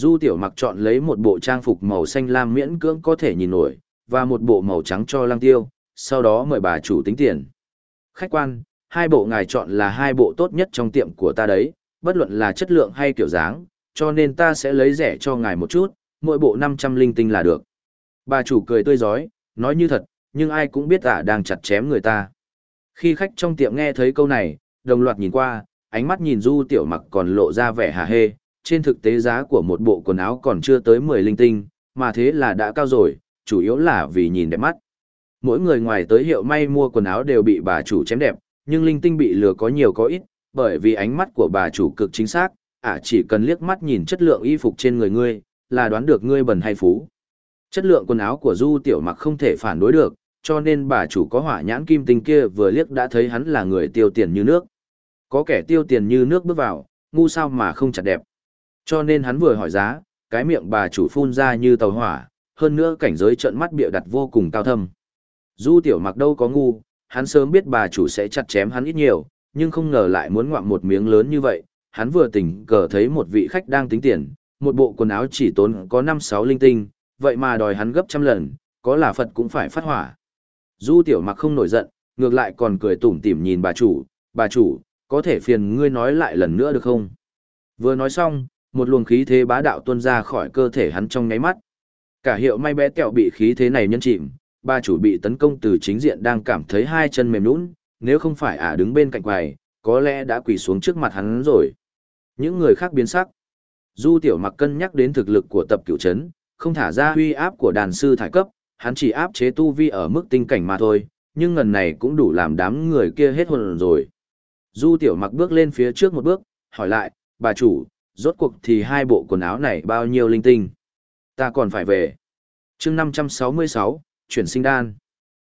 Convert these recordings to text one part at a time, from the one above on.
Du tiểu mặc chọn lấy một bộ trang phục màu xanh lam miễn cưỡng có thể nhìn nổi, và một bộ màu trắng cho lăng tiêu, sau đó mời bà chủ tính tiền. Khách quan, hai bộ ngài chọn là hai bộ tốt nhất trong tiệm của ta đấy, bất luận là chất lượng hay kiểu dáng, cho nên ta sẽ lấy rẻ cho ngài một chút, mỗi bộ 500 linh tinh là được. Bà chủ cười tươi giói, nói như thật, nhưng ai cũng biết ả đang chặt chém người ta. Khi khách trong tiệm nghe thấy câu này, đồng loạt nhìn qua, ánh mắt nhìn du tiểu mặc còn lộ ra vẻ hà hê, trên thực tế giá của một bộ quần áo còn chưa tới 10 linh tinh, mà thế là đã cao rồi, chủ yếu là vì nhìn đẹp mắt. Mỗi người ngoài tới hiệu may mua quần áo đều bị bà chủ chém đẹp, nhưng linh tinh bị lừa có nhiều có ít, bởi vì ánh mắt của bà chủ cực chính xác, ả chỉ cần liếc mắt nhìn chất lượng y phục trên người ngươi, là đoán được ngươi bẩn hay phú. Chất lượng quần áo của Du Tiểu Mặc không thể phản đối được, cho nên bà chủ có hỏa nhãn kim tinh kia vừa liếc đã thấy hắn là người tiêu tiền như nước. Có kẻ tiêu tiền như nước bước vào, ngu sao mà không chặt đẹp. Cho nên hắn vừa hỏi giá, cái miệng bà chủ phun ra như tàu hỏa, hơn nữa cảnh giới trận mắt bịa đặt vô cùng cao thâm. Du tiểu mặc đâu có ngu, hắn sớm biết bà chủ sẽ chặt chém hắn ít nhiều, nhưng không ngờ lại muốn ngoạm một miếng lớn như vậy. Hắn vừa tỉnh cờ thấy một vị khách đang tính tiền, một bộ quần áo chỉ tốn có 5-6 linh tinh, vậy mà đòi hắn gấp trăm lần, có là Phật cũng phải phát hỏa. Du tiểu mặc không nổi giận, ngược lại còn cười tủm tỉm nhìn bà chủ, bà chủ, có thể phiền ngươi nói lại lần nữa được không? Vừa nói xong, một luồng khí thế bá đạo tuôn ra khỏi cơ thể hắn trong nháy mắt. Cả hiệu may bé kẹo bị khí thế này nhân chìm, ba chủ bị tấn công từ chính diện đang cảm thấy hai chân mềm nhũn, nếu không phải ả đứng bên cạnh quầy, có lẽ đã quỳ xuống trước mặt hắn rồi. Những người khác biến sắc. Du tiểu mặc cân nhắc đến thực lực của tập cửu chấn, không thả ra huy áp của đàn sư thải cấp, hắn chỉ áp chế tu vi ở mức tinh cảnh mà thôi, nhưng ngần này cũng đủ làm đám người kia hết hồn rồi. Du tiểu mặc bước lên phía trước một bước, hỏi lại, bà chủ, rốt cuộc thì hai bộ quần áo này bao nhiêu linh tinh? Ta còn phải về. chương 566, chuyển sinh đan.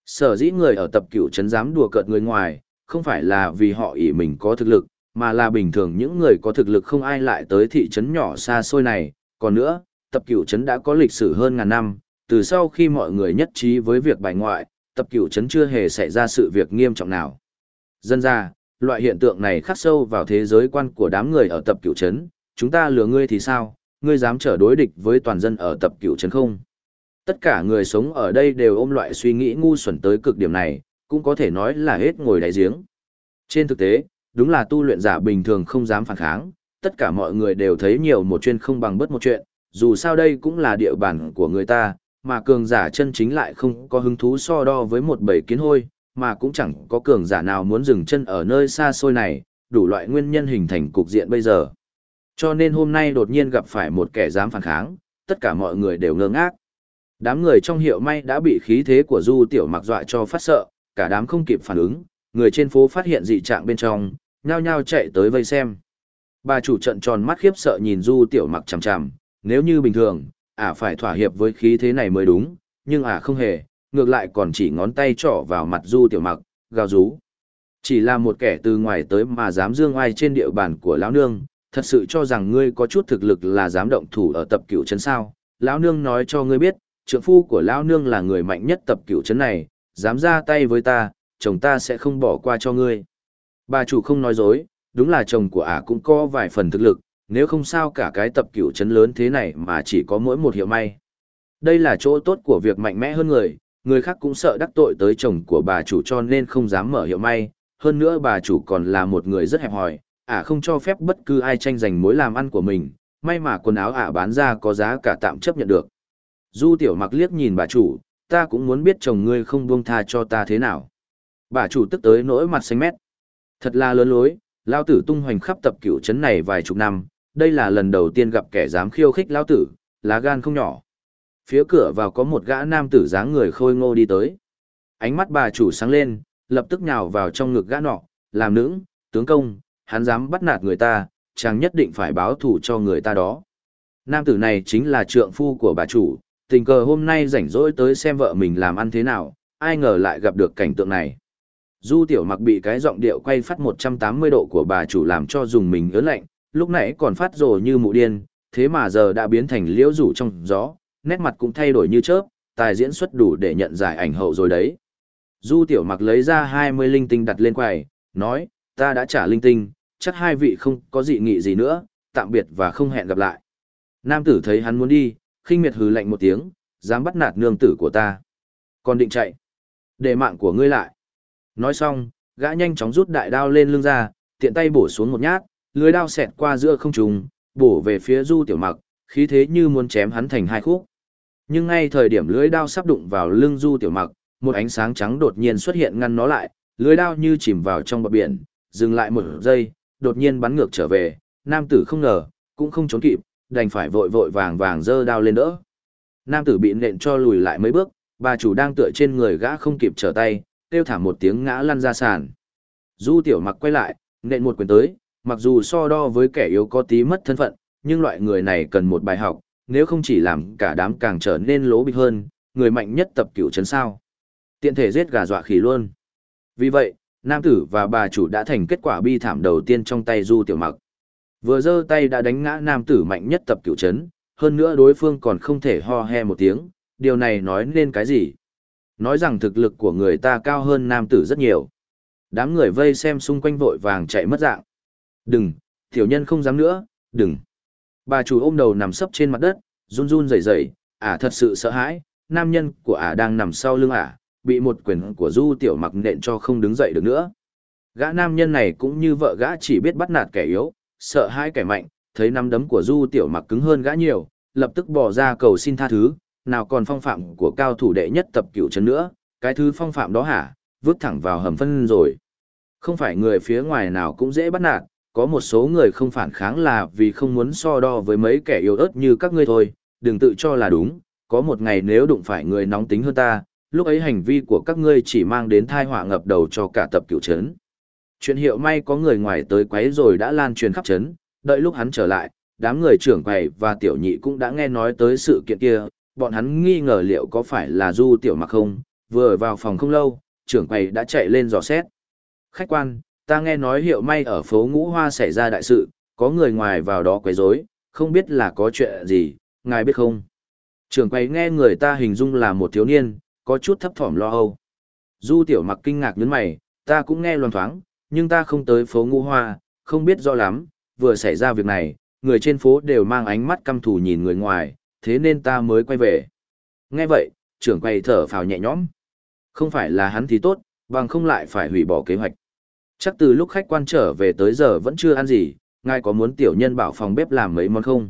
Sở dĩ người ở tập cửu trấn dám đùa cợt người ngoài, không phải là vì họ Ý mình có thực lực, mà là bình thường những người có thực lực không ai lại tới thị trấn nhỏ xa xôi này. Còn nữa, tập cửu trấn đã có lịch sử hơn ngàn năm, từ sau khi mọi người nhất trí với việc bài ngoại, tập cửu trấn chưa hề xảy ra sự việc nghiêm trọng nào. Dân ra, loại hiện tượng này khắc sâu vào thế giới quan của đám người ở tập cửu trấn, chúng ta lừa ngươi thì sao, ngươi dám trở đối địch với toàn dân ở tập cửu trấn không? Tất cả người sống ở đây đều ôm loại suy nghĩ ngu xuẩn tới cực điểm này, cũng có thể nói là hết ngồi đáy giếng. Trên thực tế, đúng là tu luyện giả bình thường không dám phản kháng, tất cả mọi người đều thấy nhiều một chuyện không bằng bất một chuyện, dù sao đây cũng là địa bàn của người ta, mà cường giả chân chính lại không có hứng thú so đo với một bầy kiến hôi, mà cũng chẳng có cường giả nào muốn dừng chân ở nơi xa xôi này, đủ loại nguyên nhân hình thành cục diện bây giờ. Cho nên hôm nay đột nhiên gặp phải một kẻ dám phản kháng, tất cả mọi người đều ngơ ngác. Đám người trong hiệu may đã bị khí thế của Du Tiểu Mặc dọa cho phát sợ, cả đám không kịp phản ứng, người trên phố phát hiện dị trạng bên trong, nhao nhao chạy tới vây xem. Bà chủ trận tròn mắt khiếp sợ nhìn Du Tiểu Mặc chằm chằm, nếu như bình thường, ả phải thỏa hiệp với khí thế này mới đúng, nhưng ả không hề, ngược lại còn chỉ ngón tay trỏ vào mặt Du Tiểu Mặc, gào rú. Chỉ là một kẻ từ ngoài tới mà dám dương oai trên địa bàn của lão nương, thật sự cho rằng ngươi có chút thực lực là dám động thủ ở tập cửu trấn sao? Lão nương nói cho ngươi biết, trượng phu của lão nương là người mạnh nhất tập cửu trấn này, dám ra tay với ta, chồng ta sẽ không bỏ qua cho ngươi. Bà chủ không nói dối, đúng là chồng của ả cũng có vài phần thực lực, nếu không sao cả cái tập cửu trấn lớn thế này mà chỉ có mỗi một hiệu may. Đây là chỗ tốt của việc mạnh mẽ hơn người, người khác cũng sợ đắc tội tới chồng của bà chủ cho nên không dám mở hiệu may, hơn nữa bà chủ còn là một người rất hẹp hòi, ả không cho phép bất cứ ai tranh giành mối làm ăn của mình, may mà quần áo ả bán ra có giá cả tạm chấp nhận được. Du tiểu mặc liếc nhìn bà chủ, ta cũng muốn biết chồng ngươi không buông tha cho ta thế nào. Bà chủ tức tới nỗi mặt xanh mét. Thật là lớn lối, lao tử tung hoành khắp tập cửu trấn này vài chục năm, đây là lần đầu tiên gặp kẻ dám khiêu khích lao tử, lá gan không nhỏ. Phía cửa vào có một gã nam tử dáng người khôi ngô đi tới. Ánh mắt bà chủ sáng lên, lập tức nhào vào trong ngực gã nọ, làm nướng, tướng công, hắn dám bắt nạt người ta, chàng nhất định phải báo thù cho người ta đó. Nam tử này chính là trượng phu của bà chủ, tình cờ hôm nay rảnh rỗi tới xem vợ mình làm ăn thế nào, ai ngờ lại gặp được cảnh tượng này. Du tiểu mặc bị cái giọng điệu quay phát 180 độ của bà chủ làm cho dùng mình ớn lạnh, lúc nãy còn phát rồ như mụ điên, thế mà giờ đã biến thành liễu rủ trong gió, nét mặt cũng thay đổi như chớp, tài diễn xuất đủ để nhận giải ảnh hậu rồi đấy. Du tiểu mặc lấy ra 20 linh tinh đặt lên quầy, nói, ta đã trả linh tinh, chắc hai vị không có dị nghị gì nữa, tạm biệt và không hẹn gặp lại. Nam tử thấy hắn muốn đi, khinh miệt hừ lạnh một tiếng, dám bắt nạt nương tử của ta. Còn định chạy. Để mạng của ngươi lại. Nói xong, gã nhanh chóng rút đại đao lên lưng ra, tiện tay bổ xuống một nhát, lưới đao xẹt qua giữa không trung, bổ về phía Du Tiểu Mặc, khí thế như muốn chém hắn thành hai khúc. Nhưng ngay thời điểm lưới đao sắp đụng vào lưng Du Tiểu Mặc, một ánh sáng trắng đột nhiên xuất hiện ngăn nó lại, lưới đao như chìm vào trong bọt biển, dừng lại một giây, đột nhiên bắn ngược trở về, nam tử không ngờ, cũng không trốn kịp, đành phải vội vội vàng vàng dơ đao lên đỡ. Nam tử bị nện cho lùi lại mấy bước, bà chủ đang tựa trên người gã không kịp trở tay, kêu thảm một tiếng ngã lăn ra sàn. Du tiểu mặc quay lại, nện một quyền tới, mặc dù so đo với kẻ yếu có tí mất thân phận, nhưng loại người này cần một bài học, nếu không chỉ làm cả đám càng trở nên lố bịch hơn, người mạnh nhất tập cửu chấn sao. Tiện thể giết gà dọa khỉ luôn. Vì vậy, nam tử và bà chủ đã thành kết quả bi thảm đầu tiên trong tay du tiểu mặc. Vừa giơ tay đã đánh ngã nam tử mạnh nhất tập cửu chấn, hơn nữa đối phương còn không thể ho he một tiếng, điều này nói nên cái gì? Nói rằng thực lực của người ta cao hơn nam tử rất nhiều. Đám người vây xem xung quanh vội vàng chạy mất dạng. Đừng, tiểu nhân không dám nữa, đừng. Bà chủ ôm đầu nằm sấp trên mặt đất, run run rẩy rẩy, ả thật sự sợ hãi, nam nhân của ả đang nằm sau lưng ả, bị một quyền của du tiểu mặc nện cho không đứng dậy được nữa. Gã nam nhân này cũng như vợ gã chỉ biết bắt nạt kẻ yếu, sợ hãi kẻ mạnh, thấy nắm đấm của du tiểu mặc cứng hơn gã nhiều, lập tức bỏ ra cầu xin tha thứ, nào còn phong phạm của cao thủ đệ nhất tập cửu chân nữa, cái thứ phong phạm đó hả, vứt thẳng vào hầm phân rồi. Không phải người phía ngoài nào cũng dễ bắt nạt, có một số người không phản kháng là vì không muốn so đo với mấy kẻ yếu ớt như các ngươi thôi, đừng tự cho là đúng, có một ngày nếu đụng phải người nóng tính hơn ta, lúc ấy hành vi của các ngươi chỉ mang đến thai họa ngập đầu cho cả tập cửu trấn. Chuyện hiệu may có người ngoài tới quấy rồi đã lan truyền khắp trấn, đợi lúc hắn trở lại, đám người trưởng quầy và tiểu nhị cũng đã nghe nói tới sự kiện kia, bọn hắn nghi ngờ liệu có phải là du tiểu mặc không, vừa vào phòng không lâu, trưởng quầy đã chạy lên dò xét. Khách quan, ta nghe nói hiệu may ở phố Ngũ Hoa xảy ra đại sự, có người ngoài vào đó quấy rối, không biết là có chuyện gì, ngài biết không? Trưởng quầy nghe người ta hình dung là một thiếu niên, có chút thấp thỏm lo âu. Du tiểu mặc kinh ngạc nhấn mày, ta cũng nghe loan thoáng, nhưng ta không tới phố Ngũ Hoa, không biết rõ lắm, vừa xảy ra việc này, người trên phố đều mang ánh mắt căm thù nhìn người ngoài, thế nên ta mới quay về. Nghe vậy, trưởng Quay thở phào nhẹ nhõm. Không phải là hắn thì tốt, bằng không lại phải hủy bỏ kế hoạch. Chắc từ lúc khách quan trở về tới giờ vẫn chưa ăn gì, ngài có muốn tiểu nhân bảo phòng bếp làm mấy món không?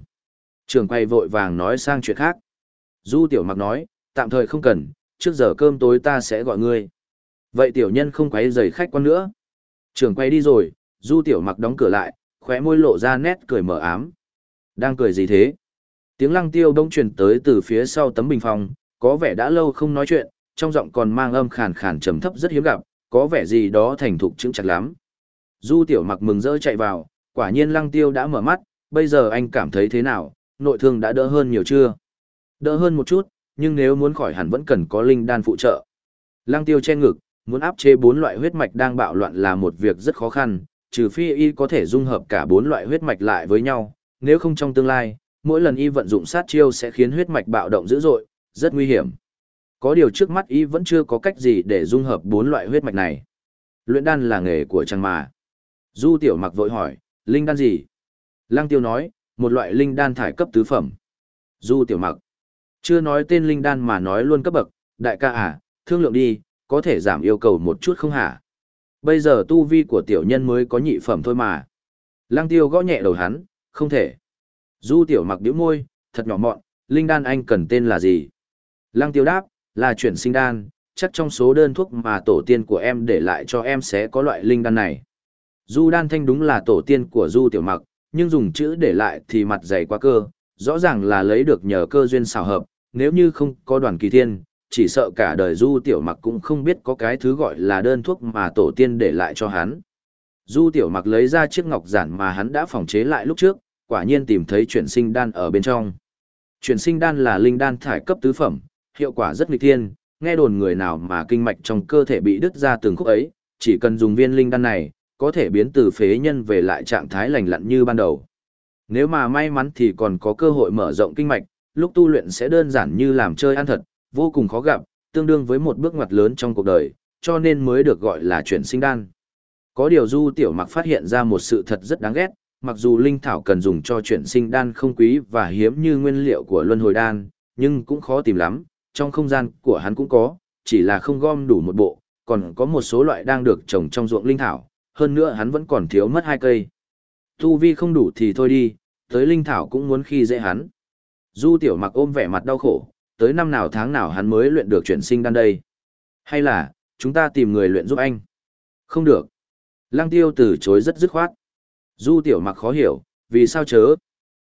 Trưởng Quay vội vàng nói sang chuyện khác. Du tiểu mặc nói, tạm thời không cần, trước giờ cơm tối ta sẽ gọi ngươi. Vậy tiểu nhân không quấy rầy khách quan nữa. Trưởng quay đi rồi, du tiểu mặc đóng cửa lại, khóe môi lộ ra nét cười mờ ám. Đang cười gì thế? Tiếng lăng tiêu đông truyền tới từ phía sau tấm bình phòng, có vẻ đã lâu không nói chuyện, trong giọng còn mang âm khàn khàn trầm thấp rất hiếm gặp, có vẻ gì đó thành thục chứng chặt lắm. Du tiểu mặc mừng rỡ chạy vào, quả nhiên lăng tiêu đã mở mắt, bây giờ anh cảm thấy thế nào, nội thương đã đỡ hơn nhiều chưa? Đỡ hơn một chút, nhưng nếu muốn khỏi hẳn vẫn cần có linh đan phụ trợ. Lăng tiêu che ngực, muốn áp chế bốn loại huyết mạch đang bạo loạn là một việc rất khó khăn, trừ phi y có thể dung hợp cả bốn loại huyết mạch lại với nhau, nếu không trong tương lai, mỗi lần y vận dụng sát chiêu sẽ khiến huyết mạch bạo động dữ dội, rất nguy hiểm. Có điều trước mắt y vẫn chưa có cách gì để dung hợp bốn loại huyết mạch này. Luyện đan là nghề của chàng mà. Du tiểu mặc vội hỏi, linh đan gì? Lăng tiêu nói, một loại linh đan thải cấp tứ phẩm. Du tiểu mặc. Chưa nói tên linh đan mà nói luôn cấp bậc, đại ca à, thương lượng đi, có thể giảm yêu cầu một chút không hả? Bây giờ tu vi của tiểu nhân mới có nhị phẩm thôi mà. Lăng tiêu gõ nhẹ đầu hắn, không thể. Du tiểu mặc điếu môi, thật nhỏ mọn, linh đan anh cần tên là gì? Lăng tiêu đáp, là chuyển sinh đan, chắc trong số đơn thuốc mà tổ tiên của em để lại cho em sẽ có loại linh đan này. Du đan thanh đúng là tổ tiên của du tiểu mặc, nhưng dùng chữ để lại thì mặt dày quá cơ, rõ ràng là lấy được nhờ cơ duyên xào hợp, nếu như không có đoàn kỳ thiên, chỉ sợ cả đời du tiểu mặc cũng không biết có cái thứ gọi là đơn thuốc mà tổ tiên để lại cho hắn. Du tiểu mặc lấy ra chiếc ngọc giản mà hắn đã phòng chế lại lúc trước, quả nhiên tìm thấy chuyển sinh đan ở bên trong. Chuyển sinh đan là linh đan thải cấp tứ phẩm, hiệu quả rất nghịch thiên, nghe đồn người nào mà kinh mạch trong cơ thể bị đứt ra từng khúc ấy, chỉ cần dùng viên linh đan này, có thể biến từ phế nhân về lại trạng thái lành lặn như ban đầu. Nếu mà may mắn thì còn có cơ hội mở rộng kinh mạch, lúc tu luyện sẽ đơn giản như làm chơi ăn thật, vô cùng khó gặp, tương đương với một bước ngoặt lớn trong cuộc đời, cho nên mới được gọi là chuyển sinh đan. Có điều Du Tiểu Mặc phát hiện ra một sự thật rất đáng ghét, mặc dù linh thảo cần dùng cho chuyển sinh đan không quý và hiếm như nguyên liệu của luân hồi đan, nhưng cũng khó tìm lắm, trong không gian của hắn cũng có, chỉ là không gom đủ một bộ, còn có một số loại đang được trồng trong ruộng linh thảo, hơn nữa hắn vẫn còn thiếu mất hai cây. Tu vi không đủ thì thôi đi, tới linh thảo cũng muốn khi dễ hắn. Du tiểu mặc ôm vẻ mặt đau khổ, tới năm nào tháng nào hắn mới luyện được chuyển sinh đan đây. Hay là, chúng ta tìm người luyện giúp anh? Không được. Lăng tiêu từ chối rất dứt khoát. Du tiểu mặc khó hiểu, vì sao chớ?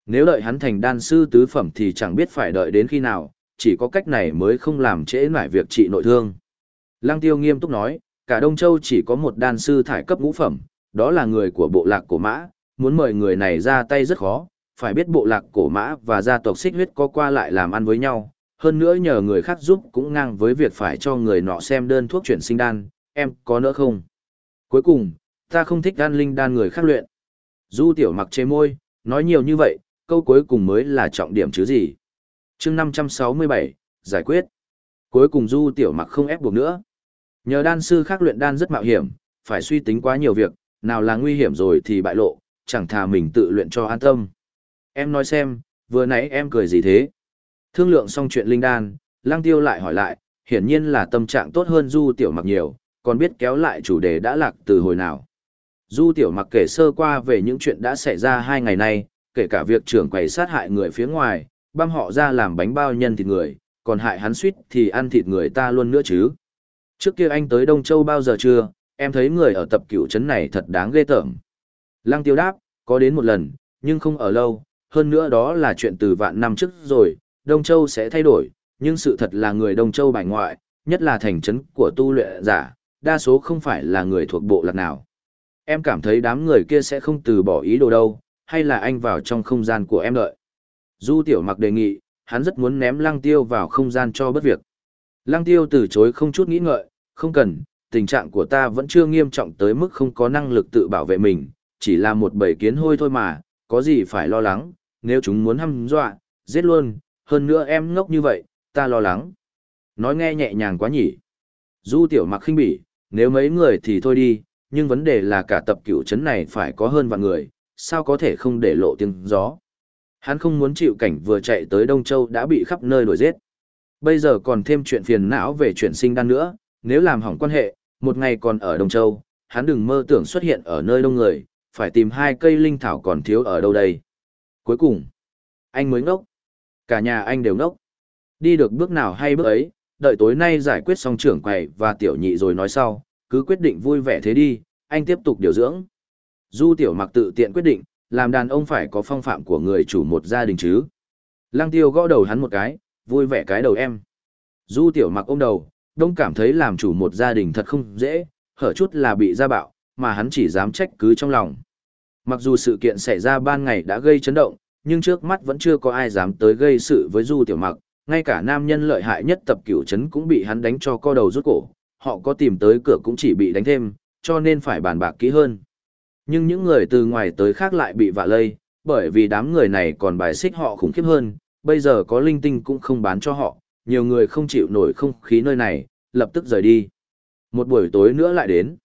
Nếu đợi hắn thành đan sư tứ phẩm thì chẳng biết phải đợi đến khi nào, chỉ có cách này mới không làm trễ nải việc trị nội thương. Lăng tiêu nghiêm túc nói, cả Đông Châu chỉ có một đan sư thải cấp ngũ phẩm, đó là người của bộ lạc cổ mã, muốn mời người này ra tay rất khó, phải biết bộ lạc cổ mã và gia tộc xích huyết có qua lại làm ăn với nhau, hơn nữa nhờ người khác giúp cũng ngang với việc phải cho người nọ xem đơn thuốc chuyển sinh đan, em có nữa không? Cuối cùng, ta không thích đan linh đan người khác luyện. Du tiểu mặc chế môi, nói nhiều như vậy, câu cuối cùng mới là trọng điểm chứ gì. chương 567, giải quyết. Cuối cùng du tiểu mặc không ép buộc nữa. Nhờ đan sư khác luyện đan rất mạo hiểm, phải suy tính quá nhiều việc, nào là nguy hiểm rồi thì bại lộ, chẳng thà mình tự luyện cho an tâm. Em nói xem, vừa nãy em cười gì thế? Thương lượng xong chuyện linh đan, lang tiêu lại hỏi lại, hiển nhiên là tâm trạng tốt hơn du tiểu mặc nhiều, còn biết kéo lại chủ đề đã lạc từ hồi nào. Du tiểu mặc kể sơ qua về những chuyện đã xảy ra hai ngày nay, kể cả việc trưởng quầy sát hại người phía ngoài, băm họ ra làm bánh bao nhân thịt người, còn hại hắn suýt thì ăn thịt người ta luôn nữa chứ. Trước kia anh tới Đông Châu bao giờ chưa, em thấy người ở tập cửu trấn này thật đáng ghê tởm. Lăng tiêu đáp, có đến một lần, nhưng không ở lâu, hơn nữa đó là chuyện từ vạn năm trước rồi, Đông Châu sẽ thay đổi, nhưng sự thật là người Đông Châu bài ngoại, nhất là thành trấn của tu luyện giả, đa số không phải là người thuộc bộ lạc nào. Em cảm thấy đám người kia sẽ không từ bỏ ý đồ đâu, hay là anh vào trong không gian của em đợi. Du Tiểu Mặc đề nghị, hắn rất muốn ném Lăng Tiêu vào không gian cho bất việc. Lăng Tiêu từ chối không chút nghĩ ngợi, không cần, tình trạng của ta vẫn chưa nghiêm trọng tới mức không có năng lực tự bảo vệ mình, chỉ là một bầy kiến hôi thôi mà, có gì phải lo lắng, nếu chúng muốn hăm dọa, giết luôn, hơn nữa em ngốc như vậy, ta lo lắng. Nói nghe nhẹ nhàng quá nhỉ. Du tiểu mặc khinh bỉ, nếu mấy người thì thôi đi, nhưng vấn đề là cả tập cửu chấn này phải có hơn vạn người, sao có thể không để lộ tiếng gió. Hắn không muốn chịu cảnh vừa chạy tới Đông Châu đã bị khắp nơi đuổi giết. Bây giờ còn thêm chuyện phiền não về chuyện sinh đan nữa, nếu làm hỏng quan hệ, một ngày còn ở Đông Châu, hắn đừng mơ tưởng xuất hiện ở nơi đông người, phải tìm hai cây linh thảo còn thiếu ở đâu đây. Cuối cùng, anh mới ngốc. Cả nhà anh đều ngốc. Đi được bước nào hay bước ấy, đợi tối nay giải quyết xong trưởng quầy và tiểu nhị rồi nói sau, cứ quyết định vui vẻ thế đi, anh tiếp tục điều dưỡng. Du tiểu mặc tự tiện quyết định, làm đàn ông phải có phong phạm của người chủ một gia đình chứ. Lăng tiêu gõ đầu hắn một cái, vui vẻ cái đầu em. Du tiểu mặc ôm đầu, đông cảm thấy làm chủ một gia đình thật không dễ, hở chút là bị gia bạo, mà hắn chỉ dám trách cứ trong lòng. Mặc dù sự kiện xảy ra ban ngày đã gây chấn động, nhưng trước mắt vẫn chưa có ai dám tới gây sự với Du Tiểu Mặc, ngay cả nam nhân lợi hại nhất tập cửu chấn cũng bị hắn đánh cho co đầu rút cổ, họ có tìm tới cửa cũng chỉ bị đánh thêm, cho nên phải bàn bạc kỹ hơn. Nhưng những người từ ngoài tới khác lại bị vạ lây, bởi vì đám người này còn bài xích họ khủng khiếp hơn, bây giờ có linh tinh cũng không bán cho họ, nhiều người không chịu nổi không khí nơi này, lập tức rời đi. Một buổi tối nữa lại đến.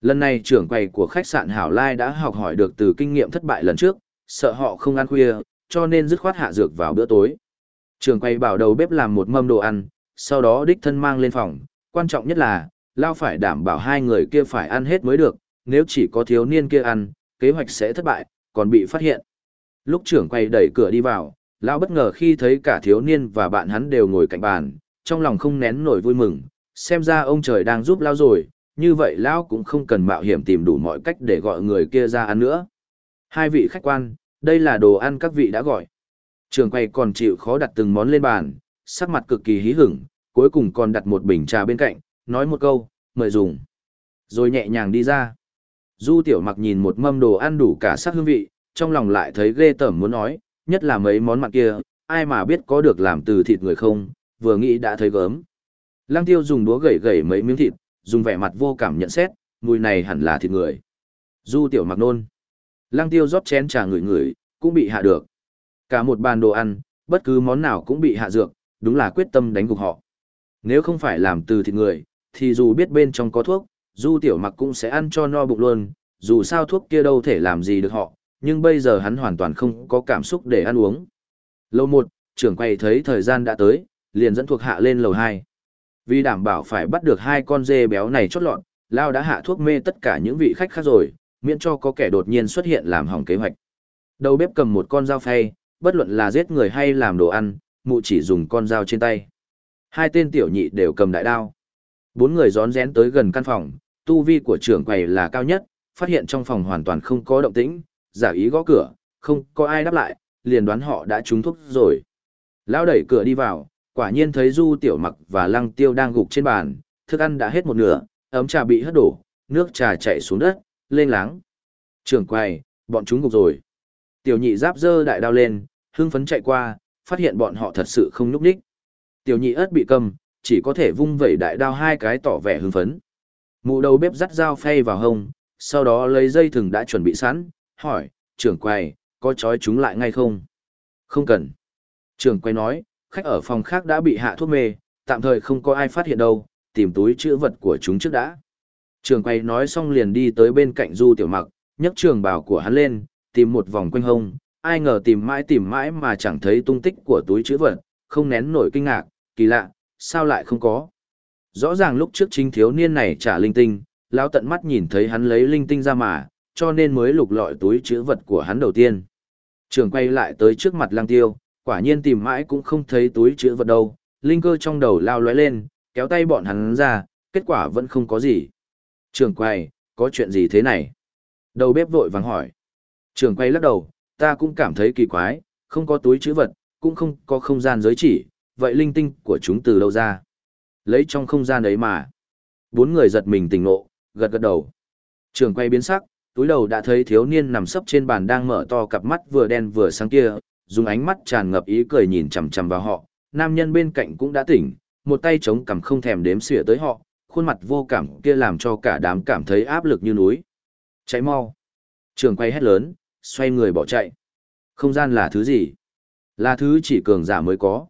Lần này trưởng quầy của khách sạn Hảo Lai đã học hỏi được từ kinh nghiệm thất bại lần trước, sợ họ không ăn khuya, cho nên dứt khoát hạ dược vào bữa tối. Trưởng quầy bảo đầu bếp làm một mâm đồ ăn, sau đó đích thân mang lên phòng, quan trọng nhất là, Lao phải đảm bảo hai người kia phải ăn hết mới được, nếu chỉ có thiếu niên kia ăn, kế hoạch sẽ thất bại, còn bị phát hiện. Lúc trưởng quầy đẩy cửa đi vào, Lao bất ngờ khi thấy cả thiếu niên và bạn hắn đều ngồi cạnh bàn, trong lòng không nén nổi vui mừng, xem ra ông trời đang giúp Lao rồi, như vậy lão cũng không cần mạo hiểm tìm đủ mọi cách để gọi người kia ra ăn nữa. Hai vị khách quan, đây là đồ ăn các vị đã gọi. Trường quay còn chịu khó đặt từng món lên bàn, sắc mặt cực kỳ hí hửng, cuối cùng còn đặt một bình trà bên cạnh, nói một câu, mời dùng. Rồi nhẹ nhàng đi ra. Du tiểu mặc nhìn một mâm đồ ăn đủ cả sắc hương vị, trong lòng lại thấy ghê tởm muốn nói, nhất là mấy món mặt kia, ai mà biết có được làm từ thịt người không, vừa nghĩ đã thấy gớm. Lăng tiêu dùng đũa gẩy gẩy mấy miếng thịt, dùng vẻ mặt vô cảm nhận xét, mùi này hẳn là thịt người. Du tiểu mặc nôn. Lăng tiêu rót chén trà ngửi ngửi, cũng bị hạ được. Cả một bàn đồ ăn, bất cứ món nào cũng bị hạ dược, đúng là quyết tâm đánh gục họ. Nếu không phải làm từ thịt người, thì dù biết bên trong có thuốc, du tiểu mặc cũng sẽ ăn cho no bụng luôn, dù sao thuốc kia đâu thể làm gì được họ, nhưng bây giờ hắn hoàn toàn không có cảm xúc để ăn uống. Lầu 1, trưởng quay thấy thời gian đã tới, liền dẫn thuộc hạ lên lầu 2. Vì đảm bảo phải bắt được hai con dê béo này chốt lọt, Lao đã hạ thuốc mê tất cả những vị khách khác rồi, miễn cho có kẻ đột nhiên xuất hiện làm hỏng kế hoạch. Đầu bếp cầm một con dao phay, bất luận là giết người hay làm đồ ăn, mụ chỉ dùng con dao trên tay. Hai tên tiểu nhị đều cầm đại đao. Bốn người rón rén tới gần căn phòng, tu vi của trưởng quầy là cao nhất, phát hiện trong phòng hoàn toàn không có động tĩnh, giả ý gõ cửa, không có ai đáp lại, liền đoán họ đã trúng thuốc rồi. Lão đẩy cửa đi vào, quả nhiên thấy Du Tiểu Mặc và Lăng Tiêu đang gục trên bàn, thức ăn đã hết một nửa, ấm trà bị hất đổ, nước trà chảy xuống đất, lên láng. Trưởng quầy, bọn chúng gục rồi. Tiểu nhị giáp dơ đại đao lên, hưng phấn chạy qua, phát hiện bọn họ thật sự không nhúc đích. Tiểu nhị ớt bị cầm, chỉ có thể vung vẩy đại đao hai cái tỏ vẻ hưng phấn. Mụ đầu bếp dắt dao phay vào hông, sau đó lấy dây thừng đã chuẩn bị sẵn, hỏi, trưởng quầy, có trói chúng lại ngay không? Không cần. Trưởng quầy nói, khách ở phòng khác đã bị hạ thuốc mê, tạm thời không có ai phát hiện đâu, tìm túi chữ vật của chúng trước đã. Trường quay nói xong liền đi tới bên cạnh du tiểu mặc, nhấc trường bào của hắn lên, tìm một vòng quanh hông, ai ngờ tìm mãi tìm mãi mà chẳng thấy tung tích của túi chữ vật, không nén nổi kinh ngạc, kỳ lạ, sao lại không có. Rõ ràng lúc trước chính thiếu niên này trả linh tinh, lão tận mắt nhìn thấy hắn lấy linh tinh ra mà, cho nên mới lục lọi túi chữ vật của hắn đầu tiên. Trường quay lại tới trước mặt lang tiêu, quả nhiên tìm mãi cũng không thấy túi chữ vật đâu, linh cơ trong đầu lao lóe lên, kéo tay bọn hắn ra, kết quả vẫn không có gì. Trường quay, có chuyện gì thế này? Đầu bếp vội vàng hỏi. Trường quay lắc đầu, ta cũng cảm thấy kỳ quái, không có túi chữ vật, cũng không có không gian giới chỉ, vậy linh tinh của chúng từ đâu ra? Lấy trong không gian ấy mà. Bốn người giật mình tỉnh ngộ, gật gật đầu. Trường quay biến sắc, túi đầu đã thấy thiếu niên nằm sấp trên bàn đang mở to cặp mắt vừa đen vừa sáng kia, dùng ánh mắt tràn ngập ý cười nhìn chằm chằm vào họ. Nam nhân bên cạnh cũng đã tỉnh, một tay chống cằm không thèm đếm xỉa tới họ, khuôn mặt vô cảm kia làm cho cả đám cảm thấy áp lực như núi. Cháy mau. Trường quay hét lớn, xoay người bỏ chạy. Không gian là thứ gì? Là thứ chỉ cường giả mới có.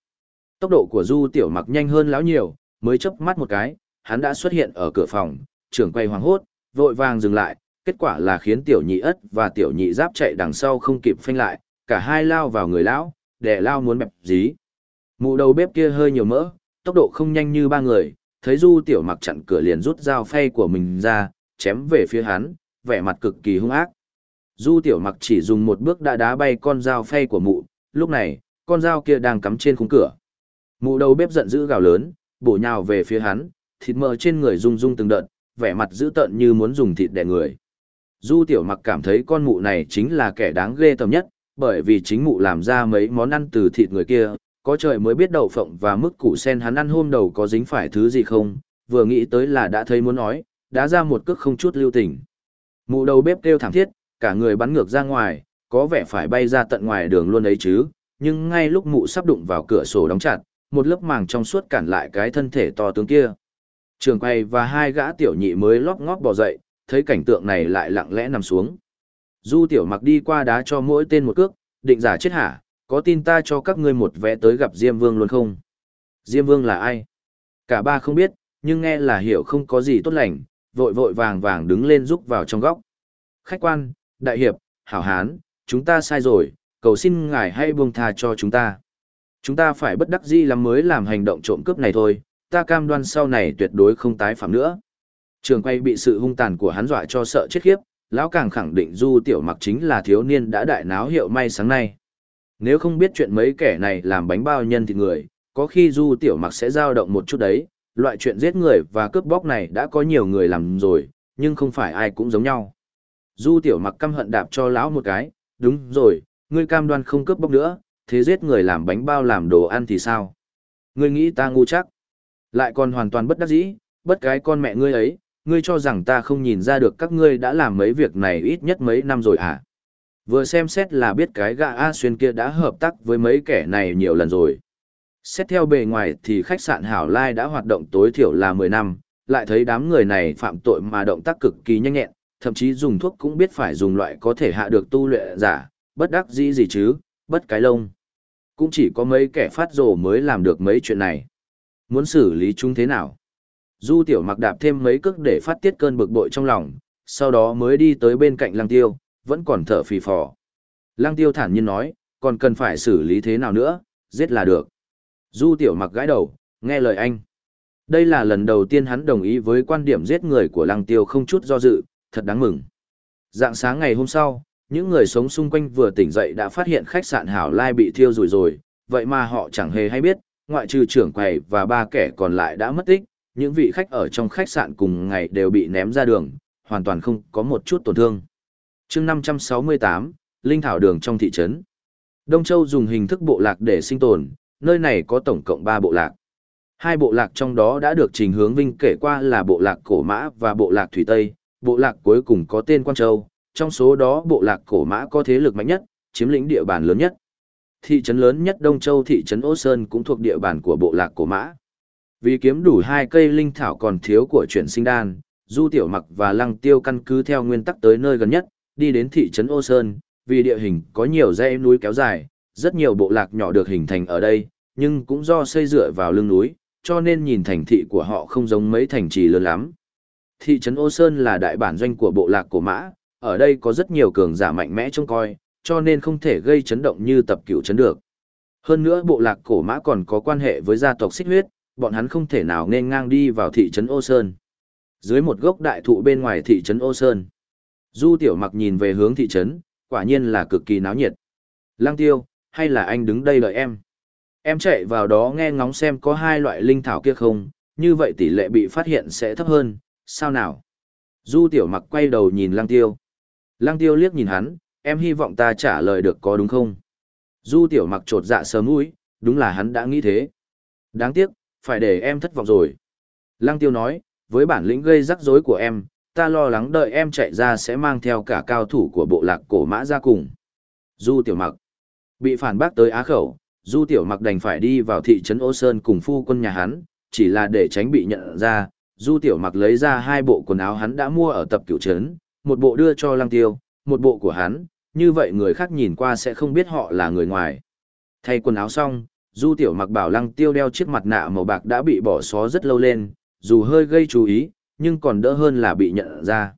Tốc độ của Du Tiểu Mặc nhanh hơn lão nhiều, mới chớp mắt một cái, hắn đã xuất hiện ở cửa phòng, trưởng quay hoảng hốt, vội vàng dừng lại, kết quả là khiến tiểu nhị ất và tiểu nhị giáp chạy đằng sau không kịp phanh lại, cả hai lao vào người lão, để lao muốn bẹp dí. Mụ đầu bếp kia hơi nhiều mỡ, tốc độ không nhanh như ba người, thấy Du Tiểu Mặc chặn cửa liền rút dao phay của mình ra, chém về phía hắn, vẻ mặt cực kỳ hung ác. Du Tiểu Mặc chỉ dùng một bước đã đá bay con dao phay của mụ, lúc này, con dao kia đang cắm trên khung cửa. Mụ đầu bếp giận dữ gào lớn, bổ nhào về phía hắn, thịt mỡ trên người rung rung từng đợt, vẻ mặt dữ tợn như muốn dùng thịt đè người. Du tiểu mặc cảm thấy con mụ này chính là kẻ đáng ghê tởm nhất, bởi vì chính mụ làm ra mấy món ăn từ thịt người kia, có trời mới biết đậu phộng và mức củ sen hắn ăn hôm đầu có dính phải thứ gì không, vừa nghĩ tới là đã thấy muốn nói, đã ra một cước không chút lưu tình. Mụ đầu bếp kêu thảm thiết, cả người bắn ngược ra ngoài, có vẻ phải bay ra tận ngoài đường luôn ấy chứ, nhưng ngay lúc mụ sắp đụng vào cửa sổ đóng chặt, một lớp màng trong suốt cản lại cái thân thể to tướng kia. Trường quay và hai gã tiểu nhị mới lóp ngóp bò dậy, thấy cảnh tượng này lại lặng lẽ nằm xuống. Du tiểu mặc đi qua đá cho mỗi tên một cước, định giả chết hả, có tin ta cho các ngươi một vẽ tới gặp Diêm Vương luôn không? Diêm Vương là ai? Cả ba không biết, nhưng nghe là hiểu không có gì tốt lành, vội vội vàng vàng đứng lên rúc vào trong góc. Khách quan, đại hiệp, hảo hán, chúng ta sai rồi, cầu xin ngài hãy buông tha cho chúng ta. Chúng ta phải bất đắc dĩ lắm mới làm hành động trộm cướp này thôi, ta cam đoan sau này tuyệt đối không tái phạm nữa. Trường quay bị sự hung tàn của hắn dọa cho sợ chết khiếp, lão càng khẳng định Du Tiểu Mặc chính là thiếu niên đã đại náo hiệu may sáng nay. Nếu không biết chuyện mấy kẻ này làm bánh bao nhân thịt người, có khi Du Tiểu Mặc sẽ dao động một chút đấy, loại chuyện giết người và cướp bóc này đã có nhiều người làm rồi, nhưng không phải ai cũng giống nhau. Du Tiểu Mặc căm hận đạp cho lão một cái, đúng rồi, ngươi cam đoan không cướp bóc nữa, thế giết người làm bánh bao làm đồ ăn thì sao? Ngươi nghĩ ta ngu chắc? Lại còn hoàn toàn bất đắc dĩ, bất cái con mẹ ngươi ấy, ngươi cho rằng ta không nhìn ra được các ngươi đã làm mấy việc này ít nhất mấy năm rồi à? Vừa xem xét là biết cái gã A Xuyên kia đã hợp tác với mấy kẻ này nhiều lần rồi. Xét theo bề ngoài thì khách sạn Hảo Lai đã hoạt động tối thiểu là 10 năm, lại thấy đám người này phạm tội mà động tác cực kỳ nhanh nhẹn, thậm chí dùng thuốc cũng biết phải dùng loại có thể hạ được tu luyện giả, bất đắc dĩ gì chứ, bất cái lông. Cũng chỉ có mấy kẻ phát rồ mới làm được mấy chuyện này. Muốn xử lý chúng thế nào? Du tiểu mặc đạp thêm mấy cước để phát tiết cơn bực bội trong lòng, sau đó mới đi tới bên cạnh lăng tiêu, vẫn còn thở phì phò. Lăng tiêu thản nhiên nói, còn cần phải xử lý thế nào nữa, giết là được. Du tiểu mặc gãi đầu, nghe lời anh. Đây là lần đầu tiên hắn đồng ý với quan điểm giết người của lăng tiêu không chút do dự, thật đáng mừng. Dạng sáng ngày hôm sau, những người sống xung quanh vừa tỉnh dậy đã phát hiện khách sạn Hảo Lai bị thiêu rủi rồi, vậy mà họ chẳng hề hay biết, ngoại trừ trưởng quầy và ba kẻ còn lại đã mất tích, những vị khách ở trong khách sạn cùng ngày đều bị ném ra đường, hoàn toàn không có một chút tổn thương. chương 568, Linh Thảo Đường trong thị trấn. Đông Châu dùng hình thức bộ lạc để sinh tồn, nơi này có tổng cộng 3 bộ lạc. Hai bộ lạc trong đó đã được Trình Hướng Vinh kể qua là bộ lạc Cổ Mã và bộ lạc Thủy Tây, bộ lạc cuối cùng có tên Quan Châu, trong số đó bộ lạc Cổ Mã có thế lực mạnh nhất, chiếm lĩnh địa bàn lớn nhất. Thị trấn lớn nhất Đông Châu thị trấn Ô Sơn cũng thuộc địa bàn của bộ lạc Cổ Mã. Vì kiếm đủ hai cây linh thảo còn thiếu của chuyển sinh đan, Du Tiểu Mặc và Lăng Tiêu căn cứ theo nguyên tắc tới nơi gần nhất, đi đến thị trấn Ô Sơn, vì địa hình có nhiều dãy núi kéo dài, rất nhiều bộ lạc nhỏ được hình thành ở đây, nhưng cũng do xây dựa vào lưng núi, cho nên nhìn thành thị của họ không giống mấy thành trì lớn lắm. Thị trấn Ô Sơn là đại bản doanh của bộ lạc cổ mã, ở đây có rất nhiều cường giả mạnh mẽ trông coi, cho nên không thể gây chấn động như tập cửu chấn được. Hơn nữa bộ lạc cổ mã còn có quan hệ với gia tộc xích huyết, bọn hắn không thể nào nên ngang đi vào thị trấn Ô Sơn. Dưới một gốc đại thụ bên ngoài thị trấn Ô Sơn, Du Tiểu Mặc nhìn về hướng thị trấn, quả nhiên là cực kỳ náo nhiệt. Lăng Tiêu, hay là anh đứng đây đợi em? Em chạy vào đó nghe ngóng xem có hai loại linh thảo kia không, như vậy tỷ lệ bị phát hiện sẽ thấp hơn, sao nào? Du Tiểu Mặc quay đầu nhìn Lăng Tiêu. Lăng Tiêu liếc nhìn hắn, em hy vọng ta trả lời được có đúng không? Du Tiểu Mặc trột dạ sớm mũi, đúng là hắn đã nghĩ thế. Đáng tiếc, phải để em thất vọng rồi. Lăng Tiêu nói, với bản lĩnh gây rắc rối của em, ta lo lắng đợi em chạy ra sẽ mang theo cả cao thủ của bộ lạc cổ mã ra cùng. Du Tiểu Mặc bị phản bác tới á khẩu, Du Tiểu Mặc đành phải đi vào thị trấn Ô Sơn cùng phu quân nhà hắn, chỉ là để tránh bị nhận ra. Du Tiểu Mặc lấy ra hai bộ quần áo hắn đã mua ở tập cửu trấn, một bộ đưa cho Lăng Tiêu, một bộ của hắn, như vậy người khác nhìn qua sẽ không biết họ là người ngoài. Thay quần áo xong, Du Tiểu Mặc bảo Lăng Tiêu đeo chiếc mặt nạ màu bạc đã bị bỏ xó rất lâu lên, dù hơi gây chú ý, nhưng còn đỡ hơn là bị nhận ra.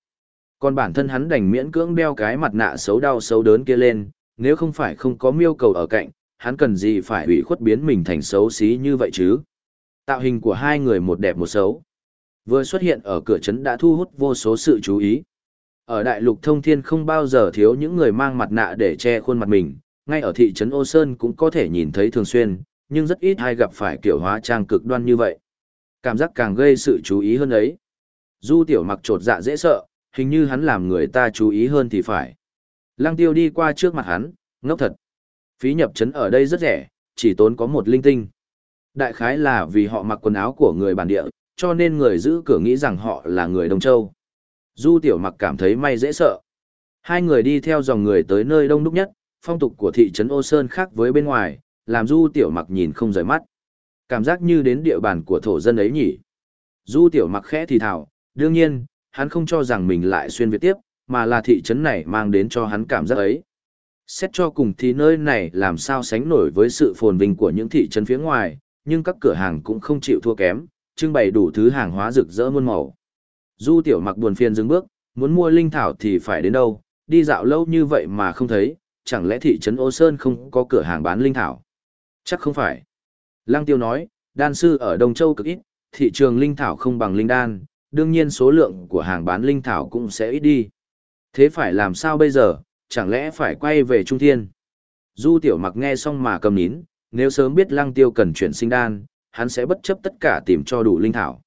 Còn bản thân hắn đành miễn cưỡng đeo cái mặt nạ xấu đau xấu đớn kia lên, nếu không phải không có miêu cầu ở cạnh, hắn cần gì phải ủy khuất biến mình thành xấu xí như vậy chứ. Tạo hình của hai người một đẹp một xấu. Vừa xuất hiện ở cửa trấn đã thu hút vô số sự chú ý. Ở đại lục thông thiên không bao giờ thiếu những người mang mặt nạ để che khuôn mặt mình, ngay ở thị trấn Ô Sơn cũng có thể nhìn thấy thường xuyên, nhưng rất ít ai gặp phải kiểu hóa trang cực đoan như vậy. Cảm giác càng gây sự chú ý hơn ấy. Du tiểu mặc trột dạ dễ sợ, hình như hắn làm người ta chú ý hơn thì phải. Lăng tiêu đi qua trước mặt hắn, ngốc thật. Phí nhập trấn ở đây rất rẻ, chỉ tốn có một linh tinh. Đại khái là vì họ mặc quần áo của người bản địa, cho nên người giữ cửa nghĩ rằng họ là người Đông Châu. Du tiểu mặc cảm thấy may dễ sợ. Hai người đi theo dòng người tới nơi đông đúc nhất, phong tục của thị trấn Ô Sơn khác với bên ngoài, làm Du tiểu mặc nhìn không rời mắt. Cảm giác như đến địa bàn của thổ dân ấy nhỉ. Du tiểu mặc khẽ thì thào, đương nhiên, hắn không cho rằng mình lại xuyên việt tiếp, mà là thị trấn này mang đến cho hắn cảm giác ấy. Xét cho cùng thì nơi này làm sao sánh nổi với sự phồn vinh của những thị trấn phía ngoài, nhưng các cửa hàng cũng không chịu thua kém, trưng bày đủ thứ hàng hóa rực rỡ muôn màu. Du tiểu mặc buồn phiền dừng bước, muốn mua linh thảo thì phải đến đâu, đi dạo lâu như vậy mà không thấy, chẳng lẽ thị trấn Ô Sơn không có cửa hàng bán linh thảo? Chắc không phải. Lăng tiêu nói, đan sư ở Đông Châu cực ít, thị trường linh thảo không bằng linh đan, đương nhiên số lượng của hàng bán linh thảo cũng sẽ ít đi. Thế phải làm sao bây giờ, chẳng lẽ phải quay về Trung Thiên? Du tiểu mặc nghe xong mà cầm nín, nếu sớm biết lăng tiêu cần chuyển sinh đan, hắn sẽ bất chấp tất cả tìm cho đủ linh thảo.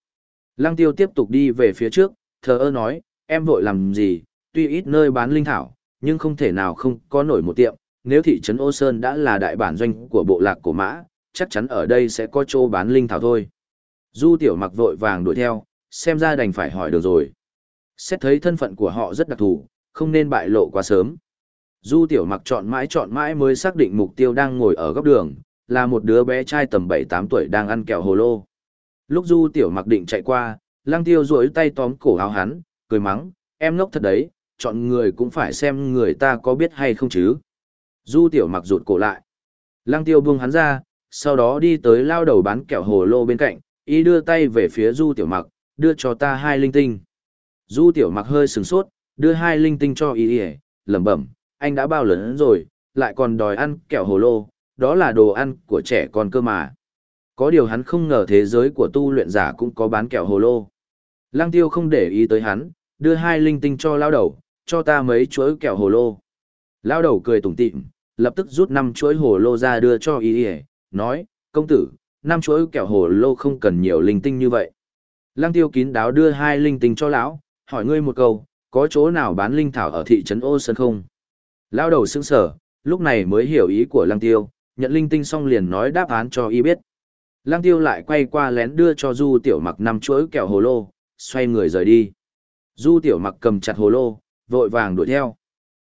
Lăng tiêu tiếp tục đi về phía trước, thờ ơ nói, em vội làm gì, tuy ít nơi bán linh thảo, nhưng không thể nào không có nổi một tiệm, nếu thị trấn Ô Sơn đã là đại bản doanh của bộ lạc của mã, chắc chắn ở đây sẽ có chỗ bán linh thảo thôi. Du tiểu mặc vội vàng đuổi theo, xem ra đành phải hỏi được rồi. Xét thấy thân phận của họ rất đặc thù, không nên bại lộ quá sớm. Du tiểu mặc chọn mãi chọn mãi mới xác định mục tiêu đang ngồi ở góc đường, là một đứa bé trai tầm 7-8 tuổi đang ăn kẹo hồ lô. Lúc du tiểu mặc định chạy qua, lăng tiêu duỗi tay tóm cổ áo hắn, cười mắng, em ngốc thật đấy, chọn người cũng phải xem người ta có biết hay không chứ. Du tiểu mặc rụt cổ lại. Lăng tiêu buông hắn ra, sau đó đi tới lao đầu bán kẹo hồ lô bên cạnh, ý đưa tay về phía du tiểu mặc, đưa cho ta hai linh tinh. Du tiểu mặc hơi sừng sốt, đưa hai linh tinh cho ý y, lẩm bẩm, anh đã bao lớn rồi, lại còn đòi ăn kẹo hồ lô, đó là đồ ăn của trẻ con cơ mà. Có điều hắn không ngờ thế giới của tu luyện giả cũng có bán kẹo hồ lô. Lăng tiêu không để ý tới hắn, đưa hai linh tinh cho lao đầu, cho ta mấy chuỗi kẹo hồ lô. Lao đầu cười tủm tỉm, lập tức rút năm chuỗi hồ lô ra đưa cho y y, nói, công tử, năm chuỗi kẹo hồ lô không cần nhiều linh tinh như vậy. Lăng tiêu kín đáo đưa hai linh tinh cho lão, hỏi ngươi một câu, có chỗ nào bán linh thảo ở thị trấn ô sơn không? Lao đầu sững sở, lúc này mới hiểu ý của lăng tiêu, nhận linh tinh xong liền nói đáp án cho y biết. Lăng tiêu lại quay qua lén đưa cho du tiểu mặc năm chuỗi kẹo hồ lô, xoay người rời đi. Du tiểu mặc cầm chặt hồ lô, vội vàng đuổi theo.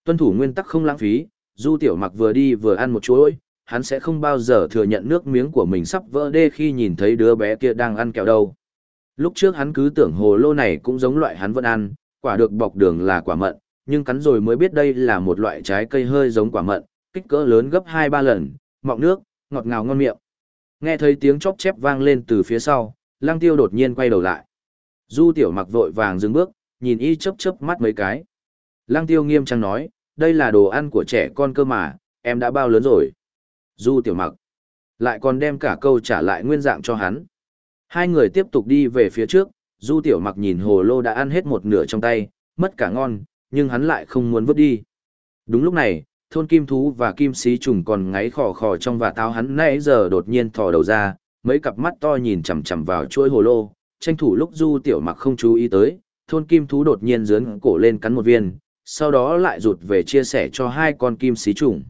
Tuân thủ nguyên tắc không lãng phí, du tiểu mặc vừa đi vừa ăn một chuỗi, hắn sẽ không bao giờ thừa nhận nước miếng của mình sắp vỡ đê khi nhìn thấy đứa bé kia đang ăn kẹo đâu. Lúc trước hắn cứ tưởng hồ lô này cũng giống loại hắn vẫn ăn, quả được bọc đường là quả mận, nhưng cắn rồi mới biết đây là một loại trái cây hơi giống quả mận, kích cỡ lớn gấp 2-3 lần, mọng nước, ngọt ngào ngon miệng. Nghe thấy tiếng chóp chép vang lên từ phía sau, Lăng Tiêu đột nhiên quay đầu lại. Du Tiểu Mặc vội vàng dừng bước, nhìn y chớp chớp mắt mấy cái. Lăng Tiêu nghiêm trang nói, đây là đồ ăn của trẻ con cơ mà, em đã bao lớn rồi. Du Tiểu Mặc lại còn đem cả câu trả lại nguyên dạng cho hắn. Hai người tiếp tục đi về phía trước, Du Tiểu Mặc nhìn hồ lô đã ăn hết một nửa trong tay, mất cả ngon, nhưng hắn lại không muốn vứt đi. Đúng lúc này, thôn kim thú và kim xí trùng còn ngáy khò khò trong và táo hắn nãy giờ đột nhiên thò đầu ra, mấy cặp mắt to nhìn chằm chằm vào chuỗi hồ lô, tranh thủ lúc Du Tiểu Mặc không chú ý tới, thôn kim thú đột nhiên dướn cổ lên cắn một viên, sau đó lại rụt về chia sẻ cho hai con kim xí trùng.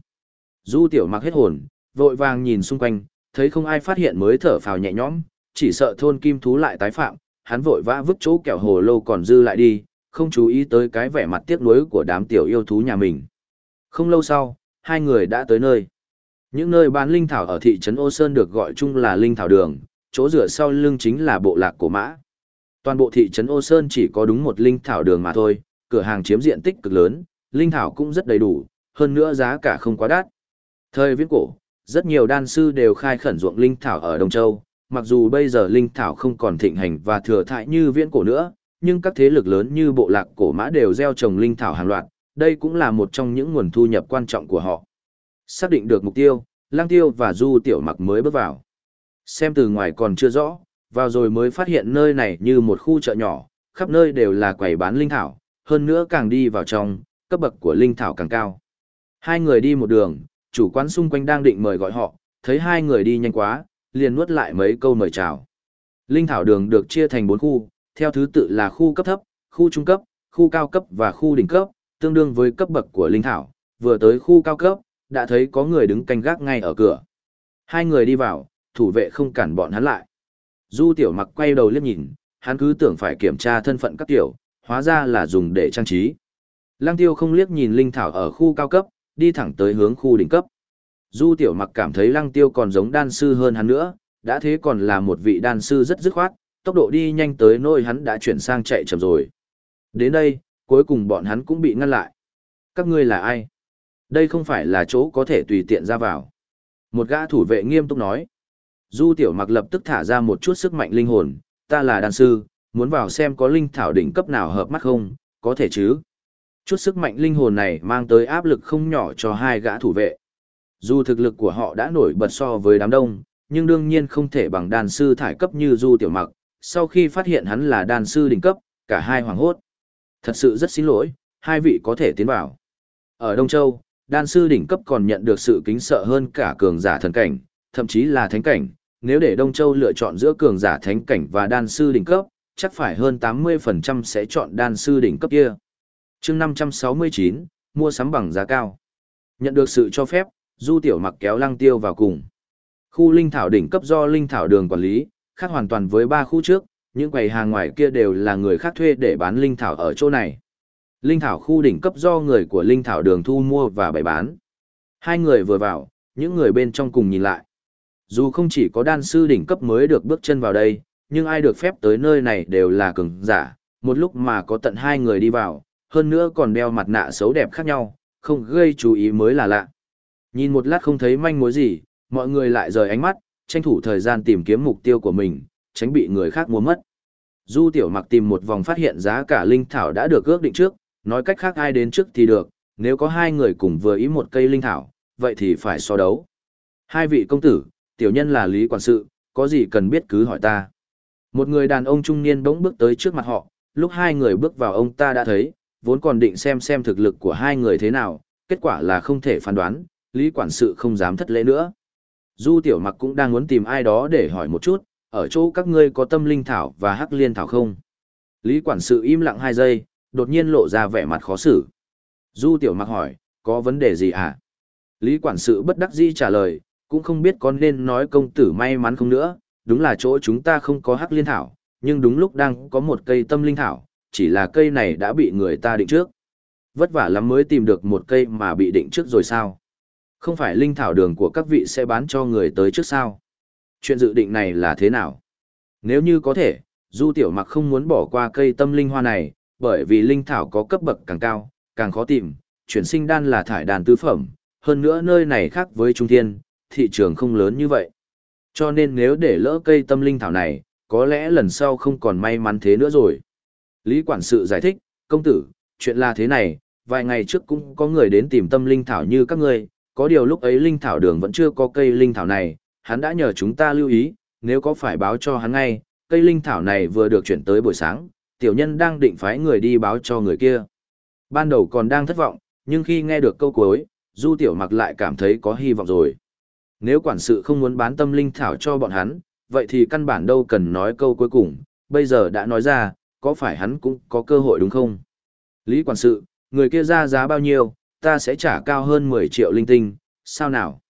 Du Tiểu Mặc hết hồn, vội vàng nhìn xung quanh, thấy không ai phát hiện mới thở phào nhẹ nhõm, chỉ sợ thôn kim thú lại tái phạm, hắn vội vã vứt chỗ kẹo hồ lô còn dư lại đi, không chú ý tới cái vẻ mặt tiếc nuối của đám tiểu yêu thú nhà mình. Không lâu sau, hai người đã tới nơi. Những nơi bán linh thảo ở thị trấn Ô Sơn được gọi chung là linh thảo đường, chỗ rửa sau lưng chính là bộ lạc của mã. Toàn bộ thị trấn Ô Sơn chỉ có đúng một linh thảo đường mà thôi, cửa hàng chiếm diện tích cực lớn, linh thảo cũng rất đầy đủ, hơn nữa giá cả không quá đắt. Thời viễn cổ, rất nhiều đan sư đều khai khẩn ruộng linh thảo ở Đông Châu, mặc dù bây giờ linh thảo không còn thịnh hành và thừa thãi như viễn cổ nữa, nhưng các thế lực lớn như bộ lạc cổ mã đều gieo trồng linh thảo hàng loạt, đây cũng là một trong những nguồn thu nhập quan trọng của họ. Xác định được mục tiêu, Lang Tiêu và Du Tiểu Mặc mới bước vào. Xem từ ngoài còn chưa rõ, vào rồi mới phát hiện nơi này như một khu chợ nhỏ, khắp nơi đều là quầy bán linh thảo, hơn nữa càng đi vào trong, cấp bậc của linh thảo càng cao. Hai người đi một đường, chủ quán xung quanh đang định mời gọi họ, thấy hai người đi nhanh quá, liền nuốt lại mấy câu mời chào. Linh thảo đường được chia thành bốn khu, theo thứ tự là khu cấp thấp, khu trung cấp, khu cao cấp và khu đỉnh cấp, tương đương với cấp bậc của linh thảo. Vừa tới khu cao cấp, đã thấy có người đứng canh gác ngay ở cửa. Hai người đi vào, thủ vệ không cản bọn hắn lại. Du tiểu mặc quay đầu liếc nhìn, hắn cứ tưởng phải kiểm tra thân phận các tiểu, hóa ra là dùng để trang trí. Lăng tiêu không liếc nhìn linh thảo ở khu cao cấp, đi thẳng tới hướng khu đỉnh cấp. Du tiểu mặc cảm thấy lăng tiêu còn giống đan sư hơn hắn nữa, đã thế còn là một vị đan sư rất dứt khoát, tốc độ đi nhanh tới nơi hắn đã chuyển sang chạy chậm rồi. Đến đây, cuối cùng bọn hắn cũng bị ngăn lại. Các ngươi là ai? Đây không phải là chỗ có thể tùy tiện ra vào. Một gã thủ vệ nghiêm túc nói. Du tiểu mặc lập tức thả ra một chút sức mạnh linh hồn, ta là đan sư, muốn vào xem có linh thảo đỉnh cấp nào hợp mắt không, có thể chứ. Chút sức mạnh linh hồn này mang tới áp lực không nhỏ cho hai gã thủ vệ. Dù thực lực của họ đã nổi bật so với đám đông, nhưng đương nhiên không thể bằng đan sư thải cấp như Du Tiểu Mặc, sau khi phát hiện hắn là đan sư đỉnh cấp, cả hai hoàng hốt. Thật sự rất xin lỗi, hai vị có thể tiến vào. Ở Đông Châu, đan sư đỉnh cấp còn nhận được sự kính sợ hơn cả cường giả thần cảnh, thậm chí là thánh cảnh. Nếu để Đông Châu lựa chọn giữa cường giả thánh cảnh và đan sư đỉnh cấp, chắc phải hơn 80% sẽ chọn đan sư đỉnh cấp kia. chương 569, mua sắm bằng giá cao. Nhận được sự cho phép, Du Tiểu Mặc kéo Lăng Tiêu vào cùng. Khu linh thảo đỉnh cấp do linh thảo đường quản lý, khác hoàn toàn với ba khu trước, những quầy hàng ngoài kia đều là người khác thuê để bán linh thảo ở chỗ này. Linh thảo khu đỉnh cấp do người của linh thảo đường thu mua và bày bán. Hai người vừa vào, những người bên trong cùng nhìn lại. Dù không chỉ có đan sư đỉnh cấp mới được bước chân vào đây, nhưng ai được phép tới nơi này đều là cường giả, một lúc mà có tận hai người đi vào, hơn nữa còn đeo mặt nạ xấu đẹp khác nhau, không gây chú ý mới là lạ. Nhìn một lát không thấy manh mối gì, mọi người lại rời ánh mắt, tranh thủ thời gian tìm kiếm mục tiêu của mình, tránh bị người khác mua mất. Du tiểu mặc tìm một vòng phát hiện giá cả linh thảo đã được ước định trước, nói cách khác ai đến trước thì được, nếu có hai người cùng vừa ý một cây linh thảo, vậy thì phải so đấu. Hai vị công tử, tiểu nhân là Lý Quản sự, có gì cần biết cứ hỏi ta. Một người đàn ông trung niên bỗng bước tới trước mặt họ, lúc hai người bước vào ông ta đã thấy, vốn còn định xem xem thực lực của hai người thế nào, kết quả là không thể phán đoán, Lý Quản sự không dám thất lễ nữa. Du Tiểu Mặc cũng đang muốn tìm ai đó để hỏi một chút, ở chỗ các ngươi có tâm linh thảo và hắc liên thảo không? Lý Quản sự im lặng hai giây, đột nhiên lộ ra vẻ mặt khó xử. Du Tiểu Mặc hỏi, có vấn đề gì à? Lý Quản sự bất đắc dĩ trả lời, cũng không biết có nên nói công tử may mắn không nữa, đúng là chỗ chúng ta không có hắc liên thảo, nhưng đúng lúc đang có một cây tâm linh thảo, chỉ là cây này đã bị người ta định trước. Vất vả lắm mới tìm được một cây mà bị định trước rồi sao? Không phải linh thảo đường của các vị sẽ bán cho người tới trước sao? Chuyện dự định này là thế nào? Nếu như có thể, Du Tiểu Mặc không muốn bỏ qua cây tâm linh hoa này, bởi vì linh thảo có cấp bậc càng cao, càng khó tìm, chuyển sinh đan là thải đàn tứ phẩm, hơn nữa nơi này khác với Trung Thiên, thị trường không lớn như vậy. Cho nên nếu để lỡ cây tâm linh thảo này, có lẽ lần sau không còn may mắn thế nữa rồi. Lý quản sự giải thích, công tử, chuyện là thế này, vài ngày trước cũng có người đến tìm tâm linh thảo như các ngươi, có điều lúc ấy linh thảo đường vẫn chưa có cây linh thảo này, hắn đã nhờ chúng ta lưu ý, nếu có phải báo cho hắn ngay, cây linh thảo này vừa được chuyển tới buổi sáng, tiểu nhân đang định phái người đi báo cho người kia. Ban đầu còn đang thất vọng, nhưng khi nghe được câu cuối, Du Tiểu Mặc lại cảm thấy có hy vọng rồi. Nếu quản sự không muốn bán tâm linh thảo cho bọn hắn, vậy thì căn bản đâu cần nói câu cuối cùng, bây giờ đã nói ra, có phải hắn cũng có cơ hội đúng không? Lý quản sự, người kia ra giá bao nhiêu, ta sẽ trả cao hơn 10 triệu linh tinh, sao nào?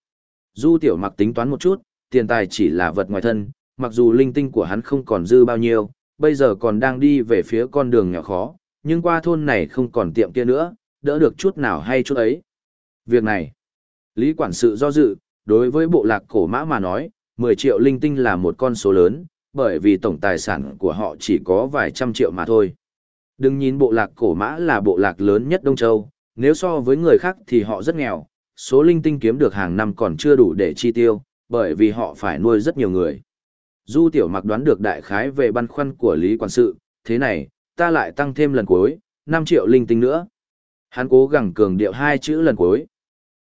Du tiểu mặc tính toán một chút, tiền tài chỉ là vật ngoài thân, mặc dù linh tinh của hắn không còn dư bao nhiêu, bây giờ còn đang đi về phía con đường nhỏ khó, nhưng qua thôn này không còn tiệm kia nữa, đỡ được chút nào hay chút ấy. Việc này, Lý quản sự do dự, đối với bộ lạc cổ mã mà nói, 10 triệu linh tinh là một con số lớn, bởi vì tổng tài sản của họ chỉ có vài trăm triệu mà thôi. Đừng nhìn bộ lạc cổ mã là bộ lạc lớn nhất Đông Châu, nếu so với người khác thì họ rất nghèo, số linh tinh kiếm được hàng năm còn chưa đủ để chi tiêu, bởi vì họ phải nuôi rất nhiều người. Du tiểu mặc đoán được đại khái về băn khoăn của Lý Quản sự, thế này, ta lại tăng thêm lần cuối, 5 triệu linh tinh nữa. Hắn cố gắng cường điệu hai chữ lần cuối.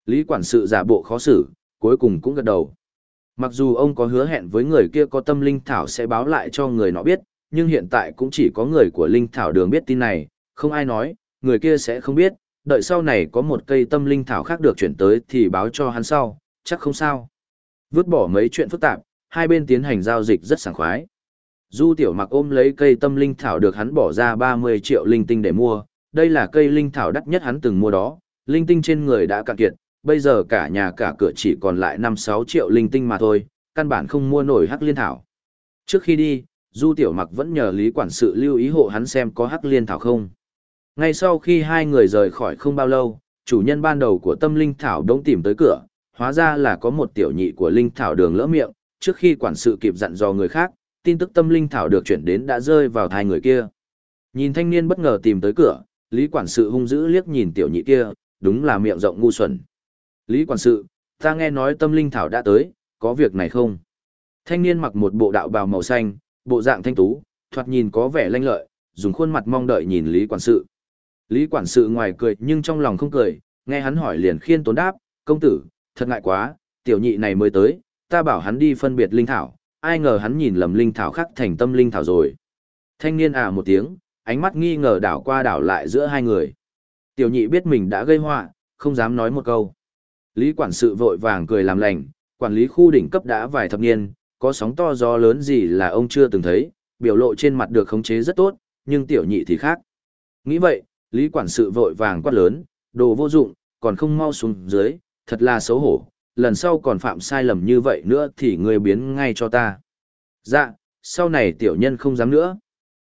Lý Quản sự giả bộ khó xử, cuối cùng cũng gật đầu. Mặc dù ông có hứa hẹn với người kia có tâm linh thảo sẽ báo lại cho người nó biết, nhưng hiện tại cũng chỉ có người của linh thảo đường biết tin này, không ai nói, người kia sẽ không biết, đợi sau này có một cây tâm linh thảo khác được chuyển tới thì báo cho hắn sau, chắc không sao. Vứt bỏ mấy chuyện phức tạp, hai bên tiến hành giao dịch rất sảng khoái. Du tiểu mặc ôm lấy cây tâm linh thảo được hắn bỏ ra 30 triệu linh tinh để mua, đây là cây linh thảo đắt nhất hắn từng mua đó, linh tinh trên người đã cạn kiệt, bây giờ cả nhà cả cửa chỉ còn lại 5-6 triệu linh tinh mà thôi, căn bản không mua nổi hắc liên thảo. Trước khi đi, Du Tiểu Mặc vẫn nhờ Lý Quản sự lưu ý hộ hắn xem có hắc liên thảo không. Ngay sau khi hai người rời khỏi không bao lâu, chủ nhân ban đầu của tâm linh thảo đống tìm tới cửa, hóa ra là có một tiểu nhị của linh thảo đường lỡ miệng, trước khi quản sự kịp dặn dò người khác, tin tức tâm linh thảo được chuyển đến đã rơi vào thai người kia. Nhìn thanh niên bất ngờ tìm tới cửa, Lý quản sự hung dữ liếc nhìn tiểu nhị kia, đúng là miệng rộng ngu xuẩn. Lý quản sự, ta nghe nói tâm linh thảo đã tới, có việc này không? Thanh niên mặc một bộ đạo bào màu xanh, bộ dạng thanh tú, thoạt nhìn có vẻ lanh lợi, dùng khuôn mặt mong đợi nhìn Lý quản sự. Lý quản sự ngoài cười nhưng trong lòng không cười, nghe hắn hỏi liền khiên tốn đáp, công tử, thật ngại quá, tiểu nhị này mới tới, ta bảo hắn đi phân biệt linh thảo, ai ngờ hắn nhìn lầm linh thảo khác thành tâm linh thảo rồi. Thanh niên à một tiếng, ánh mắt nghi ngờ đảo qua đảo lại giữa hai người. Tiểu nhị biết mình đã gây họa, không dám nói một câu. Lý quản sự vội vàng cười làm lành, quản lý khu đỉnh cấp đã vài thập niên, có sóng to gió lớn gì là ông chưa từng thấy, biểu lộ trên mặt được khống chế rất tốt, nhưng tiểu nhị thì khác. Nghĩ vậy, Lý quản sự vội vàng quát lớn, đồ vô dụng, còn không mau xuống dưới, thật là xấu hổ, lần sau còn phạm sai lầm như vậy nữa thì người biến ngay cho ta. Dạ, sau này tiểu nhân không dám nữa.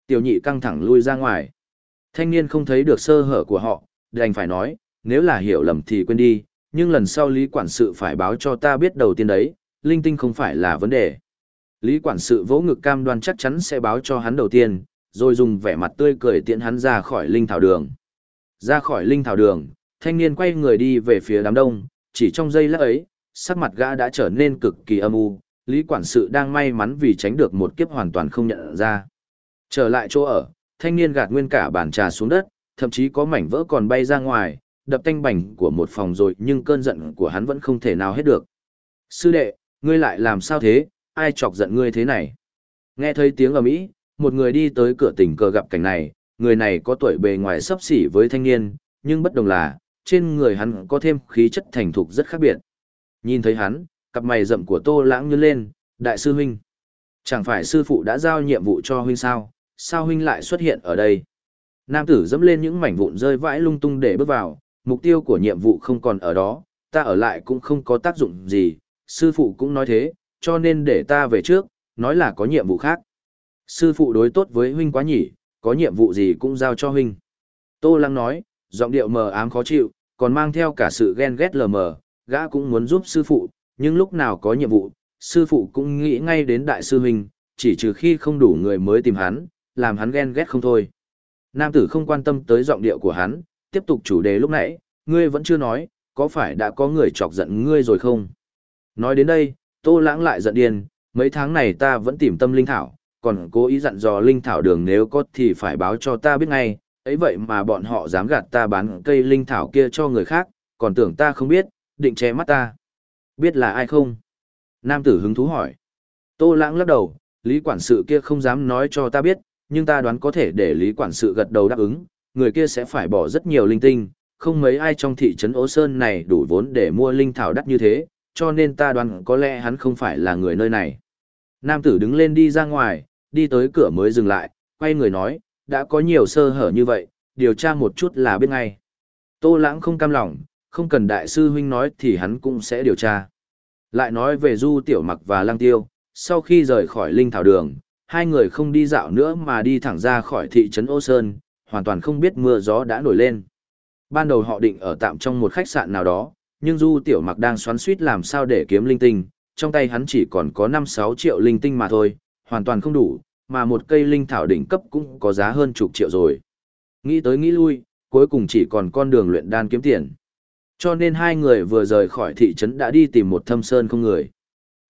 Tiểu nhị căng thẳng lui ra ngoài. Thanh niên không thấy được sơ hở của họ, đành phải nói, nếu là hiểu lầm thì quên đi, nhưng lần sau Lý Quản sự phải báo cho ta biết đầu tiên đấy, linh tinh không phải là vấn đề. Lý Quản sự vỗ ngực cam đoan chắc chắn sẽ báo cho hắn đầu tiên, rồi dùng vẻ mặt tươi cười tiện hắn ra khỏi linh thảo đường. Ra khỏi linh thảo đường, thanh niên quay người đi về phía đám đông, chỉ trong giây lát ấy, sắc mặt gã đã trở nên cực kỳ âm u, Lý Quản sự đang may mắn vì tránh được một kiếp hoàn toàn không nhận ra. Trở lại chỗ ở, thanh niên gạt nguyên cả bàn trà xuống đất, thậm chí có mảnh vỡ còn bay ra ngoài, đập tanh bành của một phòng rồi nhưng cơn giận của hắn vẫn không thể nào hết được. Sư đệ, ngươi lại làm sao thế, ai chọc giận ngươi thế này? Nghe thấy tiếng ầm ĩ, một người đi tới cửa tỉnh cờ gặp cảnh này, người này có tuổi bề ngoài sấp xỉ với thanh niên, nhưng bất đồng là, trên người hắn có thêm khí chất thành thục rất khác biệt. Nhìn thấy hắn, cặp mày rậm của Tô Lãng nhướng lên, đại sư huynh. Chẳng phải sư phụ đã giao nhiệm vụ cho huynh sao, sao huynh lại xuất hiện ở đây? Nam tử dẫm lên những mảnh vụn rơi vãi lung tung để bước vào, mục tiêu của nhiệm vụ không còn ở đó, ta ở lại cũng không có tác dụng gì, sư phụ cũng nói thế, cho nên để ta về trước, nói là có nhiệm vụ khác. Sư phụ đối tốt với huynh quá nhỉ, có nhiệm vụ gì cũng giao cho huynh. Tô Lăng nói, giọng điệu mờ ám khó chịu, còn mang theo cả sự ghen ghét lờ mờ, gã cũng muốn giúp sư phụ, nhưng lúc nào có nhiệm vụ, sư phụ cũng nghĩ ngay đến đại sư huynh, chỉ trừ khi không đủ người mới tìm hắn, làm hắn ghen ghét không thôi. Nam tử không quan tâm tới giọng điệu của hắn, tiếp tục chủ đề lúc nãy, ngươi vẫn chưa nói, có phải đã có người chọc giận ngươi rồi không? Nói đến đây, Tô Lãng lại giận điên, mấy tháng này ta vẫn tìm tâm linh thảo, còn cố ý dặn dò linh thảo đường nếu có thì phải báo cho ta biết ngay, ấy vậy mà bọn họ dám gạt ta bán cây linh thảo kia cho người khác, còn tưởng ta không biết, định che mắt ta. Biết là ai không? Nam tử hứng thú hỏi. Tô lãng lắc đầu, lý quản sự kia không dám nói cho ta biết, nhưng ta đoán có thể để lý quản sự gật đầu đáp ứng, người kia sẽ phải bỏ rất nhiều linh tinh, không mấy ai trong thị trấn Ô Sơn này đủ vốn để mua linh thảo đắt như thế, cho nên ta đoán có lẽ hắn không phải là người nơi này. Nam tử đứng lên đi ra ngoài, đi tới cửa mới dừng lại, quay người nói, đã có nhiều sơ hở như vậy, điều tra một chút là biết ngay. Tô lãng không cam lòng, không cần đại sư huynh nói thì hắn cũng sẽ điều tra. Lại nói về du tiểu mặc và lang tiêu, sau khi rời khỏi linh thảo đường, hai người không đi dạo nữa mà đi thẳng ra khỏi thị trấn Ô Sơn, hoàn toàn không biết mưa gió đã nổi lên. Ban đầu họ định ở tạm trong một khách sạn nào đó, nhưng du tiểu mặc đang xoắn suýt làm sao để kiếm linh tinh, trong tay hắn chỉ còn có 5-6 triệu linh tinh mà thôi, hoàn toàn không đủ, mà một cây linh thảo đỉnh cấp cũng có giá hơn chục triệu rồi. Nghĩ tới nghĩ lui, cuối cùng chỉ còn con đường luyện đan kiếm tiền. Cho nên hai người vừa rời khỏi thị trấn đã đi tìm một thâm sơn không người.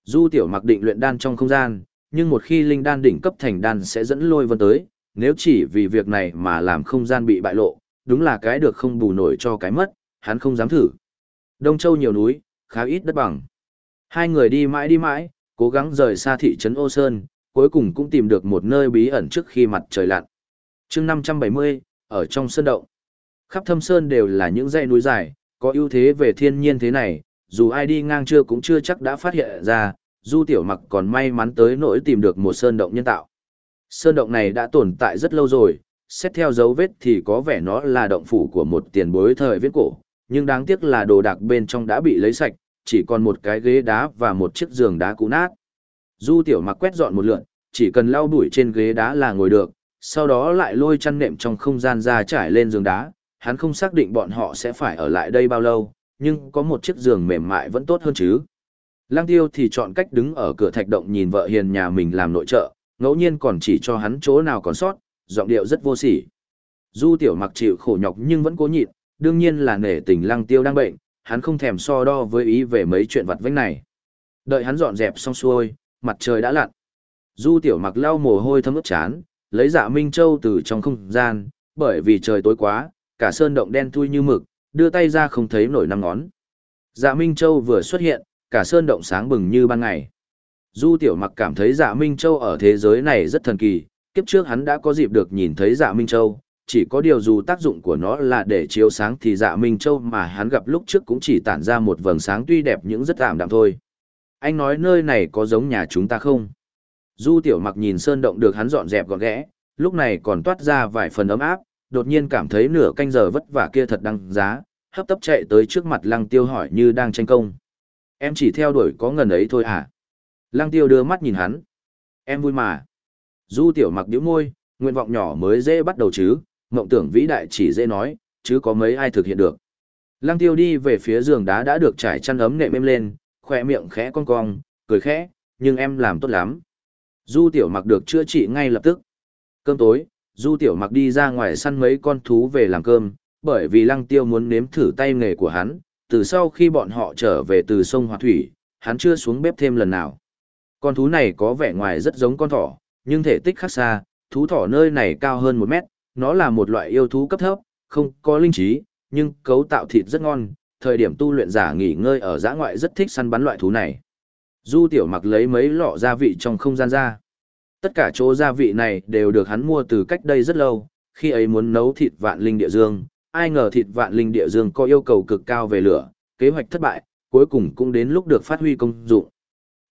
Du tiểu mặc định luyện đan trong không gian, nhưng một khi linh đan đỉnh cấp thành đan sẽ dẫn lôi vân tới, nếu chỉ vì việc này mà làm không gian bị bại lộ, đúng là cái được không bù nổi cho cái mất, hắn không dám thử. Đông Châu nhiều núi, khá ít đất bằng. Hai người đi mãi đi mãi, cố gắng rời xa thị trấn Ô Sơn, cuối cùng cũng tìm được một nơi bí ẩn trước khi mặt trời lặn. chương 570, ở trong sơn động. Khắp thâm sơn đều là những dãy núi dài, có ưu thế về thiên nhiên thế này, dù ai đi ngang chưa cũng chưa chắc đã phát hiện ra, Du Tiểu Mặc còn may mắn tới nỗi tìm được một sơn động nhân tạo. Sơn động này đã tồn tại rất lâu rồi, xét theo dấu vết thì có vẻ nó là động phủ của một tiền bối thời viễn cổ, nhưng đáng tiếc là đồ đạc bên trong đã bị lấy sạch, chỉ còn một cái ghế đá và một chiếc giường đá cũ nát. Du tiểu mặc quét dọn một lượn, chỉ cần lau bụi trên ghế đá là ngồi được, sau đó lại lôi chăn nệm trong không gian ra trải lên giường đá. Hắn không xác định bọn họ sẽ phải ở lại đây bao lâu, nhưng có một chiếc giường mềm mại vẫn tốt hơn chứ. Lăng tiêu thì chọn cách đứng ở cửa thạch động nhìn vợ hiền nhà mình làm nội trợ, ngẫu nhiên còn chỉ cho hắn chỗ nào còn sót, giọng điệu rất vô sỉ. Du tiểu mặc chịu khổ nhọc nhưng vẫn cố nhịn, đương nhiên là nể tình lăng tiêu đang bệnh, hắn không thèm so đo với ý về mấy chuyện vặt vãnh này. Đợi hắn dọn dẹp xong xuôi, mặt trời đã lặn. Du tiểu mặc lau mồ hôi thấm ướt chán, lấy dạ Minh Châu từ trong không gian, bởi vì trời tối quá, cả sơn động đen thui như mực, đưa tay ra không thấy nổi năm ngón. Dạ Minh Châu vừa xuất hiện, cả sơn động sáng bừng như ban ngày. Du tiểu mặc cảm thấy dạ Minh Châu ở thế giới này rất thần kỳ, kiếp trước hắn đã có dịp được nhìn thấy dạ Minh Châu, chỉ có điều dù tác dụng của nó là để chiếu sáng thì dạ Minh Châu mà hắn gặp lúc trước cũng chỉ tản ra một vầng sáng tuy đẹp nhưng rất tạm đạm thôi. Anh nói nơi này có giống nhà chúng ta không? Du tiểu mặc nhìn sơn động được hắn dọn dẹp gọn gẽ, lúc này còn toát ra vài phần ấm áp, đột nhiên cảm thấy nửa canh giờ vất vả kia thật đăng giá, hấp tấp chạy tới trước mặt lăng tiêu hỏi như đang tranh công. Em chỉ theo đuổi có ngần ấy thôi à? Lăng tiêu đưa mắt nhìn hắn. Em vui mà. Du tiểu mặc điếu môi, nguyện vọng nhỏ mới dễ bắt đầu chứ, mộng tưởng vĩ đại chỉ dễ nói, chứ có mấy ai thực hiện được. Lăng tiêu đi về phía giường đá đã được trải chăn ấm nệm êm lên, khỏe miệng khẽ cong cong, cười khẽ, nhưng em làm tốt lắm. Du tiểu mặc được chữa trị ngay lập tức. Cơm tối, du tiểu mặc đi ra ngoài săn mấy con thú về làm cơm, bởi vì lăng tiêu muốn nếm thử tay nghề của hắn, từ sau khi bọn họ trở về từ sông Hòa Thủy, hắn chưa xuống bếp thêm lần nào. Con thú này có vẻ ngoài rất giống con thỏ, nhưng thể tích khác xa, thú thỏ nơi này cao hơn một mét, nó là một loại yêu thú cấp thấp, không có linh trí, nhưng cấu tạo thịt rất ngon, thời điểm tu luyện giả nghỉ ngơi ở giã ngoại rất thích săn bắn loại thú này. Du tiểu mặc lấy mấy lọ gia vị trong không gian ra. Tất cả chỗ gia vị này đều được hắn mua từ cách đây rất lâu, khi ấy muốn nấu thịt vạn linh địa dương, ai ngờ thịt vạn linh địa dương có yêu cầu cực cao về lửa, kế hoạch thất bại, cuối cùng cũng đến lúc được phát huy công dụng.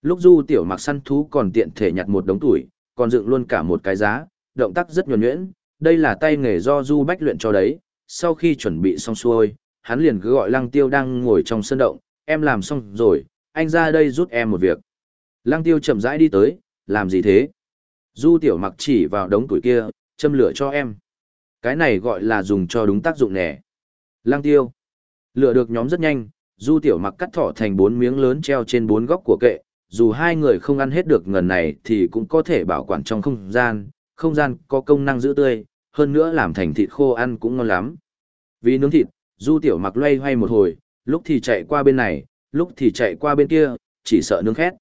Lúc du tiểu mặc săn thú còn tiện thể nhặt một đống tuổi, còn dựng luôn cả một cái giá, động tác rất nhuần nhuyễn, đây là tay nghề do du bách luyện cho đấy. Sau khi chuẩn bị xong xuôi, hắn liền cứ gọi lăng tiêu đang ngồi trong sân động, em làm xong rồi, anh ra đây giúp em một việc. Lăng tiêu chậm rãi đi tới, làm gì thế? Du tiểu mặc chỉ vào đống tuổi kia, châm lửa cho em. Cái này gọi là dùng cho đúng tác dụng nè. Lăng tiêu. Lửa được nhóm rất nhanh, du tiểu mặc cắt thỏ thành bốn miếng lớn treo trên bốn góc của kệ. Dù hai người không ăn hết được ngần này thì cũng có thể bảo quản trong không gian, không gian có công năng giữ tươi, hơn nữa làm thành thịt khô ăn cũng ngon lắm. Vì nướng thịt, du tiểu mặc loay hoay một hồi, lúc thì chạy qua bên này, lúc thì chạy qua bên kia, chỉ sợ nướng khét.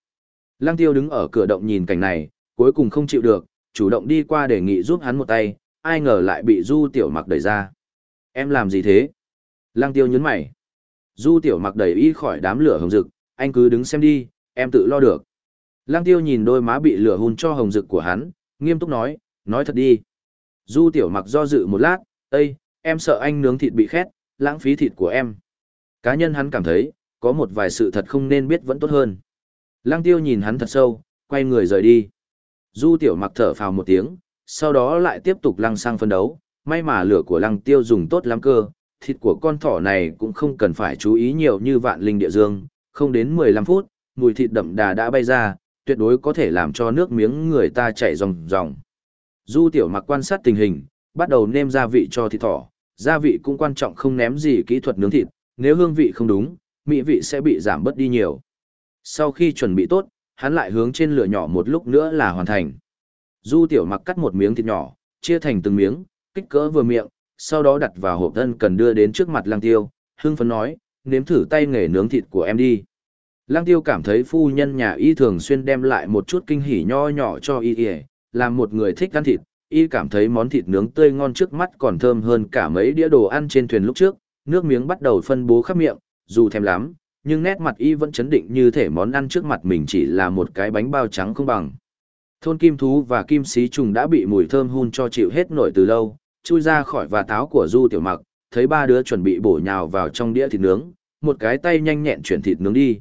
Lăng tiêu đứng ở cửa động nhìn cảnh này, cuối cùng không chịu được, chủ động đi qua đề nghị giúp hắn một tay, ai ngờ lại bị du tiểu mặc đẩy ra. Em làm gì thế? Lăng tiêu nhấn mày. Du tiểu mặc đẩy y khỏi đám lửa hồng rực, anh cứ đứng xem đi, em tự lo được. Lăng tiêu nhìn đôi má bị lửa hun cho hồng rực của hắn, nghiêm túc nói, nói thật đi. Du tiểu mặc do dự một lát, Ê, em sợ anh nướng thịt bị khét, lãng phí thịt của em. Cá nhân hắn cảm thấy, có một vài sự thật không nên biết vẫn tốt hơn. Lăng tiêu nhìn hắn thật sâu, quay người rời đi. Du tiểu mặc thở phào một tiếng, sau đó lại tiếp tục lăng sang phân đấu. May mà lửa của lăng tiêu dùng tốt lắm cơ, thịt của con thỏ này cũng không cần phải chú ý nhiều như vạn linh địa dương, không đến 15 phút, mùi thịt đậm đà đã bay ra, tuyệt đối có thể làm cho nước miếng người ta chảy ròng ròng. Du tiểu mặc quan sát tình hình, bắt đầu nêm gia vị cho thịt thỏ, gia vị cũng quan trọng không ném gì kỹ thuật nướng thịt, nếu hương vị không đúng, mỹ vị sẽ bị giảm bớt đi nhiều. Sau khi chuẩn bị tốt, hắn lại hướng trên lửa nhỏ một lúc nữa là hoàn thành. Du tiểu mặc cắt một miếng thịt nhỏ, chia thành từng miếng, kích cỡ vừa miệng, sau đó đặt vào hộp thân cần đưa đến trước mặt lang tiêu, hưng phấn nói, nếm thử tay nghề nướng thịt của em đi. Lang tiêu cảm thấy phu nhân nhà y thường xuyên đem lại một chút kinh hỉ nho nhỏ cho y y, làm một người thích ăn thịt, y cảm thấy món thịt nướng tươi ngon trước mắt còn thơm hơn cả mấy đĩa đồ ăn trên thuyền lúc trước, nước miếng bắt đầu phân bố khắp miệng, dù thèm lắm, nhưng nét mặt y vẫn chấn định như thể món ăn trước mặt mình chỉ là một cái bánh bao trắng không bằng. Thôn kim thú và kim xí trùng đã bị mùi thơm hun cho chịu hết nổi từ lâu, chui ra khỏi và táo của du tiểu mặc, thấy ba đứa chuẩn bị bổ nhào vào trong đĩa thịt nướng, một cái tay nhanh nhẹn chuyển thịt nướng đi.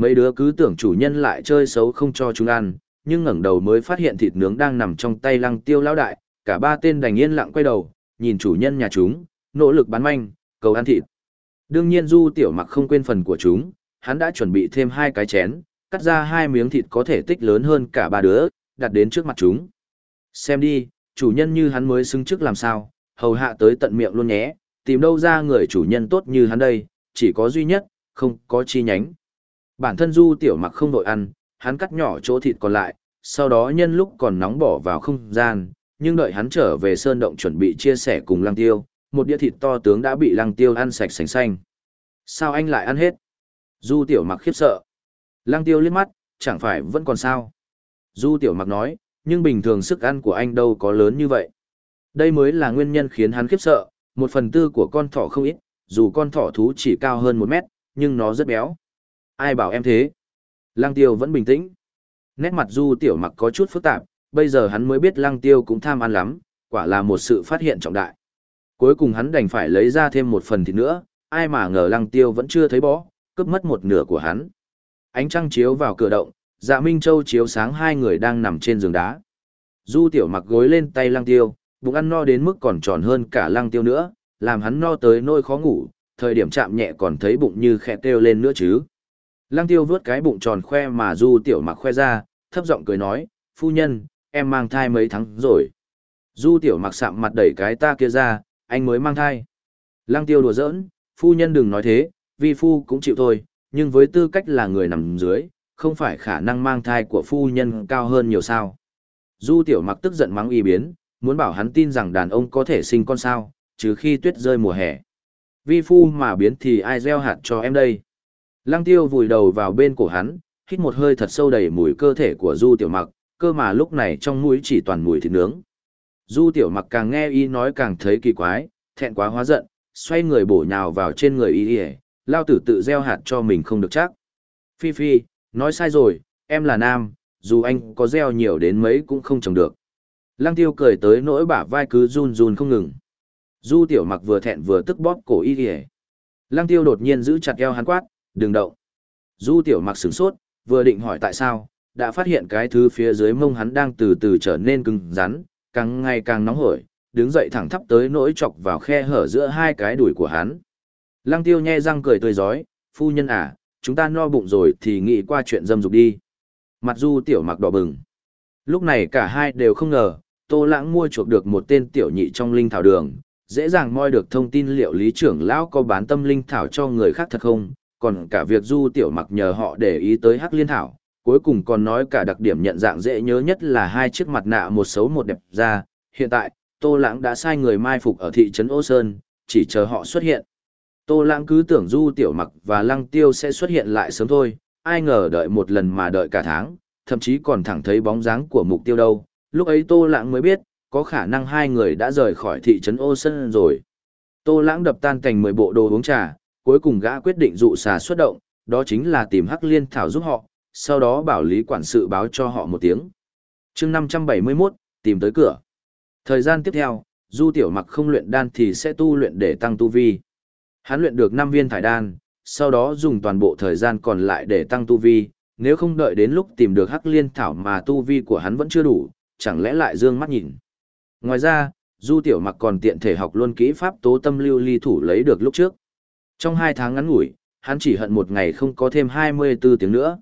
Mấy đứa cứ tưởng chủ nhân lại chơi xấu không cho chúng ăn, nhưng ngẩng đầu mới phát hiện thịt nướng đang nằm trong tay lăng tiêu lão đại, cả ba tên đành yên lặng quay đầu, nhìn chủ nhân nhà chúng, nỗ lực bán manh, cầu ăn thịt. Đương nhiên Du Tiểu Mặc không quên phần của chúng, hắn đã chuẩn bị thêm hai cái chén, cắt ra hai miếng thịt có thể tích lớn hơn cả ba đứa, đặt đến trước mặt chúng. Xem đi, chủ nhân như hắn mới xứng trước làm sao, hầu hạ tới tận miệng luôn nhé, tìm đâu ra người chủ nhân tốt như hắn đây, chỉ có duy nhất, không có chi nhánh. Bản thân Du Tiểu Mặc không đội ăn, hắn cắt nhỏ chỗ thịt còn lại, sau đó nhân lúc còn nóng bỏ vào không gian, nhưng đợi hắn trở về sơn động chuẩn bị chia sẻ cùng Lăng Tiêu, một đĩa thịt to tướng đã bị Lăng Tiêu ăn sạch sành xanh. Sao anh lại ăn hết? Du Tiểu Mặc khiếp sợ. Lăng Tiêu liếc mắt, chẳng phải vẫn còn sao? Du Tiểu Mặc nói, nhưng bình thường sức ăn của anh đâu có lớn như vậy. Đây mới là nguyên nhân khiến hắn khiếp sợ, một phần tư của con thỏ không ít, dù con thỏ thú chỉ cao hơn một mét, nhưng nó rất béo. Ai bảo em thế? Lăng Tiêu vẫn bình tĩnh. Nét mặt Du Tiểu Mặc có chút phức tạp, bây giờ hắn mới biết Lăng Tiêu cũng tham ăn lắm, quả là một sự phát hiện trọng đại. Cuối cùng hắn đành phải lấy ra thêm một phần thịt nữa, ai mà ngờ Lăng Tiêu vẫn chưa thấy bó, cướp mất một nửa của hắn. Ánh trăng chiếu vào cửa động, Dạ Minh Châu chiếu sáng hai người đang nằm trên giường đá. Du Tiểu Mặc gối lên tay Lăng Tiêu, bụng ăn no đến mức còn tròn hơn cả Lăng Tiêu nữa, làm hắn no tới nỗi khó ngủ, thời điểm chạm nhẹ còn thấy bụng như khẽ kêu lên nữa chứ. Lăng tiêu vớt cái bụng tròn khoe mà du tiểu mặc khoe ra, thấp giọng cười nói, phu nhân, em mang thai mấy tháng rồi. Du tiểu mặc sạm mặt đẩy cái ta kia ra, anh mới mang thai. Lăng tiêu đùa giỡn, phu nhân đừng nói thế, vi phu cũng chịu thôi, nhưng với tư cách là người nằm dưới, không phải khả năng mang thai của phu nhân cao hơn nhiều sao. Du tiểu mặc tức giận mắng y biến, muốn bảo hắn tin rằng đàn ông có thể sinh con sao, trừ khi tuyết rơi mùa hè. Vi phu mà biến thì ai gieo hạt cho em đây. Lăng tiêu vùi đầu vào bên cổ hắn, hít một hơi thật sâu đầy mùi cơ thể của du tiểu mặc, cơ mà lúc này trong mũi chỉ toàn mùi thịt nướng. Du tiểu mặc càng nghe y nói càng thấy kỳ quái, thẹn quá hóa giận, xoay người bổ nhào vào trên người y ỉa lao tử tự gieo hạt cho mình không được chắc. Phi phi nói sai rồi em là nam dù anh có gieo nhiều đến mấy cũng không trồng được. Lăng tiêu cười tới nỗi bả vai cứ run run không ngừng. Du tiểu mặc vừa thẹn vừa tức bóp cổ y ỉa lăng tiêu đột nhiên giữ chặt eo hắn quát đừng động du tiểu mặc sửng sốt vừa định hỏi tại sao đã phát hiện cái thứ phía dưới mông hắn đang từ từ trở nên cứng rắn càng ngày càng nóng hổi đứng dậy thẳng thắp tới nỗi chọc vào khe hở giữa hai cái đùi của hắn. Lăng tiêu nhe răng cười tươi giói, phu nhân à, chúng ta no bụng rồi thì nghĩ qua chuyện dâm dục đi. Mặt du tiểu mặc đỏ bừng. Lúc này cả hai đều không ngờ, tô lãng mua chuộc được một tên tiểu nhị trong linh thảo đường, dễ dàng moi được thông tin liệu lý trưởng lão có bán tâm linh thảo cho người khác thật không, còn cả việc du tiểu mặc nhờ họ để ý tới hắc liên thảo, cuối cùng còn nói cả đặc điểm nhận dạng dễ nhớ nhất là hai chiếc mặt nạ một xấu một đẹp ra, hiện tại, Tô Lãng đã sai người mai phục ở thị trấn Ô Sơn, chỉ chờ họ xuất hiện. Tô Lãng cứ tưởng Du Tiểu Mặc và Lăng Tiêu sẽ xuất hiện lại sớm thôi, ai ngờ đợi một lần mà đợi cả tháng, thậm chí còn thẳng thấy bóng dáng của mục tiêu đâu. Lúc ấy Tô Lãng mới biết, có khả năng hai người đã rời khỏi thị trấn Ô Sơn rồi. Tô Lãng đập tan cành mười bộ đồ uống trà, cuối cùng gã quyết định dụ xà xuất động, đó chính là tìm Hắc Liên Thảo giúp họ, sau đó bảo lý quản sự báo cho họ một tiếng. chương 571, tìm tới cửa. Thời gian tiếp theo, Du Tiểu Mặc không luyện đan thì sẽ tu luyện để tăng tu vi. Hắn luyện được 5 viên thải đan, sau đó dùng toàn bộ thời gian còn lại để tăng tu vi, nếu không đợi đến lúc tìm được Hắc Liên Thảo mà tu vi của hắn vẫn chưa đủ, chẳng lẽ lại dương mắt nhìn. Ngoài ra, Du Tiểu Mặc còn tiện thể học luôn kỹ pháp tố tâm lưu ly thủ lấy được lúc trước. Trong 2 tháng ngắn ngủi, hắn chỉ hận một ngày không có thêm 24 tiếng nữa.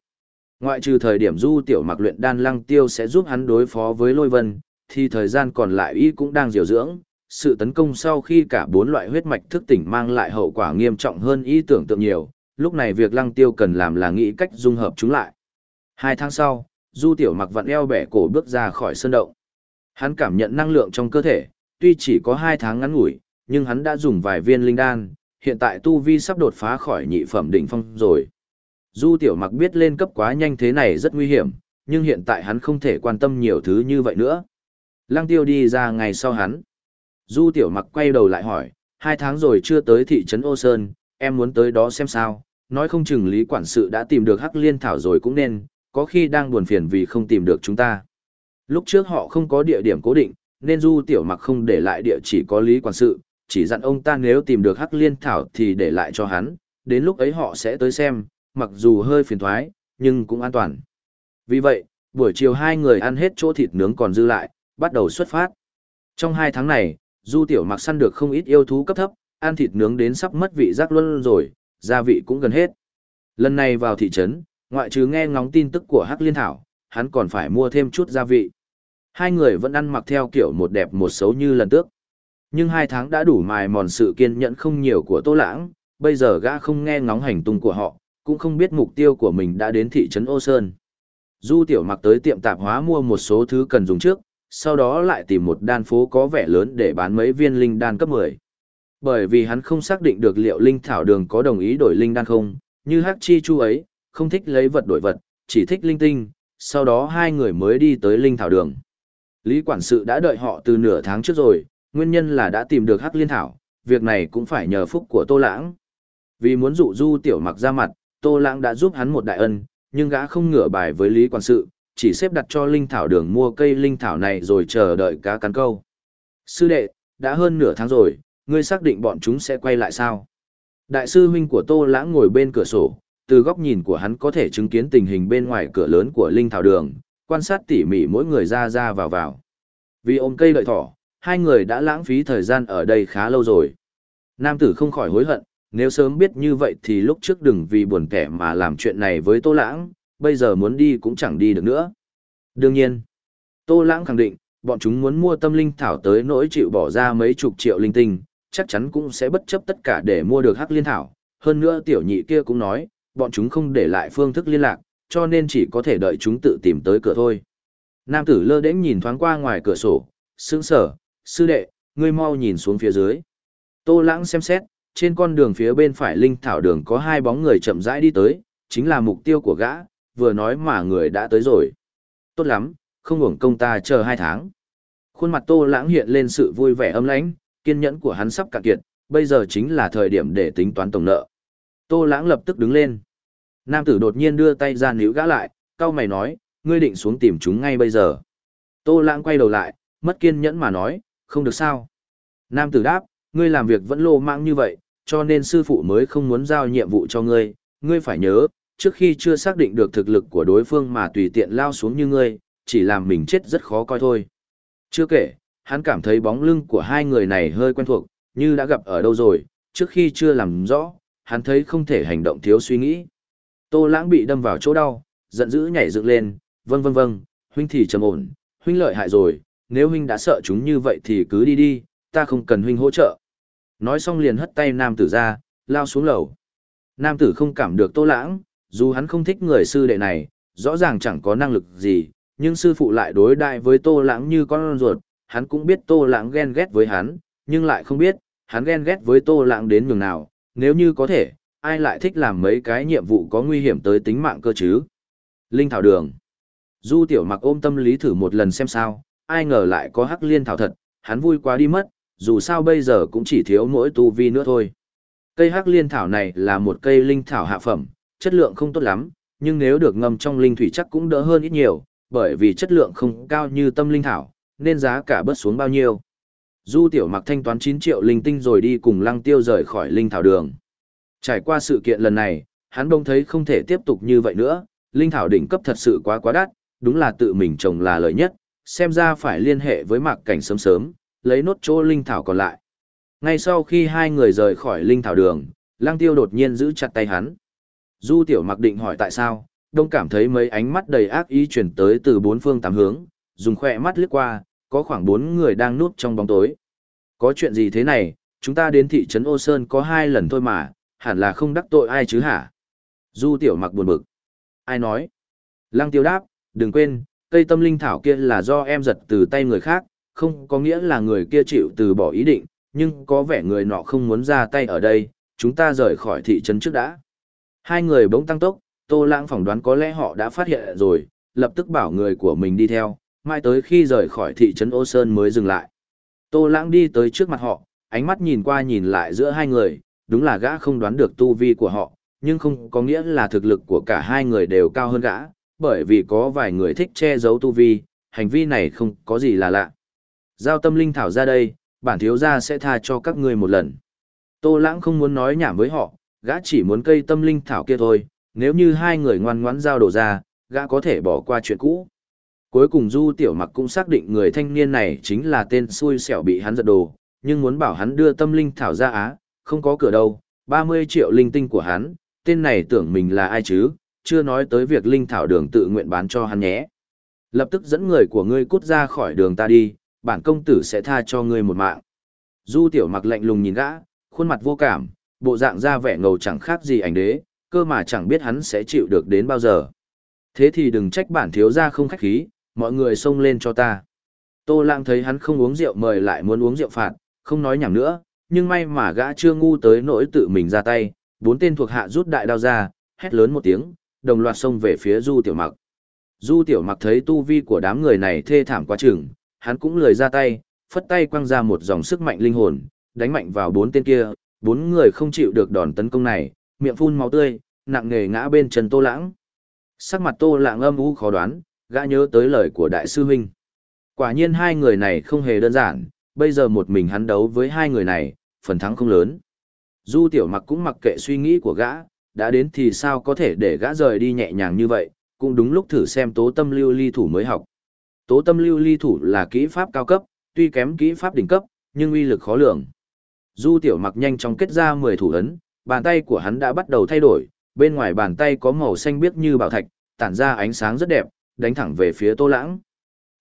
Ngoại trừ thời điểm Du Tiểu Mặc luyện đan lăng tiêu sẽ giúp hắn đối phó với Lôi Vân, thì thời gian còn lại y cũng đang diều dưỡng. Sự tấn công sau khi cả bốn loại huyết mạch thức tỉnh mang lại hậu quả nghiêm trọng hơn y tưởng tượng nhiều, lúc này việc lăng tiêu cần làm là nghĩ cách dung hợp chúng lại. Hai tháng sau, Du Tiểu mặc vặn eo bẻ cổ bước ra khỏi sân động. Hắn cảm nhận năng lượng trong cơ thể, tuy chỉ có hai tháng ngắn ngủi, nhưng hắn đã dùng vài viên linh đan, hiện tại tu vi sắp đột phá khỏi nhị phẩm đỉnh phong rồi. Du Tiểu mặc biết lên cấp quá nhanh thế này rất nguy hiểm, nhưng hiện tại hắn không thể quan tâm nhiều thứ như vậy nữa. Lăng tiêu đi ra ngày sau hắn. Du tiểu mặc quay đầu lại hỏi, hai tháng rồi chưa tới thị trấn Ô Sơn, em muốn tới đó xem sao, nói không chừng lý quản sự đã tìm được hắc liên thảo rồi cũng nên, có khi đang buồn phiền vì không tìm được chúng ta. Lúc trước họ không có địa điểm cố định, nên du tiểu mặc không để lại địa chỉ có lý quản sự, chỉ dặn ông ta nếu tìm được hắc liên thảo thì để lại cho hắn, đến lúc ấy họ sẽ tới xem, mặc dù hơi phiền thoái, nhưng cũng an toàn. Vì vậy, buổi chiều hai người ăn hết chỗ thịt nướng còn dư lại, bắt đầu xuất phát. Trong hai tháng này, Du Tiểu Mặc săn được không ít yêu thú cấp thấp, ăn thịt nướng đến sắp mất vị giác luôn rồi, gia vị cũng gần hết. Lần này vào thị trấn, ngoại trừ nghe ngóng tin tức của Hắc Liên Thảo, hắn còn phải mua thêm chút gia vị. Hai người vẫn ăn mặc theo kiểu một đẹp một xấu như lần trước. Nhưng hai tháng đã đủ mài mòn sự kiên nhẫn không nhiều của Tô Lãng, bây giờ gã không nghe ngóng hành tung của họ, cũng không biết mục tiêu của mình đã đến thị trấn Ô Sơn. Du Tiểu Mặc tới tiệm tạp hóa mua một số thứ cần dùng trước, sau đó lại tìm một đan phố có vẻ lớn để bán mấy viên linh đan cấp 10. Bởi vì hắn không xác định được liệu linh thảo đường có đồng ý đổi linh đan không, như hắc chi chu ấy, không thích lấy vật đổi vật, chỉ thích linh tinh, sau đó hai người mới đi tới linh thảo đường. Lý quản sự đã đợi họ từ nửa tháng trước rồi, nguyên nhân là đã tìm được hắc liên thảo, việc này cũng phải nhờ phúc của Tô Lãng. Vì muốn dụ du tiểu mặc ra mặt, Tô Lãng đã giúp hắn một đại ân, nhưng gã không ngửa bài với Lý quản sự, chỉ xếp đặt cho linh thảo đường mua cây linh thảo này rồi chờ đợi cá cắn câu. Sư đệ, đã hơn nửa tháng rồi, ngươi xác định bọn chúng sẽ quay lại sao? Đại sư huynh của Tô Lãng ngồi bên cửa sổ, từ góc nhìn của hắn có thể chứng kiến tình hình bên ngoài cửa lớn của linh thảo đường, quan sát tỉ mỉ mỗi người ra ra vào vào. Vì ôm cây đợi thỏ, hai người đã lãng phí thời gian ở đây khá lâu rồi. Nam tử không khỏi hối hận, nếu sớm biết như vậy thì lúc trước đừng vì buồn kẻ mà làm chuyện này với Tô Lãng, bây giờ muốn đi cũng chẳng đi được nữa. Đương nhiên, Tô Lãng khẳng định, bọn chúng muốn mua tâm linh thảo tới nỗi chịu bỏ ra mấy chục triệu linh tinh, chắc chắn cũng sẽ bất chấp tất cả để mua được hắc liên thảo. Hơn nữa tiểu nhị kia cũng nói, bọn chúng không để lại phương thức liên lạc, cho nên chỉ có thể đợi chúng tự tìm tới cửa thôi. Nam tử lơ đễnh nhìn thoáng qua ngoài cửa sổ, sững sờ sư đệ, ngươi mau nhìn xuống phía dưới. Tô Lãng xem xét, trên con đường phía bên phải linh thảo đường có hai bóng người chậm rãi đi tới, chính là mục tiêu của gã, vừa nói mà người đã tới rồi. Tốt lắm, không hưởng công ta chờ hai tháng. Khuôn mặt tô lãng hiện lên sự vui vẻ âm lãnh, kiên nhẫn của hắn sắp cạn kiệt, bây giờ chính là thời điểm để tính toán tổng nợ. Tô Lãng lập tức đứng lên. Nam tử đột nhiên đưa tay ra níu gã lại, cao mày nói, ngươi định xuống tìm chúng ngay bây giờ. Tô Lãng quay đầu lại, mất kiên nhẫn mà nói, không được sao. Nam tử đáp, ngươi làm việc vẫn lô mạng như vậy, cho nên sư phụ mới không muốn giao nhiệm vụ cho ngươi, ngươi phải nhớ, trước khi chưa xác định được thực lực của đối phương mà tùy tiện lao xuống như ngươi, chỉ làm mình chết rất khó coi thôi. Chưa kể, hắn cảm thấy bóng lưng của hai người này hơi quen thuộc, như đã gặp ở đâu rồi, trước khi chưa làm rõ, hắn thấy không thể hành động thiếu suy nghĩ. Tô lãng bị đâm vào chỗ đau, giận dữ nhảy dựng lên, vâng vâng vâng, huynh thì trầm ổn, huynh lợi hại rồi, nếu huynh đã sợ chúng như vậy thì cứ đi đi, ta không cần huynh hỗ trợ. Nói xong liền hất tay nam tử ra, lao xuống lầu. Nam tử không cảm được tô lãng, dù hắn không thích người sư đệ này, rõ ràng chẳng có năng lực gì, nhưng sư phụ lại đối đại với tô lãng như con ruột, hắn cũng biết tô lãng ghen ghét với hắn, nhưng lại không biết, hắn ghen ghét với tô lãng đến nhường nào, nếu như có thể, ai lại thích làm mấy cái nhiệm vụ có nguy hiểm tới tính mạng cơ chứ. Linh Thảo Đường Du Tiểu Mặc ôm tâm lý thử một lần xem sao, ai ngờ lại có hắc liên thảo thật, hắn vui quá đi mất, dù sao bây giờ cũng chỉ thiếu mỗi tu vi nữa thôi. Cây hắc liên thảo này là một cây linh thảo hạ phẩm, chất lượng không tốt lắm, nhưng nếu được ngâm trong linh thủy chắc cũng đỡ hơn ít nhiều, bởi vì chất lượng không cao như tâm linh thảo, nên giá cả bớt xuống bao nhiêu. Du tiểu mặc thanh toán 9 triệu linh tinh rồi đi cùng lăng tiêu rời khỏi linh thảo đường. Trải qua sự kiện lần này, hắn bỗng thấy không thể tiếp tục như vậy nữa, linh thảo đỉnh cấp thật sự quá quá đắt, đúng là tự mình trồng là lợi nhất, xem ra phải liên hệ với mạc cảnh sớm sớm, lấy nốt chỗ linh thảo còn lại. Ngay sau khi hai người rời khỏi linh thảo đường, lang tiêu đột nhiên giữ chặt tay hắn. Du tiểu mặc định hỏi tại sao, đông cảm thấy mấy ánh mắt đầy ác ý chuyển tới từ bốn phương tám hướng, dùng khỏe mắt lướt qua, có khoảng bốn người đang núp trong bóng tối. Có chuyện gì thế này, chúng ta đến thị trấn Ô Sơn có hai lần thôi mà, hẳn là không đắc tội ai chứ hả? Du tiểu mặc buồn bực. Ai nói? Lăng tiêu đáp, đừng quên, cây tâm linh thảo kia là do em giật từ tay người khác, không có nghĩa là người kia chịu từ bỏ ý định, nhưng có vẻ người nọ không muốn ra tay ở đây, chúng ta rời khỏi thị trấn trước đã. Hai người bỗng tăng tốc, Tô Lãng phỏng đoán có lẽ họ đã phát hiện rồi, lập tức bảo người của mình đi theo, mai tới khi rời khỏi thị trấn Ô Sơn mới dừng lại. Tô Lãng đi tới trước mặt họ, ánh mắt nhìn qua nhìn lại giữa hai người, đúng là gã không đoán được tu vi của họ, nhưng không có nghĩa là thực lực của cả hai người đều cao hơn gã, bởi vì có vài người thích che giấu tu vi, hành vi này không có gì là lạ. Giao tâm linh thảo ra đây, bản thiếu gia sẽ tha cho các ngươi một lần. Tô Lãng không muốn nói nhảm với họ, gã chỉ muốn cây tâm linh thảo kia thôi, nếu như hai người ngoan ngoãn giao đồ ra, gã có thể bỏ qua chuyện cũ. Cuối cùng Du Tiểu Mặc cũng xác định người thanh niên này chính là tên xui xẻo bị hắn giật đồ, nhưng muốn bảo hắn đưa tâm linh thảo ra á, không có cửa đâu, 30 triệu linh tinh của hắn, tên này tưởng mình là ai chứ, chưa nói tới việc linh thảo đường tự nguyện bán cho hắn nhé. Lập tức dẫn người của ngươi cút ra khỏi đường ta đi, bản công tử sẽ tha cho ngươi một mạng. Du Tiểu Mặc lạnh lùng nhìn gã, khuôn mặt vô cảm, bộ dạng ra vẻ ngầu chẳng khác gì ảnh đế, cơ mà chẳng biết hắn sẽ chịu được đến bao giờ. Thế thì đừng trách bản thiếu gia không khách khí, mọi người xông lên cho ta. Tô Lãng thấy hắn không uống rượu mời lại muốn uống rượu phạt, không nói nhảm nữa, nhưng may mà gã chưa ngu tới nỗi tự mình ra tay, bốn tên thuộc hạ rút đại đao ra, hét lớn một tiếng, đồng loạt xông về phía Du Tiểu Mặc. Du Tiểu Mặc thấy tu vi của đám người này thê thảm quá chừng, hắn cũng lười ra tay, phất tay quăng ra một dòng sức mạnh linh hồn, đánh mạnh vào bốn tên kia, bốn người không chịu được đòn tấn công này, miệng phun máu tươi, nặng nề ngã bên chân Tô Lãng. Sắc mặt Tô Lãng âm u khó đoán, gã nhớ tới lời của đại sư huynh. Quả nhiên hai người này không hề đơn giản, bây giờ một mình hắn đấu với hai người này, phần thắng không lớn. Du tiểu mặc cũng mặc kệ suy nghĩ của gã, đã đến thì sao có thể để gã rời đi nhẹ nhàng như vậy, cũng đúng lúc thử xem tố tâm lưu ly thủ mới học. Tố tâm lưu ly thủ là kỹ pháp cao cấp, tuy kém kỹ pháp đỉnh cấp, nhưng uy lực khó lường. Du tiểu mặc nhanh chóng kết ra 10 thủ ấn, bàn tay của hắn đã bắt đầu thay đổi, bên ngoài bàn tay có màu xanh biếc như bảo thạch, tản ra ánh sáng rất đẹp, đánh thẳng về phía Tô Lãng.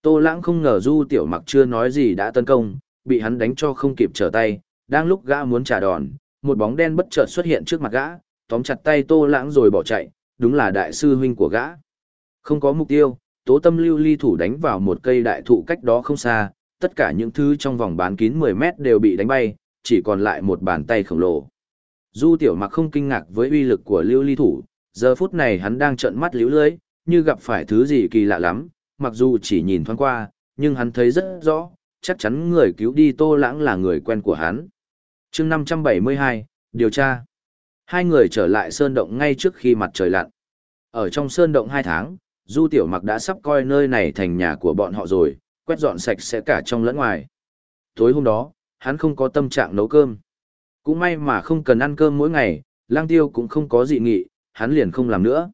Tô Lãng không ngờ Du Tiểu Mặc chưa nói gì đã tấn công, bị hắn đánh cho không kịp trở tay, đang lúc gã muốn trả đòn, một bóng đen bất chợt xuất hiện trước mặt gã, tóm chặt tay Tô Lãng rồi bỏ chạy, đúng là đại sư huynh của gã. Không có mục tiêu, Tố Tâm Lưu Ly thủ đánh vào một cây đại thụ cách đó không xa, tất cả những thứ trong vòng bán kín 10 mét đều bị đánh bay, chỉ còn lại một bàn tay khổng lồ. Du Tiểu Mặc không kinh ngạc với uy lực của Lưu Ly thủ, giờ phút này hắn đang trợn mắt liễu lưới, như gặp phải thứ gì kỳ lạ lắm, mặc dù chỉ nhìn thoáng qua, nhưng hắn thấy rất rõ, chắc chắn người cứu đi Tô Lãng là người quen của hắn. chương 572, điều tra. Hai người trở lại sơn động ngay trước khi mặt trời lặn. Ở trong sơn động hai tháng, Du Tiểu Mặc đã sắp coi nơi này thành nhà của bọn họ rồi, quét dọn sạch sẽ cả trong lẫn ngoài. Tối hôm đó, hắn không có tâm trạng nấu cơm. Cũng may mà không cần ăn cơm mỗi ngày, lang tiêu cũng không có dị nghị, hắn liền không làm nữa.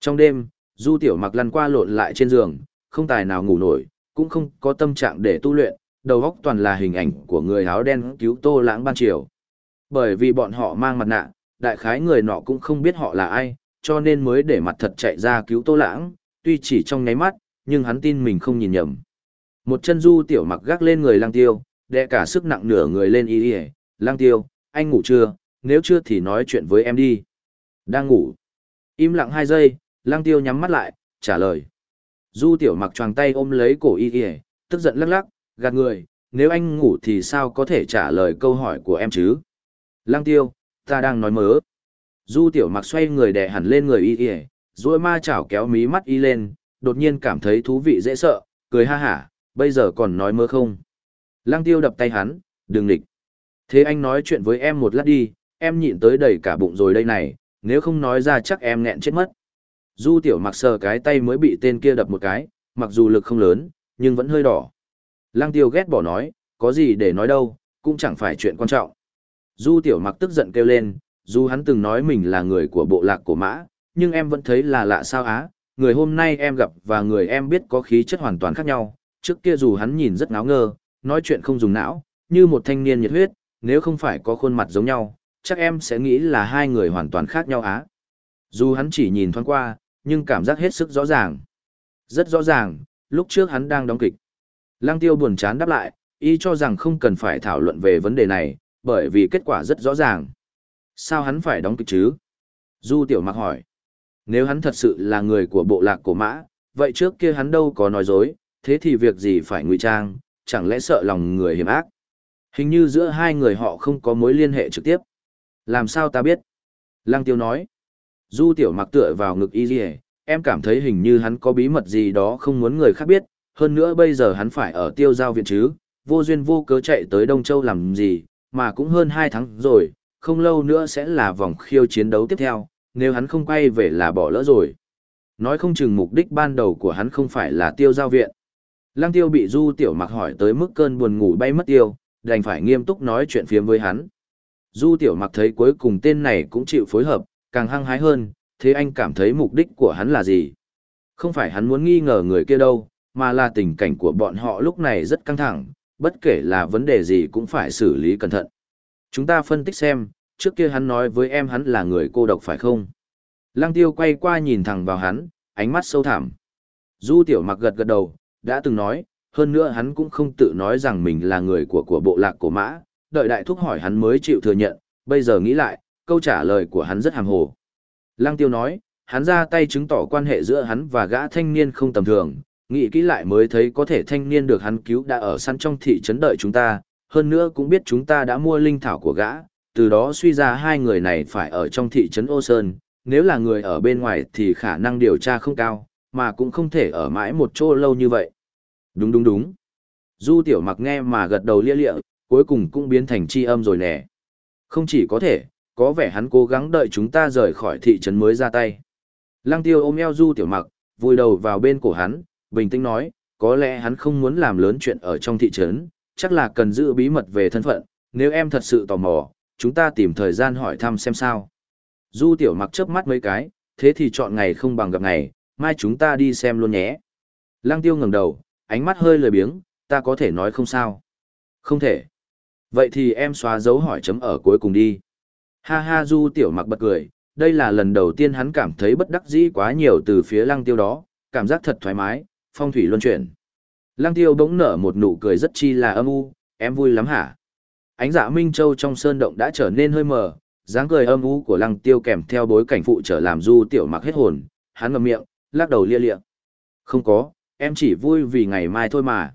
Trong đêm, Du Tiểu Mặc lăn qua lộn lại trên giường, không tài nào ngủ nổi, cũng không có tâm trạng để tu luyện, đầu óc toàn là hình ảnh của người áo đen cứu Tô Lãng ban chiều. Bởi vì bọn họ mang mặt nạ, đại khái người nọ cũng không biết họ là ai, cho nên mới để mặt thật chạy ra cứu Tô Lãng, tuy chỉ trong nháy mắt, nhưng hắn tin mình không nhìn nhầm. Một chân Du Tiểu Mặc gác lên người Lang Tiêu, đè cả sức nặng nửa người lên y y, "Lang Tiêu, anh ngủ chưa? Nếu chưa thì nói chuyện với em đi." "Đang ngủ." Im lặng hai giây, Lang Tiêu nhắm mắt lại, trả lời. Du Tiểu Mặc choàng tay ôm lấy cổ y y, tức giận lắc lắc, gạt người, nếu anh ngủ thì sao có thể trả lời câu hỏi của em chứ? Lang Tiêu, ta đang nói mớ. Du Tiểu Mặc xoay người đè hẳn lên người y y, rồi ma chảo kéo mí mắt y lên, đột nhiên cảm thấy thú vị dễ sợ, cười ha hả, bây giờ còn nói mơ không? Lang Tiêu đập tay hắn, đừng địch. Thế anh nói chuyện với em một lát đi, em nhịn tới đầy cả bụng rồi đây này, nếu không nói ra chắc em nghẹn chết mất. Du tiểu mặc sờ cái tay mới bị tên kia đập một cái, mặc dù lực không lớn, nhưng vẫn hơi đỏ. Lăng tiêu ghét bỏ nói, có gì để nói đâu, cũng chẳng phải chuyện quan trọng. Du tiểu mặc tức giận kêu lên, dù hắn từng nói mình là người của bộ lạc của mã, nhưng em vẫn thấy là lạ sao á, người hôm nay em gặp và người em biết có khí chất hoàn toàn khác nhau, trước kia dù hắn nhìn rất ngáo ngơ, nói chuyện không dùng não, như một thanh niên nhiệt huyết, nếu không phải có khuôn mặt giống nhau, chắc em sẽ nghĩ là hai người hoàn toàn khác nhau á. Dù hắn chỉ nhìn thoáng qua, nhưng cảm giác hết sức rõ ràng. Rất rõ ràng, lúc trước hắn đang đóng kịch. Lăng tiêu buồn chán đáp lại, y cho rằng không cần phải thảo luận về vấn đề này, bởi vì kết quả rất rõ ràng. Sao hắn phải đóng kịch chứ? Du tiểu mặc hỏi. Nếu hắn thật sự là người của bộ lạc cổ mã, vậy trước kia hắn đâu có nói dối, thế thì việc gì phải ngụy trang, chẳng lẽ sợ lòng người hiểm ác? Hình như giữa hai người họ không có mối liên hệ trực tiếp. Làm sao ta biết? Lăng tiêu nói. Du tiểu mặc tựa vào ngực y em cảm thấy hình như hắn có bí mật gì đó không muốn người khác biết, hơn nữa bây giờ hắn phải ở tiêu giao viện chứ, vô duyên vô cớ chạy tới Đông Châu làm gì, mà cũng hơn 2 tháng rồi, không lâu nữa sẽ là vòng khiêu chiến đấu tiếp theo, nếu hắn không quay về là bỏ lỡ rồi. Nói không chừng mục đích ban đầu của hắn không phải là tiêu giao viện. Lăng tiêu bị du tiểu mặc hỏi tới mức cơn buồn ngủ bay mất tiêu, đành phải nghiêm túc nói chuyện phiếm với hắn. Du tiểu mặc thấy cuối cùng tên này cũng chịu phối hợp, càng hăng hái hơn, thế anh cảm thấy mục đích của hắn là gì? Không phải hắn muốn nghi ngờ người kia đâu, mà là tình cảnh của bọn họ lúc này rất căng thẳng, bất kể là vấn đề gì cũng phải xử lý cẩn thận. Chúng ta phân tích xem, trước kia hắn nói với em hắn là người cô độc phải không? Lăng tiêu quay qua nhìn thẳng vào hắn, ánh mắt sâu thẳm. Du tiểu mặc gật gật đầu, đã từng nói, hơn nữa hắn cũng không tự nói rằng mình là người của của bộ lạc cổ mã, đợi đại thúc hỏi hắn mới chịu thừa nhận, bây giờ nghĩ lại, câu trả lời của hắn rất hàm hồ. Lăng tiêu nói, hắn ra tay chứng tỏ quan hệ giữa hắn và gã thanh niên không tầm thường, nghĩ kỹ lại mới thấy có thể thanh niên được hắn cứu đã ở săn trong thị trấn đợi chúng ta, hơn nữa cũng biết chúng ta đã mua linh thảo của gã, từ đó suy ra hai người này phải ở trong thị trấn Ô Sơn, nếu là người ở bên ngoài thì khả năng điều tra không cao, mà cũng không thể ở mãi một chỗ lâu như vậy. Đúng đúng đúng. Du tiểu mặc nghe mà gật đầu lia lịa, cuối cùng cũng biến thành chi âm rồi nè. Không chỉ có thể, có vẻ hắn cố gắng đợi chúng ta rời khỏi thị trấn mới ra tay. Lăng tiêu ôm eo du tiểu mặc, vùi đầu vào bên cổ hắn, bình tĩnh nói, có lẽ hắn không muốn làm lớn chuyện ở trong thị trấn, chắc là cần giữ bí mật về thân phận, nếu em thật sự tò mò, chúng ta tìm thời gian hỏi thăm xem sao. Du tiểu mặc chớp mắt mấy cái, thế thì chọn ngày không bằng gặp ngày, mai chúng ta đi xem luôn nhé. Lăng tiêu ngẩng đầu, ánh mắt hơi lười biếng, ta có thể nói không sao. Không thể. Vậy thì em xóa dấu hỏi chấm ở cuối cùng đi. Ha ha du tiểu mặc bật cười, đây là lần đầu tiên hắn cảm thấy bất đắc dĩ quá nhiều từ phía lăng tiêu đó, cảm giác thật thoải mái, phong thủy luân chuyển. Lăng tiêu bỗng nở một nụ cười rất chi là âm u, em vui lắm hả? Ánh dạ Minh Châu trong sơn động đã trở nên hơi mờ, dáng cười âm u của lăng tiêu kèm theo bối cảnh phụ trở làm du tiểu mặc hết hồn, hắn ngậm miệng, lắc đầu lia lịa. Không có, em chỉ vui vì ngày mai thôi mà.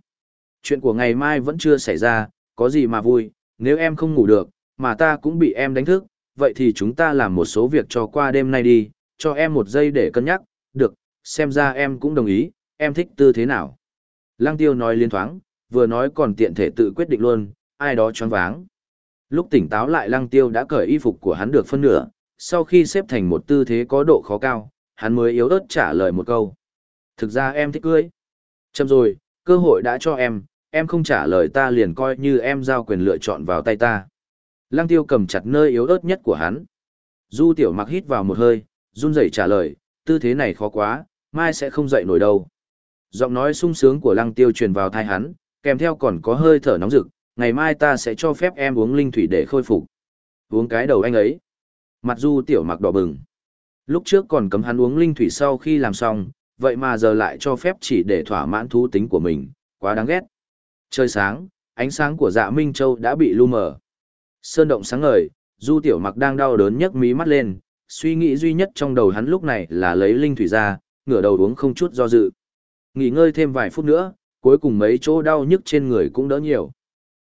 Chuyện của ngày mai vẫn chưa xảy ra, có gì mà vui, nếu em không ngủ được, mà ta cũng bị em đánh thức, vậy thì chúng ta làm một số việc cho qua đêm nay đi, cho em một giây để cân nhắc, được, xem ra em cũng đồng ý, em thích tư thế nào. Lăng tiêu nói liên thoáng, vừa nói còn tiện thể tự quyết định luôn, ai đó choáng váng. Lúc tỉnh táo lại lăng tiêu đã cởi y phục của hắn được phân nửa, sau khi xếp thành một tư thế có độ khó cao, hắn mới yếu ớt trả lời một câu. Thực ra em thích cưới. Châm rồi, cơ hội đã cho em, em không trả lời ta liền coi như em giao quyền lựa chọn vào tay ta. Lăng tiêu cầm chặt nơi yếu ớt nhất của hắn. Du tiểu mặc hít vào một hơi, run rẩy trả lời, tư thế này khó quá, mai sẽ không dậy nổi đâu. Giọng nói sung sướng của lăng tiêu truyền vào thai hắn, kèm theo còn có hơi thở nóng rực, ngày mai ta sẽ cho phép em uống linh thủy để khôi phục. Uống cái đầu anh ấy. Mặt du tiểu mặc đỏ bừng. Lúc trước còn cấm hắn uống linh thủy sau khi làm xong, vậy mà giờ lại cho phép chỉ để thỏa mãn thú tính của mình, quá đáng ghét. Trời sáng, ánh sáng của dạ Minh Châu đã bị lu mờ. Sơn động sáng ngời, du tiểu mặc đang đau đớn nhấc mí mắt lên, suy nghĩ duy nhất trong đầu hắn lúc này là lấy linh thủy ra, ngửa đầu uống không chút do dự. Nghỉ ngơi thêm vài phút nữa, cuối cùng mấy chỗ đau nhức trên người cũng đỡ nhiều.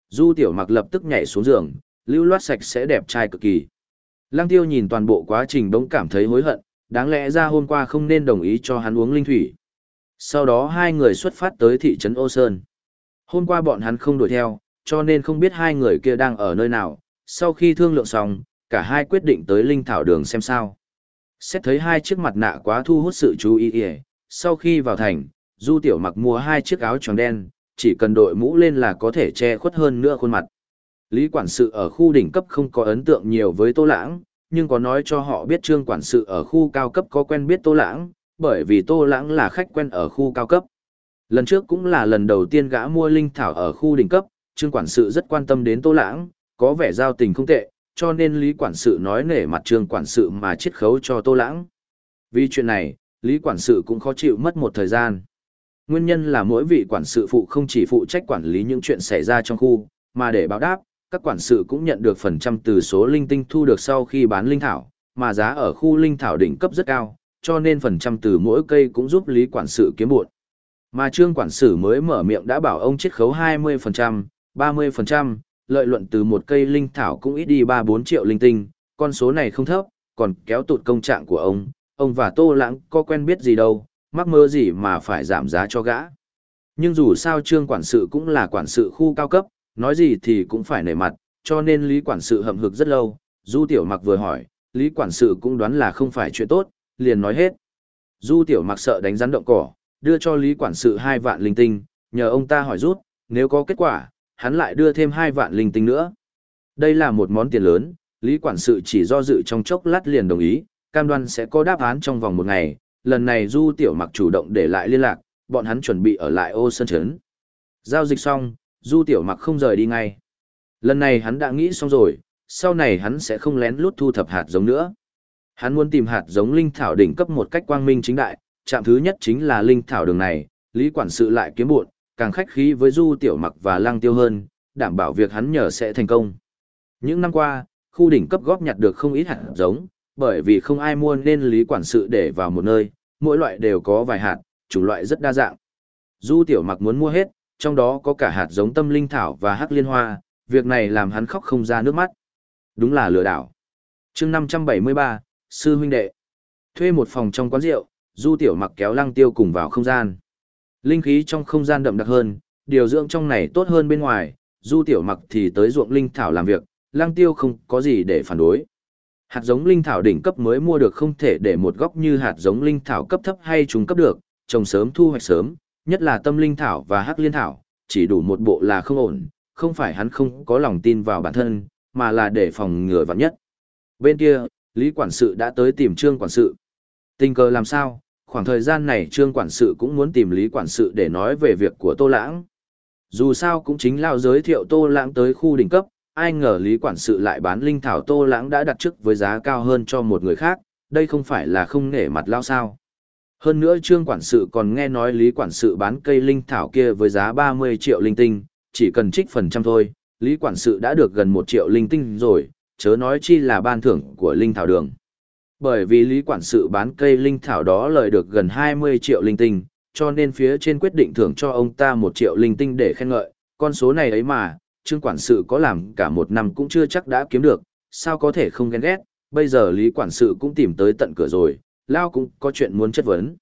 Du tiểu mặc lập tức nhảy xuống giường, lưu loát sạch sẽ đẹp trai cực kỳ. Lăng tiêu nhìn toàn bộ quá trình bỗng cảm thấy hối hận, đáng lẽ ra hôm qua không nên đồng ý cho hắn uống linh thủy. Sau đó hai người xuất phát tới thị trấn Ô Sơn. Hôm qua bọn hắn không đuổi theo, cho nên không biết hai người kia đang ở nơi nào. Sau khi thương lượng xong, cả hai quyết định tới linh thảo đường xem sao. Xét thấy hai chiếc mặt nạ quá thu hút sự chú ý, sau khi vào thành, Du Tiểu mặc mua hai chiếc áo tròn đen, chỉ cần đội mũ lên là có thể che khuất hơn nữa khuôn mặt. Lý quản sự ở khu đỉnh cấp không có ấn tượng nhiều với Tô Lãng, nhưng có nói cho họ biết trương quản sự ở khu cao cấp có quen biết Tô Lãng, bởi vì Tô Lãng là khách quen ở khu cao cấp. Lần trước cũng là lần đầu tiên gã mua linh thảo ở khu đỉnh cấp, trương quản sự rất quan tâm đến Tô Lãng, có vẻ giao tình không tệ, cho nên Lý quản sự nói nể mặt trương quản sự mà chiết khấu cho Tô Lãng. Vì chuyện này, Lý quản sự cũng khó chịu mất một thời gian. Nguyên nhân là mỗi vị quản sự phụ không chỉ phụ trách quản lý những chuyện xảy ra trong khu, mà để báo đáp, các quản sự cũng nhận được phần trăm từ số linh tinh thu được sau khi bán linh thảo, mà giá ở khu linh thảo đỉnh cấp rất cao, cho nên phần trăm từ mỗi cây cũng giúp lý quản sự kiếm bộn. Mà trương quản sự mới mở miệng đã bảo ông chiết khấu 20%, 30%, lợi nhuận từ một cây linh thảo cũng ít đi 3-4 triệu linh tinh, con số này không thấp, còn kéo tụt công trạng của ông, ông và Tô Lãng có quen biết gì đâu, mắc mơ gì mà phải giảm giá cho gã. Nhưng dù sao trương quản sự cũng là quản sự khu cao cấp, nói gì thì cũng phải nể mặt, cho nên lý quản sự hậm hực rất lâu, du tiểu mặc vừa hỏi, lý quản sự cũng đoán là không phải chuyện tốt, liền nói hết. Du tiểu mặc sợ đánh rắn động cỏ, đưa cho lý quản sự hai vạn linh tinh, nhờ ông ta hỏi rút, nếu có kết quả, hắn lại đưa thêm hai vạn linh tinh nữa. Đây là một món tiền lớn, lý quản sự chỉ do dự trong chốc lát liền đồng ý, cam đoan sẽ có đáp án trong vòng một ngày, lần này du tiểu mặc chủ động để lại liên lạc, bọn hắn chuẩn bị ở lại ô sân trấn. Giao dịch xong, du tiểu mặc không rời đi ngay. Lần này hắn đã nghĩ xong rồi, sau này hắn sẽ không lén lút thu thập hạt giống nữa. Hắn muốn tìm hạt giống linh thảo đỉnh cấp một cách quang minh chính đại, chạm thứ nhất chính là linh thảo đường này, lý quản sự lại kiếm buộn, càng khách khí với du tiểu mặc và lăng tiêu hơn, đảm bảo việc hắn nhờ sẽ thành công. Những năm qua, khu đỉnh cấp góp nhặt được không ít hạt giống, bởi vì không ai mua nên lý quản sự để vào một nơi, mỗi loại đều có vài hạt, chủng loại rất đa dạng. Du tiểu mặc muốn mua hết, trong đó có cả hạt giống tâm linh thảo và hắc liên hoa, việc này làm hắn khóc không ra nước mắt. Đúng là lừa đảo. chương 573, Sư huynh đệ. Thuê một phòng trong quán rượu, du tiểu mặc kéo lăng tiêu cùng vào không gian. Linh khí trong không gian đậm đặc hơn, điều dưỡng trong này tốt hơn bên ngoài, du tiểu mặc thì tới ruộng linh thảo làm việc, lăng tiêu không có gì để phản đối. Hạt giống linh thảo đỉnh cấp mới mua được không thể để một góc như hạt giống linh thảo cấp thấp hay trung cấp được, trồng sớm thu hoạch sớm, nhất là tâm linh thảo và hắc liên thảo, chỉ đủ một bộ là không ổn, không phải hắn không có lòng tin vào bản thân, mà là để phòng ngừa vạn nhất. Bên kia, Lý Quản sự đã tới tìm Trương Quản sự. Tình cờ làm sao, khoảng thời gian này Trương Quản sự cũng muốn tìm Lý Quản sự để nói về việc của Tô Lãng. Dù sao cũng chính lao giới thiệu Tô Lãng tới khu đỉnh cấp, ai ngờ Lý Quản sự lại bán linh thảo Tô Lãng đã đặt trước với giá cao hơn cho một người khác, đây không phải là không nể mặt lao sao. Hơn nữa Trương Quản sự còn nghe nói Lý Quản sự bán cây linh thảo kia với giá 30 triệu linh tinh, chỉ cần trích phần trăm thôi, Lý Quản sự đã được gần 1 triệu linh tinh rồi, chớ nói chi là ban thưởng của linh thảo đường. Bởi vì Lý Quản sự bán cây linh thảo đó lời được gần 20 triệu linh tinh, cho nên phía trên quyết định thưởng cho ông ta 1 triệu linh tinh để khen ngợi, con số này ấy mà, Trương Quản sự có làm cả một năm cũng chưa chắc đã kiếm được, sao có thể không ghen ghét, bây giờ Lý Quản sự cũng tìm tới tận cửa rồi, Lao cũng có chuyện muốn chất vấn.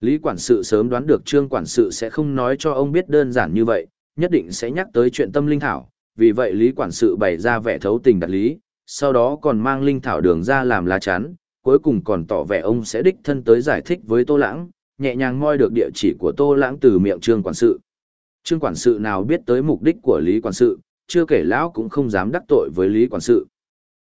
Lý quản sự sớm đoán được trương quản sự sẽ không nói cho ông biết đơn giản như vậy, nhất định sẽ nhắc tới chuyện tâm linh thảo, vì vậy Lý Quản sự bày ra vẻ thấu tình đặt lý, sau đó còn mang linh thảo đường ra làm lá chắn, cuối cùng còn tỏ vẻ ông sẽ đích thân tới giải thích với Tô Lãng, nhẹ nhàng moi được địa chỉ của Tô Lãng từ miệng Trương Quản sự. Trương Quản sự nào biết tới mục đích của Lý Quản sự, chưa kể lão cũng không dám đắc tội với Lý Quản sự.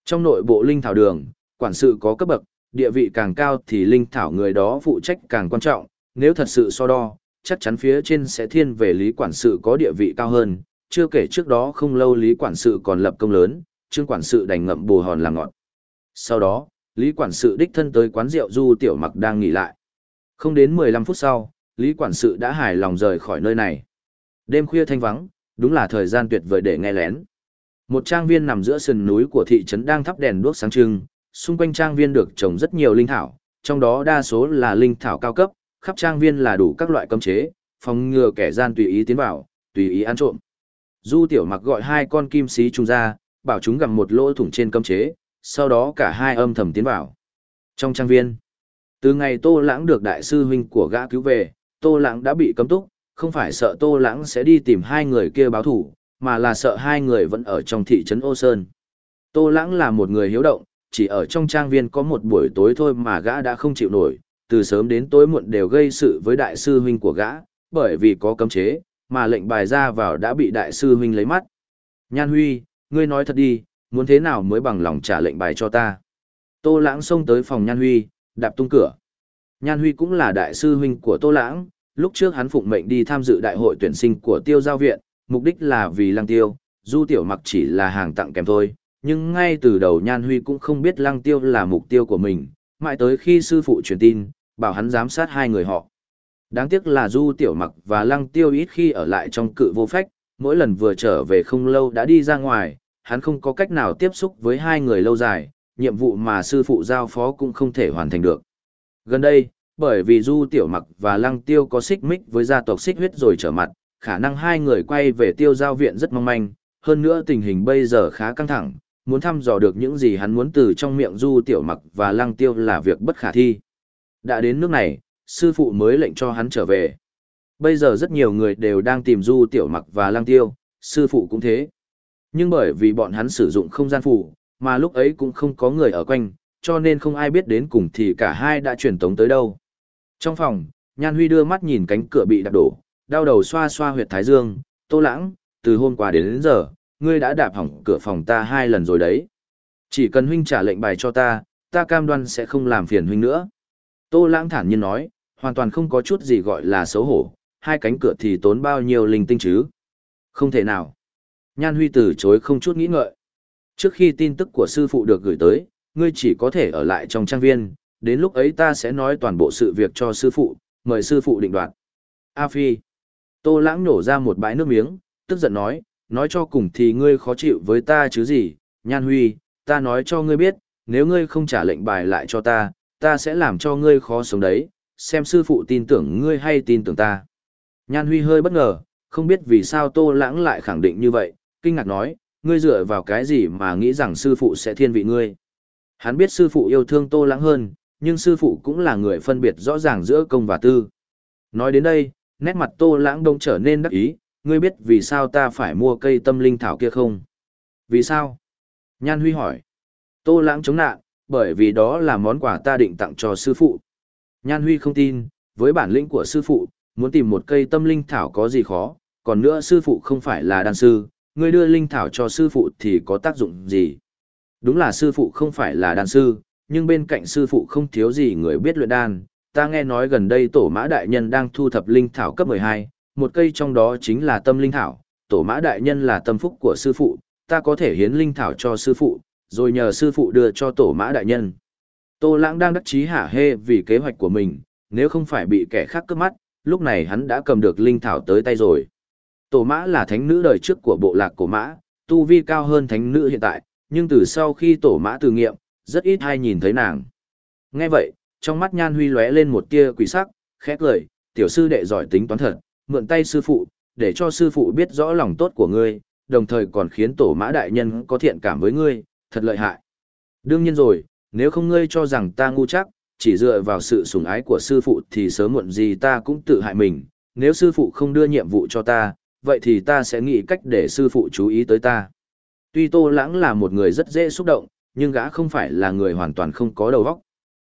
Trong nội bộ linh thảo đường, quản sự có cấp bậc, địa vị càng cao thì linh thảo người đó phụ trách càng quan trọng, nếu thật sự so đo, chắc chắn phía trên sẽ thiên về Lý Quản sự có địa vị cao hơn, chưa kể trước đó không lâu Lý Quản sự còn lập công lớn, Trương Quản sự đành ngậm bù hòn làm ngọt. Sau đó, Lý Quản sự đích thân tới quán rượu Du Tiểu Mặc đang nghỉ lại. Không đến 15 phút sau, Lý Quản sự đã hài lòng rời khỏi nơi này. Đêm khuya thanh vắng, đúng là thời gian tuyệt vời để nghe lén. Một trang viên nằm giữa sườn núi của thị trấn đang thắp đèn đuốc sáng trưng, xung quanh trang viên được trồng rất nhiều linh thảo, trong đó đa số là linh thảo cao cấp, khắp trang viên là đủ các loại cấm chế, phòng ngừa kẻ gian tùy ý tiến vào, tùy ý ăn trộm. Du Tiểu Mặc gọi hai con kim xí trùng ra, bảo chúng gặm một lỗ thủng trên cấm chế, sau đó cả hai âm thầm tiến vào. Trong trang viên, từ ngày Tô Lãng được đại sư huynh của gã cứu về, Tô Lãng đã bị cấm túc, không phải sợ Tô Lãng sẽ đi tìm hai người kia báo thủ, mà là sợ hai người vẫn ở trong thị trấn Ô Sơn. Tô Lãng là một người hiếu động, chỉ ở trong trang viên có một buổi tối thôi mà gã đã không chịu nổi, từ sớm đến tối muộn đều gây sự với đại sư huynh của gã, bởi vì có cấm chế, mà lệnh bài ra vào đã bị đại sư huynh lấy mắt. Nhan Huy, ngươi nói thật đi, muốn thế nào mới bằng lòng trả lệnh bài cho ta. Tô Lãng xông tới phòng Nhan Huy, đạp tung cửa. Nhan Huy cũng là đại sư huynh của Tô Lãng, lúc trước hắn phụng mệnh đi tham dự đại hội tuyển sinh của Tiêu Giao Viện, mục đích là vì Lăng Tiêu, Du Tiểu Mặc chỉ là hàng tặng kèm thôi, nhưng ngay từ đầu Nhan Huy cũng không biết Lăng Tiêu là mục tiêu của mình, mãi tới khi sư phụ truyền tin, bảo hắn giám sát hai người họ. Đáng tiếc là Du Tiểu Mặc và Lăng Tiêu ít khi ở lại trong cự vô phách, mỗi lần vừa trở về không lâu đã đi ra ngoài, hắn không có cách nào tiếp xúc với hai người lâu dài, nhiệm vụ mà sư phụ giao phó cũng không thể hoàn thành được. Gần đây, bởi vì Du Tiểu Mặc và Lăng Tiêu có xích mích với gia tộc xích huyết rồi trở mặt, khả năng hai người quay về tiêu giao viện rất mong manh, hơn nữa tình hình bây giờ khá căng thẳng, muốn thăm dò được những gì hắn muốn từ trong miệng Du Tiểu Mặc và Lăng Tiêu là việc bất khả thi. Đã đến nước này, sư phụ mới lệnh cho hắn trở về. Bây giờ rất nhiều người đều đang tìm Du Tiểu Mặc và Lăng Tiêu, sư phụ cũng thế. Nhưng bởi vì bọn hắn sử dụng không gian phủ, mà lúc ấy cũng không có người ở quanh, cho nên không ai biết đến cùng thì cả hai đã truyền tống tới đâu. Trong phòng, Nhan Huy đưa mắt nhìn cánh cửa bị đạp đổ, đau đầu xoa xoa huyệt thái dương, Tô Lãng, từ hôm qua đến, đến giờ, ngươi đã đạp hỏng cửa phòng ta hai lần rồi đấy. Chỉ cần huynh trả lệnh bài cho ta, ta cam đoan sẽ không làm phiền huynh nữa. Tô Lãng thản nhiên nói, hoàn toàn không có chút gì gọi là xấu hổ, hai cánh cửa thì tốn bao nhiêu linh tinh chứ. Không thể nào. Nhan Huy từ chối không chút nghĩ ngợi. Trước khi tin tức của sư phụ được gửi tới, ngươi chỉ có thể ở lại trong trang viên, đến lúc ấy ta sẽ nói toàn bộ sự việc cho sư phụ, mời sư phụ định đoạt. A Phi. Tô Lãng nổ ra một bãi nước miếng, tức giận nói, nói cho cùng thì ngươi khó chịu với ta chứ gì, Nhan Huy, ta nói cho ngươi biết, nếu ngươi không trả lệnh bài lại cho ta, ta sẽ làm cho ngươi khó sống đấy, xem sư phụ tin tưởng ngươi hay tin tưởng ta. Nhan Huy hơi bất ngờ, không biết vì sao Tô Lãng lại khẳng định như vậy, kinh ngạc nói, ngươi dựa vào cái gì mà nghĩ rằng sư phụ sẽ thiên vị ngươi. Hắn biết sư phụ yêu thương Tô Lãng hơn, nhưng sư phụ cũng là người phân biệt rõ ràng giữa công và tư. Nói đến đây, nét mặt Tô Lãng đông trở nên đắc ý, ngươi biết vì sao ta phải mua cây tâm linh thảo kia không? Vì sao? Nhan Huy hỏi. Tô Lãng chống nạn, bởi vì đó là món quà ta định tặng cho sư phụ. Nhan Huy không tin, với bản lĩnh của sư phụ, muốn tìm một cây tâm linh thảo có gì khó, còn nữa sư phụ không phải là đan sư, ngươi đưa linh thảo cho sư phụ thì có tác dụng gì? Đúng là sư phụ không phải là đan sư, nhưng bên cạnh sư phụ không thiếu gì người biết luyện đan. Ta nghe nói gần đây tổ mã đại nhân đang thu thập linh thảo cấp 12, một cây trong đó chính là tâm linh thảo, tổ mã đại nhân là tâm phúc của sư phụ, ta có thể hiến linh thảo cho sư phụ, rồi nhờ sư phụ đưa cho tổ mã đại nhân. Tô lãng đang đắc chí hả hê vì kế hoạch của mình, nếu không phải bị kẻ khác cướp mắt, lúc này hắn đã cầm được linh thảo tới tay rồi. Tổ mã là thánh nữ đời trước của bộ lạc cổ mã, tu vi cao hơn thánh nữ hiện tại, nhưng từ sau khi tổ mã từ nghiệm, rất ít ai nhìn thấy nàng. Nghe vậy, trong mắt nhan huy lóe lên một tia quỷ sắc, khẽ cười, tiểu sư đệ giỏi tính toán thật, mượn tay sư phụ, để cho sư phụ biết rõ lòng tốt của ngươi, đồng thời còn khiến tổ mã đại nhân có thiện cảm với ngươi, thật lợi hại. Đương nhiên rồi, nếu không ngươi cho rằng ta ngu chắc, chỉ dựa vào sự sủng ái của sư phụ thì sớm muộn gì ta cũng tự hại mình, nếu sư phụ không đưa nhiệm vụ cho ta, vậy thì ta sẽ nghĩ cách để sư phụ chú ý tới ta. Tuy Tô Lãng là một người rất dễ xúc động, nhưng gã không phải là người hoàn toàn không có đầu óc.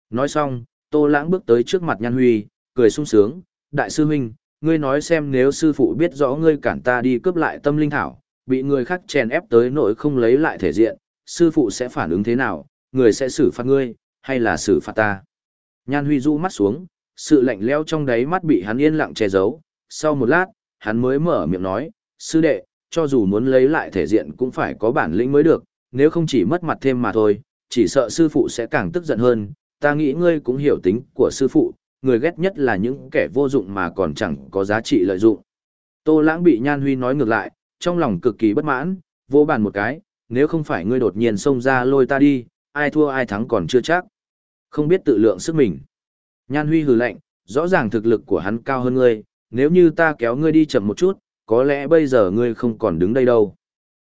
Nói xong, Tô Lãng bước tới trước mặt Nhan Huy, cười sung sướng, đại sư huynh, ngươi nói xem nếu sư phụ biết rõ ngươi cản ta đi cướp lại tâm linh thảo, bị người khác chèn ép tới nỗi không lấy lại thể diện, sư phụ sẽ phản ứng thế nào, người sẽ xử phạt ngươi, hay là xử phạt ta. Nhan Huy du mắt xuống, sự lạnh lẽo trong đáy mắt bị hắn yên lặng che giấu, sau một lát, hắn mới mở miệng nói, sư đệ, cho dù muốn lấy lại thể diện cũng phải có bản lĩnh mới được, nếu không chỉ mất mặt thêm mà thôi, chỉ sợ sư phụ sẽ càng tức giận hơn, ta nghĩ ngươi cũng hiểu tính của sư phụ, người ghét nhất là những kẻ vô dụng mà còn chẳng có giá trị lợi dụng. Tô lãng bị Nhan Huy nói ngược lại, trong lòng cực kỳ bất mãn, vô bàn một cái, nếu không phải ngươi đột nhiên xông ra lôi ta đi, ai thua ai thắng còn chưa chắc. Không biết tự lượng sức mình. Nhan Huy hừ lạnh, rõ ràng thực lực của hắn cao hơn ngươi, nếu như ta kéo ngươi đi chậm một chút, có lẽ bây giờ ngươi không còn đứng đây đâu.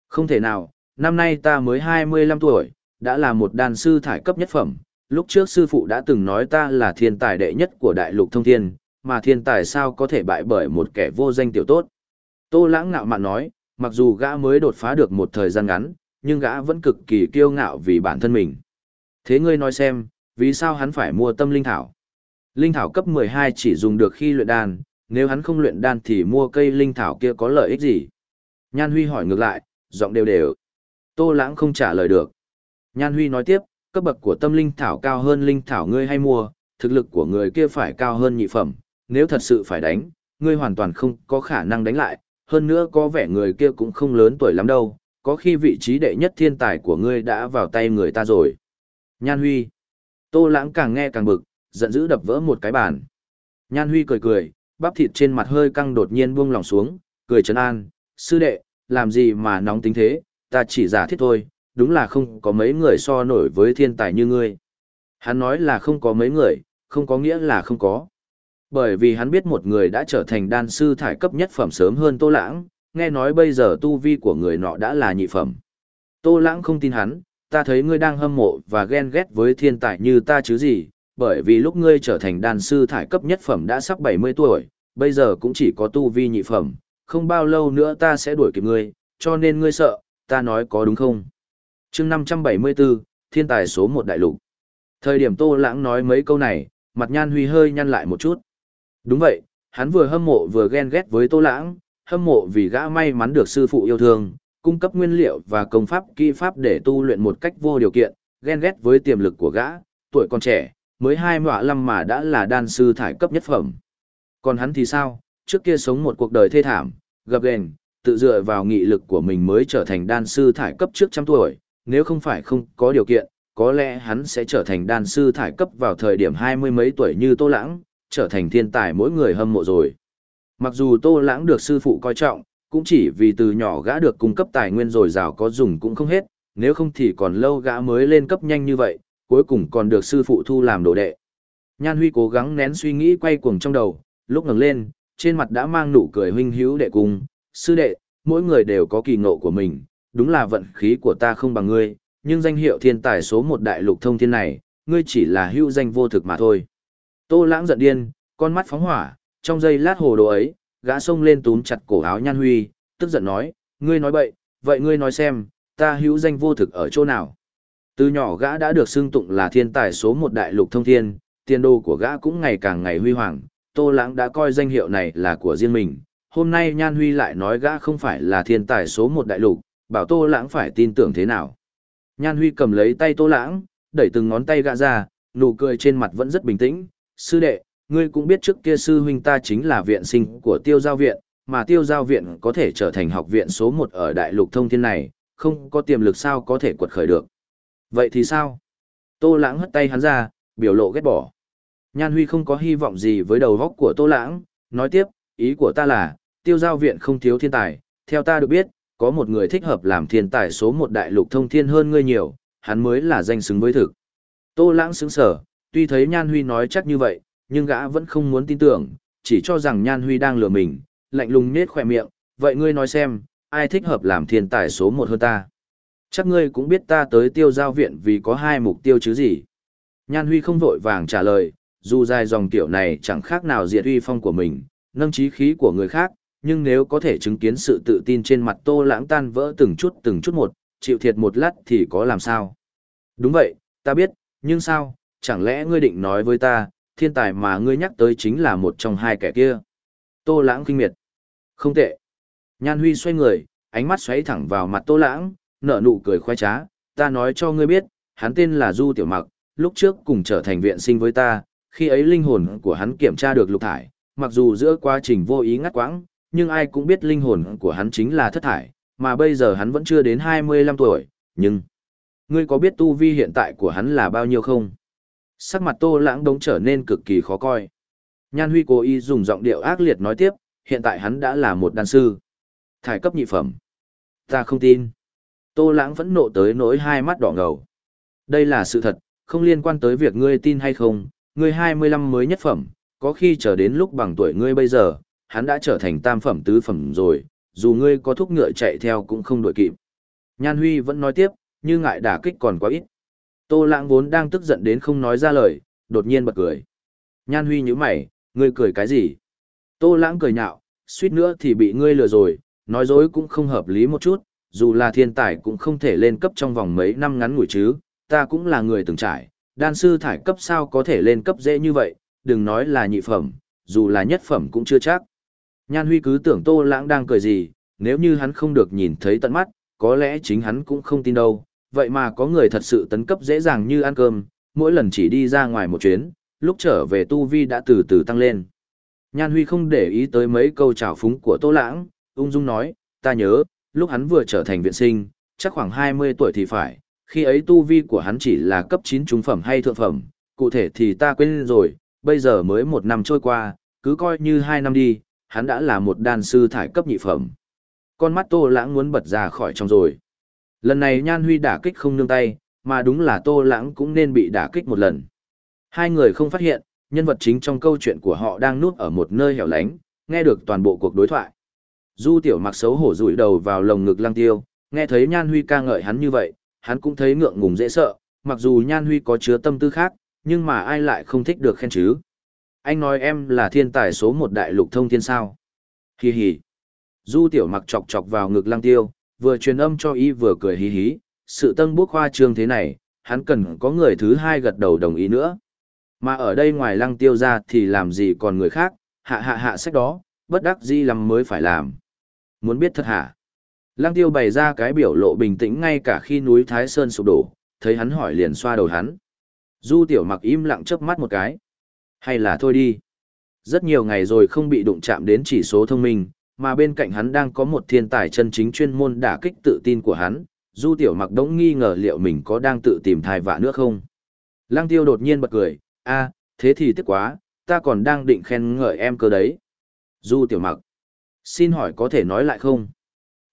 Không thể nào, năm nay ta mới 25 tuổi, đã là một đàn sư thải cấp nhất phẩm, lúc trước sư phụ đã từng nói ta là thiên tài đệ nhất của đại lục thông thiên, mà thiên tài sao có thể bại bởi một kẻ vô danh tiểu tốt. Tô lãng ngạo mạn nói, mặc dù gã mới đột phá được một thời gian ngắn, nhưng gã vẫn cực kỳ kiêu ngạo vì bản thân mình. Thế ngươi nói xem, vì sao hắn phải mua tâm linh thảo? Linh thảo cấp 12 chỉ dùng được khi luyện đan, nếu hắn không luyện đan thì mua cây linh thảo kia có lợi ích gì? Nhan Huy hỏi ngược lại, giọng đều đều. Tô Lãng không trả lời được. Nhan Huy nói tiếp, cấp bậc của tâm linh thảo cao hơn linh thảo ngươi hay mua, thực lực của người kia phải cao hơn nhị phẩm, nếu thật sự phải đánh, ngươi hoàn toàn không có khả năng đánh lại, hơn nữa có vẻ người kia cũng không lớn tuổi lắm đâu, có khi vị trí đệ nhất thiên tài của ngươi đã vào tay người ta rồi. Nhan Huy. Tô Lãng càng nghe càng bực, giận dữ đập vỡ một cái bàn. Nhan Huy cười cười, bắp thịt trên mặt hơi căng đột nhiên buông lỏng xuống, cười trấn an, sư đệ, làm gì mà nóng tính thế, ta chỉ giả thiết thôi, đúng là không có mấy người so nổi với thiên tài như ngươi. Hắn nói là không có mấy người, không có nghĩa là không có. Bởi vì hắn biết một người đã trở thành đan sư thải cấp nhất phẩm sớm hơn Tô Lãng, nghe nói bây giờ tu vi của người nọ đã là nhị phẩm. Tô Lãng không tin hắn, ta thấy ngươi đang hâm mộ và ghen ghét với thiên tài như ta chứ gì, bởi vì lúc ngươi trở thành đan sư thải cấp nhất phẩm đã sắp 70 tuổi, bây giờ cũng chỉ có tu vi nhị phẩm, không bao lâu nữa ta sẽ đuổi kịp ngươi, cho nên ngươi sợ, ta nói có đúng không? chương 574, thiên tài số 1 đại lục. Thời điểm Tô Lãng nói mấy câu này, mặt Nhan Huy hơi nhăn lại một chút. Đúng vậy, hắn vừa hâm mộ vừa ghen ghét với Tô Lãng, hâm mộ vì gã may mắn được sư phụ yêu thương, cung cấp nguyên liệu và công pháp kỹ pháp để tu luyện một cách vô điều kiện, ghen ghét với tiềm lực của gã, tuổi còn trẻ, mới hai mọa lăm mà đã là đan sư thải cấp nhất phẩm. Còn hắn thì sao, trước kia sống một cuộc đời thê thảm, gập ghềnh, tự dựa vào nghị lực của mình mới trở thành đan sư thải cấp trước trăm tuổi, nếu không phải không có điều kiện, có lẽ hắn sẽ trở thành đan sư thải cấp vào thời điểm hai mươi mấy tuổi như Tô Lãng, trở thành thiên tài mỗi người hâm mộ rồi. Mặc dù Tô Lãng được sư phụ coi trọng, cũng chỉ vì từ nhỏ gã được cung cấp tài nguyên dồi dào có dùng cũng không hết, nếu không thì còn lâu gã mới lên cấp nhanh như vậy, cuối cùng còn được sư phụ thu làm đồ đệ. Nhan Huy cố gắng nén suy nghĩ quay cuồng trong đầu, lúc ngẩng lên, trên mặt đã mang nụ cười huynh hữu đệ cùng, sư đệ, mỗi người đều có kỳ ngộ của mình, đúng là vận khí của ta không bằng ngươi, nhưng danh hiệu thiên tài số một đại lục thông thiên này, ngươi chỉ là hữu danh vô thực mà thôi. Tô lãng giận điên, con mắt phóng hỏa, trong giây lát hồ đồ ấy, gã xông lên túm chặt cổ áo Nhan Huy, tức giận nói, ngươi nói bậy, vậy ngươi nói xem, ta hữu danh vô thực ở chỗ nào? Từ nhỏ gã đã được xưng tụng là thiên tài số một đại lục thông thiên, tiền đồ của gã cũng ngày càng ngày huy hoàng, Tô Lãng đã coi danh hiệu này là của riêng mình. Hôm nay Nhan Huy lại nói gã không phải là thiên tài số một đại lục, bảo Tô Lãng phải tin tưởng thế nào. Nhan Huy cầm lấy tay Tô Lãng, đẩy từng ngón tay gã ra, nụ cười trên mặt vẫn rất bình tĩnh. Sư đệ, ngươi cũng biết trước kia sư huynh ta chính là viện sinh của tiêu giao viện, mà tiêu giao viện có thể trở thành học viện số một ở đại lục thông thiên này, không có tiềm lực sao có thể quật khởi được. Vậy thì sao? Tô Lãng hất tay hắn ra, biểu lộ ghét bỏ. Nhan Huy không có hy vọng gì với đầu góc của Tô Lãng, nói tiếp, ý của ta là, tiêu giao viện không thiếu thiên tài, theo ta được biết, có một người thích hợp làm thiên tài số một đại lục thông thiên hơn ngươi nhiều, hắn mới là danh xứng với thực. Tô Lãng sững sở, tuy thấy Nhan Huy nói chắc như vậy, nhưng gã vẫn không muốn tin tưởng, chỉ cho rằng Nhan Huy đang lừa mình, lạnh lùng nết khỏe miệng, vậy ngươi nói xem, ai thích hợp làm thiên tài số một hơn ta? Chắc ngươi cũng biết ta tới tiêu giao viện vì có hai mục tiêu chứ gì. Nhan Huy không vội vàng trả lời, dù dài dòng tiểu này chẳng khác nào diệt uy phong của mình, nâng trí khí của người khác, nhưng nếu có thể chứng kiến sự tự tin trên mặt Tô Lãng tan vỡ từng chút từng chút một, chịu thiệt một lát thì có làm sao? Đúng vậy, ta biết, nhưng sao, chẳng lẽ ngươi định nói với ta, thiên tài mà ngươi nhắc tới chính là một trong hai kẻ kia? Tô Lãng kinh miệt. Không tệ. Nhan Huy xoay người, ánh mắt xoáy thẳng vào mặt Tô Lãng, nở nụ cười khoái trá, ta nói cho ngươi biết, hắn tên là Du Tiểu Mặc, lúc trước cùng trở thành viện sinh với ta, khi ấy linh hồn của hắn kiểm tra được lục thải, mặc dù giữa quá trình vô ý ngắt quãng, nhưng ai cũng biết linh hồn của hắn chính là thất thải, mà bây giờ hắn vẫn chưa đến 25 tuổi, nhưng... Ngươi có biết tu vi hiện tại của hắn là bao nhiêu không? Sắc mặt tô lãng đống trở nên cực kỳ khó coi. Nhan Huy cố ý dùng giọng điệu ác liệt nói tiếp, hiện tại hắn đã là một đan sư. Thải cấp nhị phẩm. Ta không tin. Tô lãng vẫn nộ tới nỗi hai mắt đỏ ngầu. Đây là sự thật, không liên quan tới việc ngươi tin hay không, ngươi 25 mới nhất phẩm, có khi chờ đến lúc bằng tuổi ngươi bây giờ, hắn đã trở thành tam phẩm tứ phẩm rồi, dù ngươi có thúc ngựa chạy theo cũng không đổi kịp. Nhan Huy vẫn nói tiếp, như ngại đả kích còn quá ít. Tô Lãng vốn đang tức giận đến không nói ra lời, đột nhiên bật cười. Nhan Huy nhíu mày, ngươi cười cái gì? Tô Lãng cười nhạo, suýt nữa thì bị ngươi lừa rồi, nói dối cũng không hợp lý một chút, dù là thiên tài cũng không thể lên cấp trong vòng mấy năm ngắn ngủi chứ, ta cũng là người từng trải, đan sư thải cấp sao có thể lên cấp dễ như vậy, đừng nói là nhị phẩm, dù là nhất phẩm cũng chưa chắc. Nhan Huy cứ tưởng Tô Lãng đang cười gì, nếu như hắn không được nhìn thấy tận mắt, có lẽ chính hắn cũng không tin đâu, vậy mà có người thật sự tấn cấp dễ dàng như ăn cơm, mỗi lần chỉ đi ra ngoài một chuyến, lúc trở về tu vi đã từ từ tăng lên. Nhan Huy không để ý tới mấy câu trào phúng của Tô Lãng, ung dung nói, ta nhớ, lúc hắn vừa trở thành viện sinh, chắc khoảng 20 tuổi thì phải, khi ấy tu vi của hắn chỉ là cấp 9 trung phẩm hay thượng phẩm, cụ thể thì ta quên rồi, bây giờ mới một năm trôi qua, cứ coi như hai năm đi, hắn đã là một đan sư thải cấp nhị phẩm. Con mắt Tô Lãng muốn bật ra khỏi trong rồi. Lần này Nhan Huy đả kích không nương tay, mà đúng là Tô Lãng cũng nên bị đả kích một lần. Hai người không phát hiện, nhân vật chính trong câu chuyện của họ đang núp ở một nơi hẻo lánh, nghe được toàn bộ cuộc đối thoại. Du tiểu mặc xấu hổ rủi đầu vào lồng ngực lăng tiêu, nghe thấy Nhan Huy ca ngợi hắn như vậy, hắn cũng thấy ngượng ngùng dễ sợ, mặc dù Nhan Huy có chứa tâm tư khác, nhưng mà ai lại không thích được khen chứ. Anh nói em là thiên tài số một đại lục thông thiên sao. Hi hi. Du tiểu mặc chọc chọc vào ngực lăng tiêu, vừa truyền âm cho y vừa cười hí hí, sự tân bước khoa trương thế này, hắn cần có người thứ hai gật đầu đồng ý nữa. Mà ở đây ngoài lăng tiêu ra thì làm gì còn người khác, hạ hạ hạ sách đó, bất đắc dĩ lắm mới phải làm. Muốn biết thật hả? Lăng tiêu bày ra cái biểu lộ bình tĩnh ngay cả khi núi Thái Sơn sụp đổ, thấy hắn hỏi liền xoa đầu hắn. Du tiểu mặc im lặng chớp mắt một cái. Hay là thôi đi. Rất nhiều ngày rồi không bị đụng chạm đến chỉ số thông minh, mà bên cạnh hắn đang có một thiên tài chân chính chuyên môn đả kích tự tin của hắn. Du tiểu mặc đống nghi ngờ liệu mình có đang tự tìm thai vạ nữa không. Lăng tiêu đột nhiên bật cười, a thế thì tiếc quá, ta còn đang định khen ngợi em cơ đấy. Du tiểu mặc. Xin hỏi có thể nói lại không?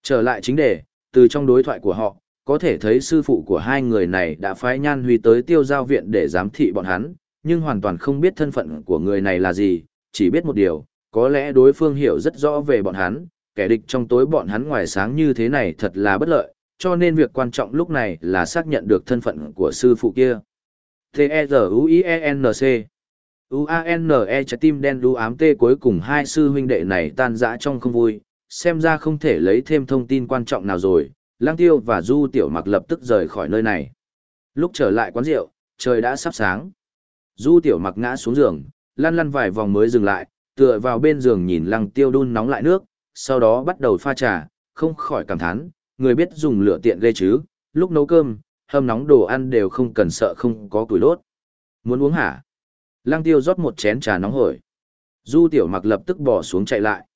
Trở lại chính đề, từ trong đối thoại của họ, có thể thấy sư phụ của hai người này đã phái Nhan Huy tới tiêu giao viện để giám thị bọn hắn, nhưng hoàn toàn không biết thân phận của người này là gì, chỉ biết một điều, có lẽ đối phương hiểu rất rõ về bọn hắn, kẻ địch trong tối bọn hắn ngoài sáng như thế này thật là bất lợi, cho nên việc quan trọng lúc này là xác nhận được thân phận của sư phụ kia. T-E-Z-U-I-E-N-C U-A-N-E trái tim đen đu ám tê cuối cùng hai sư huynh đệ này tan rã trong không vui, xem ra không thể lấy thêm thông tin quan trọng nào rồi, Lang Tiêu và Du Tiểu Mặc lập tức rời khỏi nơi này. Lúc trở lại quán rượu, trời đã sắp sáng. Du Tiểu Mặc ngã xuống giường, lăn lăn vài vòng mới dừng lại, tựa vào bên giường nhìn Lăng Tiêu đun nóng lại nước, sau đó bắt đầu pha trà, không khỏi cảm thán, người biết dùng lửa tiện ghê chứ, lúc nấu cơm, hâm nóng đồ ăn đều không cần sợ không có củi đốt. Muốn uống hả? Lăng Tiêu rót một chén trà nóng hổi. Du Tiểu Mặc lập tức bỏ xuống chạy lại.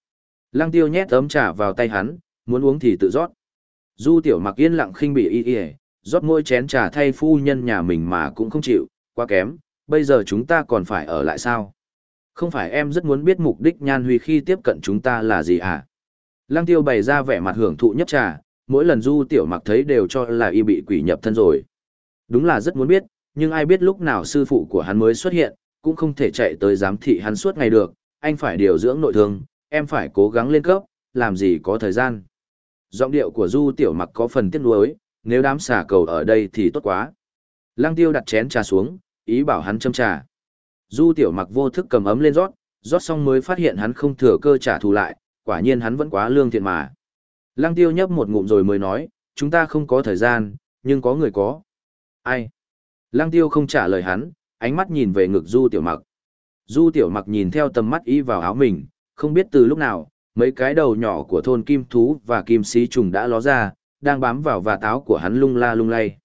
Lăng Tiêu nhét ấm trà vào tay hắn, muốn uống thì tự rót. Du Tiểu Mặc yên lặng khinh bị y y, rót môi chén trà thay phu nhân nhà mình mà cũng không chịu, quá kém, bây giờ chúng ta còn phải ở lại sao? Không phải em rất muốn biết mục đích Nhan Huy khi tiếp cận chúng ta là gì à? Lăng Tiêu bày ra vẻ mặt hưởng thụ nhấp trà, mỗi lần Du Tiểu Mặc thấy đều cho là y bị quỷ nhập thân rồi. Đúng là rất muốn biết, nhưng ai biết lúc nào sư phụ của hắn mới xuất hiện, cũng không thể chạy tới giám thị hắn suốt ngày được, anh phải điều dưỡng nội thương, em phải cố gắng lên cấp, làm gì có thời gian. Giọng điệu của Du Tiểu Mặc có phần tiếc nuối, nếu đám xà cầu ở đây thì tốt quá. Lăng Tiêu đặt chén trà xuống, ý bảo hắn châm trà. Du Tiểu Mặc vô thức cầm ấm lên rót, rót xong mới phát hiện hắn không thừa cơ trả thù lại, quả nhiên hắn vẫn quá lương thiện mà. Lăng tiêu nhấp một ngụm rồi mới nói, chúng ta không có thời gian, nhưng có người có. Ai? Lăng tiêu không trả lời hắn, ánh mắt nhìn về ngực du tiểu mặc. Du tiểu mặc nhìn theo tầm mắt y vào áo mình, không biết từ lúc nào, mấy cái đầu nhỏ của thôn kim thú và kim sĩ trùng đã ló ra, đang bám vào và táo của hắn lung la lung lay.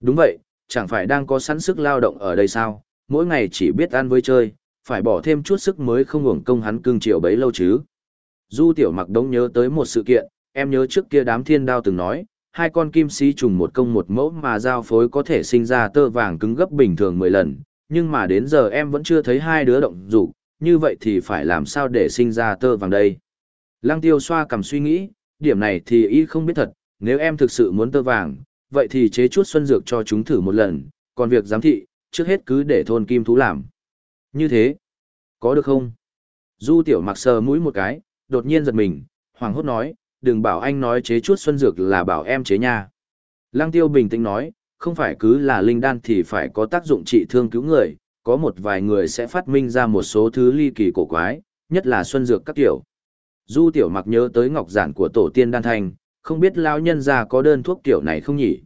Đúng vậy, chẳng phải đang có sẵn sức lao động ở đây sao, mỗi ngày chỉ biết ăn với chơi, phải bỏ thêm chút sức mới không hưởng công hắn cưng chiều bấy lâu chứ. Du tiểu mặc đống nhớ tới một sự kiện, em nhớ trước kia đám thiên đao từng nói, hai con kim sĩ trùng một công một mẫu mà giao phối có thể sinh ra tơ vàng cứng gấp bình thường 10 lần, nhưng mà đến giờ em vẫn chưa thấy hai đứa động dục, như vậy thì phải làm sao để sinh ra tơ vàng đây? Lăng tiêu xoa cầm suy nghĩ, điểm này thì y không biết thật, nếu em thực sự muốn tơ vàng, vậy thì chế chút xuân dược cho chúng thử một lần, còn việc giám thị, trước hết cứ để thôn kim thú làm. Như thế, có được không? Du tiểu mặc sờ mũi một cái, đột nhiên giật mình, hoàng hốt nói, đừng bảo anh nói chế chút xuân dược là bảo em chế nha. Lăng tiêu bình tĩnh nói, không phải cứ là linh đan thì phải có tác dụng trị thương cứu người, có một vài người sẽ phát minh ra một số thứ ly kỳ cổ quái, nhất là xuân dược các kiểu. Du tiểu mặc nhớ tới ngọc giản của tổ tiên đan thành, không biết lão nhân già có đơn thuốc tiểu này không nhỉ?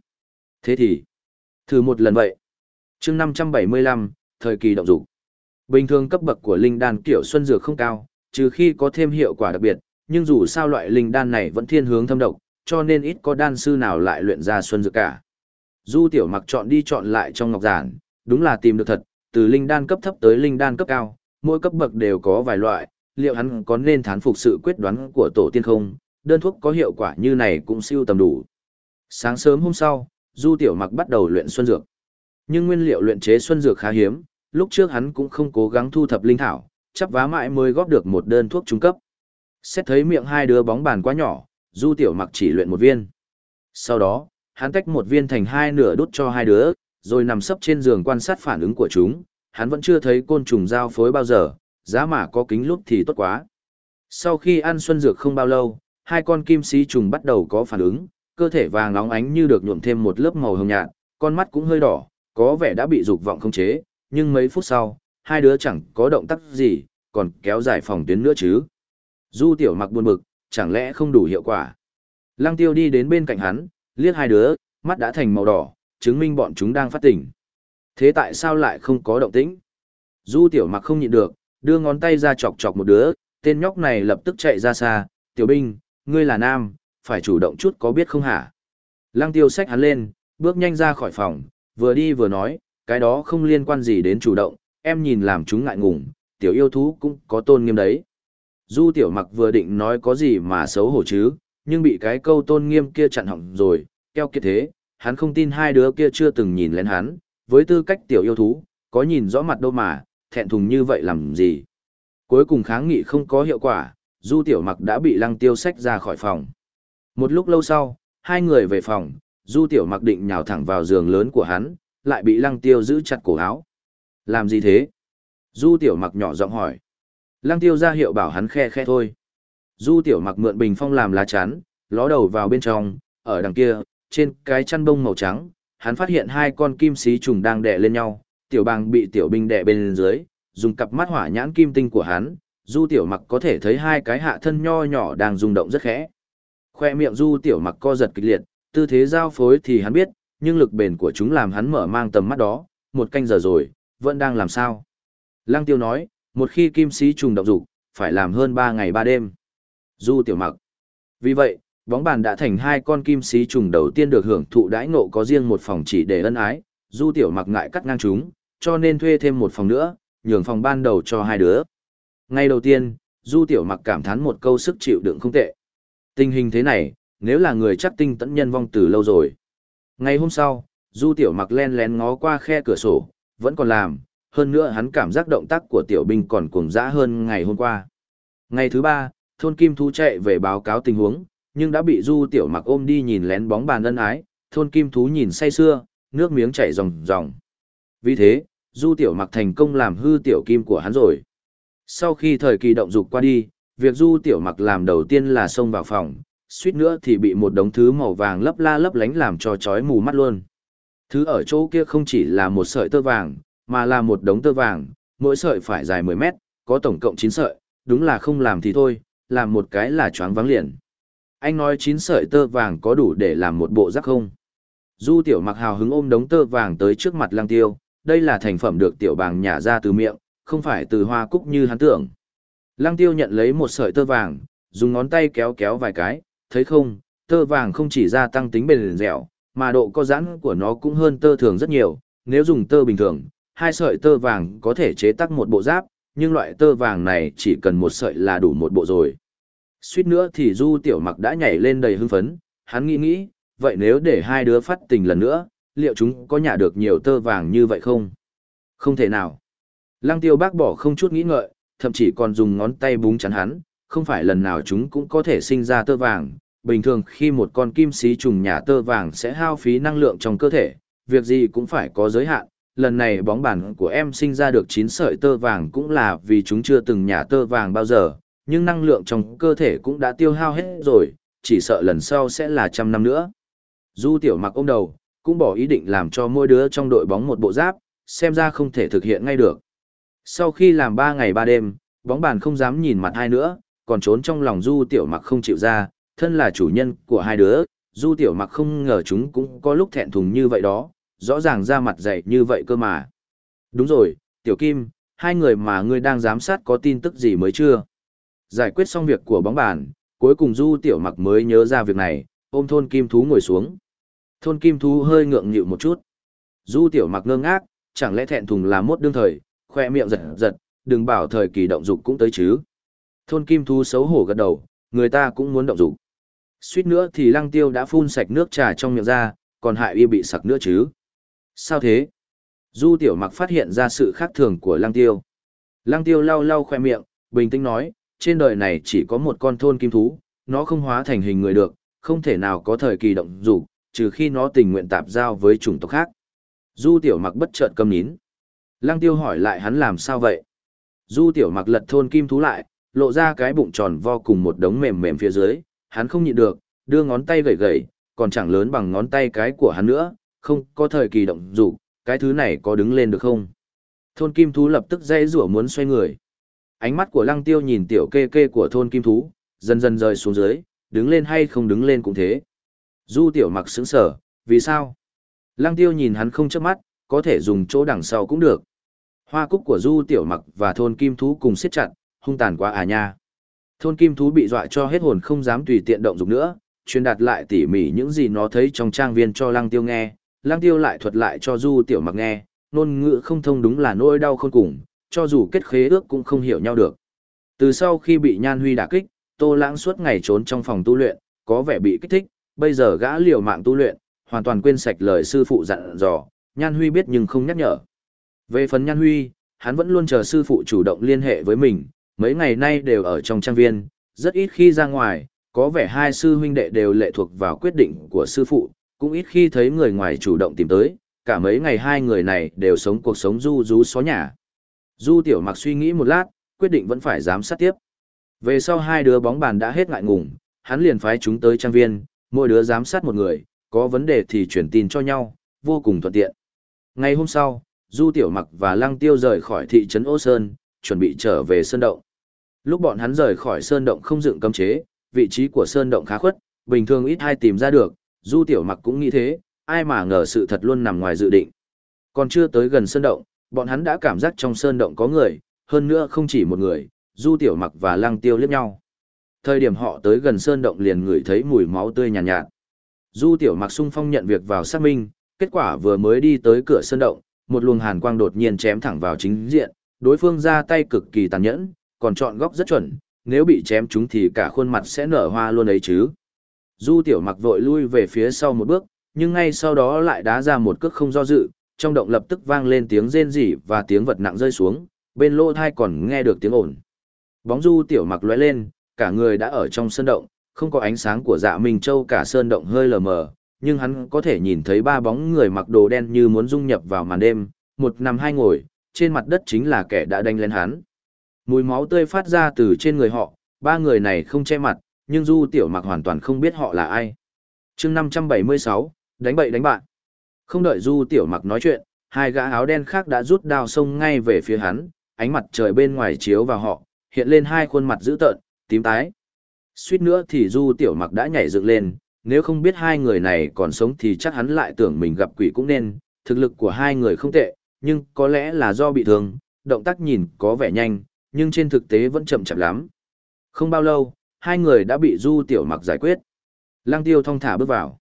Thế thì, thử một lần vậy. chương 575, thời kỳ động dục. Bình thường cấp bậc của linh đan kiểu xuân dược không cao, trừ khi có thêm hiệu quả đặc biệt, nhưng dù sao loại linh đan này vẫn thiên hướng thâm độc, cho nên ít có đan sư nào lại luyện ra xuân dược cả. Du tiểu mặc chọn đi chọn lại trong ngọc giản, đúng là tìm được thật, từ linh đan cấp thấp tới linh đan cấp cao, mỗi cấp bậc đều có vài loại, liệu hắn có nên thán phục sự quyết đoán của tổ tiên không, đơn thuốc có hiệu quả như này cũng siêu tầm đủ. Sáng sớm hôm sau, Du Tiểu Mặc bắt đầu luyện xuân dược. Nhưng nguyên liệu luyện chế xuân dược khá hiếm, lúc trước hắn cũng không cố gắng thu thập linh thảo, chắp vá mãi mới góp được một đơn thuốc trung cấp. Xét thấy miệng hai đứa bóng bàn quá nhỏ, Du Tiểu Mặc chỉ luyện một viên. Sau đó, hắn tách một viên thành hai nửa đút cho hai đứa, rồi nằm sấp trên giường quan sát phản ứng của chúng. Hắn vẫn chưa thấy côn trùng giao phối bao giờ, giá mà có kính lúc thì tốt quá. Sau khi ăn xuân dược không bao lâu, hai con kim sĩ trùng bắt đầu có phản ứng, cơ thể vàng óng ánh như được nhuộm thêm một lớp màu hồng nhạt, con mắt cũng hơi đỏ, có vẻ đã bị dục vọng không chế, nhưng mấy phút sau, hai đứa chẳng có động tác gì, còn kéo dài phòng tuyến nữa chứ. Du tiểu mặc buồn bực, chẳng lẽ không đủ hiệu quả. Lăng tiêu đi đến bên cạnh hắn, liếc hai đứa, mắt đã thành màu đỏ, chứng minh bọn chúng đang phát tỉnh. Thế tại sao lại không có động tĩnh? Du tiểu mặc không nhịn được, đưa ngón tay ra chọc chọc một đứa, tên nhóc này lập tức chạy ra xa, tiểu binh, ngươi là nam, phải chủ động chút có biết không hả? Lăng tiêu Sách hắn lên, bước nhanh ra khỏi phòng, vừa đi vừa nói, cái đó không liên quan gì đến chủ động, em nhìn làm chúng ngại ngùng, tiểu yêu thú cũng có tôn nghiêm đấy. Du tiểu mặc vừa định nói có gì mà xấu hổ chứ, nhưng bị cái câu tôn nghiêm kia chặn hỏng rồi, keo kiệt thế, hắn không tin hai đứa kia chưa từng nhìn lên hắn, với tư cách tiểu yêu thú, có nhìn rõ mặt đâu mà, thẹn thùng như vậy làm gì. Cuối cùng kháng nghị không có hiệu quả, du tiểu mặc đã bị lăng tiêu xách ra khỏi phòng. Một lúc lâu sau, hai người về phòng, du tiểu mặc định nhào thẳng vào giường lớn của hắn, lại bị lăng tiêu giữ chặt cổ áo. Làm gì thế? Du tiểu mặc nhỏ giọng hỏi. Lăng tiêu ra hiệu bảo hắn khe khe thôi. Du tiểu mặc mượn bình phong làm lá chắn, ló đầu vào bên trong, ở đằng kia, trên cái chăn bông màu trắng, hắn phát hiện hai con kim xí trùng đang đè lên nhau, tiểu bàng bị tiểu binh đè bên dưới, dùng cặp mắt hỏa nhãn kim tinh của hắn, du tiểu mặc có thể thấy hai cái hạ thân nho nhỏ đang rung động rất khẽ. Khoe miệng du tiểu mặc co giật kịch liệt, tư thế giao phối thì hắn biết, nhưng lực bền của chúng làm hắn mở mang tầm mắt đó, một canh giờ rồi, vẫn đang làm sao. Lăng tiêu nói, một khi kim sĩ trùng động dục, phải làm hơn ba ngày ba đêm. Du tiểu mặc. Vì vậy, bóng bàn đã thành hai con kim sĩ trùng đầu tiên được hưởng thụ đãi ngộ có riêng một phòng chỉ để ân ái, du tiểu mặc ngại cắt ngang chúng, cho nên thuê thêm một phòng nữa, nhường phòng ban đầu cho hai đứa. Ngay đầu tiên, du tiểu mặc cảm thán một câu sức chịu đựng không tệ. Tình hình thế này, nếu là người chắc tinh tẫn nhân vong từ lâu rồi. Ngày hôm sau, du tiểu mặc len lén ngó qua khe cửa sổ, vẫn còn làm, hơn nữa hắn cảm giác động tác của tiểu binh còn cuồng dã hơn ngày hôm qua. Ngày thứ ba, thôn Kim Thú chạy về báo cáo tình huống, nhưng đã bị du tiểu mặc ôm đi nhìn lén bóng bàn ân ái, thôn Kim Thú nhìn say sưa, nước miếng chảy ròng ròng. Vì thế, du tiểu mặc thành công làm hư tiểu kim của hắn rồi. Sau khi thời kỳ động dục qua đi, việc du tiểu mặc làm đầu tiên là xông vào phòng, suýt nữa thì bị một đống thứ màu vàng lấp la lấp lánh làm cho chói mù mắt luôn. Thứ ở chỗ kia không chỉ là một sợi tơ vàng, mà là một đống tơ vàng, mỗi sợi phải dài 10 mét, có tổng cộng 9 sợi, đúng là không làm thì thôi, làm một cái là choáng vắng liền. Anh nói chín sợi tơ vàng có đủ để làm một bộ giáp không? Du tiểu mặc hào hứng ôm đống tơ vàng tới trước mặt lăng tiêu, đây là thành phẩm được tiểu bàng nhả ra từ miệng, không phải từ hoa cúc như hắn tưởng. Lăng tiêu nhận lấy một sợi tơ vàng, dùng ngón tay kéo kéo vài cái, thấy không, tơ vàng không chỉ gia tăng tính bền dẻo, mà độ co giãn của nó cũng hơn tơ thường rất nhiều, nếu dùng tơ bình thường, hai sợi tơ vàng có thể chế tác một bộ giáp, nhưng loại tơ vàng này chỉ cần một sợi là đủ một bộ rồi. Suýt nữa thì Du Tiểu Mặc đã nhảy lên đầy hưng phấn, hắn nghĩ nghĩ, vậy nếu để hai đứa phát tình lần nữa, liệu chúng có nhả được nhiều tơ vàng như vậy không? Không thể nào. Lăng tiêu bác bỏ không chút nghĩ ngợi, thậm chí còn dùng ngón tay búng chắn hắn, không phải lần nào chúng cũng có thể sinh ra tơ vàng. Bình thường khi một con kim xí trùng nhả tơ vàng sẽ hao phí năng lượng trong cơ thể, việc gì cũng phải có giới hạn. Lần này bóng bàn của em sinh ra được 9 sợi tơ vàng cũng là vì chúng chưa từng nhả tơ vàng bao giờ, nhưng năng lượng trong cơ thể cũng đã tiêu hao hết rồi, chỉ sợ lần sau sẽ là trăm năm nữa. Du tiểu mặc ôm đầu, cũng bỏ ý định làm cho mỗi đứa trong đội bóng một bộ giáp, xem ra không thể thực hiện ngay được. Sau khi làm 3 ngày 3 đêm, bóng bàn không dám nhìn mặt hai nữa, còn trốn trong lòng Du Tiểu Mặc không chịu ra, thân là chủ nhân của hai đứa, Du Tiểu Mặc không ngờ chúng cũng có lúc thẹn thùng như vậy đó, rõ ràng ra mặt dày như vậy cơ mà. Đúng rồi, Tiểu Kim, hai người mà ngươi đang giám sát có tin tức gì mới chưa? Giải quyết xong việc của bóng bàn, cuối cùng Du Tiểu Mặc mới nhớ ra việc này, ôm thôn Kim Thú ngồi xuống. Thôn Kim Thú hơi ngượng nghịu một chút. Du Tiểu Mặc ngơ ngác, chẳng lẽ thẹn thùng là mốt đương thời, khoe miệng giật giật, đừng bảo thời kỳ động dục cũng tới chứ. Thôn Kim Thú xấu hổ gật đầu, người ta cũng muốn động dục. Suýt nữa thì lăng tiêu đã phun sạch nước trà trong miệng ra, còn hại y bị sặc nữa chứ. Sao thế? Du Tiểu Mặc phát hiện ra sự khác thường của lăng tiêu. Lăng tiêu lau lau khoe miệng, bình tĩnh nói, trên đời này chỉ có một con thôn kim thú, nó không hóa thành hình người được, không thể nào có thời kỳ động dục, trừ khi nó tình nguyện tạp giao với chủng tộc khác. Du Tiểu Mặc bất chợt câm nín. Lăng Tiêu hỏi lại hắn làm sao vậy? Du Tiểu Mặc lật thôn kim thú lại, lộ ra cái bụng tròn vo cùng một đống mềm mềm phía dưới, hắn không nhịn được, đưa ngón tay gầy gầy, còn chẳng lớn bằng ngón tay cái của hắn nữa, không có thời kỳ động dục, cái thứ này có đứng lên được không? Thôn kim thú lập tức dây rủa muốn xoay người. Ánh mắt của lăng tiêu nhìn tiểu kê kê của thôn kim thú, dần dần rơi xuống dưới, đứng lên hay không đứng lên cũng thế. Du tiểu mặc sững sở, vì sao? Lăng tiêu nhìn hắn không chớp mắt, có thể dùng chỗ đằng sau cũng được. Hoa cúc của du tiểu mặc và thôn kim thú cùng siết chặt, hung tàn quá à nha. Thôn kim thú bị dọa cho hết hồn không dám tùy tiện động dục nữa, truyền đạt lại tỉ mỉ những gì nó thấy trong trang viên cho lăng tiêu nghe. Lăng tiêu lại thuật lại cho du tiểu mặc nghe, ngôn ngữ không thông đúng là nỗi đau khôn cùng, cho dù kết khế ước cũng không hiểu nhau được. Từ sau khi bị Nhan Huy đả kích, Tô Lãng suốt ngày trốn trong phòng tu luyện, có vẻ bị kích thích, bây giờ gã liều mạng tu luyện, hoàn toàn quên sạch lời sư phụ dặn dò, Nhan Huy biết nhưng không nhắc nhở. Về phần Nhan Huy, hắn vẫn luôn chờ sư phụ chủ động liên hệ với mình, mấy ngày nay đều ở trong trang viên, rất ít khi ra ngoài, có vẻ hai sư huynh đệ đều lệ thuộc vào quyết định của sư phụ, cũng ít khi thấy người ngoài chủ động tìm tới, cả mấy ngày hai người này đều sống cuộc sống du rú xó nhà. Du tiểu mặc suy nghĩ một lát, quyết định vẫn phải giám sát tiếp. Về sau hai đứa bóng bàn đã hết ngại ngùng, hắn liền phái chúng tới trang viên, mỗi đứa giám sát một người, có vấn đề thì chuyển tin cho nhau, vô cùng thuận tiện. Ngày hôm sau, Du Tiểu Mặc và Lăng Tiêu rời khỏi thị trấn Ô Sơn, chuẩn bị trở về Sơn Động. Lúc bọn hắn rời khỏi Sơn Động không dựng cấm chế, vị trí của Sơn Động khá khuất, bình thường ít ai tìm ra được, Du Tiểu Mặc cũng nghĩ thế, ai mà ngờ sự thật luôn nằm ngoài dự định. Còn chưa tới gần Sơn Động, bọn hắn đã cảm giác trong Sơn Động có người, hơn nữa không chỉ một người, Du Tiểu Mặc và Lăng Tiêu liếc nhau. Thời điểm họ tới gần Sơn Động liền ngửi thấy mùi máu tươi nhàn nhạt, nhạt. Du Tiểu Mặc sung phong nhận việc vào xác minh, kết quả vừa mới đi tới cửa Sơn Động, một luồng hàn quang đột nhiên chém thẳng vào chính diện, đối phương ra tay cực kỳ tàn nhẫn, còn chọn góc rất chuẩn, nếu bị chém chúng thì cả khuôn mặt sẽ nở hoa luôn ấy chứ. Du Tiểu Mặc vội lui về phía sau một bước, nhưng ngay sau đó lại đá ra một cước không do dự, trong động lập tức vang lên tiếng rên rỉ và tiếng vật nặng rơi xuống, bên lỗ thai còn nghe được tiếng ồn. Bóng Du Tiểu Mặc lóe lên, cả người đã ở trong sơn động, không có ánh sáng của dạ Minh Châu cả sơn động hơi lờ mờ, nhưng hắn có thể nhìn thấy ba bóng người mặc đồ đen như muốn dung nhập vào màn đêm, một nằm hai ngồi, trên mặt đất chính là kẻ đã đánh lên hắn. Mùi máu tươi phát ra từ trên người họ, ba người này không che mặt, nhưng Du Tiểu Mặc hoàn toàn không biết họ là ai. chương 576, đánh bậy đánh bạn. Không đợi Du Tiểu Mặc nói chuyện, hai gã áo đen khác đã rút đao sông ngay về phía hắn, ánh mặt trời bên ngoài chiếu vào họ, hiện lên hai khuôn mặt dữ tợn, tím tái, Suýt nữa thì Du Tiểu Mặc đã nhảy dựng lên, nếu không biết hai người này còn sống thì chắc hắn lại tưởng mình gặp quỷ cũng nên, thực lực của hai người không tệ, nhưng có lẽ là do bị thương, động tác nhìn có vẻ nhanh, nhưng trên thực tế vẫn chậm chậm lắm. Không bao lâu, hai người đã bị Du Tiểu Mặc giải quyết. Lăng Tiêu thong thả bước vào.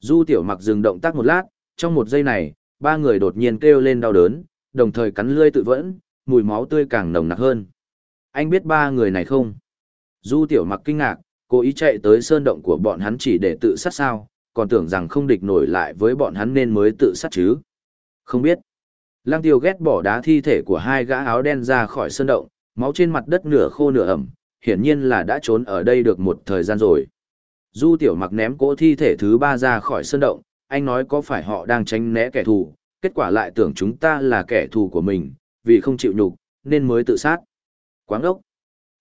Du Tiểu Mặc dừng động tác một lát, trong một giây này, ba người đột nhiên kêu lên đau đớn, đồng thời cắn lưỡi tự vẫn, mùi máu tươi càng nồng nặc hơn. Anh biết ba người này không? Du Tiểu Mặc kinh ngạc, cố ý chạy tới sơn động của bọn hắn chỉ để tự sát sao, còn tưởng rằng không địch nổi lại với bọn hắn nên mới tự sát chứ. Không biết. Lăng Tiêu ghét bỏ đá thi thể của hai gã áo đen ra khỏi sơn động, máu trên mặt đất nửa khô nửa ẩm, hiển nhiên là đã trốn ở đây được một thời gian rồi. Du Tiểu Mặc ném cỗ thi thể thứ ba ra khỏi sơn động, anh nói có phải họ đang tránh né kẻ thù, kết quả lại tưởng chúng ta là kẻ thù của mình, vì không chịu nhục, nên mới tự sát. Quáng ốc.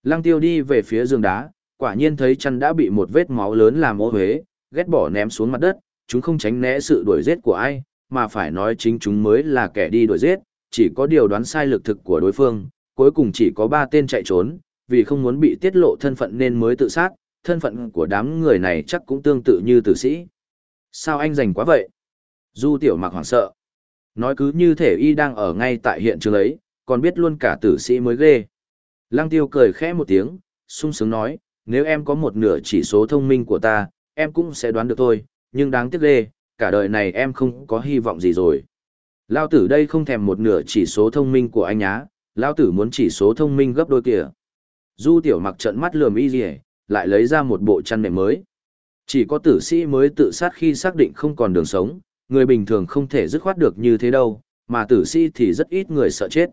Lăng tiêu đi về phía giường đá, quả nhiên thấy chân đã bị một vết máu lớn làm ô huế, ghét bỏ ném xuống mặt đất, chúng không tránh né sự đuổi giết của ai, mà phải nói chính chúng mới là kẻ đi đuổi giết, chỉ có điều đoán sai lực thực của đối phương, cuối cùng chỉ có ba tên chạy trốn, vì không muốn bị tiết lộ thân phận nên mới tự sát, thân phận của đám người này chắc cũng tương tự như tử sĩ. Sao anh rành quá vậy? Du tiểu mặc hoảng sợ. Nói cứ như thể y đang ở ngay tại hiện trường ấy, còn biết luôn cả tử sĩ mới ghê. Lăng tiêu cười khẽ một tiếng, sung sướng nói, nếu em có một nửa chỉ số thông minh của ta, em cũng sẽ đoán được thôi, nhưng đáng tiếc ghê, cả đời này em không có hy vọng gì rồi. Lao tử đây không thèm một nửa chỉ số thông minh của anh nhá, Lao tử muốn chỉ số thông minh gấp đôi kìa. Du tiểu mặc trận mắt lườm y rỉ, lại lấy ra một bộ chăn mềm mới. Chỉ có tử sĩ mới tự sát khi xác định không còn đường sống, người bình thường không thể dứt khoát được như thế đâu, mà tử sĩ thì rất ít người sợ chết.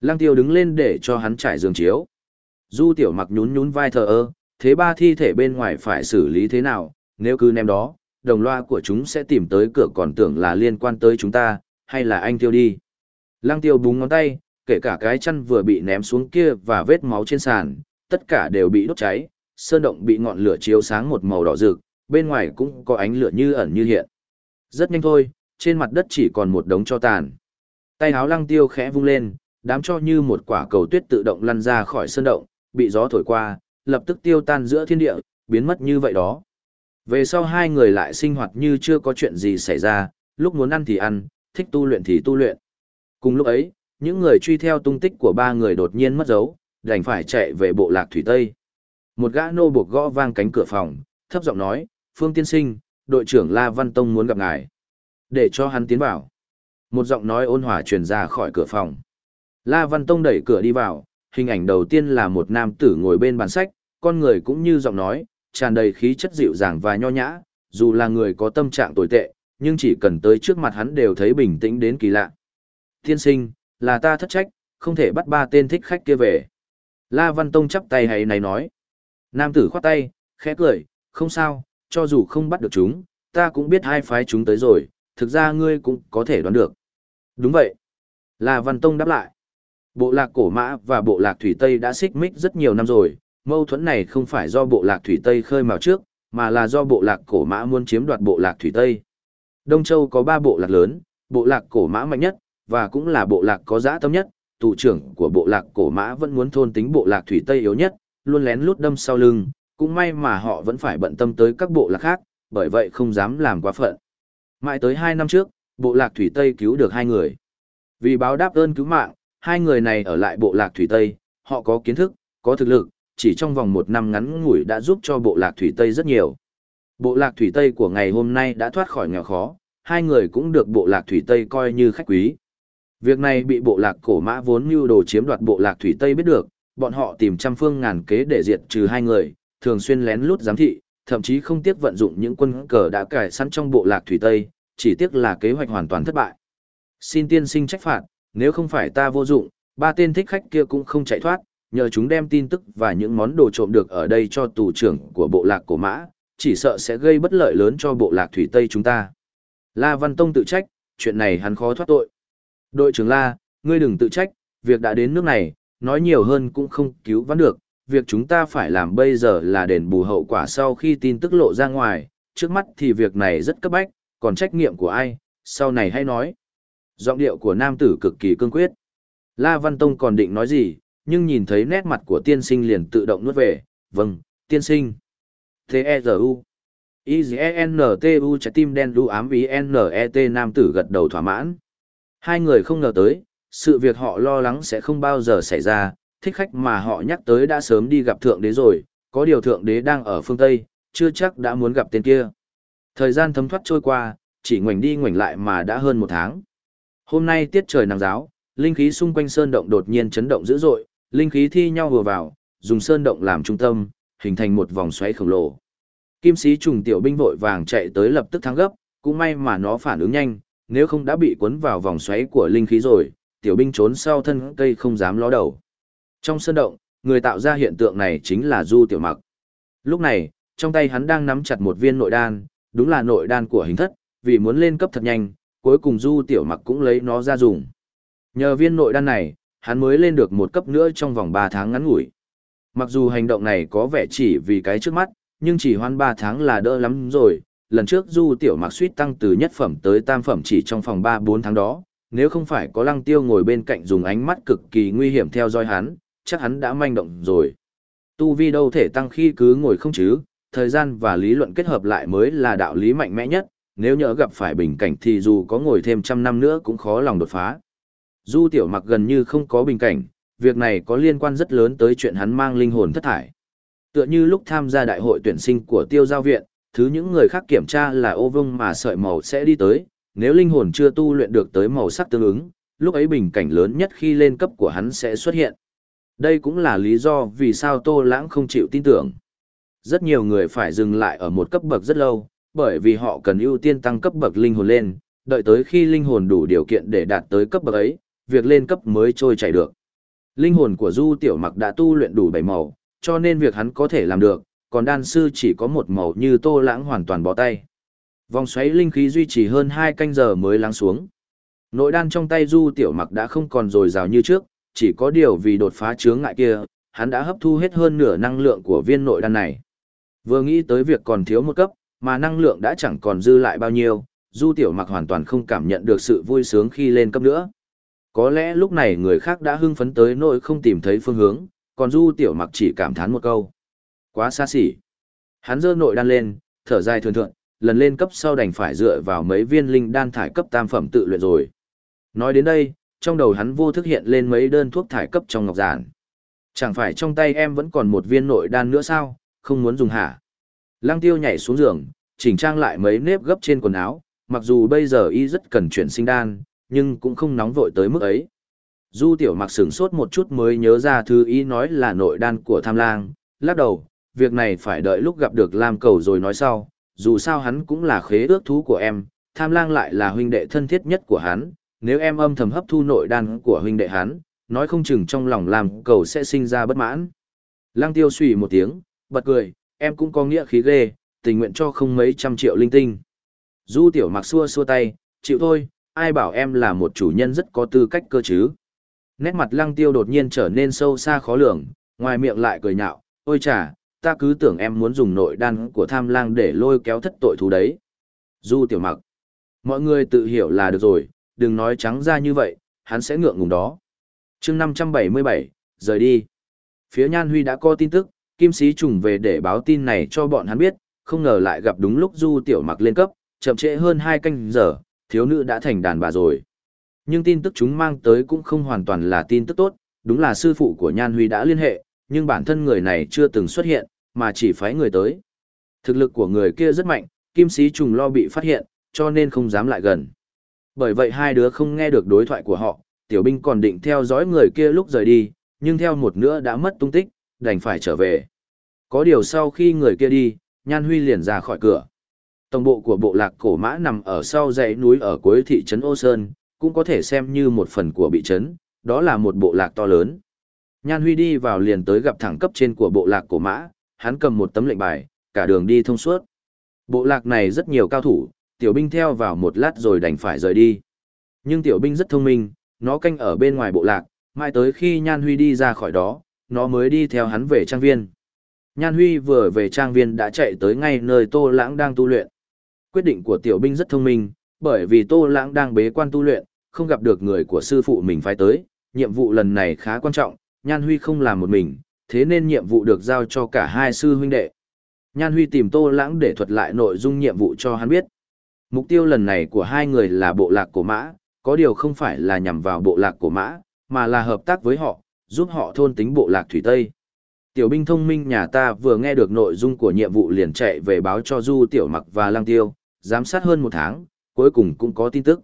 Lăng tiêu đứng lên để cho hắn trải giường chiếu. Du tiểu mặc nhún nhún vai thờ ơ, thế ba thi thể bên ngoài phải xử lý thế nào, nếu cứ ném đó, đồng loa của chúng sẽ tìm tới cửa còn tưởng là liên quan tới chúng ta, hay là anh tiêu đi. Lăng tiêu búng ngón tay, kể cả cái chân vừa bị ném xuống kia và vết máu trên sàn, tất cả đều bị đốt cháy, sơn động bị ngọn lửa chiếu sáng một màu đỏ rực, bên ngoài cũng có ánh lửa như ẩn như hiện. Rất nhanh thôi, trên mặt đất chỉ còn một đống cho tàn. Tay háo lăng tiêu khẽ vung lên, đám cho như một quả cầu tuyết tự động lăn ra khỏi sơn động, bị gió thổi qua, lập tức tiêu tan giữa thiên địa, biến mất như vậy đó. Về sau hai người lại sinh hoạt như chưa có chuyện gì xảy ra, lúc muốn ăn thì ăn, thích tu luyện thì tu luyện. Cùng lúc ấy, những người truy theo tung tích của ba người đột nhiên mất dấu, đành phải chạy về bộ lạc thủy Tây. Một gã nô buộc gõ vang cánh cửa phòng, thấp giọng nói, Phương Tiên Sinh, đội trưởng La Văn Tông muốn gặp ngài. Để cho hắn tiến vào. Một giọng nói ôn hòa truyền ra khỏi cửa phòng. La Văn Tông đẩy cửa đi vào, hình ảnh đầu tiên là một nam tử ngồi bên bàn sách, con người cũng như giọng nói, tràn đầy khí chất dịu dàng và nho nhã, dù là người có tâm trạng tồi tệ, nhưng chỉ cần tới trước mặt hắn đều thấy bình tĩnh đến kỳ lạ. Tiên sinh, là ta thất trách, không thể bắt ba tên thích khách kia về. La Văn Tông chắp tay hay này nói. Nam tử khoát tay, khẽ cười, không sao, cho dù không bắt được chúng, ta cũng biết hai phái chúng tới rồi, thực ra ngươi cũng có thể đoán được. Đúng vậy. La Văn Tông đáp lại. Bộ lạc cổ mã và bộ lạc thủy Tây đã xích mích rất nhiều năm rồi, mâu thuẫn này không phải do bộ lạc thủy Tây khơi mào trước, mà là do bộ lạc cổ mã muốn chiếm đoạt bộ lạc thủy Tây. Đông Châu có ba bộ lạc lớn, bộ lạc cổ mã mạnh nhất, và cũng là bộ lạc có dã tâm nhất, tù trưởng của bộ lạc cổ mã vẫn muốn thôn tính bộ lạc thủy Tây yếu nhất, luôn lén lút đâm sau lưng, cũng may mà họ vẫn phải bận tâm tới các bộ lạc khác, bởi vậy không dám làm quá phận. Mãi tới hai năm trước, bộ lạc thủy Tây cứu được hai người. Vì báo đáp ơn cứu mạng, hai người này ở lại bộ lạc thủy Tây, họ có kiến thức, có thực lực, chỉ trong vòng một năm ngắn ngủi đã giúp cho bộ lạc thủy Tây rất nhiều. Bộ lạc thủy Tây của ngày hôm nay đã thoát khỏi nghèo khó, hai người cũng được bộ lạc thủy Tây coi như khách quý. Việc này bị bộ lạc cổ mã vốn mưu đồ chiếm đoạt bộ lạc thủy Tây biết được, bọn họ tìm trăm phương ngàn kế để diệt trừ hai người, thường xuyên lén lút giám thị, thậm chí không tiếc vận dụng những quân cờ đã cài sẵn trong bộ lạc thủy Tây, chỉ tiếc là kế hoạch hoàn toàn thất bại. Xin tiên sinh trách phạt, nếu không phải ta vô dụng, ba tên thích khách kia cũng không chạy thoát, nhờ chúng đem tin tức và những món đồ trộm được ở đây cho tù trưởng của bộ lạc cổ mã, chỉ sợ sẽ gây bất lợi lớn cho bộ lạc thủy Tây chúng ta. La Văn Tông tự trách, chuyện này hắn khó thoát tội. Đội trưởng La, ngươi đừng tự trách, việc đã đến nước này, nói nhiều hơn cũng không cứu vãn được, việc chúng ta phải làm bây giờ là đền bù hậu quả sau khi tin tức lộ ra ngoài, trước mắt thì việc này rất cấp bách, còn trách nhiệm của ai, sau này hãy nói. Giọng điệu của nam tử cực kỳ cương quyết. La Văn Tông còn định nói gì, nhưng nhìn thấy nét mặt của tiên sinh liền tự động nuốt về, vâng, tiên sinh. T-E-Z-U. I-Z-E-N-T-U trái tim đen đu ám V-N-E-T nam tử gật đầu thỏa mãn. Hai người không ngờ tới, sự việc họ lo lắng sẽ không bao giờ xảy ra, thích khách mà họ nhắc tới đã sớm đi gặp thượng đế rồi, có điều thượng đế đang ở phương Tây, chưa chắc đã muốn gặp tên kia. Thời gian thấm thoát trôi qua, chỉ ngoảnh đi ngoảnh lại mà đã hơn một tháng. Hôm nay tiết trời nắng giáo, linh khí xung quanh sơn động đột nhiên chấn động dữ dội, linh khí thi nhau vừa vào, dùng sơn động làm trung tâm, hình thành một vòng xoáy khổng lồ. Kim sĩ trùng tiểu binh vội vàng chạy tới lập tức thắng gấp, cũng may mà nó phản ứng nhanh, nếu không đã bị cuốn vào vòng xoáy của linh khí rồi, tiểu binh trốn sau thân cây không dám ló đầu. Trong sơn động, người tạo ra hiện tượng này chính là Du Tiểu Mặc. Lúc này, trong tay hắn đang nắm chặt một viên nội đan, đúng là nội đan của hình thất, vì muốn lên cấp thật nhanh, cuối cùng Du Tiểu Mặc cũng lấy nó ra dùng. Nhờ viên nội đan này, hắn mới lên được một cấp nữa trong vòng 3 tháng ngắn ngủi. Mặc dù hành động này có vẻ chỉ vì cái trước mắt, nhưng chỉ hoan 3 tháng là đỡ lắm rồi. Lần trước Du Tiểu Mặc suýt tăng từ nhất phẩm tới tam phẩm chỉ trong phòng 3-4 tháng đó, nếu không phải có lăng tiêu ngồi bên cạnh dùng ánh mắt cực kỳ nguy hiểm theo dõi hắn, chắc hắn đã manh động rồi. Tu vi đâu thể tăng khi cứ ngồi không chứ, thời gian và lý luận kết hợp lại mới là đạo lý mạnh mẽ nhất, nếu nhỡ gặp phải bình cảnh thì dù có ngồi thêm trăm năm nữa cũng khó lòng đột phá. Du tiểu mặc gần như không có bình cảnh, việc này có liên quan rất lớn tới chuyện hắn mang linh hồn thất thải. Tựa như lúc tham gia đại hội tuyển sinh của tiêu giao viện, thứ những người khác kiểm tra là ô vông mà sợi màu sẽ đi tới, nếu linh hồn chưa tu luyện được tới màu sắc tương ứng, lúc ấy bình cảnh lớn nhất khi lên cấp của hắn sẽ xuất hiện. Đây cũng là lý do vì sao Tô Lãng không chịu tin tưởng. Rất nhiều người phải dừng lại ở một cấp bậc rất lâu, bởi vì họ cần ưu tiên tăng cấp bậc linh hồn lên, đợi tới khi linh hồn đủ điều kiện để đạt tới cấp bậc ấy, việc lên cấp mới trôi chảy được. Linh hồn của Du Tiểu Mặc đã tu luyện đủ bảy màu, cho nên việc hắn có thể làm được, còn đan sư chỉ có một màu như Tô Lãng hoàn toàn bỏ tay. Vòng xoáy linh khí duy trì hơn 2 canh giờ mới lắng xuống. Nội đan trong tay Du Tiểu Mặc đã không còn dồi dào như trước, chỉ có điều vì đột phá chướng ngại kia, hắn đã hấp thu hết hơn nửa năng lượng của viên nội đan này. Vừa nghĩ tới việc còn thiếu một cấp, mà năng lượng đã chẳng còn dư lại bao nhiêu, Du Tiểu Mặc hoàn toàn không cảm nhận được sự vui sướng khi lên cấp nữa. Có lẽ lúc này người khác đã hưng phấn tới nỗi không tìm thấy phương hướng, còn Du Tiểu Mặc chỉ cảm thán một câu. Quá xa xỉ. Hắn giơ nội đan lên, thở dài thường thượng, lần lên cấp sau đành phải dựa vào mấy viên linh đan thải cấp tam phẩm tự luyện rồi. Nói đến đây, trong đầu hắn vô thức hiện lên mấy đơn thuốc thải cấp trong ngọc giản. Chẳng phải trong tay em vẫn còn một viên nội đan nữa sao, không muốn dùng hả? Lăng tiêu nhảy xuống giường, chỉnh trang lại mấy nếp gấp trên quần áo, mặc dù bây giờ y rất cần chuyển sinh đan, nhưng cũng không nóng vội tới mức ấy. Du tiểu mặc sửng sốt một chút mới nhớ ra thứ Y nói là nội đan của tham lang, lắc đầu, việc này phải đợi lúc gặp được Lam cầu rồi nói sau, dù sao hắn cũng là khế ước thú của em, tham lang lại là huynh đệ thân thiết nhất của hắn, nếu em âm thầm hấp thu nội đan của huynh đệ hắn, nói không chừng trong lòng Lam cầu sẽ sinh ra bất mãn. Lăng tiêu suy một tiếng, bật cười, em cũng có nghĩa khí ghê, tình nguyện cho không mấy trăm triệu linh tinh. Du tiểu mặc xua xua tay, chịu thôi, ai bảo em là một chủ nhân rất có tư cách cơ chứ. Nét mặt lăng tiêu đột nhiên trở nên sâu xa khó lường, ngoài miệng lại cười nhạo, ôi chà, ta cứ tưởng em muốn dùng nội đan của tham lang để lôi kéo thất tội thú đấy. Du tiểu mặc, mọi người tự hiểu là được rồi, đừng nói trắng ra như vậy, hắn sẽ ngượng ngùng đó. chương 577, rời đi. Phía Nhan Huy đã có tin tức, Kim Sĩ trùng về để báo tin này cho bọn hắn biết, không ngờ lại gặp đúng lúc Du Tiểu Mặc lên cấp, chậm trễ hơn hai canh giờ, thiếu nữ đã thành đàn bà rồi. Nhưng tin tức chúng mang tới cũng không hoàn toàn là tin tức tốt, đúng là sư phụ của Nhan Huy đã liên hệ, nhưng bản thân người này chưa từng xuất hiện, mà chỉ phái người tới. Thực lực của người kia rất mạnh, Kim Sĩ trùng lo bị phát hiện, cho nên không dám lại gần. Bởi vậy hai đứa không nghe được đối thoại của họ, tiểu binh còn định theo dõi người kia lúc rời đi, nhưng theo một nữa đã mất tung tích, đành phải trở về. Có điều sau khi người kia đi, Nhan Huy liền ra khỏi cửa. Tổng bộ của bộ lạc cổ mã nằm ở sau dãy núi ở cuối thị trấn Ô Sơn, cũng có thể xem như một phần của bị trấn, đó là một bộ lạc to lớn. Nhan Huy đi vào liền tới gặp thẳng cấp trên của bộ lạc cổ mã, hắn cầm một tấm lệnh bài, cả đường đi thông suốt. Bộ lạc này rất nhiều cao thủ, tiểu binh theo vào một lát rồi đành phải rời đi. Nhưng tiểu binh rất thông minh, nó canh ở bên ngoài bộ lạc, mãi tới khi Nhan Huy đi ra khỏi đó, nó mới đi theo hắn về trang viên. Nhan Huy vừa về trang viên đã chạy tới ngay nơi Tô Lãng đang tu luyện. Quyết định của tiểu binh rất thông minh, bởi vì Tô Lãng đang bế quan tu luyện, không gặp được người của sư phụ mình phải tới, nhiệm vụ lần này khá quan trọng, Nhan Huy không làm một mình, thế nên nhiệm vụ được giao cho cả hai sư huynh đệ. Nhan Huy tìm Tô Lãng để thuật lại nội dung nhiệm vụ cho hắn biết. Mục tiêu lần này của hai người là bộ lạc của mã, có điều không phải là nhằm vào bộ lạc của mã, mà là hợp tác với họ, giúp họ thôn tính bộ lạc Thủy Tây. Tiểu binh thông minh nhà ta vừa nghe được nội dung của nhiệm vụ liền chạy về báo cho Du Tiểu Mặc và lang Tiêu, giám sát hơn một tháng, cuối cùng cũng có tin tức.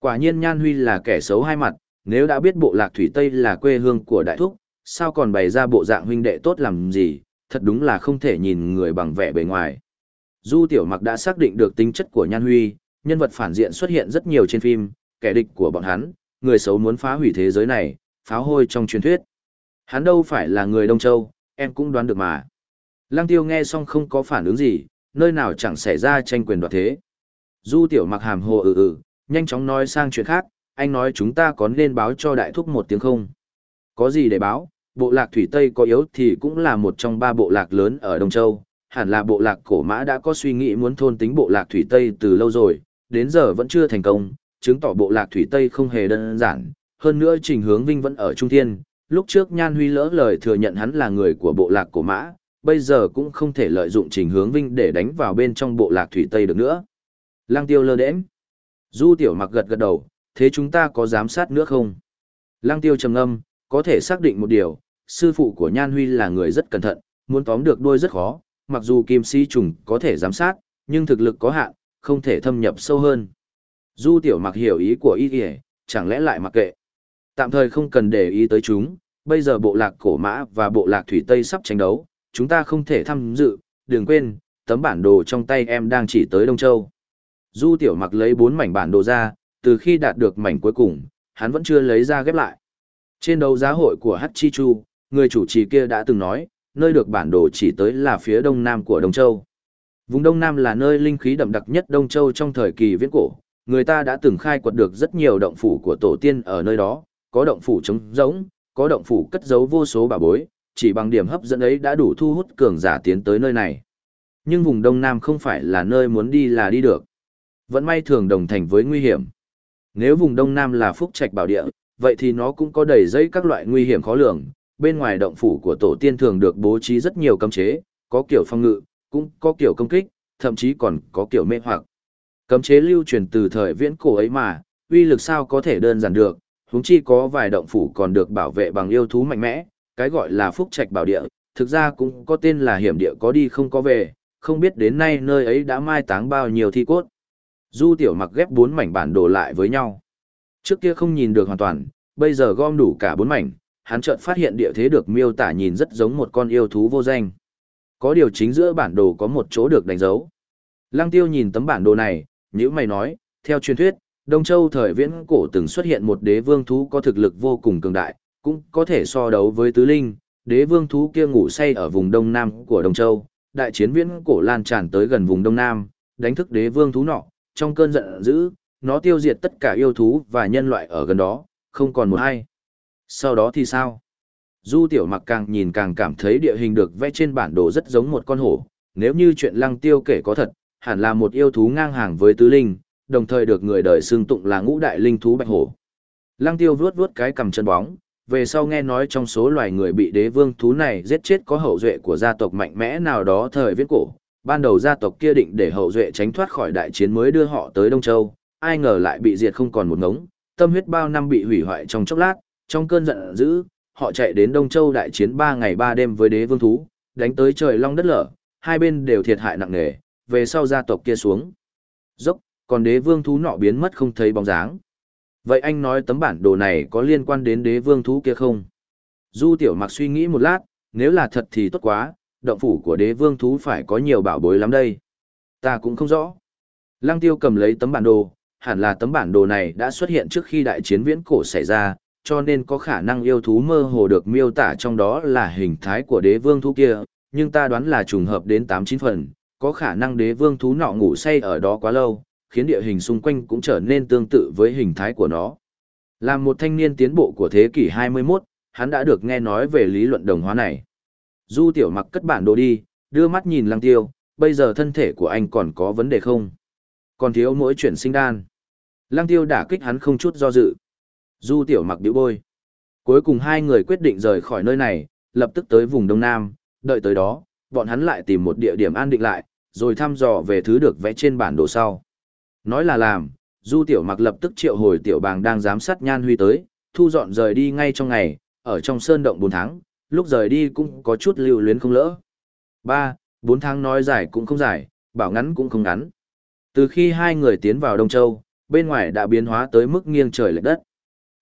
Quả nhiên Nhan Huy là kẻ xấu hai mặt, nếu đã biết bộ lạc Thủy Tây là quê hương của Đại Thúc, sao còn bày ra bộ dạng huynh đệ tốt làm gì, thật đúng là không thể nhìn người bằng vẻ bề ngoài. Du Tiểu Mặc đã xác định được tính chất của Nhan Huy, nhân vật phản diện xuất hiện rất nhiều trên phim, kẻ địch của bọn hắn, người xấu muốn phá hủy thế giới này, pháo hôi trong truyền thuyết. Hắn đâu phải là người Đông Châu, em cũng đoán được mà. Lăng Tiêu nghe xong không có phản ứng gì, nơi nào chẳng xảy ra tranh quyền đoạt thế. Du Tiểu Mặc hàm hồ ừ ừ, nhanh chóng nói sang chuyện khác, anh nói chúng ta có nên báo cho đại thúc một tiếng không? Có gì để báo, bộ lạc Thủy Tây có yếu thì cũng là một trong ba bộ lạc lớn ở Đông Châu, hẳn là bộ lạc cổ mã đã có suy nghĩ muốn thôn tính bộ lạc Thủy Tây từ lâu rồi, đến giờ vẫn chưa thành công, chứng tỏ bộ lạc Thủy Tây không hề đơn giản, hơn nữa Trình Hướng Vinh vẫn ở Trung Thiên, lúc trước Nhan Huy lỡ lời thừa nhận hắn là người của bộ lạc cổ mã, bây giờ cũng không thể lợi dụng Trình Hướng Vinh để đánh vào bên trong bộ lạc Thủy Tây được nữa. Lăng Tiêu lơ đễnh. Du Tiểu Mặc gật gật đầu, thế chúng ta có giám sát nữa không? Lăng Tiêu trầm ngâm, có thể xác định một điều, sư phụ của Nhan Huy là người rất cẩn thận, muốn tóm được đôi rất khó, mặc dù Kim Si trùng có thể giám sát, nhưng thực lực có hạn, không thể thâm nhập sâu hơn. Du Tiểu Mặc hiểu ý của y kìa, chẳng lẽ lại mặc kệ. Tạm thời không cần để ý tới chúng, bây giờ bộ lạc cổ mã và bộ lạc thủy Tây sắp tranh đấu, chúng ta không thể tham dự, đừng quên, tấm bản đồ trong tay em đang chỉ tới Đông Châu. Du Tiểu Mặc lấy bốn mảnh bản đồ ra, từ khi đạt được mảnh cuối cùng, hắn vẫn chưa lấy ra ghép lại. Trên đấu giá hội của Hachi Chu, người chủ trì kia đã từng nói, nơi được bản đồ chỉ tới là phía đông nam của Đông Châu. Vùng Đông Nam là nơi linh khí đậm đặc nhất Đông Châu trong thời kỳ viễn cổ, người ta đã từng khai quật được rất nhiều động phủ của tổ tiên ở nơi đó, có động phủ trống rỗng, có động phủ cất giấu vô số bảo bối, chỉ bằng điểm hấp dẫn ấy đã đủ thu hút cường giả tiến tới nơi này. Nhưng vùng Đông Nam không phải là nơi muốn đi là đi được. Vẫn may thường đồng thành với nguy hiểm. Nếu vùng Đông Nam là phúc trạch bảo địa, vậy thì nó cũng có đầy dây các loại nguy hiểm khó lường. Bên ngoài động phủ của tổ tiên thường được bố trí rất nhiều cấm chế, có kiểu phong ngự, cũng có kiểu công kích, thậm chí còn có kiểu mê hoặc. Cấm chế lưu truyền từ thời viễn cổ ấy mà, uy lực sao có thể đơn giản được, huống chi có vài động phủ còn được bảo vệ bằng yêu thú mạnh mẽ, cái gọi là phúc trạch bảo địa, thực ra cũng có tên là hiểm địa có đi không có về, không biết đến nay nơi ấy đã mai táng bao nhiêu thi cốt. Du tiểu mặc ghép bốn mảnh bản đồ lại với nhau. Trước kia không nhìn được hoàn toàn, bây giờ gom đủ cả bốn mảnh, hắn chợt phát hiện địa thế được miêu tả nhìn rất giống một con yêu thú vô danh. Có điều chính giữa bản đồ có một chỗ được đánh dấu. Lăng tiêu nhìn tấm bản đồ này, như mày nói, theo truyền thuyết, Đông Châu thời viễn cổ từng xuất hiện một đế vương thú có thực lực vô cùng cường đại, cũng có thể so đấu với tứ linh, đế vương thú kia ngủ say ở vùng đông nam của Đông Châu, đại chiến viễn cổ lan tràn tới gần vùng đông nam, đánh thức đế vương thú nọ, trong cơn giận dữ, nó tiêu diệt tất cả yêu thú và nhân loại ở gần đó, không còn một ai. Sau đó thì sao? Du tiểu mặc càng nhìn càng cảm thấy địa hình được vẽ trên bản đồ rất giống một con hổ, nếu như chuyện lăng tiêu kể có thật, hẳn là một yêu thú ngang hàng với tứ linh, đồng thời được người đời xưng tụng là ngũ đại linh thú bạch hổ. Lăng tiêu vuốt vuốt cái cầm chân bóng, về sau nghe nói trong số loài người bị đế vương thú này giết chết có hậu duệ của gia tộc mạnh mẽ nào đó thời viết cổ. Ban đầu gia tộc kia định để hậu duệ tránh thoát khỏi đại chiến mới đưa họ tới Đông Châu, ai ngờ lại bị diệt không còn một ngống, tâm huyết bao năm bị hủy hoại trong chốc lát, trong cơn giận dữ, họ chạy đến Đông Châu đại chiến 3 ngày 3 đêm với đế vương thú, đánh tới trời long đất lở, hai bên đều thiệt hại nặng nề, về sau gia tộc kia xuống. Dốc, còn đế vương thú nọ biến mất không thấy bóng dáng. Vậy anh nói tấm bản đồ này có liên quan đến đế vương thú kia không? Du tiểu mặc suy nghĩ một lát, nếu là thật thì tốt quá, động phủ của đế vương thú phải có nhiều bảo bối lắm đây. Ta cũng không rõ. Lăng tiêu cầm lấy tấm bản đồ, hẳn là tấm bản đồ này đã xuất hiện trước khi đại chiến viễn cổ xảy ra, cho nên có khả năng yêu thú mơ hồ được miêu tả trong đó là hình thái của đế vương thú kia, nhưng ta đoán là trùng hợp đến 8-9 phần, có khả năng đế vương thú nọ ngủ say ở đó quá lâu, khiến địa hình xung quanh cũng trở nên tương tự với hình thái của nó. Là một thanh niên tiến bộ của thế kỷ 21, hắn đã được nghe nói về lý luận đồng hóa này. Du tiểu mặc cất bản đồ đi, đưa mắt nhìn lăng tiêu, bây giờ thân thể của anh còn có vấn đề không? Còn thiếu mỗi chuyển sinh đan. Lăng tiêu đả kích hắn không chút do dự. Du tiểu mặc biểu bôi. Cuối cùng hai người quyết định rời khỏi nơi này, lập tức tới vùng Đông Nam, đợi tới đó, bọn hắn lại tìm một địa điểm an định lại, rồi thăm dò về thứ được vẽ trên bản đồ sau. Nói là làm, Du Tiểu Mặc lập tức triệu hồi Tiểu Bàng đang giám sát Nhan Huy tới, thu dọn rời đi ngay trong ngày, ở trong sơn động 4 tháng, lúc rời đi cũng có chút lưu luyến không lỡ. 3. 4 tháng nói dài cũng không dài, bảo ngắn cũng không ngắn. Từ khi hai người tiến vào Đông Châu, bên ngoài đã biến hóa tới mức nghiêng trời lệch đất.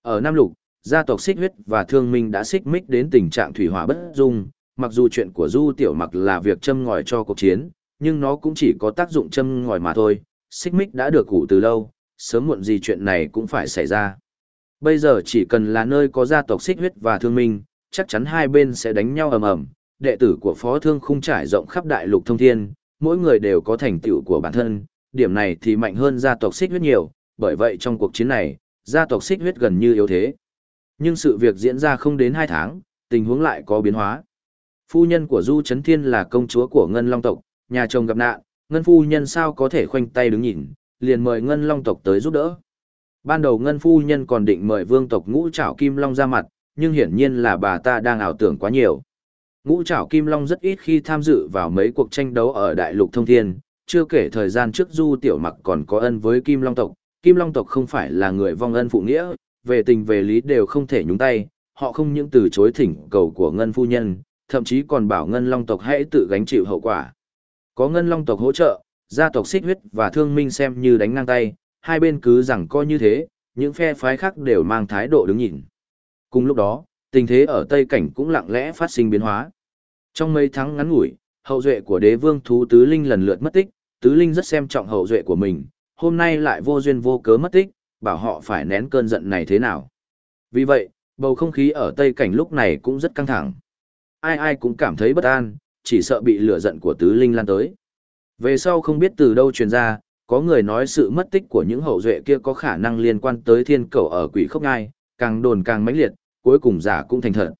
Ở Nam Lục, gia tộc xích huyết và thương minh đã xích mích đến tình trạng thủy hỏa bất dung, mặc dù chuyện của Du Tiểu Mặc là việc châm ngòi cho cuộc chiến, nhưng nó cũng chỉ có tác dụng châm ngòi mà thôi, xích mích đã được củ từ lâu, sớm muộn gì chuyện này cũng phải xảy ra. Bây giờ chỉ cần là nơi có gia tộc xích huyết và thương minh, chắc chắn hai bên sẽ đánh nhau ầm ầm. Đệ tử của Phó Thương khung trải rộng khắp đại lục thông thiên, mỗi người đều có thành tựu của bản thân, điểm này thì mạnh hơn gia tộc xích huyết nhiều, bởi vậy trong cuộc chiến này, gia tộc xích huyết gần như yếu thế. Nhưng sự việc diễn ra không đến hai tháng, tình huống lại có biến hóa. Phu nhân của Du Trấn Thiên là công chúa của Ngân Long tộc, nhà chồng gặp nạn, Ngân phu nhân sao có thể khoanh tay đứng nhìn, liền mời Ngân Long tộc tới giúp đỡ. Ban đầu Ngân phu nhân còn định mời vương tộc Ngũ Trảo Kim Long ra mặt, nhưng hiển nhiên là bà ta đang ảo tưởng quá nhiều. Ngũ Trảo Kim Long rất ít khi tham dự vào mấy cuộc tranh đấu ở đại lục thông thiên, chưa kể thời gian trước Du Tiểu Mặc còn có ân với Kim Long tộc, Kim Long tộc không phải là người vong ân phụ nghĩa, về tình về lý đều không thể nhúng tay, họ không những từ chối thỉnh cầu của Ngân phu nhân, thậm chí còn bảo Ngân Long tộc hãy tự gánh chịu hậu quả. Có Ngân Long tộc hỗ trợ, gia tộc xích huyết và thương minh xem như đánh ngang tay, hai bên cứ rằng coi như thế, những phe phái khác đều mang thái độ đứng nhìn. Cùng lúc đó, tình thế ở Tây Cảnh cũng lặng lẽ phát sinh biến hóa. Trong mấy tháng ngắn ngủi, hậu duệ của đế vương thú tứ linh lần lượt mất tích, tứ linh rất xem trọng hậu duệ của mình, hôm nay lại vô duyên vô cớ mất tích, bảo họ phải nén cơn giận này thế nào. Vì vậy, bầu không khí ở Tây Cảnh lúc này cũng rất căng thẳng. Ai ai cũng cảm thấy bất an, chỉ sợ bị lửa giận của tứ linh lan tới. Về sau không biết từ đâu truyền ra, có người nói sự mất tích của những hậu duệ kia có khả năng liên quan tới thiên cầu ở quỷ khốc ngai, càng đồn càng mãnh liệt, cuối cùng giả cũng thành thật.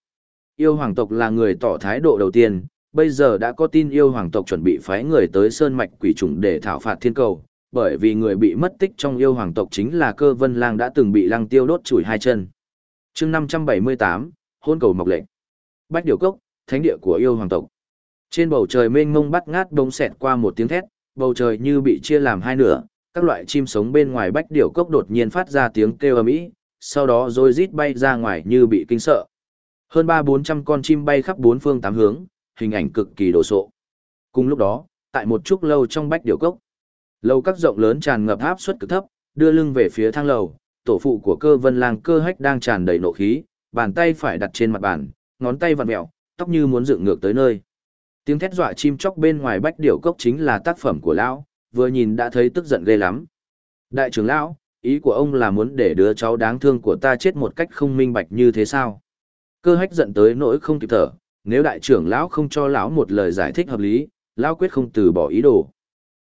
Yêu hoàng tộc là người tỏ thái độ đầu tiên, bây giờ đã có tin yêu hoàng tộc chuẩn bị phái người tới sơn mạch quỷ trùng để thảo phạt thiên cầu, bởi vì người bị mất tích trong yêu hoàng tộc chính là cơ vân lang đã từng bị lăng tiêu đốt chủi hai chân. chương 578, hôn cầu mọc lệnh. Bách điều cốc, thánh địa của yêu hoàng tộc. Trên bầu trời mênh mông bắt ngát bỗng xẹt qua một tiếng thét, bầu trời như bị chia làm hai nửa, các loại chim sống bên ngoài bách điểu cốc đột nhiên phát ra tiếng kêu ầm ĩ, sau đó rồi rít bay ra ngoài như bị kinh sợ. Hơn ba bốn trăm con chim bay khắp bốn phương tám hướng, hình ảnh cực kỳ đồ sộ. Cùng lúc đó, tại một chút lâu trong bách điểu cốc, lâu các rộng lớn tràn ngập áp suất cực thấp, đưa lưng về phía thang lầu, tổ phụ của cơ vân lang cơ hách đang tràn đầy nộ khí, bàn tay phải đặt trên mặt bàn, ngón tay vặn mẹo, tóc như muốn dựng ngược tới nơi. Tiếng thét dọa chim chóc bên ngoài bách điểu cốc chính là tác phẩm của lão, vừa nhìn đã thấy tức giận ghê lắm. Đại trưởng lão, ý của ông là muốn để đứa cháu đáng thương của ta chết một cách không minh bạch như thế sao? Cơ hách giận tới nỗi không kịp thở, nếu đại trưởng lão không cho lão một lời giải thích hợp lý, lão quyết không từ bỏ ý đồ.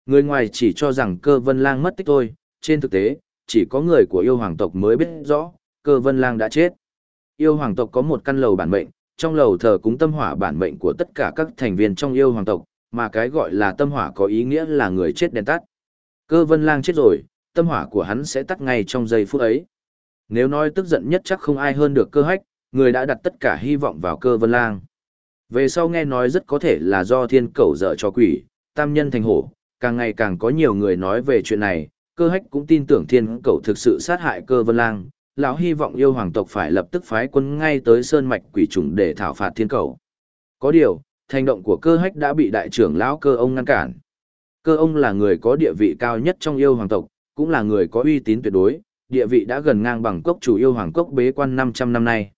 Người ngoài chỉ cho rằng cơ vân lang mất tích thôi, trên thực tế, chỉ có người của yêu hoàng tộc mới biết rõ, cơ vân lang đã chết. Yêu hoàng tộc có một căn lầu bản mệnh, trong lầu thờ cúng tâm hỏa bản mệnh của tất cả các thành viên trong yêu hoàng tộc, mà cái gọi là tâm hỏa có ý nghĩa là người chết đèn tắt. Cơ vân lang chết rồi, tâm hỏa của hắn sẽ tắt ngay trong giây phút ấy. Nếu nói tức giận nhất chắc không ai hơn được cơ hách, người đã đặt tất cả hy vọng vào cơ vân lang. Về sau nghe nói rất có thể là do thiên cầu dở cho quỷ, tam nhân thành hổ, càng ngày càng có nhiều người nói về chuyện này, cơ hách cũng tin tưởng thiên cầu thực sự sát hại cơ vân lang, lão hy vọng yêu hoàng tộc phải lập tức phái quân ngay tới sơn mạch quỷ trùng để thảo phạt thiên cầu. Có điều, hành động của cơ hách đã bị đại trưởng lão cơ ông ngăn cản. Cơ ông là người có địa vị cao nhất trong yêu hoàng tộc, cũng là người có uy tín tuyệt đối, địa vị đã gần ngang bằng cốc chủ yêu hoàng cốc bế quan 500 năm nay.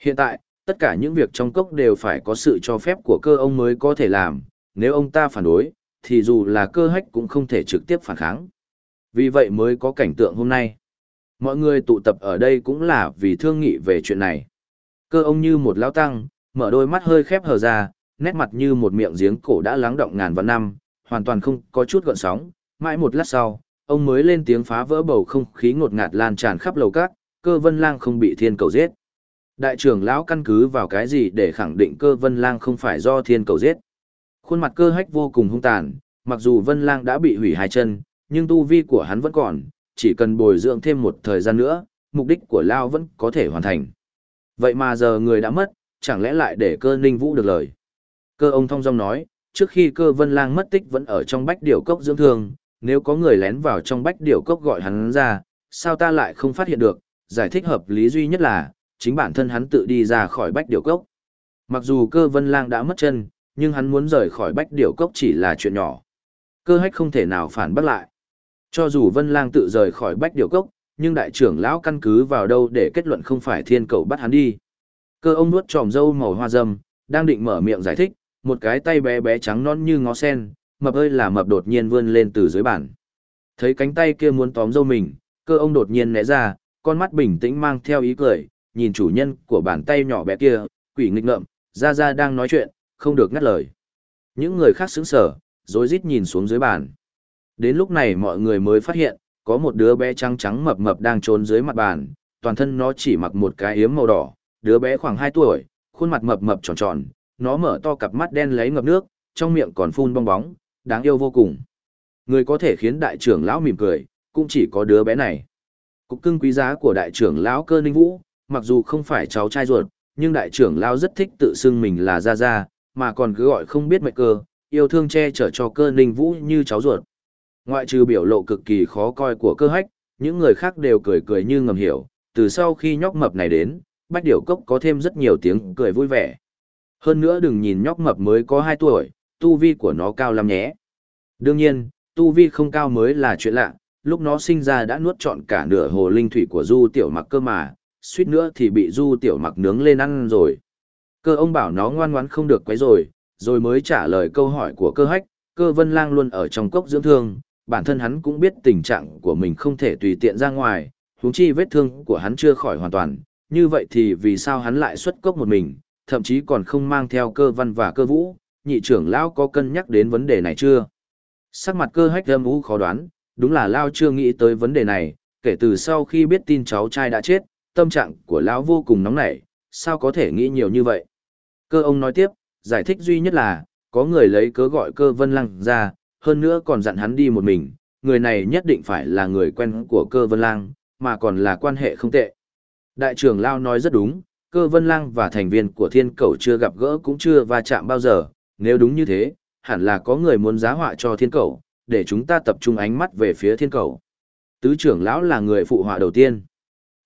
Hiện tại, tất cả những việc trong cốc đều phải có sự cho phép của cơ ông mới có thể làm, nếu ông ta phản đối, thì dù là cơ hách cũng không thể trực tiếp phản kháng. Vì vậy mới có cảnh tượng hôm nay. Mọi người tụ tập ở đây cũng là vì thương nghị về chuyện này. Cơ ông như một lão tăng, mở đôi mắt hơi khép hờ ra, nét mặt như một miệng giếng cổ đã lắng động ngàn vạn năm, hoàn toàn không có chút gợn sóng. Mãi một lát sau, ông mới lên tiếng phá vỡ bầu không khí ngột ngạt lan tràn khắp lầu các, cơ vân lang không bị thiên cầu giết. Đại trưởng lão căn cứ vào cái gì để khẳng định cơ vân lang không phải do thiên cầu giết. Khuôn mặt cơ hách vô cùng hung tàn, mặc dù vân lang đã bị hủy hai chân, nhưng tu vi của hắn vẫn còn, chỉ cần bồi dưỡng thêm một thời gian nữa, mục đích của Lao vẫn có thể hoàn thành. Vậy mà giờ người đã mất, chẳng lẽ lại để cơ ninh vũ được lời. Cơ ông thong dong nói, trước khi cơ vân lang mất tích vẫn ở trong bách điểu cốc dưỡng thương, nếu có người lén vào trong bách điểu cốc gọi hắn ra, sao ta lại không phát hiện được, giải thích hợp lý duy nhất là, chính bản thân hắn tự đi ra khỏi bách điểu cốc. Mặc dù cơ vân lang đã mất chân, nhưng hắn muốn rời khỏi bách điểu cốc chỉ là chuyện nhỏ. Cơ hách không thể nào phản bác lại. Cho dù vân lang tự rời khỏi bách điểu cốc, nhưng đại trưởng lão căn cứ vào đâu để kết luận không phải thiên cầu bắt hắn đi. Cơ ông nuốt tròm dâu màu hoa dâm, đang định mở miệng giải thích, một cái tay bé bé trắng non như ngó sen, mập ơi là mập đột nhiên vươn lên từ dưới bàn. Thấy cánh tay kia muốn tóm dâu mình, cơ ông đột nhiên né ra, con mắt bình tĩnh mang theo ý cười, nhìn chủ nhân của bàn tay nhỏ bé kia, quỷ nghịch ngợm, ra ra đang nói chuyện, không được ngắt lời. Những người khác sững sờ, rối rít nhìn xuống dưới bàn. Đến lúc này mọi người mới phát hiện, có một đứa bé trắng trắng mập mập đang trốn dưới mặt bàn, toàn thân nó chỉ mặc một cái yếm màu đỏ, đứa bé khoảng 2 tuổi, khuôn mặt mập mập tròn tròn, nó mở to cặp mắt đen lấy ngập nước, trong miệng còn phun bong bóng, đáng yêu vô cùng. Người có thể khiến đại trưởng lão mỉm cười, cũng chỉ có đứa bé này. Cục cưng quý giá của đại trưởng lão cơ ninh vũ, mặc dù không phải cháu trai ruột, nhưng đại trưởng lão rất thích tự xưng mình là Gia Gia, mà còn cứ gọi không biết mệnh cơ, yêu thương che chở cho cơ ninh vũ như cháu ruột. Ngoại trừ biểu lộ cực kỳ khó coi của cơ hách, những người khác đều cười cười như ngầm hiểu, từ sau khi nhóc mập này đến, bách điểu cốc có thêm rất nhiều tiếng cười vui vẻ. Hơn nữa đừng nhìn nhóc mập mới có 2 tuổi, tu vi của nó cao lắm nhé. Đương nhiên, tu vi không cao mới là chuyện lạ, lúc nó sinh ra đã nuốt trọn cả nửa hồ linh thủy của du tiểu mặc cơ mà, suýt nữa thì bị du tiểu mặc nướng lên ăn rồi. Cơ ông bảo nó ngoan ngoãn không được quấy rồi, rồi mới trả lời câu hỏi của cơ hách, cơ vân lang luôn ở trong cốc dưỡng thương, bản thân hắn cũng biết tình trạng của mình không thể tùy tiện ra ngoài, huống chi vết thương của hắn chưa khỏi hoàn toàn, như vậy thì vì sao hắn lại xuất cốc một mình, thậm chí còn không mang theo cơ văn và cơ vũ, nhị trưởng lão có cân nhắc đến vấn đề này chưa? Sắc mặt cơ hách âm u khó đoán, đúng là Lao chưa nghĩ tới vấn đề này, kể từ sau khi biết tin cháu trai đã chết, tâm trạng của Lão vô cùng nóng nảy, sao có thể nghĩ nhiều như vậy? Cơ ông nói tiếp, giải thích duy nhất là, có người lấy cớ gọi cơ vân lăng ra, hơn nữa còn dặn hắn đi một mình, người này nhất định phải là người quen của cơ vân lang, mà còn là quan hệ không tệ. Đại trưởng Lao nói rất đúng, cơ vân lang và thành viên của thiên cầu chưa gặp gỡ cũng chưa va chạm bao giờ, nếu đúng như thế, hẳn là có người muốn giá họa cho thiên cầu, để chúng ta tập trung ánh mắt về phía thiên cầu. Tứ trưởng lão là người phụ họa đầu tiên.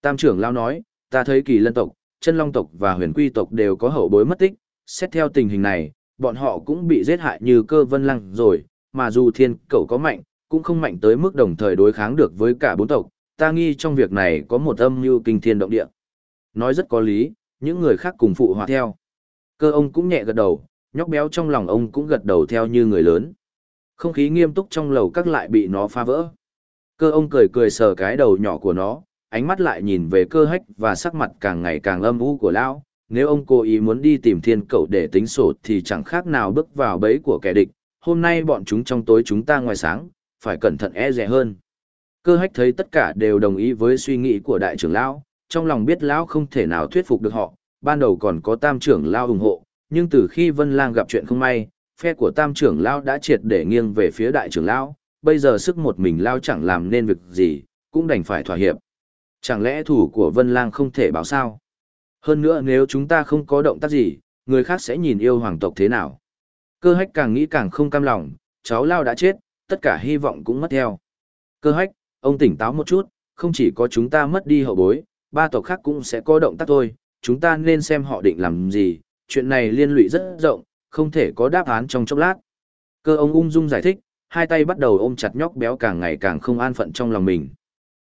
Tam trưởng lão nói, ta thấy kỳ lân tộc, chân long tộc và huyền quy tộc đều có hậu bối mất tích, xét theo tình hình này, bọn họ cũng bị giết hại như cơ vân lăng rồi, mà dù thiên cậu có mạnh, cũng không mạnh tới mức đồng thời đối kháng được với cả bốn tộc, ta nghi trong việc này có một âm mưu kinh thiên động địa. Nói rất có lý, những người khác cùng phụ họa theo. Cơ ông cũng nhẹ gật đầu, nhóc béo trong lòng ông cũng gật đầu theo như người lớn. Không khí nghiêm túc trong lầu các lại bị nó phá vỡ. Cơ ông cười cười sờ cái đầu nhỏ của nó, ánh mắt lại nhìn về cơ hách và sắc mặt càng ngày càng âm u của lão. Nếu ông cố ý muốn đi tìm thiên cậu để tính sổ thì chẳng khác nào bước vào bẫy của kẻ địch. Hôm nay bọn chúng trong tối chúng ta ngoài sáng, phải cẩn thận e rẻ hơn. Cơ hách thấy tất cả đều đồng ý với suy nghĩ của đại trưởng lão, trong lòng biết lão không thể nào thuyết phục được họ, ban đầu còn có tam trưởng lão ủng hộ, nhưng từ khi Vân Lang gặp chuyện không may, phe của tam trưởng lão đã triệt để nghiêng về phía đại trưởng lão, bây giờ sức một mình lão chẳng làm nên việc gì, cũng đành phải thỏa hiệp. Chẳng lẽ thủ của Vân Lang không thể báo sao? Hơn nữa nếu chúng ta không có động tác gì, người khác sẽ nhìn yêu hoàng tộc thế nào? Cơ hách càng nghĩ càng không cam lòng, cháu Lao đã chết, tất cả hy vọng cũng mất theo. Cơ hách, ông tỉnh táo một chút, không chỉ có chúng ta mất đi hậu bối, ba tộc khác cũng sẽ có động tác thôi, chúng ta nên xem họ định làm gì, chuyện này liên lụy rất rộng, không thể có đáp án trong chốc lát. Cơ ông ung dung giải thích, hai tay bắt đầu ôm chặt nhóc béo càng ngày càng không an phận trong lòng mình.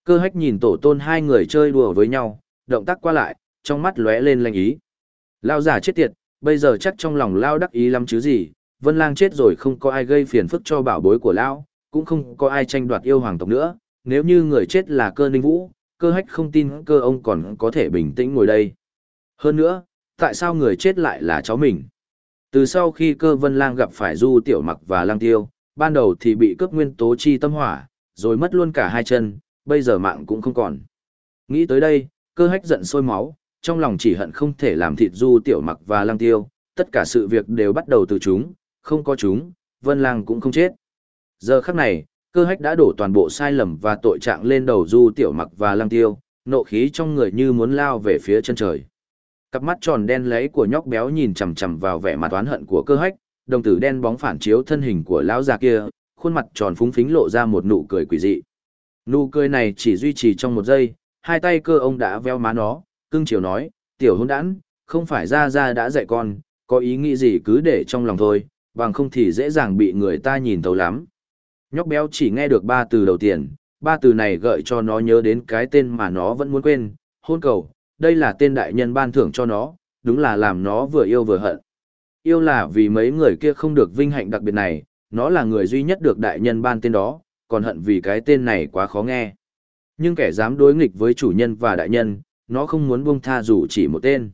Cơ hách nhìn tổ tôn hai người chơi đùa với nhau, động tác qua lại, trong mắt lóe lên lanh ý. Lao giả chết tiệt, bây giờ chắc trong lòng Lao đắc ý lắm chứ gì, Vân Lang chết rồi không có ai gây phiền phức cho bảo bối của Lão, cũng không có ai tranh đoạt yêu hoàng tộc nữa, nếu như người chết là cơ ninh vũ, cơ hách không tin cơ ông còn có thể bình tĩnh ngồi đây. Hơn nữa, tại sao người chết lại là cháu mình? Từ sau khi cơ vân lang gặp phải du tiểu mặc và lang tiêu, ban đầu thì bị cướp nguyên tố chi tâm hỏa, rồi mất luôn cả hai chân, bây giờ mạng cũng không còn. Nghĩ tới đây, cơ hách giận sôi máu, trong lòng chỉ hận không thể làm thịt du tiểu mặc và lang tiêu, tất cả sự việc đều bắt đầu từ chúng, không có chúng, vân lang cũng không chết. Giờ khắc này, cơ hách đã đổ toàn bộ sai lầm và tội trạng lên đầu du tiểu mặc và lang tiêu, nộ khí trong người như muốn lao về phía chân trời. Cặp mắt tròn đen lấy của nhóc béo nhìn chằm chằm vào vẻ mặt oán hận của cơ hách, đồng tử đen bóng phản chiếu thân hình của lão già kia, khuôn mặt tròn phúng phính lộ ra một nụ cười quỷ dị. Nụ cười này chỉ duy trì trong một giây, hai tay cơ ông đã veo má nó, cưng chiều nói, tiểu hôn đản, không phải ra ra đã dạy con, có ý nghĩ gì cứ để trong lòng thôi, bằng không thì dễ dàng bị người ta nhìn thấu lắm. Nhóc béo chỉ nghe được ba từ đầu tiên, ba từ này gợi cho nó nhớ đến cái tên mà nó vẫn muốn quên, hôn cầu, đây là tên đại nhân ban thưởng cho nó, đúng là làm nó vừa yêu vừa hận. Yêu là vì mấy người kia không được vinh hạnh đặc biệt này, nó là người duy nhất được đại nhân ban tên đó, còn hận vì cái tên này quá khó nghe. Nhưng kẻ dám đối nghịch với chủ nhân và đại nhân, nó không muốn buông tha dù chỉ một tên.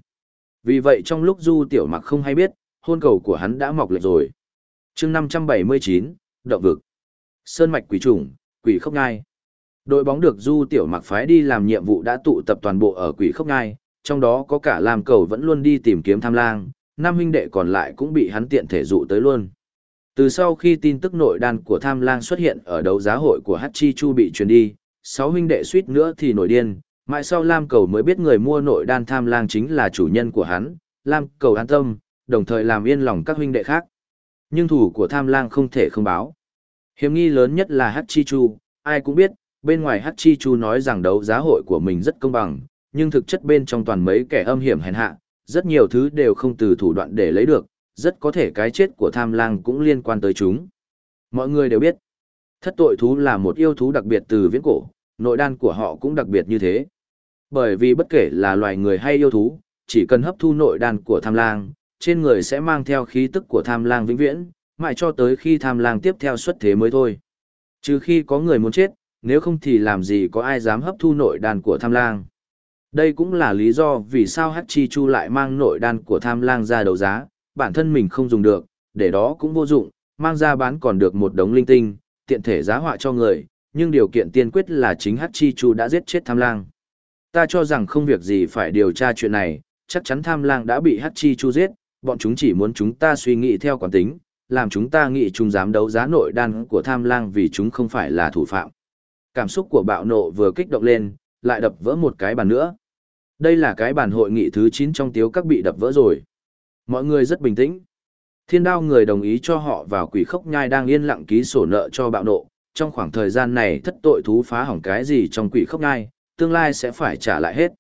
Vì vậy trong lúc Du Tiểu Mặc không hay biết, hôn cầu của hắn đã mọc lệch rồi. chương 579, Động vực. Sơn mạch quỷ trùng, quỷ khốc ngai. Đội bóng được Du Tiểu Mặc phái đi làm nhiệm vụ đã tụ tập toàn bộ ở quỷ khốc ngai, trong đó có cả làm cầu vẫn luôn đi tìm kiếm tham lang, năm huynh đệ còn lại cũng bị hắn tiện thể dụ tới luôn. Từ sau khi tin tức nội đan của tham lang xuất hiện ở đấu giá hội của Hachi Chu bị truyền đi, sáu huynh đệ suýt nữa thì nổi điên, mãi sau Lam Cầu mới biết người mua nội đan tham lang chính là chủ nhân của hắn, Lam Cầu an tâm, đồng thời làm yên lòng các huynh đệ khác. Nhưng thủ của tham lang không thể không báo. Hiểm nghi lớn nhất là Hachi Chu, ai cũng biết, bên ngoài Hachi Chu nói rằng đấu giá hội của mình rất công bằng, nhưng thực chất bên trong toàn mấy kẻ âm hiểm hèn hạ, rất nhiều thứ đều không từ thủ đoạn để lấy được, rất có thể cái chết của tham lang cũng liên quan tới chúng. Mọi người đều biết, thất tội thú là một yêu thú đặc biệt từ viễn cổ, nội đan của họ cũng đặc biệt như thế. Bởi vì bất kể là loài người hay yêu thú, chỉ cần hấp thu nội đan của tham lang, trên người sẽ mang theo khí tức của tham lang vĩnh viễn, mãi cho tới khi tham lang tiếp theo xuất thế mới thôi. Trừ khi có người muốn chết, nếu không thì làm gì có ai dám hấp thu nội đan của tham lang. Đây cũng là lý do vì sao Hachi Chu lại mang nội đan của tham lang ra đấu giá, bản thân mình không dùng được, để đó cũng vô dụng, mang ra bán còn được một đống linh tinh, tiện thể giá họa cho người, nhưng điều kiện tiên quyết là chính Hachi Chu đã giết chết tham lang. Ta cho rằng không việc gì phải điều tra chuyện này, chắc chắn tham lang đã bị Hachi Chu giết, bọn chúng chỉ muốn chúng ta suy nghĩ theo quán tính, làm chúng ta nghĩ chúng dám đấu giá nội đan của tham lang vì chúng không phải là thủ phạm. Cảm xúc của bạo nộ vừa kích động lên, lại đập vỡ một cái bàn nữa. Đây là cái bàn hội nghị thứ 9 trong tiếu các bị đập vỡ rồi. Mọi người rất bình tĩnh. Thiên đao người đồng ý cho họ vào quỷ khốc nhai đang yên lặng ký sổ nợ cho bạo nộ. Trong khoảng thời gian này thất tội thú phá hỏng cái gì trong quỷ khốc nhai, tương lai sẽ phải trả lại hết.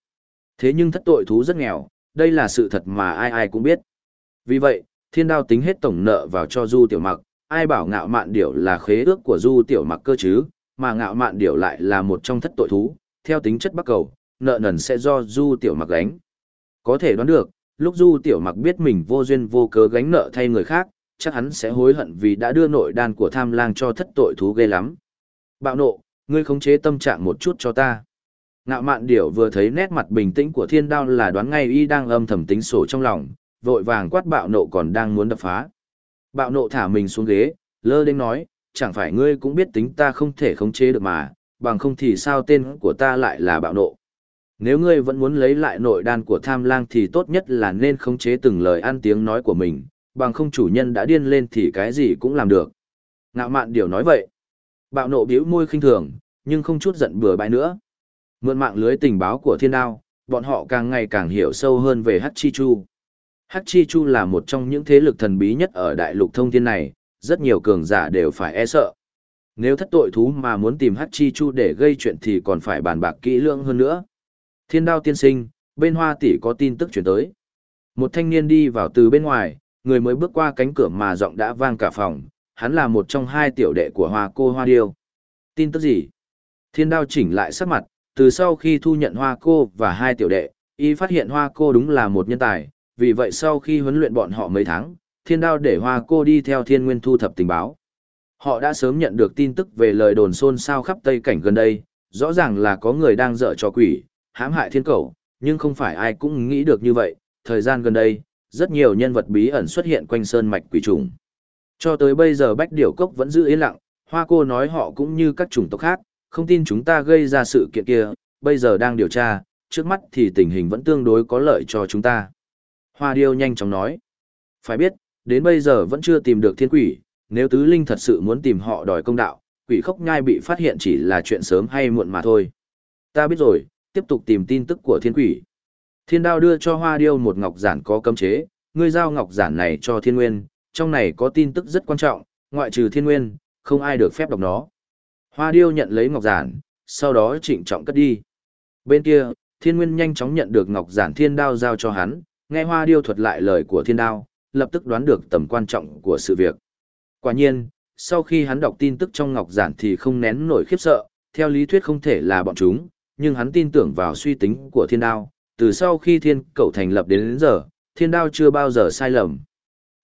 Thế nhưng thất tội thú rất nghèo, đây là sự thật mà ai ai cũng biết. Vì vậy, thiên đao tính hết tổng nợ vào cho du tiểu mặc, ai bảo ngạo mạn điểu là khế ước của du tiểu mặc cơ chứ, mà ngạo mạn điểu lại là một trong thất tội thú, theo tính chất bắc cầu, nợ nần sẽ do du tiểu mặc gánh. Có thể đoán được, lúc du tiểu mặc biết mình vô duyên vô cớ gánh nợ thay người khác, chắc hắn sẽ hối hận vì đã đưa nội đan của tham lang cho thất tội thú ghê lắm. Bạo nộ, ngươi khống chế tâm trạng một chút cho ta. Ngạo mạn điểu vừa thấy nét mặt bình tĩnh của thiên đao là đoán ngay y đang âm thầm tính sổ trong lòng, vội vàng quát bạo nộ còn đang muốn đập phá. Bạo nộ thả mình xuống ghế, lơ đến nói, chẳng phải ngươi cũng biết tính ta không thể khống chế được mà, bằng không thì sao tên của ta lại là bạo nộ. Nếu ngươi vẫn muốn lấy lại nội đan của tham lang thì tốt nhất là nên khống chế từng lời ăn tiếng nói của mình, bằng không chủ nhân đã điên lên thì cái gì cũng làm được. Ngạo mạn điều nói vậy. Bạo nộ biểu môi khinh thường, nhưng không chút giận bừa bãi nữa. Mượn mạng lưới tình báo của thiên đao, bọn họ càng ngày càng hiểu sâu hơn về Hachi Chu. Hachi Chu là một trong những thế lực thần bí nhất ở đại lục thông thiên này, rất nhiều cường giả đều phải e sợ. Nếu thất tội thú mà muốn tìm Hachi Chu để gây chuyện thì còn phải bàn bạc kỹ lưỡng hơn nữa. Thiên đao tiên sinh, bên hoa tỷ có tin tức chuyển tới. Một thanh niên đi vào từ bên ngoài, người mới bước qua cánh cửa mà giọng đã vang cả phòng, hắn là một trong hai tiểu đệ của hoa cô hoa điêu. Tin tức gì? Thiên đao chỉnh lại sắc mặt, từ sau khi thu nhận hoa cô và hai tiểu đệ, y phát hiện hoa cô đúng là một nhân tài, vì vậy sau khi huấn luyện bọn họ mấy tháng, thiên đao để hoa cô đi theo thiên nguyên thu thập tình báo. Họ đã sớm nhận được tin tức về lời đồn xôn xao khắp Tây Cảnh gần đây, rõ ràng là có người đang dở cho quỷ, hãm hại thiên cầu, nhưng không phải ai cũng nghĩ được như vậy, thời gian gần đây, rất nhiều nhân vật bí ẩn xuất hiện quanh sơn mạch quỷ trùng. Cho tới bây giờ Bách Điểu Cốc vẫn giữ yên lặng, Hoa cô nói họ cũng như các chủng tộc khác, không tin chúng ta gây ra sự kiện kia, bây giờ đang điều tra, trước mắt thì tình hình vẫn tương đối có lợi cho chúng ta. Hoa điêu nhanh chóng nói. Phải biết, đến bây giờ vẫn chưa tìm được thiên quỷ, nếu tứ linh thật sự muốn tìm họ đòi công đạo, quỷ khốc nhai bị phát hiện chỉ là chuyện sớm hay muộn mà thôi. Ta biết rồi, tiếp tục tìm tin tức của thiên quỷ. Thiên đao đưa cho hoa điêu một ngọc giản có cấm chế, ngươi giao ngọc giản này cho thiên nguyên, trong này có tin tức rất quan trọng, ngoại trừ thiên nguyên, không ai được phép đọc nó. Hoa điêu nhận lấy ngọc giản, sau đó trịnh trọng cất đi. Bên kia, thiên nguyên nhanh chóng nhận được ngọc giản thiên đao giao cho hắn, nghe hoa điêu thuật lại lời của thiên đao, lập tức đoán được tầm quan trọng của sự việc. Quả nhiên, sau khi hắn đọc tin tức trong ngọc giản thì không nén nổi khiếp sợ, theo lý thuyết không thể là bọn chúng, nhưng hắn tin tưởng vào suy tính của thiên đao, từ sau khi thiên cậu thành lập đến, đến giờ, thiên đao chưa bao giờ sai lầm.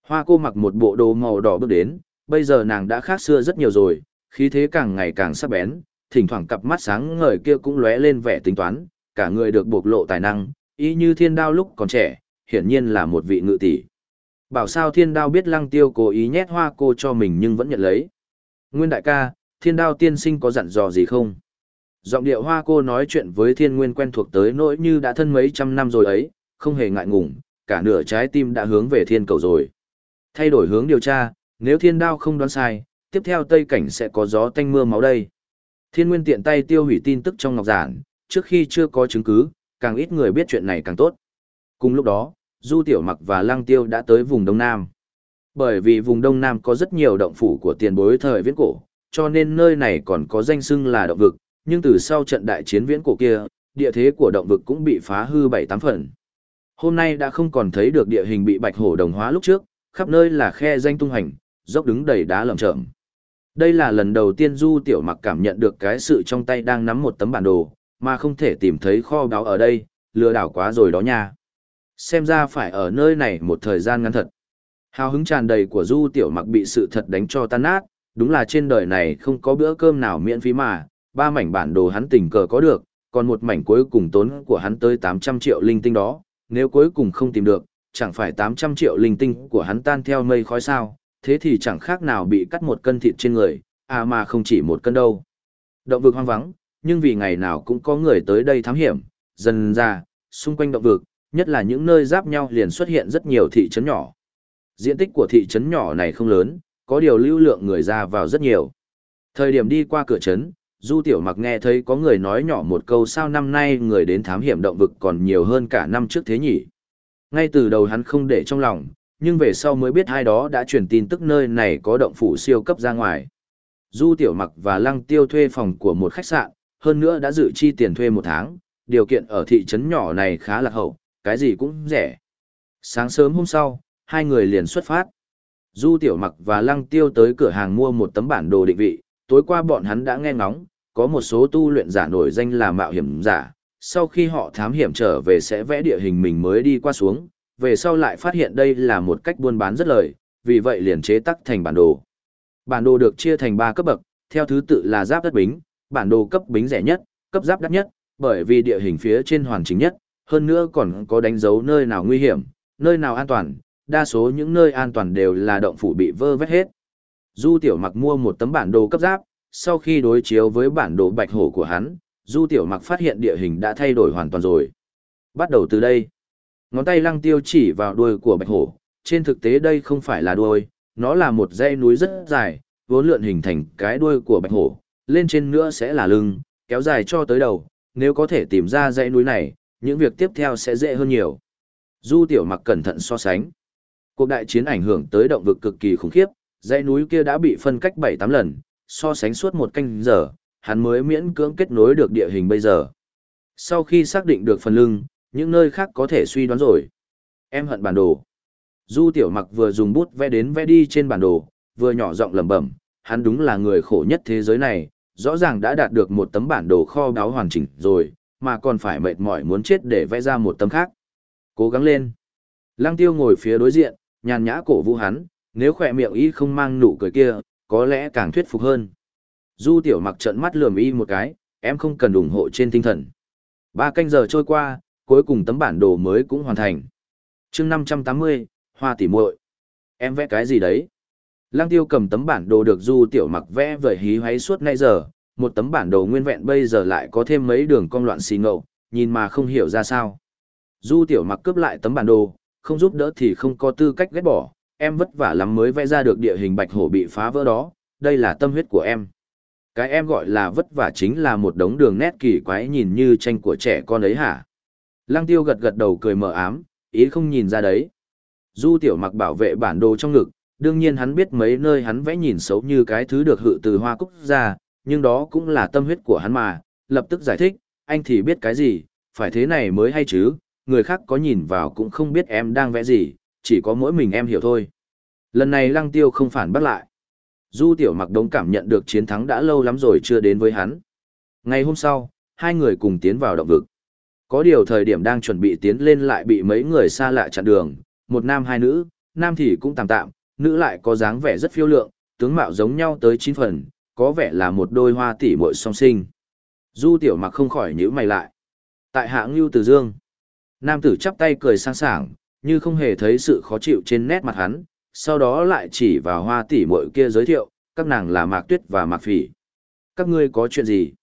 Hoa cô mặc một bộ đồ màu đỏ bước đến, bây giờ nàng đã khác xưa rất nhiều rồi, khí thế càng ngày càng sắc bén, thỉnh thoảng cặp mắt sáng ngời kia cũng lóe lên vẻ tính toán, cả người được bộc lộ tài năng, y như thiên đao lúc còn trẻ, hiển nhiên là một vị ngự tỷ. Bảo sao thiên đao biết lăng tiêu cố ý nhét hoa cô cho mình nhưng vẫn nhận lấy. Nguyên đại ca, thiên đao tiên sinh có dặn dò gì không? Giọng điệu hoa cô nói chuyện với thiên nguyên quen thuộc tới nỗi như đã thân mấy trăm năm rồi ấy, không hề ngại ngùng, cả nửa trái tim đã hướng về thiên cầu rồi. Thay đổi hướng điều tra, nếu thiên đao không đoán sai, tiếp theo tây cảnh sẽ có gió tanh mưa máu đây. Thiên nguyên tiện tay tiêu hủy tin tức trong ngọc giản, trước khi chưa có chứng cứ, càng ít người biết chuyện này càng tốt. Cùng lúc đó, Du Tiểu Mặc và Lăng Tiêu đã tới vùng Đông Nam. Bởi vì vùng Đông Nam có rất nhiều động phủ của tiền bối thời viễn cổ, cho nên nơi này còn có danh xưng là động vực, nhưng từ sau trận đại chiến viễn cổ kia, địa thế của động vực cũng bị phá hư bảy tám phần. Hôm nay đã không còn thấy được địa hình bị bạch hổ đồng hóa lúc trước, khắp nơi là khe danh tung hành, dốc đứng đầy đá lởm chởm. Đây là lần đầu tiên Du Tiểu Mặc cảm nhận được cái sự trong tay đang nắm một tấm bản đồ, mà không thể tìm thấy kho báu ở đây, lừa đảo quá rồi đó nha. Xem ra phải ở nơi này một thời gian ngắn thật. Hào hứng tràn đầy của Du Tiểu Mặc bị sự thật đánh cho tan nát, đúng là trên đời này không có bữa cơm nào miễn phí mà, ba mảnh bản đồ hắn tình cờ có được, còn một mảnh cuối cùng tốn của hắn tới 800 triệu linh tinh đó, nếu cuối cùng không tìm được, chẳng phải 800 triệu linh tinh của hắn tan theo mây khói sao, thế thì chẳng khác nào bị cắt một cân thịt trên người, à mà không chỉ một cân đâu. Động vực hoang vắng, nhưng vì ngày nào cũng có người tới đây thám hiểm, dần ra, xung quanh động vực, nhất là những nơi giáp nhau liền xuất hiện rất nhiều thị trấn nhỏ. Diện tích của thị trấn nhỏ này không lớn, có điều lưu lượng người ra vào rất nhiều. Thời điểm đi qua cửa trấn, Du Tiểu Mặc nghe thấy có người nói nhỏ một câu sao năm nay người đến thám hiểm động vực còn nhiều hơn cả năm trước thế nhỉ. Ngay từ đầu hắn không để trong lòng, nhưng về sau mới biết hai đó đã truyền tin tức nơi này có động phủ siêu cấp ra ngoài. Du Tiểu Mặc và Lăng Tiêu thuê phòng của một khách sạn, hơn nữa đã dự chi tiền thuê một tháng, điều kiện ở thị trấn nhỏ này khá là hậu, cái gì cũng rẻ. Sáng sớm hôm sau, hai người liền xuất phát. Du Tiểu Mặc và Lăng Tiêu tới cửa hàng mua một tấm bản đồ định vị, tối qua bọn hắn đã nghe ngóng, có một số tu luyện giả nổi danh là mạo hiểm giả, sau khi họ thám hiểm trở về sẽ vẽ địa hình mình mới đi qua xuống, về sau lại phát hiện đây là một cách buôn bán rất lời, vì vậy liền chế tắc thành bản đồ. Bản đồ được chia thành 3 cấp bậc, theo thứ tự là giáp đất bính, bản đồ cấp bính rẻ nhất, cấp giáp đắt nhất, bởi vì địa hình phía trên hoàn chỉnh nhất, hơn nữa còn có đánh dấu nơi nào nguy hiểm, nơi nào an toàn, đa số những nơi an toàn đều là động phủ bị vơ vét hết. Du Tiểu Mặc mua một tấm bản đồ cấp giáp, sau khi đối chiếu với bản đồ bạch hổ của hắn, Du Tiểu Mặc phát hiện địa hình đã thay đổi hoàn toàn rồi. Bắt đầu từ đây, ngón tay lăng tiêu chỉ vào đuôi của bạch hổ, trên thực tế đây không phải là đuôi, nó là một dãy núi rất dài, vốn lượn hình thành cái đuôi của bạch hổ, lên trên nữa sẽ là lưng, kéo dài cho tới đầu, nếu có thể tìm ra dãy núi này, những việc tiếp theo sẽ dễ hơn nhiều. Du Tiểu Mặc cẩn thận so sánh. Cuộc đại chiến ảnh hưởng tới động vực cực kỳ khủng khiếp, dãy núi kia đã bị phân cách 7-8 lần, so sánh suốt một canh giờ, hắn mới miễn cưỡng kết nối được địa hình bây giờ. Sau khi xác định được phần lưng, những nơi khác có thể suy đoán rồi. Em hận bản đồ. Du Tiểu Mặc vừa dùng bút vẽ đến vẽ đi trên bản đồ, vừa nhỏ giọng lẩm bẩm, hắn đúng là người khổ nhất thế giới này, rõ ràng đã đạt được một tấm bản đồ kho báu hoàn chỉnh rồi, mà còn phải mệt mỏi muốn chết để vẽ ra một tấm khác. Cố gắng lên. Lăng Tiêu ngồi phía đối diện, nhàn nhã cổ vũ hắn, nếu khỏe miệng y không mang nụ cười kia, có lẽ càng thuyết phục hơn. Du tiểu mặc trận mắt lườm y một cái, em không cần ủng hộ trên tinh thần. Ba canh giờ trôi qua, cuối cùng tấm bản đồ mới cũng hoàn thành. chương 580, hoa tỉ muội Em vẽ cái gì đấy? Lăng tiêu cầm tấm bản đồ được du tiểu mặc vẽ vời hí hoáy suốt nay giờ, một tấm bản đồ nguyên vẹn bây giờ lại có thêm mấy đường cong loạn xì ngậu, nhìn mà không hiểu ra sao. Du tiểu mặc cướp lại tấm bản đồ, không giúp đỡ thì không có tư cách ghét bỏ, em vất vả lắm mới vẽ ra được địa hình bạch hổ bị phá vỡ đó, đây là tâm huyết của em. Cái em gọi là vất vả chính là một đống đường nét kỳ quái nhìn như tranh của trẻ con ấy hả? Lăng tiêu gật gật đầu cười mờ ám, ý không nhìn ra đấy. Du tiểu mặc bảo vệ bản đồ trong ngực, đương nhiên hắn biết mấy nơi hắn vẽ nhìn xấu như cái thứ được hự từ hoa cúc ra, nhưng đó cũng là tâm huyết của hắn mà, lập tức giải thích, anh thì biết cái gì, phải thế này mới hay chứ, người khác có nhìn vào cũng không biết em đang vẽ gì, chỉ có mỗi mình em hiểu thôi. Lần này lăng tiêu không phản bác lại. Du tiểu mặc đống cảm nhận được chiến thắng đã lâu lắm rồi chưa đến với hắn. Ngày hôm sau, hai người cùng tiến vào động vực. Có điều thời điểm đang chuẩn bị tiến lên lại bị mấy người xa lạ chặn đường, một nam hai nữ, nam thì cũng tạm tạm, nữ lại có dáng vẻ rất phiêu lượng, tướng mạo giống nhau tới chín phần, có vẻ là một đôi hoa tỷ muội song sinh. Du tiểu mặc không khỏi nhíu mày lại. Tại hạng Lưu Từ Dương, nam tử chắp tay cười sang sảng, như không hề thấy sự khó chịu trên nét mặt hắn, sau đó lại chỉ vào hoa tỷ muội kia giới thiệu, các nàng là Mạc Tuyết và Mạc Phỉ. Các ngươi có chuyện gì?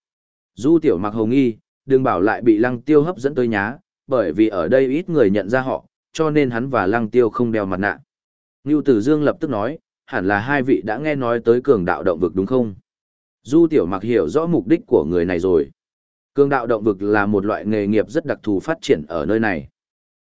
Du tiểu mặc hồng nghi, đừng bảo lại bị lăng tiêu hấp dẫn tới nhá, bởi vì ở đây ít người nhận ra họ, cho nên hắn và lăng tiêu không đeo mặt nạ. Ngưu Tử Dương lập tức nói, hẳn là hai vị đã nghe nói tới cường đạo động vực đúng không? Du tiểu mặc hiểu rõ mục đích của người này rồi. Cường đạo động vực là một loại nghề nghiệp rất đặc thù phát triển ở nơi này.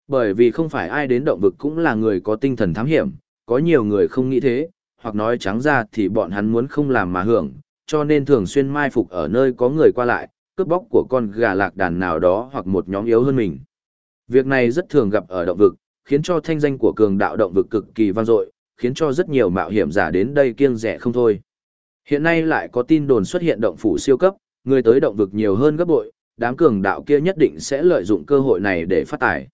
Bởi vì không phải ai đến động vực cũng là người có tinh thần thám hiểm, có nhiều người không nghĩ thế, hoặc nói trắng ra thì bọn hắn muốn không làm mà hưởng, cho nên thường xuyên mai phục ở nơi có người qua lại, cướp bóc của con gà lạc đàn nào đó hoặc một nhóm yếu hơn mình. Việc này rất thường gặp ở động vực, khiến cho thanh danh của cường đạo động vực cực kỳ vang dội, khiến cho rất nhiều mạo hiểm giả đến đây kiêng rẻ không thôi. Hiện nay lại có tin đồn xuất hiện động phủ siêu cấp, người tới động vực nhiều hơn gấp bội, đám cường đạo kia nhất định sẽ lợi dụng cơ hội này để phát tài.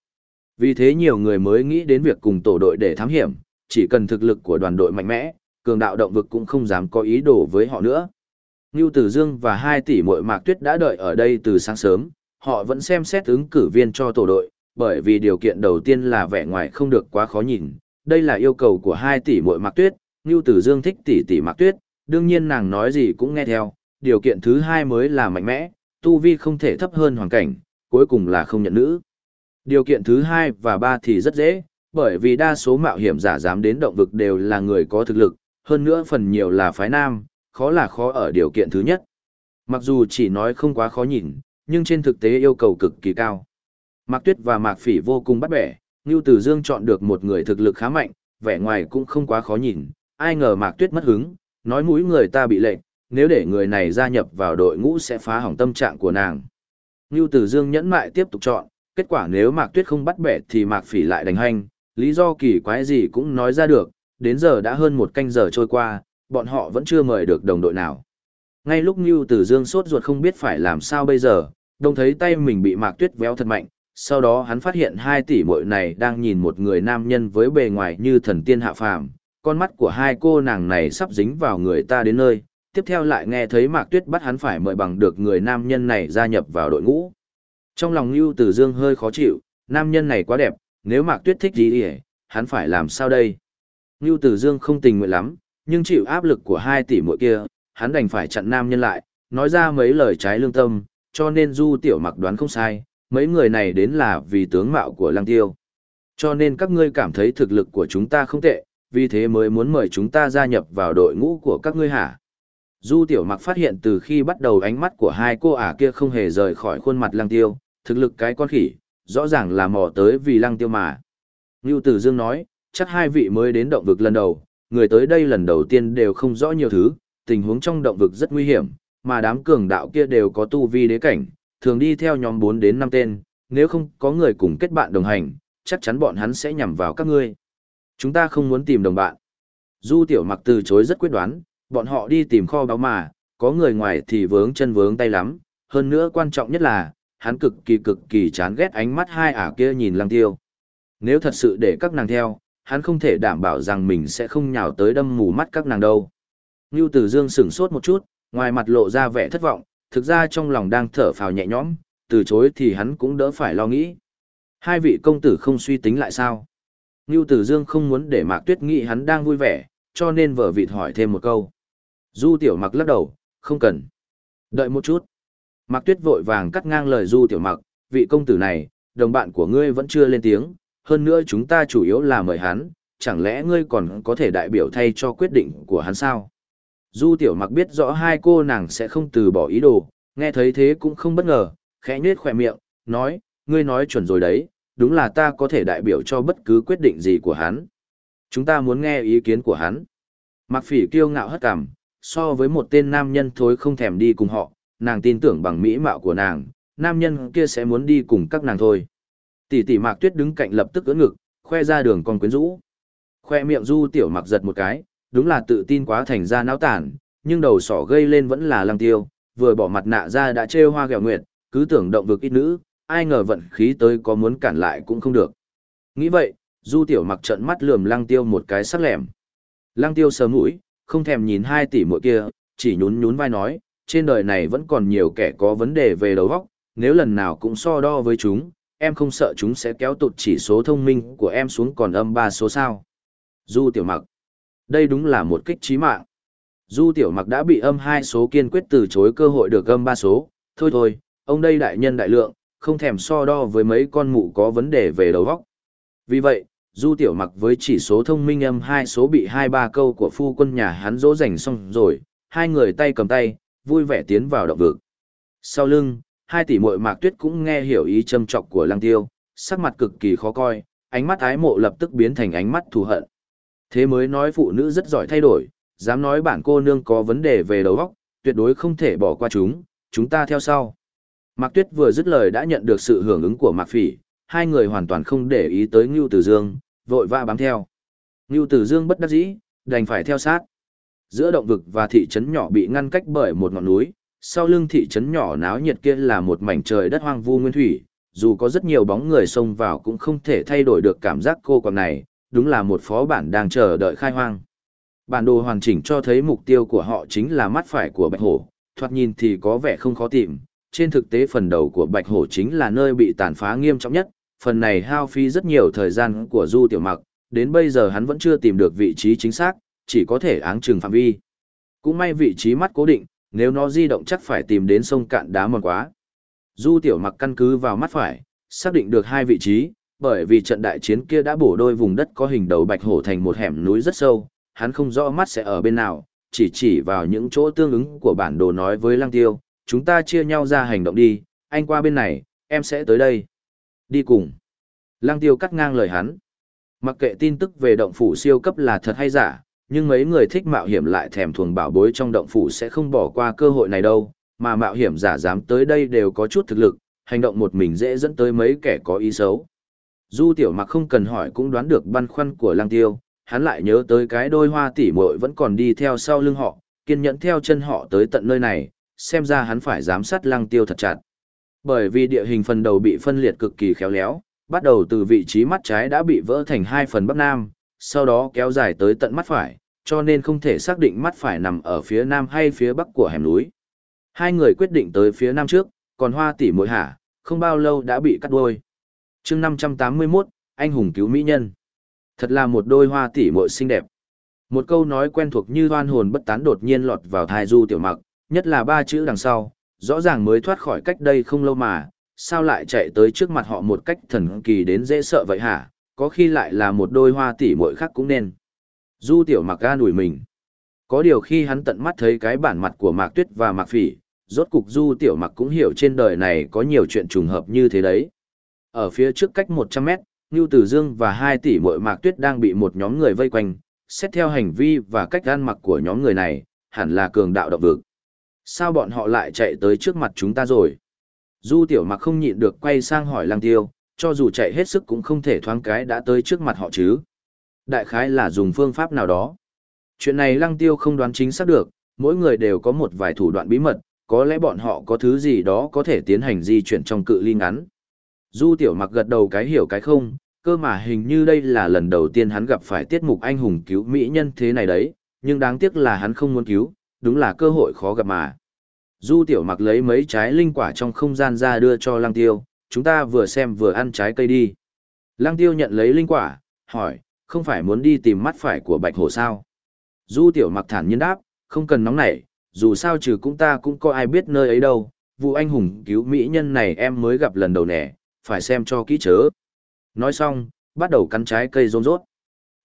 Vì thế nhiều người mới nghĩ đến việc cùng tổ đội để thám hiểm, chỉ cần thực lực của đoàn đội mạnh mẽ, cường đạo động vực cũng không dám có ý đồ với họ nữa. Ngưu Tử Dương và hai tỷ muội Mạc Tuyết đã đợi ở đây từ sáng sớm, họ vẫn xem xét ứng cử viên cho tổ đội, bởi vì điều kiện đầu tiên là vẻ ngoài không được quá khó nhìn. Đây là yêu cầu của hai tỷ muội Mạc Tuyết, Ngưu Tử Dương thích tỷ tỷ Mạc Tuyết, đương nhiên nàng nói gì cũng nghe theo, điều kiện thứ hai mới là mạnh mẽ, tu vi không thể thấp hơn hoàn cảnh, cuối cùng là không nhận nữ. Điều kiện thứ hai và ba thì rất dễ, bởi vì đa số mạo hiểm giả dám đến động vực đều là người có thực lực, hơn nữa phần nhiều là phái nam, khó là khó ở điều kiện thứ nhất. Mặc dù chỉ nói không quá khó nhìn, nhưng trên thực tế yêu cầu cực kỳ cao. Mạc Tuyết và Mạc Phỉ vô cùng bắt bẻ, Ngưu Tử Dương chọn được một người thực lực khá mạnh, vẻ ngoài cũng không quá khó nhìn, ai ngờ Mạc Tuyết mất hứng, nói mũi người ta bị lệnh, nếu để người này gia nhập vào đội ngũ sẽ phá hỏng tâm trạng của nàng. Ngưu Tử Dương nhẫn mại tiếp tục chọn, kết quả nếu Mạc Tuyết không bắt bẻ thì Mạc Phỉ lại đánh hành, lý do kỳ quái gì cũng nói ra được, đến giờ đã hơn một canh giờ trôi qua, bọn họ vẫn chưa mời được đồng đội nào. Ngay lúc Ngưu Tử Dương sốt ruột không biết phải làm sao bây giờ, đồng thấy tay mình bị Mạc Tuyết véo thật mạnh, sau đó hắn phát hiện hai tỷ muội này đang nhìn một người nam nhân với bề ngoài như thần tiên hạ phàm, con mắt của hai cô nàng này sắp dính vào người ta đến nơi, tiếp theo lại nghe thấy Mạc Tuyết bắt hắn phải mời bằng được người nam nhân này gia nhập vào đội ngũ. Trong lòng Lưu Tử Dương hơi khó chịu, nam nhân này quá đẹp, nếu Mạc Tuyết thích gì thì hắn phải làm sao đây? Lưu Tử Dương không tình nguyện lắm, nhưng chịu áp lực của hai tỷ muội kia, hắn đành phải chặn nam nhân lại, nói ra mấy lời trái lương tâm, cho nên Du Tiểu Mặc đoán không sai, mấy người này đến là vì tướng mạo của Lăng Tiêu. Cho nên các ngươi cảm thấy thực lực của chúng ta không tệ, vì thế mới muốn mời chúng ta gia nhập vào đội ngũ của các ngươi hả? Du Tiểu Mặc phát hiện từ khi bắt đầu ánh mắt của hai cô ả kia không hề rời khỏi khuôn mặt Lăng Tiêu, thực lực cái con khỉ, rõ ràng là mò tới vì Lăng Tiêu mà. Ngưu Tử Dương nói, chắc hai vị mới đến động vực lần đầu, người tới đây lần đầu tiên đều không rõ nhiều thứ, tình huống trong động vực rất nguy hiểm, mà đám cường đạo kia đều có tu vi đế cảnh, thường đi theo nhóm 4 đến 5 tên, nếu không có người cùng kết bạn đồng hành, chắc chắn bọn hắn sẽ nhằm vào các ngươi. Chúng ta không muốn tìm đồng bạn. Du tiểu mặc từ chối rất quyết đoán, bọn họ đi tìm kho báo mà, có người ngoài thì vướng chân vướng tay lắm, hơn nữa quan trọng nhất là, hắn cực kỳ cực kỳ chán ghét ánh mắt hai ả kia nhìn lăng tiêu. Nếu thật sự để các nàng theo, hắn không thể đảm bảo rằng mình sẽ không nhào tới đâm mù mắt các nàng đâu. Ngưu Tử Dương sửng sốt một chút, ngoài mặt lộ ra vẻ thất vọng, thực ra trong lòng đang thở phào nhẹ nhõm, từ chối thì hắn cũng đỡ phải lo nghĩ. Hai vị công tử không suy tính lại sao? Ngưu Tử Dương không muốn để Mạc Tuyết nghĩ hắn đang vui vẻ, cho nên vợ vịt hỏi thêm một câu. Du Tiểu Mặc lắc đầu, không cần. Đợi một chút. Mạc Tuyết vội vàng cắt ngang lời Du Tiểu Mặc, vị công tử này, đồng bạn của ngươi vẫn chưa lên tiếng, hơn nữa chúng ta chủ yếu là mời hắn, chẳng lẽ ngươi còn có thể đại biểu thay cho quyết định của hắn sao? Du tiểu mặc biết rõ hai cô nàng sẽ không từ bỏ ý đồ, nghe thấy thế cũng không bất ngờ, khẽ nhếch khỏe miệng, nói, ngươi nói chuẩn rồi đấy, đúng là ta có thể đại biểu cho bất cứ quyết định gì của hắn. Chúng ta muốn nghe ý kiến của hắn. Mạc Phỉ kiêu ngạo hất cằm, so với một tên nam nhân thối không thèm đi cùng họ, nàng tin tưởng bằng mỹ mạo của nàng, nam nhân kia sẽ muốn đi cùng các nàng thôi. Tỷ tỷ Mạc Tuyết đứng cạnh lập tức ưỡn ngực, khoe ra đường con quyến rũ. Khoe miệng Du Tiểu Mặc giật một cái, đúng là tự tin quá thành ra náo tản, nhưng đầu sỏ gây lên vẫn là lăng tiêu, vừa bỏ mặt nạ ra đã trêu hoa gẹo nguyệt, cứ tưởng động vực ít nữ, ai ngờ vận khí tới có muốn cản lại cũng không được. Nghĩ vậy, Du Tiểu Mặc trợn mắt lườm lăng tiêu một cái sắc lẻm. Lăng tiêu sờ mũi, không thèm nhìn hai tỷ muội kia, chỉ nhún nhún vai nói, trên đời này vẫn còn nhiều kẻ có vấn đề về đầu óc, nếu lần nào cũng so đo với chúng, em không sợ chúng sẽ kéo tụt chỉ số thông minh của em xuống còn âm ba số sao. Du Tiểu Mặc. Đây đúng là một kích trí mạng. Du Tiểu Mặc đã bị âm hai số kiên quyết từ chối cơ hội được âm ba số, thôi thôi, ông đây đại nhân đại lượng, không thèm so đo với mấy con mụ có vấn đề về đầu óc. Vì vậy, Du Tiểu Mặc với chỉ số thông minh âm hai số bị hai ba câu của phu quân nhà hắn dỗ dành xong rồi, hai người tay cầm tay, vui vẻ tiến vào động vực. Sau lưng, hai tỷ muội Mạc Tuyết cũng nghe hiểu ý châm chọc của Lăng Tiêu, sắc mặt cực kỳ khó coi, ánh mắt ái mộ lập tức biến thành ánh mắt thù hận. Thế mới nói phụ nữ rất giỏi thay đổi, dám nói bản cô nương có vấn đề về đầu óc, tuyệt đối không thể bỏ qua chúng, chúng ta theo sau. Mạc Tuyết vừa dứt lời đã nhận được sự hưởng ứng của Mạc Phỉ, hai người hoàn toàn không để ý tới Ngưu Tử Dương, vội vã bám theo. Ngưu Tử Dương bất đắc dĩ, đành phải theo sát. Giữa động vực và thị trấn nhỏ bị ngăn cách bởi một ngọn núi, sau lưng thị trấn nhỏ náo nhiệt kia là một mảnh trời đất hoang vu nguyên thủy, dù có rất nhiều bóng người xông vào cũng không thể thay đổi được cảm giác cô quạnh này, đúng là một phó bản đang chờ đợi khai hoang. Bản đồ hoàn chỉnh cho thấy mục tiêu của họ chính là mắt phải của Bạch Hổ, thoạt nhìn thì có vẻ không khó tìm, trên thực tế phần đầu của Bạch Hổ chính là nơi bị tàn phá nghiêm trọng nhất, phần này hao phí rất nhiều thời gian của Du Tiểu Mặc, đến bây giờ hắn vẫn chưa tìm được vị trí chính xác, chỉ có thể áng chừng phạm vi. Cũng may vị trí mắt cố định, nếu nó di động chắc phải tìm đến sông cạn đá mòn quá. Du Tiểu Mặc căn cứ vào mắt phải, xác định được hai vị trí, bởi vì trận đại chiến kia đã bổ đôi vùng đất có hình đầu bạch hổ thành một hẻm núi rất sâu, hắn không rõ mắt sẽ ở bên nào, chỉ chỉ vào những chỗ tương ứng của bản đồ nói với Lăng Tiêu, chúng ta chia nhau ra hành động đi, anh qua bên này, em sẽ tới đây. Đi cùng. Lăng Tiêu cắt ngang lời hắn. Mặc kệ tin tức về động phủ siêu cấp là thật hay giả, nhưng mấy người thích mạo hiểm lại thèm thuồng bảo bối trong động phủ sẽ không bỏ qua cơ hội này đâu, mà mạo hiểm giả dám tới đây đều có chút thực lực, hành động một mình dễ dẫn tới mấy kẻ có ý xấu. Du tiểu mặc không cần hỏi cũng đoán được băn khoăn của lang tiêu, hắn lại nhớ tới cái đôi hoa tỷ muội vẫn còn đi theo sau lưng họ, kiên nhẫn theo chân họ tới tận nơi này, xem ra hắn phải giám sát lang tiêu thật chặt. Bởi vì địa hình phần đầu bị phân liệt cực kỳ khéo léo, bắt đầu từ vị trí mắt trái đã bị vỡ thành hai phần bắc nam, sau đó kéo dài tới tận mắt phải, cho nên không thể xác định mắt phải nằm ở phía nam hay phía bắc của hẻm núi. Hai người quyết định tới phía nam trước, còn hoa tỷ mội hả, không bao lâu đã bị cắt đuôi. chương 581, anh hùng cứu mỹ nhân. Thật là một đôi hoa tỷ mội xinh đẹp. Một câu nói quen thuộc như hoan hồn bất tán đột nhiên lọt vào thai du tiểu mặc, nhất là ba chữ đằng sau, rõ ràng mới thoát khỏi cách đây không lâu mà, sao lại chạy tới trước mặt họ một cách thần kỳ đến dễ sợ vậy hả, có khi lại là một đôi hoa tỷ muội khác cũng nên. Du tiểu mặc ga nủi mình. Có điều khi hắn tận mắt thấy cái bản mặt của Mạc Tuyết và Mạc Phỉ, rốt cục Du tiểu mặc cũng hiểu trên đời này có nhiều chuyện trùng hợp như thế đấy. Ở phía trước cách 100 mét, Ngưu Tử Dương và hai tỷ muội Mạc Tuyết đang bị một nhóm người vây quanh, xét theo hành vi và cách ăn mặc của nhóm người này, hẳn là cường đạo động vực. Sao bọn họ lại chạy tới trước mặt chúng ta rồi? Du tiểu mặc không nhịn được quay sang hỏi Lăng Tiêu, cho dù chạy hết sức cũng không thể thoáng cái đã tới trước mặt họ chứ. Đại khái là dùng phương pháp nào đó. Chuyện này Lăng Tiêu không đoán chính xác được, mỗi người đều có một vài thủ đoạn bí mật, có lẽ bọn họ có thứ gì đó có thể tiến hành di chuyển trong cự ly ngắn. Du tiểu mặc gật đầu cái hiểu cái không, cơ mà hình như đây là lần đầu tiên hắn gặp phải tiết mục anh hùng cứu mỹ nhân thế này đấy, nhưng đáng tiếc là hắn không muốn cứu, đúng là cơ hội khó gặp mà. Du tiểu mặc lấy mấy trái linh quả trong không gian ra đưa cho lăng tiêu, chúng ta vừa xem vừa ăn trái cây đi. Lăng tiêu nhận lấy linh quả, hỏi, không phải muốn đi tìm mắt phải của bạch hổ sao? Du tiểu mặc thản nhiên đáp, không cần nóng nảy, dù sao trừ cũng ta cũng có ai biết nơi ấy đâu, vụ anh hùng cứu mỹ nhân này em mới gặp lần đầu nè, phải xem cho kỹ chớ. Nói xong, bắt đầu cắn trái cây rôn rốt.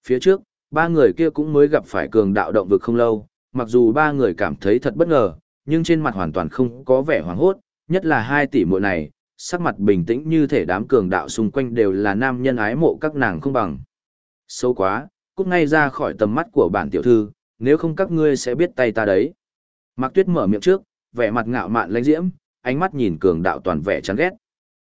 Phía trước, ba người kia cũng mới gặp phải cường đạo động vực không lâu, mặc dù ba người cảm thấy thật bất ngờ, nhưng trên mặt hoàn toàn không có vẻ hoảng hốt, nhất là hai tỷ muội này, sắc mặt bình tĩnh như thể đám cường đạo xung quanh đều là nam nhân ái mộ các nàng không bằng. Xấu quá, cút ngay ra khỏi tầm mắt của bản tiểu thư, nếu không các ngươi sẽ biết tay ta đấy. Mạc Tuyết mở miệng trước, vẻ mặt ngạo mạn lãnh diễm, ánh mắt nhìn cường đạo toàn vẻ chán ghét.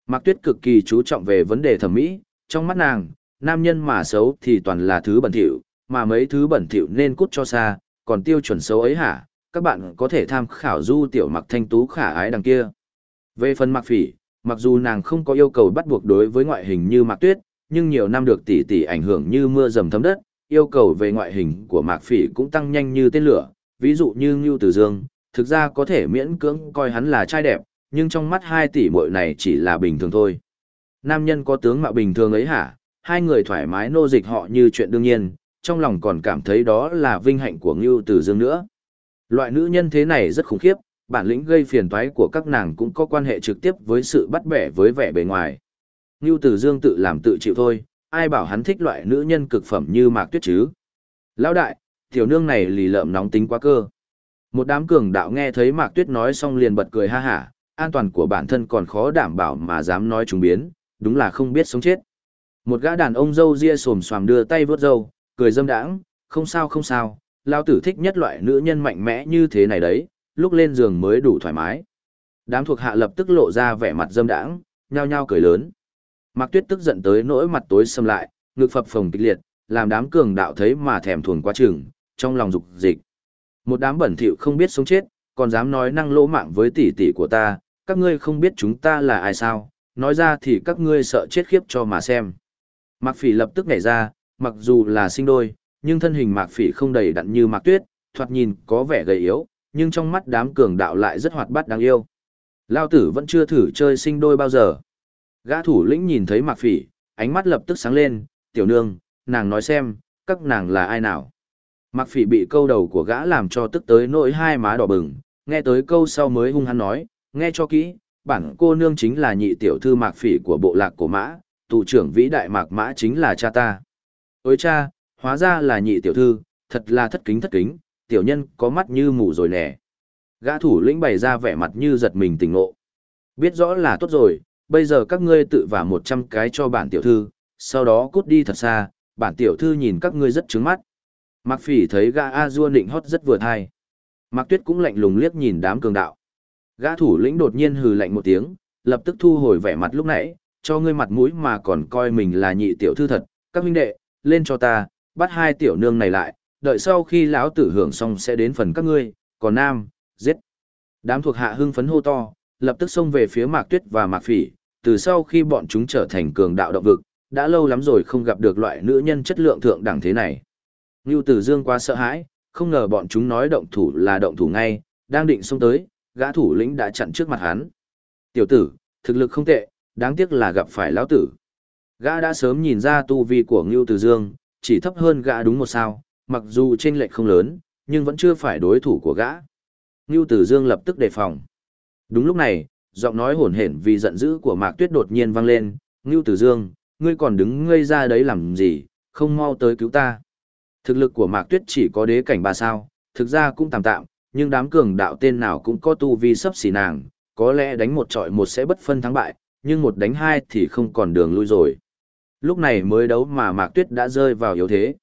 Mạc Tuyết cực kỳ chú trọng về vấn đề thẩm mỹ, trong mắt nàng, nam nhân mà xấu thì toàn là thứ bẩn thỉu, mà mấy thứ bẩn thỉu nên cút cho xa, còn tiêu chuẩn xấu ấy hả? Các bạn có thể tham khảo du tiểu Mặc Thanh Tú khả ái đằng kia. Về phần mặc Phỉ, mặc dù nàng không có yêu cầu bắt buộc đối với ngoại hình như mặc Tuyết, nhưng nhiều năm được tỷ tỷ ảnh hưởng như mưa dầm thấm đất, yêu cầu về ngoại hình của Mạc Phỉ cũng tăng nhanh như tên lửa, ví dụ như Ngưu Tử Dương, thực ra có thể miễn cưỡng coi hắn là trai đẹp, nhưng trong mắt hai tỷ muội này chỉ là bình thường thôi. Nam nhân có tướng mạo bình thường ấy hả? Hai người thoải mái nô dịch họ như chuyện đương nhiên, trong lòng còn cảm thấy đó là vinh hạnh của Ngưu Tử Dương nữa. Loại nữ nhân thế này rất khủng khiếp, bản lĩnh gây phiền toái của các nàng cũng có quan hệ trực tiếp với sự bắt bẻ với vẻ bề ngoài. Ngưu Tử Dương tự làm tự chịu thôi, ai bảo hắn thích loại nữ nhân cực phẩm như Mạc Tuyết chứ? Lão đại, tiểu nương này lì lợm nóng tính quá cơ. Một đám cường đạo nghe thấy Mạc Tuyết nói xong liền bật cười ha hả, an toàn của bản thân còn khó đảm bảo mà dám nói chúng biến, đúng là không biết sống chết. Một gã đàn ông dâu ria xồm xoàm đưa tay vớt dâu, cười dâm đãng, không sao không sao, lao tử thích nhất loại nữ nhân mạnh mẽ như thế này đấy, lúc lên giường mới đủ thoải mái. Đám thuộc hạ lập tức lộ ra vẻ mặt dâm đãng, nhao nhao cười lớn. Mạc Tuyết tức giận tới nỗi mặt tối xâm lại, ngực phập phồng kịch liệt, làm đám cường đạo thấy mà thèm thuồng quá chừng, trong lòng dục dịch. Một đám bẩn thỉu không biết sống chết, còn dám nói năng lỗ mạng với tỷ tỷ của ta, các ngươi không biết chúng ta là ai sao, nói ra thì các ngươi sợ chết khiếp cho mà xem. Mạc Phỉ lập tức nhảy ra, mặc dù là sinh đôi, nhưng thân hình Mạc Phỉ không đầy đặn như Mạc Tuyết, thoạt nhìn có vẻ gầy yếu, nhưng trong mắt đám cường đạo lại rất hoạt bát đáng yêu. Lao tử vẫn chưa thử chơi sinh đôi bao giờ. Gã thủ lĩnh nhìn thấy Mạc Phỉ, ánh mắt lập tức sáng lên, tiểu nương, nàng nói xem, các nàng là ai nào. Mạc Phỉ bị câu đầu của gã làm cho tức tới nỗi hai má đỏ bừng, nghe tới câu sau mới hung hăng nói, nghe cho kỹ, bản cô nương chính là nhị tiểu thư Mạc Phỉ của bộ lạc của mã, tù trưởng vĩ đại Mạc Mã chính là cha ta. Ôi cha, hóa ra là nhị tiểu thư, thật là thất kính thất kính, tiểu nhân có mắt như mù rồi nè. Gã thủ lĩnh bày ra vẻ mặt như giật mình tỉnh ngộ. Biết rõ là tốt rồi, bây giờ các ngươi tự vả một trăm cái cho bản tiểu thư, sau đó cút đi thật xa, bản tiểu thư nhìn các ngươi rất trứng mắt. Mạc Phỉ thấy gã A Dua nịnh hót rất vừa thai. Mạc Tuyết cũng lạnh lùng liếc nhìn đám cường đạo. Gã thủ lĩnh đột nhiên hừ lạnh một tiếng, lập tức thu hồi vẻ mặt lúc nãy, cho ngươi mặt mũi mà còn coi mình là nhị tiểu thư thật, các huynh đệ, lên cho ta, bắt hai tiểu nương này lại, đợi sau khi lão tử hưởng xong sẽ đến phần các ngươi, còn nam, giết. Đám thuộc hạ hưng phấn hô to, lập tức xông về phía Mạc Tuyết và Mạc Phỉ, từ sau khi bọn chúng trở thành cường đạo động vực, đã lâu lắm rồi không gặp được loại nữ nhân chất lượng thượng đẳng thế này. Ngưu Tử Dương quá sợ hãi, không ngờ bọn chúng nói động thủ là động thủ ngay, đang định xông tới, gã thủ lĩnh đã chặn trước mặt hắn. Tiểu tử, thực lực không tệ, đáng tiếc là gặp phải lão tử. Gã đã sớm nhìn ra tu vi của Ngưu Tử Dương, chỉ thấp hơn gã đúng một sao, mặc dù trên lệch không lớn, nhưng vẫn chưa phải đối thủ của gã. Ngưu Tử Dương lập tức đề phòng. Đúng lúc này, giọng nói hổn hển vì giận dữ của Mạc Tuyết đột nhiên vang lên, Ngưu Tử Dương, ngươi còn đứng ngây ra đấy làm gì, không mau tới cứu ta. Thực lực của Mạc Tuyết chỉ có đế cảnh ba sao, thực ra cũng tạm tạm, nhưng đám cường đạo tên nào cũng có tu vi sấp xỉ nàng, có lẽ đánh một trọi một sẽ bất phân thắng bại, nhưng một đánh hai thì không còn đường lui rồi. Lúc này mới đấu mà Mạc Tuyết đã rơi vào yếu thế.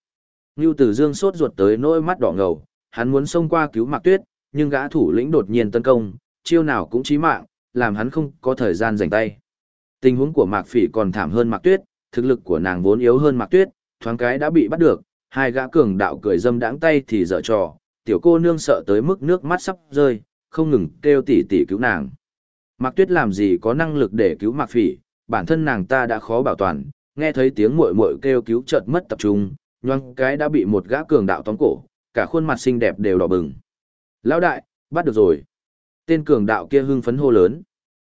Ngưu Tử Dương sốt ruột tới nỗi mắt đỏ ngầu, hắn muốn xông qua cứu Mạc Tuyết, nhưng gã thủ lĩnh đột nhiên tấn công, chiêu nào cũng chí mạng, làm hắn không có thời gian rảnh tay. Tình huống của Mạc Phỉ còn thảm hơn Mạc Tuyết, thực lực của nàng vốn yếu hơn Mạc Tuyết, thoáng cái đã bị bắt được, hai gã cường đạo cười dâm đãng tay thì dở trò, tiểu cô nương sợ tới mức nước mắt sắp rơi, không ngừng kêu tỉ tỉ cứu nàng. Mạc Tuyết làm gì có năng lực để cứu Mạc Phỉ, bản thân nàng ta đã khó bảo toàn, nghe thấy tiếng muội muội kêu cứu chợt mất tập trung, nhoang cái đã bị một gã cường đạo tóm cổ, cả khuôn mặt xinh đẹp đều đỏ bừng. Lão đại, bắt được rồi. Tên cường đạo kia hưng phấn hô lớn.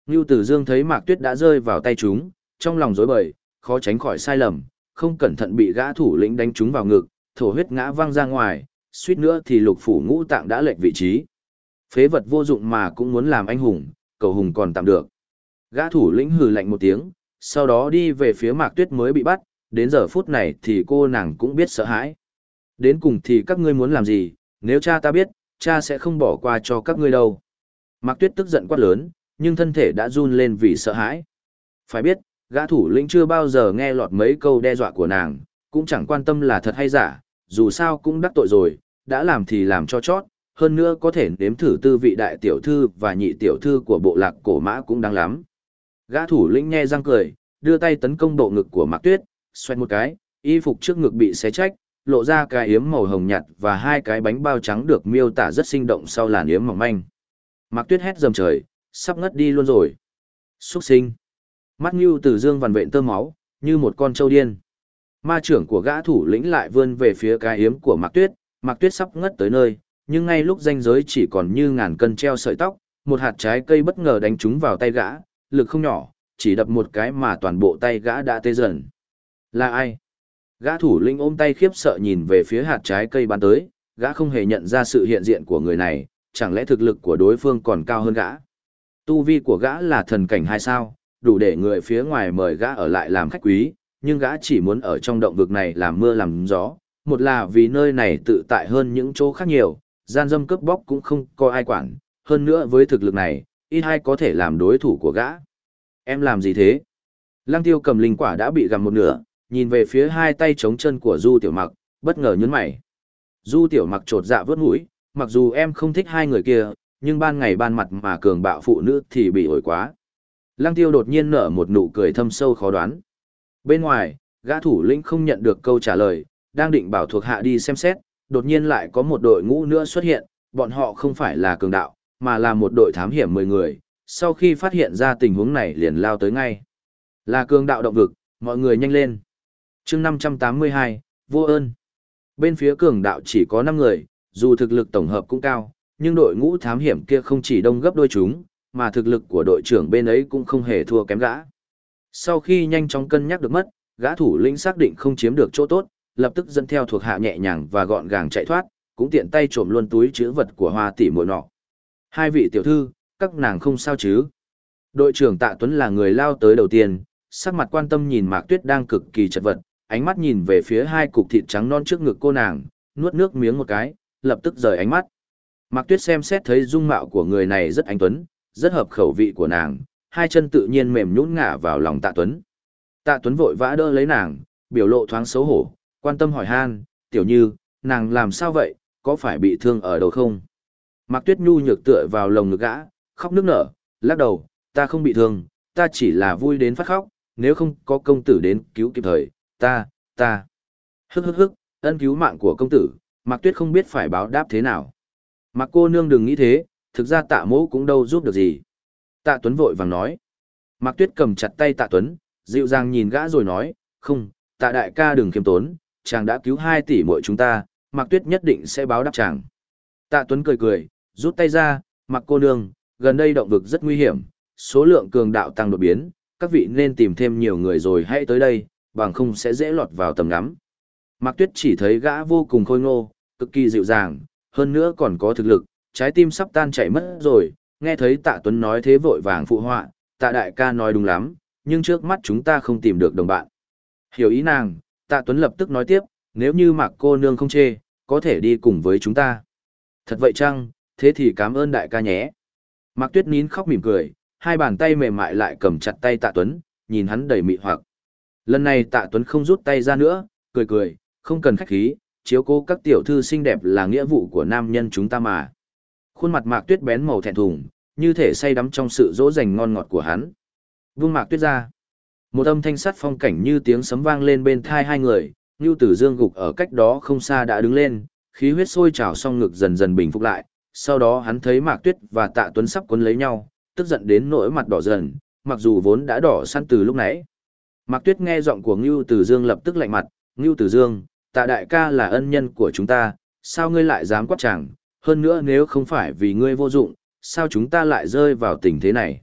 Ngưu Tử Dương thấy Mạc Tuyết đã rơi vào tay chúng, trong lòng rối bời, khó tránh khỏi sai lầm, không cẩn thận bị gã thủ lĩnh đánh trúng vào ngực, thổ huyết ngã văng ra ngoài, suýt nữa thì lục phủ ngũ tạng đã lệch vị trí. Phế vật vô dụng mà cũng muốn làm anh hùng, cầu hùng còn tạm được. Gã thủ lĩnh hừ lạnh một tiếng, sau đó đi về phía Mạc Tuyết mới bị bắt, đến giờ phút này thì cô nàng cũng biết sợ hãi. Đến cùng thì các ngươi muốn làm gì, nếu cha ta biết, cha sẽ không bỏ qua cho các ngươi đâu. Mạc Tuyết tức giận quát lớn, nhưng thân thể đã run lên vì sợ hãi. Phải biết, gã thủ lĩnh chưa bao giờ nghe lọt mấy câu đe dọa của nàng, cũng chẳng quan tâm là thật hay giả, dù sao cũng đắc tội rồi, đã làm thì làm cho chót, hơn nữa có thể nếm thử tư vị đại tiểu thư và nhị tiểu thư của bộ lạc cổ mã cũng đáng lắm. Gã thủ lĩnh nghe răng cười, đưa tay tấn công bộ ngực của Mạc Tuyết, xoay một cái, y phục trước ngực bị xé trách, lộ ra cái yếm màu hồng nhạt và hai cái bánh bao trắng được miêu tả rất sinh động sau làn yếm mỏng manh. Mạc Tuyết hét dầm trời, sắp ngất đi luôn rồi. Xuất sinh. Mắt Nưu Tử Dương vằn vện tơ máu, như một con trâu điên. Ma trưởng của gã thủ lĩnh lại vươn về phía cái yếm của Mạc Tuyết, Mạc Tuyết sắp ngất tới nơi, nhưng ngay lúc ranh giới chỉ còn như ngàn cân treo sợi tóc, một hạt trái cây bất ngờ đánh trúng vào tay gã, lực không nhỏ, chỉ đập một cái mà toàn bộ tay gã đã tê dần. Là ai? Gã thủ lĩnh ôm tay khiếp sợ nhìn về phía hạt trái cây bắn tới, gã không hề nhận ra sự hiện diện của người này, chẳng lẽ thực lực của đối phương còn cao hơn gã? Tu vi của gã là thần cảnh hay sao, đủ để người phía ngoài mời gã ở lại làm khách quý, nhưng gã chỉ muốn ở trong động vực này làm mưa làm gió, một là vì nơi này tự tại hơn những chỗ khác nhiều, gian dâm cướp bóc cũng không có ai quản, hơn nữa với thực lực này, ít hai có thể làm đối thủ của gã. Em làm gì thế? Lăng tiêu cầm linh quả đã bị gặm một nửa, nhìn về phía hai tay chống chân của Du Tiểu Mặc, bất ngờ nhấn mày. Du Tiểu Mặc trột dạ vớt mũi, mặc dù em không thích hai người kia, nhưng ban ngày ban mặt mà cường bạo phụ nữ thì bị ổi quá. Lăng tiêu đột nhiên nở một nụ cười thâm sâu khó đoán. Bên ngoài, gã thủ lĩnh không nhận được câu trả lời, đang định bảo thuộc hạ đi xem xét, đột nhiên lại có một đội ngũ nữa xuất hiện, bọn họ không phải là cường đạo, mà là một đội thám hiểm 10 người, sau khi phát hiện ra tình huống này liền lao tới ngay. Là cường đạo động vực, mọi người nhanh lên. chương 582, vô ơn. Bên phía cường đạo chỉ có 5 người, dù thực lực tổng hợp cũng cao, nhưng đội ngũ thám hiểm kia không chỉ đông gấp đôi chúng, mà thực lực của đội trưởng bên ấy cũng không hề thua kém gã. Sau khi nhanh chóng cân nhắc được mất, gã thủ lĩnh xác định không chiếm được chỗ tốt, lập tức dẫn theo thuộc hạ nhẹ nhàng và gọn gàng chạy thoát, cũng tiện tay trộm luôn túi chứa vật của hoa tỷ muội nọ. Hai vị tiểu thư, các nàng không sao chứ? Đội trưởng Tạ Tuấn là người lao tới đầu tiên, sắc mặt quan tâm nhìn Mạc Tuyết đang cực kỳ chật vật, ánh mắt nhìn về phía hai cục thịt trắng non trước ngực cô nàng, nuốt nước miếng một cái, lập tức rời ánh mắt. Mạc Tuyết xem xét thấy dung mạo của người này rất anh tuấn, rất hợp khẩu vị của nàng, hai chân tự nhiên mềm nhũn ngả vào lòng Tạ Tuấn. Tạ Tuấn vội vã đỡ lấy nàng, biểu lộ thoáng xấu hổ, quan tâm hỏi han, tiểu như, nàng làm sao vậy, có phải bị thương ở đâu không? Mạc Tuyết Nhu nhược tựa vào lồng ngực gã, khóc nước nở, lắc đầu, ta không bị thương, ta chỉ là vui đến phát khóc, nếu không có công tử đến cứu kịp thời, ta, ta. Hức hức hức, ân cứu mạng của công tử, Mạc Tuyết không biết phải báo đáp thế nào. Mạc cô nương đừng nghĩ thế, thực ra tạ mẫu cũng đâu giúp được gì. Tạ Tuấn vội vàng nói. Mạc Tuyết cầm chặt tay tạ Tuấn, dịu dàng nhìn gã rồi nói, không, tạ đại ca đừng kiêm tốn, chàng đã cứu hai tỷ muội chúng ta, Mạc Tuyết nhất định sẽ báo đáp chàng. Tạ Tuấn cười cười, rút tay ra, mặc cô nương, gần đây động vực rất nguy hiểm, số lượng cường đạo tăng đột biến, các vị nên tìm thêm nhiều người rồi hãy tới đây, bằng không sẽ dễ lọt vào tầm ngắm. Mạc Tuyết chỉ thấy gã vô cùng khôi ngô, cực kỳ dịu dàng, hơn nữa còn có thực lực, trái tim sắp tan chảy mất rồi, nghe thấy Tạ Tuấn nói thế vội vàng phụ họa, Tạ đại ca nói đúng lắm, nhưng trước mắt chúng ta không tìm được đồng bạn. Hiểu ý nàng, Tạ Tuấn lập tức nói tiếp, nếu như Mạc cô nương không chê, có thể đi cùng với chúng ta. Thật vậy chăng, thế thì cảm ơn đại ca nhé. Mạc Tuyết nín khóc mỉm cười, hai bàn tay mềm mại lại cầm chặt tay Tạ Tuấn, nhìn hắn đầy mị hoặc. Lần này Tạ Tuấn không rút tay ra nữa, cười cười, không cần khách khí, chiếu cố các tiểu thư xinh đẹp là nghĩa vụ của nam nhân chúng ta mà. Khuôn mặt Mạc Tuyết bén màu thẹn thùng, như thể say đắm trong sự dỗ dành ngon ngọt của hắn. Vương Mạc Tuyết ra. Một âm thanh sắt phong cảnh như tiếng sấm vang lên bên thai hai người, Nưu Tử Dương gục ở cách đó không xa đã đứng lên, khí huyết sôi trào xong ngực dần dần bình phục lại, sau đó hắn thấy Mạc Tuyết và Tạ Tuấn sắp quấn lấy nhau, tức giận đến nỗi mặt đỏ dần, mặc dù vốn đã đỏ săn từ lúc nãy. Mạc Tuyết nghe giọng của Ngưu Tử Dương lập tức lạnh mặt, "Ngưu Tử Dương, Tạ đại ca là ân nhân của chúng ta, sao ngươi lại dám quát chàng, hơn nữa nếu không phải vì ngươi vô dụng, sao chúng ta lại rơi vào tình thế này?"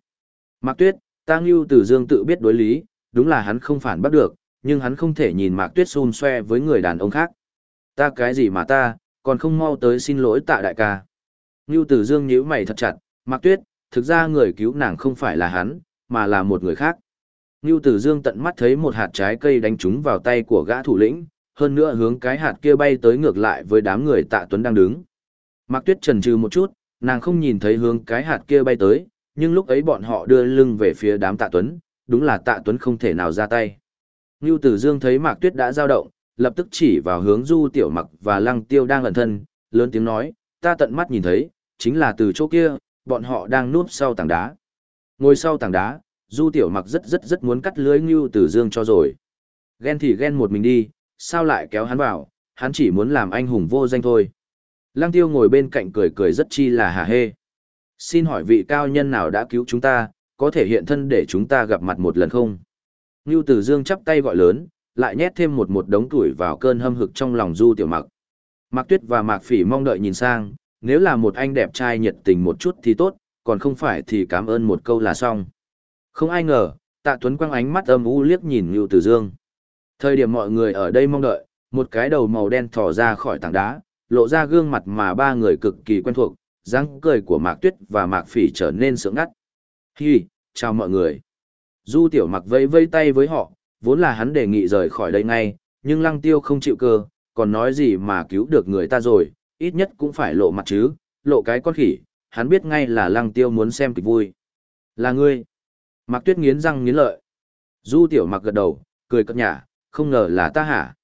Mạc Tuyết, ta Ngưu Tử Dương tự biết đối lý, đúng là hắn không phản bắt được, nhưng hắn không thể nhìn Mạc Tuyết xun xoe với người đàn ông khác. Ta cái gì mà ta, còn không mau tới xin lỗi tạ đại ca. Ngưu Tử Dương nhíu mày thật chặt, Mạc Tuyết, thực ra người cứu nàng không phải là hắn, mà là một người khác. Ngưu Tử Dương tận mắt thấy một hạt trái cây đánh trúng vào tay của gã thủ lĩnh, hơn nữa hướng cái hạt kia bay tới ngược lại với đám người tạ tuấn đang đứng. Mạc Tuyết trần trừ một chút, nàng không nhìn thấy hướng cái hạt kia bay tới, nhưng lúc ấy bọn họ đưa lưng về phía đám tạ tuấn, đúng là tạ tuấn không thể nào ra tay. Ngưu Tử Dương thấy Mạc Tuyết đã dao động, lập tức chỉ vào hướng Du Tiểu Mặc và Lăng Tiêu đang ẩn thân, lớn tiếng nói, ta tận mắt nhìn thấy, chính là từ chỗ kia, bọn họ đang núp sau tảng đá. Ngồi sau tảng đá, Du Tiểu Mặc rất rất rất muốn cắt lưới Ngưu Tử Dương cho rồi. Ghen thì ghen một mình đi, sao lại kéo hắn vào, hắn chỉ muốn làm anh hùng vô danh thôi. Lăng Tiêu ngồi bên cạnh cười cười rất chi là hà hê. Xin hỏi vị cao nhân nào đã cứu chúng ta, có thể hiện thân để chúng ta gặp mặt một lần không? Ngưu Tử Dương chắp tay gọi lớn, lại nhét thêm một một đống tuổi vào cơn hâm hực trong lòng Du Tiểu Mặc. Mạc Tuyết và Mạc Phỉ mong đợi nhìn sang, nếu là một anh đẹp trai nhiệt tình một chút thì tốt, còn không phải thì cảm ơn một câu là xong. Không ai ngờ, Tạ Tuấn quăng ánh mắt âm u liếc nhìn Ngưu Tử Dương. Thời điểm mọi người ở đây mong đợi, một cái đầu màu đen thò ra khỏi tảng đá, lộ ra gương mặt mà ba người cực kỳ quen thuộc, dáng cười của Mạc Tuyết và Mạc Phỉ trở nên sượng ngắt. Hi, chào mọi người. Du Tiểu Mặc vẫy vây tay với họ, vốn là hắn đề nghị rời khỏi đây ngay, nhưng Lăng Tiêu không chịu cơ, còn nói gì mà cứu được người ta rồi, ít nhất cũng phải lộ mặt chứ, lộ cái con khỉ, hắn biết ngay là Lăng Tiêu muốn xem kịch vui. Là ngươi. Mạc Tuyết nghiến răng nghiến lợi. Du Tiểu Mặc gật đầu, cười cợt nhả, không ngờ là ta hả?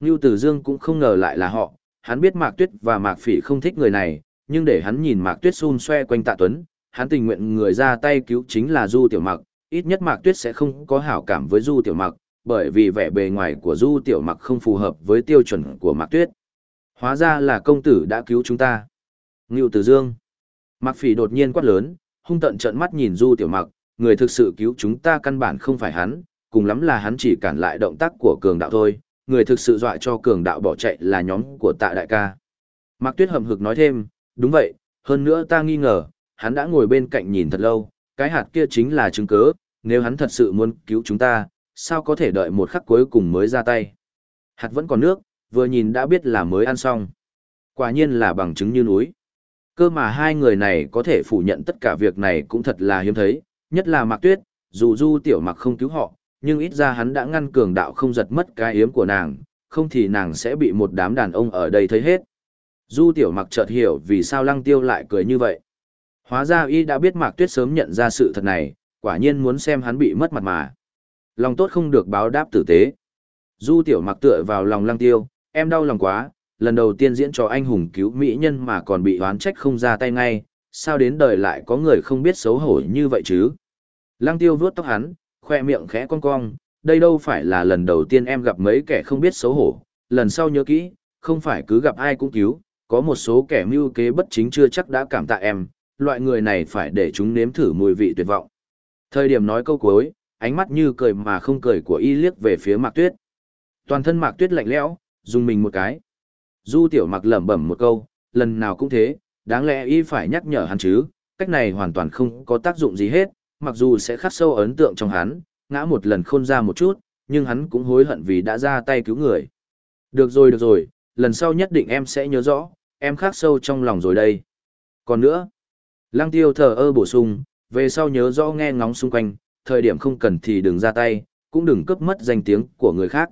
Ngưu Tử Dương cũng không ngờ lại là họ, hắn biết Mạc Tuyết và Mạc Phỉ không thích người này, nhưng để hắn nhìn Mạc Tuyết xun xoe quanh Tạ Tuấn, hắn tình nguyện người ra tay cứu chính là Du Tiểu Mặc, ít nhất Mạc Tuyết sẽ không có hảo cảm với Du Tiểu Mặc, bởi vì vẻ bề ngoài của Du Tiểu Mặc không phù hợp với tiêu chuẩn của Mạc Tuyết. Hóa ra là công tử đã cứu chúng ta. Ngưu Tử Dương. Mạc Phỉ đột nhiên quát lớn, hung tận trợn mắt nhìn Du Tiểu Mặc, người thực sự cứu chúng ta căn bản không phải hắn, cùng lắm là hắn chỉ cản lại động tác của cường đạo thôi, người thực sự dọa cho cường đạo bỏ chạy là nhóm của tạ đại ca. Mạc Tuyết hầm hực nói thêm, đúng vậy, hơn nữa ta nghi ngờ, hắn đã ngồi bên cạnh nhìn thật lâu, cái hạt kia chính là chứng cớ. nếu hắn thật sự muốn cứu chúng ta, sao có thể đợi một khắc cuối cùng mới ra tay. Hạt vẫn còn nước, vừa nhìn đã biết là mới ăn xong. Quả nhiên là bằng chứng như núi. Cơ mà hai người này có thể phủ nhận tất cả việc này cũng thật là hiếm thấy, nhất là Mạc Tuyết, dù Du Tiểu Mặc không cứu họ, nhưng ít ra hắn đã ngăn cường đạo không giật mất cái yếm của nàng, không thì nàng sẽ bị một đám đàn ông ở đây thấy hết. Du Tiểu Mặc chợt hiểu vì sao Lăng Tiêu lại cười như vậy. Hóa ra y đã biết Mạc Tuyết sớm nhận ra sự thật này, quả nhiên muốn xem hắn bị mất mặt mà. Lòng tốt không được báo đáp tử tế. Du Tiểu Mặc tựa vào lòng Lăng Tiêu, em đau lòng quá, lần đầu tiên diễn cho anh hùng cứu mỹ nhân mà còn bị oán trách không ra tay ngay, sao đến đời lại có người không biết xấu hổ như vậy chứ? Lăng Tiêu vuốt tóc hắn, khoe miệng khẽ cong cong, đây đâu phải là lần đầu tiên em gặp mấy kẻ không biết xấu hổ, lần sau nhớ kỹ, không phải cứ gặp ai cũng cứu, có một số kẻ mưu kế bất chính chưa chắc đã cảm tạ em, loại người này phải để chúng nếm thử mùi vị tuyệt vọng. Thời điểm nói câu cuối, ánh mắt như cười mà không cười của y liếc về phía Mạc Tuyết. Toàn thân Mạc Tuyết lạnh lẽo, dùng mình một cái. Du Tiểu Mặc lẩm bẩm một câu, lần nào cũng thế, đáng lẽ y phải nhắc nhở hắn chứ, cách này hoàn toàn không có tác dụng gì hết, mặc dù sẽ khắc sâu ấn tượng trong hắn, ngã một lần khôn ra một chút, nhưng hắn cũng hối hận vì đã ra tay cứu người. Được rồi được rồi, lần sau nhất định em sẽ nhớ rõ, em khắc sâu trong lòng rồi đây. Còn nữa, Lăng Tiêu thờ ơ bổ sung, về sau nhớ rõ nghe ngóng xung quanh, thời điểm không cần thì đừng ra tay, cũng đừng cướp mất danh tiếng của người khác.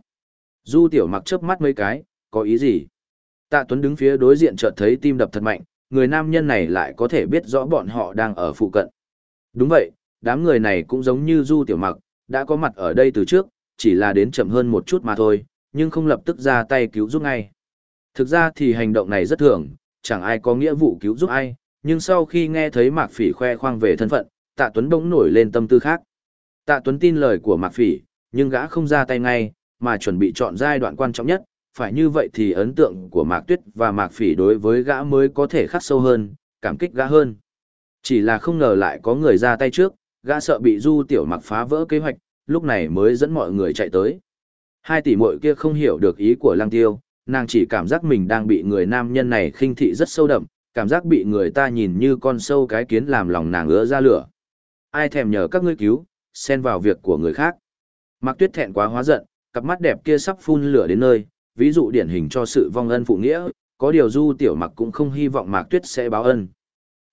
Du Tiểu Mặc chớp mắt mấy cái, có ý gì? Tạ Tuấn đứng phía đối diện chợt thấy tim đập thật mạnh, người nam nhân này lại có thể biết rõ bọn họ đang ở phụ cận. Đúng vậy, đám người này cũng giống như Du Tiểu Mặc, đã có mặt ở đây từ trước, chỉ là đến chậm hơn một chút mà thôi, nhưng không lập tức ra tay cứu giúp ngay. Thực ra thì hành động này rất thường, chẳng ai có nghĩa vụ cứu giúp ai, nhưng sau khi nghe thấy Mạc Phỉ khoe khoang về thân phận, Tạ Tuấn bỗng nổi lên tâm tư khác. Tạ Tuấn tin lời của Mạc Phỉ, nhưng gã không ra tay ngay, mà chuẩn bị chọn giai đoạn quan trọng nhất, phải như vậy thì ấn tượng của Mạc Tuyết và Mạc Phỉ đối với gã mới có thể khắc sâu hơn, cảm kích gã hơn. Chỉ là không ngờ lại có người ra tay trước, gã sợ bị Du Tiểu Mặc phá vỡ kế hoạch, lúc này mới dẫn mọi người chạy tới. Hai tỷ muội kia không hiểu được ý của Lăng Tiêu, nàng chỉ cảm giác mình đang bị người nam nhân này khinh thị rất sâu đậm, cảm giác bị người ta nhìn như con sâu cái kiến làm lòng nàng ứa ra lửa. Ai thèm nhờ các ngươi cứu, xen vào việc của người khác. Mạc Tuyết thẹn quá hóa giận, cặp mắt đẹp kia sắp phun lửa đến nơi, ví dụ điển hình cho sự vong ân phụ nghĩa, có điều Du Tiểu Mặc cũng không hy vọng Mạc Tuyết sẽ báo ân.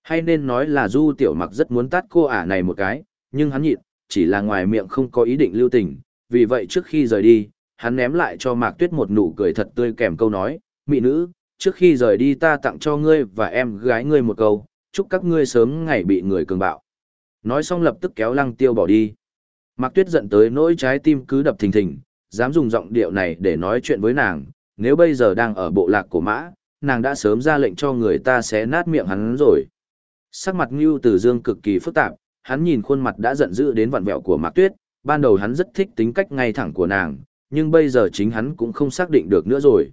Hay nên nói là Du Tiểu Mặc rất muốn tát cô ả này một cái, nhưng hắn nhịn, chỉ là ngoài miệng không có ý định lưu tình, vì vậy trước khi rời đi, hắn ném lại cho Mạc Tuyết một nụ cười thật tươi kèm câu nói, mị nữ, trước khi rời đi ta tặng cho ngươi và em gái ngươi một câu, chúc các ngươi sớm ngày bị người cường bạo. Nói xong lập tức kéo lăng tiêu bỏ đi. Mạc Tuyết giận tới nỗi trái tim cứ đập thình thình, dám dùng giọng điệu này để nói chuyện với nàng, nếu bây giờ đang ở bộ lạc của mã, nàng đã sớm ra lệnh cho người ta sẽ nát miệng hắn rồi. Sắc mặt Ngưu Tử Dương cực kỳ phức tạp, hắn nhìn khuôn mặt đã giận dữ đến vặn vẹo của Mạc Tuyết, ban đầu hắn rất thích tính cách ngay thẳng của nàng, nhưng bây giờ chính hắn cũng không xác định được nữa rồi.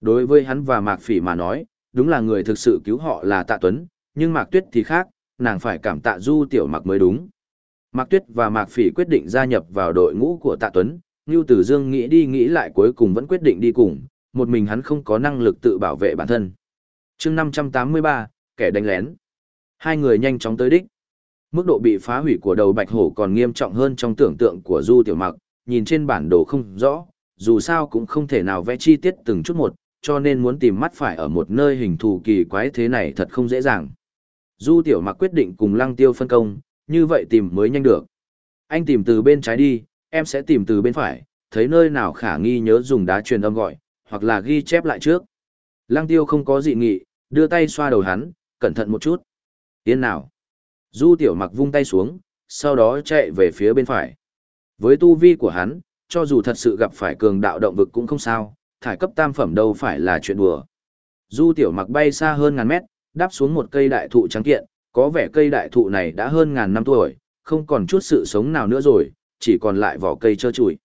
Đối với hắn và Mạc Phỉ mà nói, đúng là người thực sự cứu họ là Tạ Tuấn, nhưng Mạc Tuyết thì khác, nàng phải cảm tạ Du Tiểu Mặc mới đúng. Mạc Tuyết và Mạc Phỉ quyết định gia nhập vào đội ngũ của Tạ Tuấn, Ngưu Tử Dương nghĩ đi nghĩ lại cuối cùng vẫn quyết định đi cùng, một mình hắn không có năng lực tự bảo vệ bản thân. chương 583, kẻ đánh lén. Hai người nhanh chóng tới đích. Mức độ bị phá hủy của đầu bạch hổ còn nghiêm trọng hơn trong tưởng tượng của Du Tiểu Mặc, nhìn trên bản đồ không rõ, dù sao cũng không thể nào vẽ chi tiết từng chút một, cho nên muốn tìm mắt phải ở một nơi hình thù kỳ quái thế này thật không dễ dàng. Du Tiểu Mặc quyết định cùng Lăng Tiêu phân công, như vậy tìm mới nhanh được. Anh tìm từ bên trái đi, em sẽ tìm từ bên phải, thấy nơi nào khả nghi nhớ dùng đá truyền âm gọi, hoặc là ghi chép lại trước. Lăng Tiêu không có dị nghị, đưa tay xoa đầu hắn, cẩn thận một chút. Tiến nào. Du Tiểu Mặc vung tay xuống, sau đó chạy về phía bên phải. Với tu vi của hắn, cho dù thật sự gặp phải cường đạo động vực cũng không sao, thải cấp tam phẩm đâu phải là chuyện đùa. Du Tiểu Mặc bay xa hơn ngàn mét, đáp xuống một cây đại thụ trắng kiện, có vẻ cây đại thụ này đã hơn ngàn năm tuổi, không còn chút sự sống nào nữa rồi, chỉ còn lại vỏ cây trơ trụi.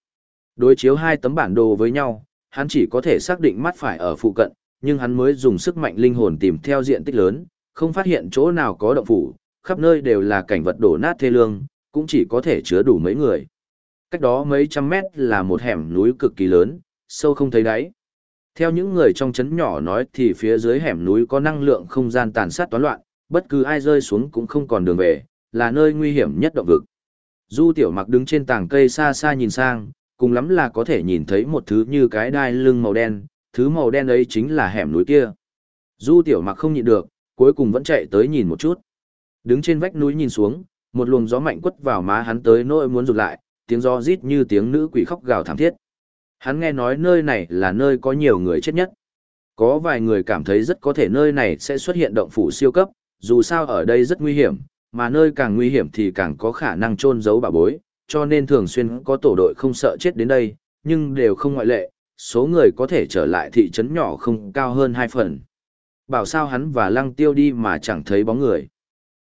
Đối chiếu hai tấm bản đồ với nhau, hắn chỉ có thể xác định mắt phải ở phụ cận, nhưng hắn mới dùng sức mạnh linh hồn tìm theo diện tích lớn, không phát hiện chỗ nào có động phủ, khắp nơi đều là cảnh vật đổ nát thê lương, cũng chỉ có thể chứa đủ mấy người. Cách đó mấy trăm mét là một hẻm núi cực kỳ lớn, sâu không thấy đáy. Theo những người trong chấn nhỏ nói thì phía dưới hẻm núi có năng lượng không gian tàn sát toán loạn, bất cứ ai rơi xuống cũng không còn đường về, là nơi nguy hiểm nhất động vực. Du tiểu mặc đứng trên tảng cây xa xa nhìn sang, cùng lắm là có thể nhìn thấy một thứ như cái đai lưng màu đen, thứ màu đen ấy chính là hẻm núi kia. Du tiểu mặc không nhịn được, cuối cùng vẫn chạy tới nhìn một chút. Đứng trên vách núi nhìn xuống, một luồng gió mạnh quất vào má hắn tới nỗi muốn rụt lại, tiếng gió rít như tiếng nữ quỷ khóc gào thảm thiết. Hắn nghe nói nơi này là nơi có nhiều người chết nhất. Có vài người cảm thấy rất có thể nơi này sẽ xuất hiện động phủ siêu cấp, dù sao ở đây rất nguy hiểm, mà nơi càng nguy hiểm thì càng có khả năng trôn giấu bà bối, cho nên thường xuyên có tổ đội không sợ chết đến đây, nhưng đều không ngoại lệ, số người có thể trở lại thị trấn nhỏ không cao hơn hai phần. Bảo sao hắn và lăng tiêu đi mà chẳng thấy bóng người.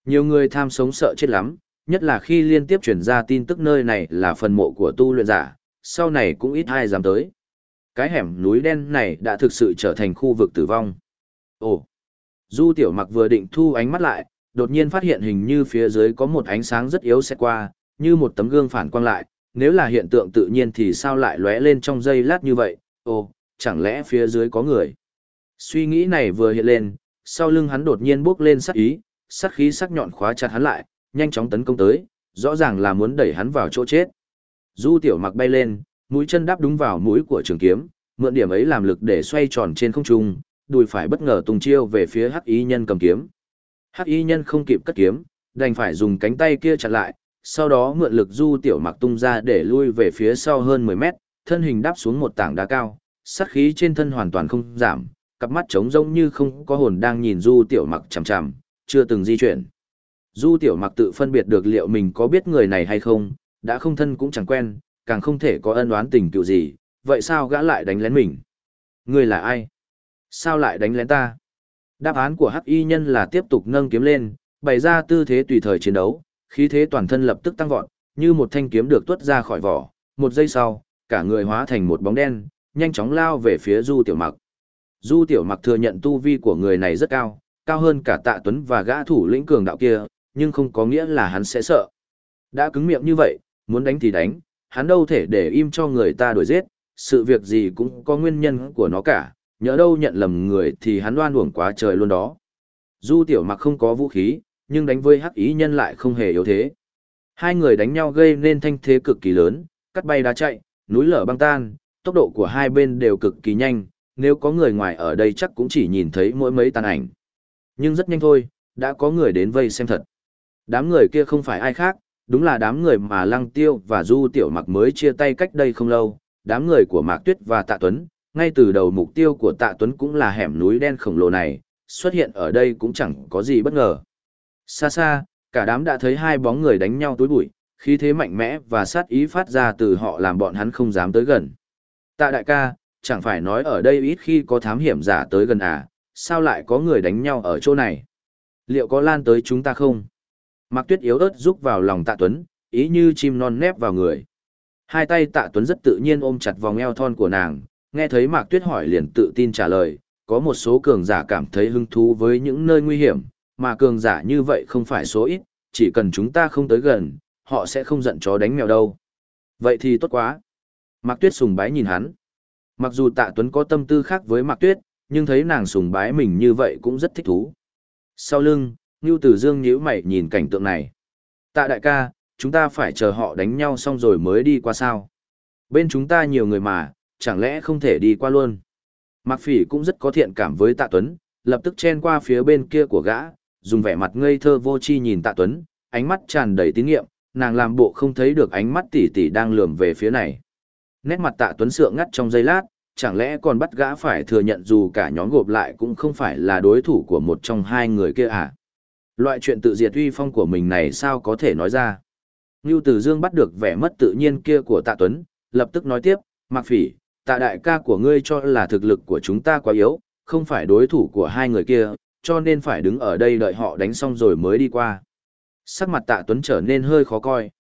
Nhiều người tham sống sợ chết lắm, nhất là khi liên tiếp chuyển ra tin tức nơi này là phần mộ của tu luyện giả, sau này cũng ít ai dám tới. Cái hẻm núi đen này đã thực sự trở thành khu vực tử vong. Ồ! Du tiểu mặc vừa định thu ánh mắt lại, đột nhiên phát hiện hình như phía dưới có một ánh sáng rất yếu xét qua, như một tấm gương phản quang lại, nếu là hiện tượng tự nhiên thì sao lại lóe lên trong giây lát như vậy, ồ, chẳng lẽ phía dưới có người. Suy nghĩ này vừa hiện lên, sau lưng hắn đột nhiên bước lên sắc ý, sắc khí sắc nhọn khóa chặt hắn lại, nhanh chóng tấn công tới, rõ ràng là muốn đẩy hắn vào chỗ chết. Du tiểu mặc bay lên, mũi chân đáp đúng vào mũi của trường kiếm, mượn điểm ấy làm lực để xoay tròn trên không trung, đùi phải bất ngờ tung chiêu về phía hắc ý nhân cầm kiếm. Hắc y nhân không kịp cất kiếm, đành phải dùng cánh tay kia chặn lại, sau đó mượn lực du tiểu mặc tung ra để lui về phía sau hơn 10 mét, thân hình đáp xuống một tảng đá cao, sát khí trên thân hoàn toàn không giảm, cặp mắt trống rỗng như không có hồn đang nhìn du tiểu mặc chằm chằm, chưa từng di chuyển. Du tiểu mặc tự phân biệt được liệu mình có biết người này hay không, đã không thân cũng chẳng quen, càng không thể có ân oán tình cựu gì, vậy sao gã lại đánh lén mình? Người là ai? Sao lại đánh lén ta? Đáp án của hắc y nhân là tiếp tục nâng kiếm lên, bày ra tư thế tùy thời chiến đấu, khí thế toàn thân lập tức tăng vọt, như một thanh kiếm được tuốt ra khỏi vỏ. Một giây sau, cả người hóa thành một bóng đen, nhanh chóng lao về phía Du Tiểu Mặc. Du Tiểu Mặc thừa nhận tu vi của người này rất cao, cao hơn cả Tạ Tuấn và gã thủ lĩnh cường đạo kia, nhưng không có nghĩa là hắn sẽ sợ. Đã cứng miệng như vậy, muốn đánh thì đánh, hắn đâu thể để im cho người ta đuổi giết, sự việc gì cũng có nguyên nhân của nó cả, nhỡ đâu nhận lầm người thì hắn đoan uổng quá trời luôn đó. Du tiểu mặc không có vũ khí, nhưng đánh với hắc ý nhân lại không hề yếu thế. Hai người đánh nhau gây nên thanh thế cực kỳ lớn, cắt bay đá chạy, núi lở băng tan, tốc độ của hai bên đều cực kỳ nhanh, nếu có người ngoài ở đây chắc cũng chỉ nhìn thấy mỗi mấy tàn ảnh. Nhưng rất nhanh thôi, đã có người đến vây xem thật. Đám người kia không phải ai khác, đúng là đám người mà Lăng Tiêu và Du Tiểu Mặc mới chia tay cách đây không lâu, đám người của Mạc Tuyết và Tạ Tuấn, ngay từ đầu mục tiêu của Tạ Tuấn cũng là hẻm núi đen khổng lồ này, xuất hiện ở đây cũng chẳng có gì bất ngờ. Xa xa, cả đám đã thấy hai bóng người đánh nhau tối bụi, khí thế mạnh mẽ và sát ý phát ra từ họ làm bọn hắn không dám tới gần. Tạ đại ca, chẳng phải nói ở đây ít khi có thám hiểm giả tới gần à, sao lại có người đánh nhau ở chỗ này? Liệu có lan tới chúng ta không? Mạc Tuyết yếu ớt rúc vào lòng Tạ Tuấn, ý như chim non nép vào người. Hai tay Tạ Tuấn rất tự nhiên ôm chặt vòng eo thon của nàng, nghe thấy Mạc Tuyết hỏi liền tự tin trả lời, có một số cường giả cảm thấy hứng thú với những nơi nguy hiểm, mà cường giả như vậy không phải số ít, chỉ cần chúng ta không tới gần, họ sẽ không giận chó đánh mèo đâu. Vậy thì tốt quá. Mạc Tuyết sùng bái nhìn hắn. Mặc dù Tạ Tuấn có tâm tư khác với Mạc Tuyết, nhưng thấy nàng sùng bái mình như vậy cũng rất thích thú. Sau lưng, Ngưu Tử Dương nhíu mày nhìn cảnh tượng này. Tạ đại ca, chúng ta phải chờ họ đánh nhau xong rồi mới đi qua sao. Bên chúng ta nhiều người mà, chẳng lẽ không thể đi qua luôn. Mạc Phỉ cũng rất có thiện cảm với Tạ Tuấn, lập tức chen qua phía bên kia của gã, dùng vẻ mặt ngây thơ vô chi nhìn Tạ Tuấn, ánh mắt tràn đầy tín nhiệm, nàng làm bộ không thấy được ánh mắt tỉ tỉ đang lườm về phía này. Nét mặt Tạ Tuấn sượng ngắt trong giây lát, chẳng lẽ còn bắt gã phải thừa nhận dù cả nhóm gộp lại cũng không phải là đối thủ của một trong hai người kia à? Loại chuyện tự diệt uy phong của mình này sao có thể nói ra? Ngưu Tử Dương bắt được vẻ mất tự nhiên kia của Tạ Tuấn, lập tức nói tiếp, Mạc Phỉ, Tạ đại ca của ngươi cho là thực lực của chúng ta quá yếu, không phải đối thủ của hai người kia, cho nên phải đứng ở đây đợi họ đánh xong rồi mới đi qua. Sắc mặt Tạ Tuấn trở nên hơi khó coi.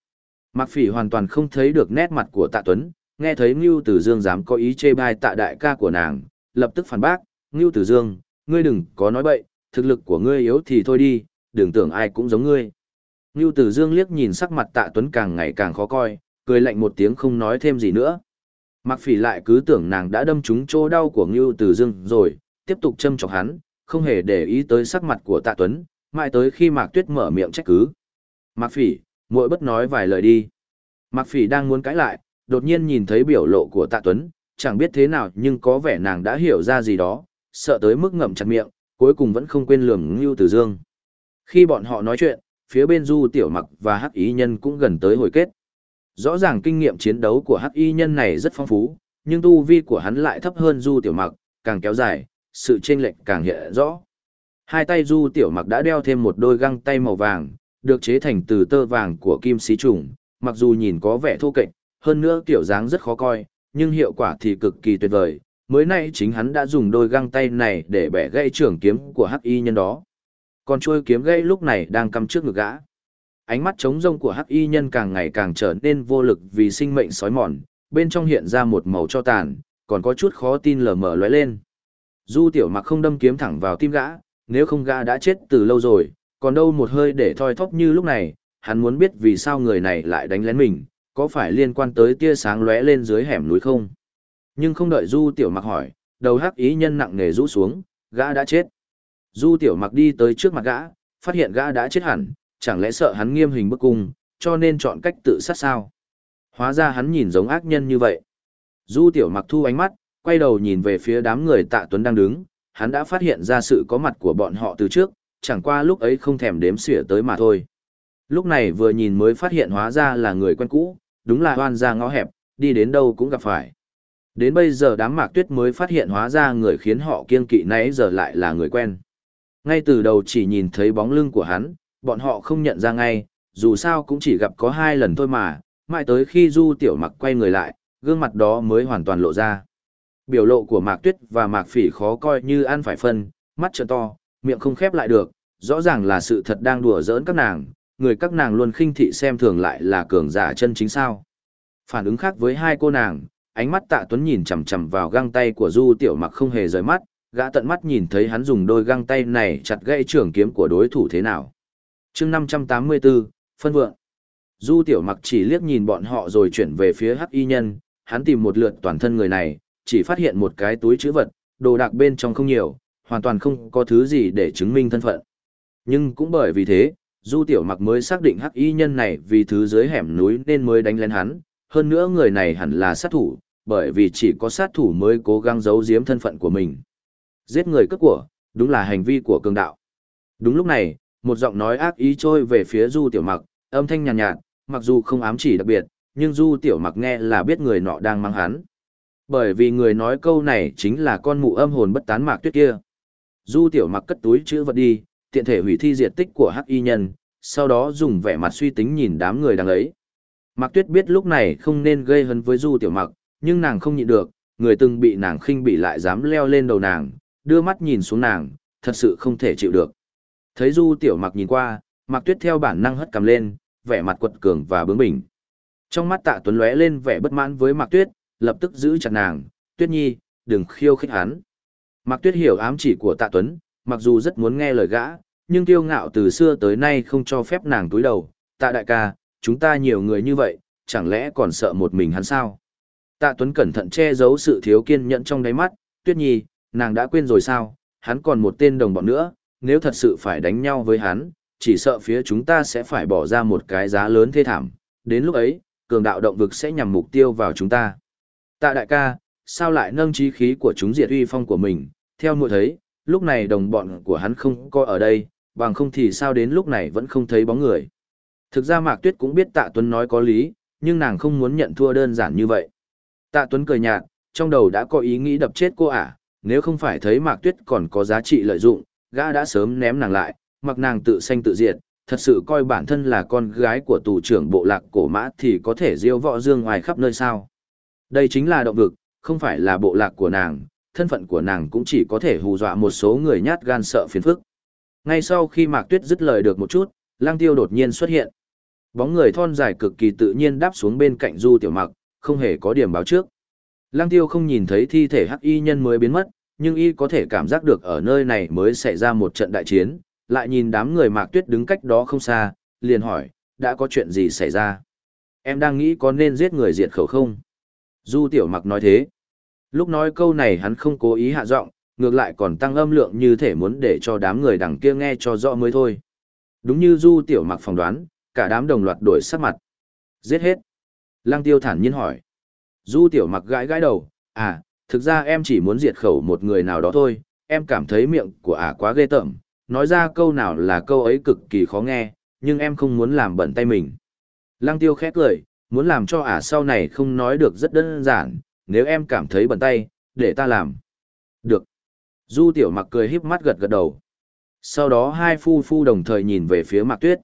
Mạc Phỉ hoàn toàn không thấy được nét mặt của Tạ Tuấn, nghe thấy Ngưu Tử Dương dám có ý chê bai Tạ đại ca của nàng, lập tức phản bác, Ngưu Tử Dương, ngươi đừng có nói bậy, thực lực của ngươi yếu thì thôi đi, đừng tưởng ai cũng giống ngươi. Ngưu Tử Dương liếc nhìn sắc mặt Tạ Tuấn càng ngày càng khó coi, cười lạnh một tiếng không nói thêm gì nữa. Mạc Phỉ lại cứ tưởng nàng đã đâm trúng chỗ đau của Ngưu Tử Dương rồi, tiếp tục châm chọc hắn, không hề để ý tới sắc mặt của Tạ Tuấn, mãi tới khi Mạc Tuyết mở miệng trách cứ. Mạc Phỉ, muội bất nói vài lời đi. Mạc Phỉ đang muốn cãi lại, đột nhiên nhìn thấy biểu lộ của Tạ Tuấn, chẳng biết thế nào nhưng có vẻ nàng đã hiểu ra gì đó, sợ tới mức ngậm chặt miệng, cuối cùng vẫn không quên lườm Ngưu Tử Dương. Khi bọn họ nói chuyện, phía bên Du Tiểu Mặc và Hắc Ý Nhân cũng gần tới hồi kết. Rõ ràng kinh nghiệm chiến đấu của Hắc Y Nhân này rất phong phú, nhưng tu vi của hắn lại thấp hơn Du Tiểu Mặc, càng kéo dài, sự chênh lệch càng hiện rõ. Hai tay Du Tiểu Mặc đã đeo thêm một đôi găng tay màu vàng, được chế thành từ tơ vàng của kim xí trùng, mặc dù nhìn có vẻ thô kệch, hơn nữa kiểu dáng rất khó coi, nhưng hiệu quả thì cực kỳ tuyệt vời. Mới nay chính hắn đã dùng đôi găng tay này để bẻ gãy trường kiếm của hắc y nhân đó. Còn chuôi kiếm gãy lúc này đang cắm trước ngực gã. Ánh mắt trống rông của hắc y nhân càng ngày càng trở nên vô lực vì sinh mệnh sói mòn, bên trong hiện ra một màu cho tàn, còn có chút khó tin lờ mờ lóe lên. Du tiểu mặc không đâm kiếm thẳng vào tim gã, nếu không gã đã chết từ lâu rồi, còn đâu một hơi để thoi thóp như lúc này, hắn muốn biết vì sao người này lại đánh lén mình, có phải liên quan tới tia sáng lóe lên dưới hẻm núi không? Nhưng không đợi Du Tiểu Mặc hỏi, đầu hắc ý nhân nặng nề rũ xuống, gã đã chết. Du Tiểu Mặc đi tới trước mặt gã, phát hiện gã đã chết hẳn, chẳng lẽ sợ hắn nghiêm hình bức cung, cho nên chọn cách tự sát sao? Hóa ra hắn nhìn giống ác nhân như vậy. Du Tiểu Mặc thu ánh mắt, quay đầu nhìn về phía đám người Tạ Tuấn đang đứng, hắn đã phát hiện ra sự có mặt của bọn họ từ trước, chẳng qua lúc ấy không thèm đếm xỉa tới mà thôi. Lúc này vừa nhìn mới phát hiện hóa ra là người quen cũ, đúng là hoan ra ngõ hẹp, đi đến đâu cũng gặp phải. Đến bây giờ đám mạc tuyết mới phát hiện hóa ra người khiến họ kiên kỵ nãy giờ lại là người quen. Ngay từ đầu chỉ nhìn thấy bóng lưng của hắn, bọn họ không nhận ra ngay, dù sao cũng chỉ gặp có hai lần thôi mà, mãi tới khi Du Tiểu Mặc quay người lại, gương mặt đó mới hoàn toàn lộ ra. Biểu lộ của Mạc Tuyết và Mạc Phỉ khó coi như ăn phải phân, mắt trợn to, miệng không khép lại được, rõ ràng là sự thật đang đùa giỡn các nàng, người các nàng luôn khinh thị xem thường lại là cường giả chân chính sao. Phản ứng khác với hai cô nàng, ánh mắt tạ tuấn nhìn chằm chằm vào găng tay của Du Tiểu Mặc không hề rời mắt, gã tận mắt nhìn thấy hắn dùng đôi găng tay này chặt gãy trường kiếm của đối thủ thế nào chương 584, phân vượng. Du Tiểu Mặc chỉ liếc nhìn bọn họ rồi chuyển về phía hắc y nhân, hắn tìm một lượt toàn thân người này, chỉ phát hiện một cái túi chữ vật, đồ đạc bên trong không nhiều, hoàn toàn không có thứ gì để chứng minh thân phận. Nhưng cũng bởi vì thế, Du Tiểu Mặc mới xác định hắc y nhân này vì thứ dưới hẻm núi nên mới đánh lên hắn, hơn nữa người này hẳn là sát thủ, bởi vì chỉ có sát thủ mới cố gắng giấu giếm thân phận của mình. Giết người cướp của, đúng là hành vi của cường đạo. Đúng lúc này, một giọng nói ác ý trôi về phía Du Tiểu Mặc, âm thanh nhàn nhạt, nhạt, mặc dù không ám chỉ đặc biệt, nhưng Du Tiểu Mặc nghe là biết người nọ đang mang hắn. Bởi vì người nói câu này chính là con mụ âm hồn bất tán mạc tuyết kia. Du Tiểu Mặc cất túi chữ vật đi, tiện thể hủy thi diệt tích của hắc y nhân, sau đó dùng vẻ mặt suy tính nhìn đám người đang ấy. Mạc Tuyết biết lúc này không nên gây hấn với Du Tiểu Mặc, nhưng nàng không nhịn được, người từng bị nàng khinh bị lại dám leo lên đầu nàng, đưa mắt nhìn xuống nàng, thật sự không thể chịu được. Thấy Du Tiểu Mặc nhìn qua, mặc Tuyết theo bản năng hất cầm lên, vẻ mặt quật cường và bướng bỉnh. Trong mắt Tạ Tuấn lóe lên vẻ bất mãn với mặc Tuyết, lập tức giữ chặt nàng, "Tuyết Nhi, đừng khiêu khích hắn." mặc Tuyết hiểu ám chỉ của Tạ Tuấn, mặc dù rất muốn nghe lời gã, nhưng kiêu ngạo từ xưa tới nay không cho phép nàng túi đầu. "Tạ đại ca, chúng ta nhiều người như vậy, chẳng lẽ còn sợ một mình hắn sao?" Tạ Tuấn cẩn thận che giấu sự thiếu kiên nhẫn trong đáy mắt, "Tuyết Nhi, nàng đã quên rồi sao? Hắn còn một tên đồng bọn nữa, nếu thật sự phải đánh nhau với hắn, chỉ sợ phía chúng ta sẽ phải bỏ ra một cái giá lớn thê thảm, đến lúc ấy, cường đạo động vực sẽ nhằm mục tiêu vào chúng ta. Tạ đại ca, sao lại nâng trí khí của chúng diệt uy phong của mình, theo mùa thấy, lúc này đồng bọn của hắn không có ở đây, bằng không thì sao đến lúc này vẫn không thấy bóng người. Thực ra Mạc Tuyết cũng biết Tạ Tuấn nói có lý, nhưng nàng không muốn nhận thua đơn giản như vậy. Tạ Tuấn cười nhạt, trong đầu đã có ý nghĩ đập chết cô ả, nếu không phải thấy Mạc Tuyết còn có giá trị lợi dụng, gã đã sớm ném nàng lại, mặc nàng tự sanh tự diệt, thật sự coi bản thân là con gái của tù trưởng bộ lạc cổ mã thì có thể diêu võ dương ngoài khắp nơi sao. Đây chính là động vực, không phải là bộ lạc của nàng, thân phận của nàng cũng chỉ có thể hù dọa một số người nhát gan sợ phiền phức. Ngay sau khi Mạc Tuyết dứt lời được một chút, Lang Tiêu đột nhiên xuất hiện. Bóng người thon dài cực kỳ tự nhiên đáp xuống bên cạnh Du Tiểu Mặc, không hề có điểm báo trước. Lang Tiêu không nhìn thấy thi thể hắc y nhân mới biến mất, nhưng y có thể cảm giác được ở nơi này mới xảy ra một trận đại chiến, lại nhìn đám người mạc tuyết đứng cách đó không xa, liền hỏi, đã có chuyện gì xảy ra? Em đang nghĩ có nên giết người diệt khẩu không? Du tiểu mặc nói thế. Lúc nói câu này hắn không cố ý hạ giọng, ngược lại còn tăng âm lượng như thể muốn để cho đám người đằng kia nghe cho rõ mới thôi. Đúng như du tiểu mặc phỏng đoán, cả đám đồng loạt đổi sắc mặt. Giết hết. Lăng tiêu thản nhiên hỏi. Du tiểu mặc gãi gãi đầu, à, thực ra em chỉ muốn diệt khẩu một người nào đó thôi, em cảm thấy miệng của ả quá ghê tởm, nói ra câu nào là câu ấy cực kỳ khó nghe, nhưng em không muốn làm bẩn tay mình. Lăng tiêu khét lời, muốn làm cho ả sau này không nói được rất đơn giản, nếu em cảm thấy bẩn tay, để ta làm. Được. Du tiểu mặc cười híp mắt gật gật đầu. Sau đó hai phu phu đồng thời nhìn về phía mạc tuyết.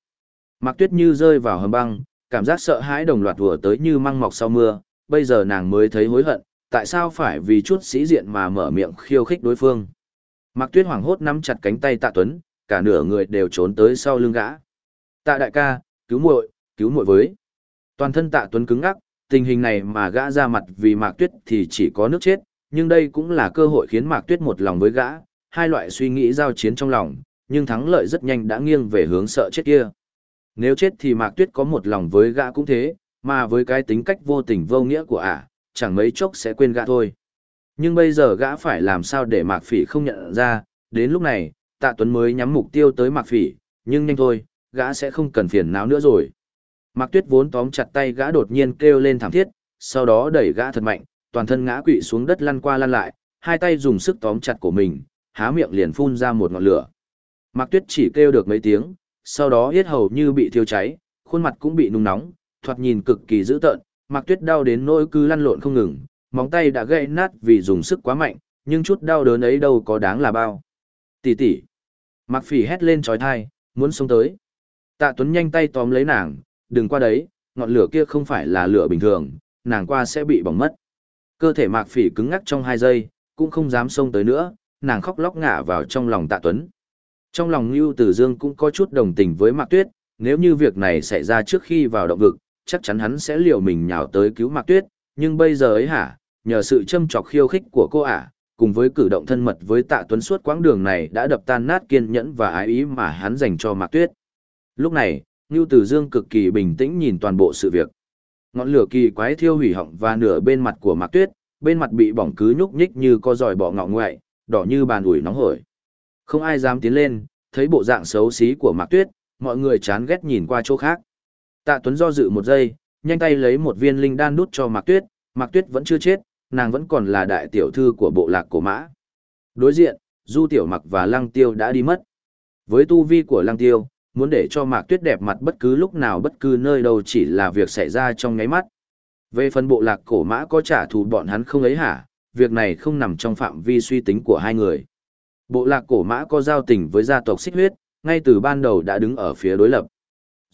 Mạc tuyết như rơi vào hầm băng, cảm giác sợ hãi đồng loạt vừa tới như măng mọc sau mưa, bây giờ nàng mới thấy hối hận, tại sao phải vì chút sĩ diện mà mở miệng khiêu khích đối phương. Mạc Tuyết hoảng hốt nắm chặt cánh tay Tạ Tuấn, cả nửa người đều trốn tới sau lưng gã. Tạ đại ca, cứu muội, cứu muội với. Toàn thân Tạ Tuấn cứng ngắc, tình hình này mà gã ra mặt vì Mạc Tuyết thì chỉ có nước chết, nhưng đây cũng là cơ hội khiến Mạc Tuyết một lòng với gã, hai loại suy nghĩ giao chiến trong lòng, nhưng thắng lợi rất nhanh đã nghiêng về hướng sợ chết kia. Nếu chết thì Mạc Tuyết có một lòng với gã cũng thế, mà với cái tính cách vô tình vô nghĩa của ả, chẳng mấy chốc sẽ quên gã thôi. Nhưng bây giờ gã phải làm sao để Mạc Phỉ không nhận ra, đến lúc này, Tạ Tuấn mới nhắm mục tiêu tới Mạc Phỉ, nhưng nhanh thôi, gã sẽ không cần phiền não nữa rồi. Mạc Tuyết vốn tóm chặt tay gã đột nhiên kêu lên thảm thiết, sau đó đẩy gã thật mạnh, toàn thân ngã quỵ xuống đất lăn qua lăn lại, hai tay dùng sức tóm chặt của mình, há miệng liền phun ra một ngọn lửa. Mạc Tuyết chỉ kêu được mấy tiếng, sau đó yết hầu như bị thiêu cháy, khuôn mặt cũng bị nung nóng, thoạt nhìn cực kỳ dữ tợn, Mạc Tuyết đau đến nỗi cứ lăn lộn không ngừng, móng tay đã gãy nát vì dùng sức quá mạnh, nhưng chút đau đớn ấy đâu có đáng là bao. Tỷ tỷ. Mạc Phỉ hét lên chói tai, muốn sống tới. Tạ Tuấn nhanh tay tóm lấy nàng, đừng qua đấy, ngọn lửa kia không phải là lửa bình thường, nàng qua sẽ bị bỏng mất. Cơ thể Mạc Phỉ cứng ngắc trong hai giây, cũng không dám xông tới nữa, nàng khóc lóc ngả vào trong lòng Tạ Tuấn. Trong lòng Nưu Tử Dương cũng có chút đồng tình với Mạc Tuyết, nếu như việc này xảy ra trước khi vào động vực, chắc chắn hắn sẽ liều mình nhào tới cứu Mạc Tuyết, nhưng bây giờ ấy hả, nhờ sự châm chọc khiêu khích của cô ả, cùng với cử động thân mật với tạ tuấn suốt quãng đường này đã đập tan nát kiên nhẫn và ái ý mà hắn dành cho Mạc Tuyết. Lúc này, Ngưu Tử Dương cực kỳ bình tĩnh nhìn toàn bộ sự việc. Ngọn lửa kỳ quái thiêu hủy họng và nửa bên mặt của Mạc Tuyết, bên mặt bị bỏng cứ nhúc nhích như có giòi bọ ngọ ngoại, đỏ như bàn ủi nóng hổi. Không ai dám tiến lên, thấy bộ dạng xấu xí của Mạc Tuyết, mọi người chán ghét nhìn qua chỗ khác. Tạ Tuấn do dự một giây, nhanh tay lấy một viên linh đan đút cho Mạc Tuyết, Mạc Tuyết vẫn chưa chết, nàng vẫn còn là đại tiểu thư của bộ lạc cổ mã. Đối diện, Du Tiểu Mặc và Lăng Tiêu đã đi mất. Với tu vi của Lăng Tiêu, muốn để cho Mạc Tuyết đẹp mặt bất cứ lúc nào bất cứ nơi đâu chỉ là việc xảy ra trong nháy mắt. Về phần bộ lạc cổ mã có trả thù bọn hắn không ấy hả, việc này không nằm trong phạm vi suy tính của hai người. Bộ lạc cổ mã có giao tình với gia tộc xích huyết, ngay từ ban đầu đã đứng ở phía đối lập.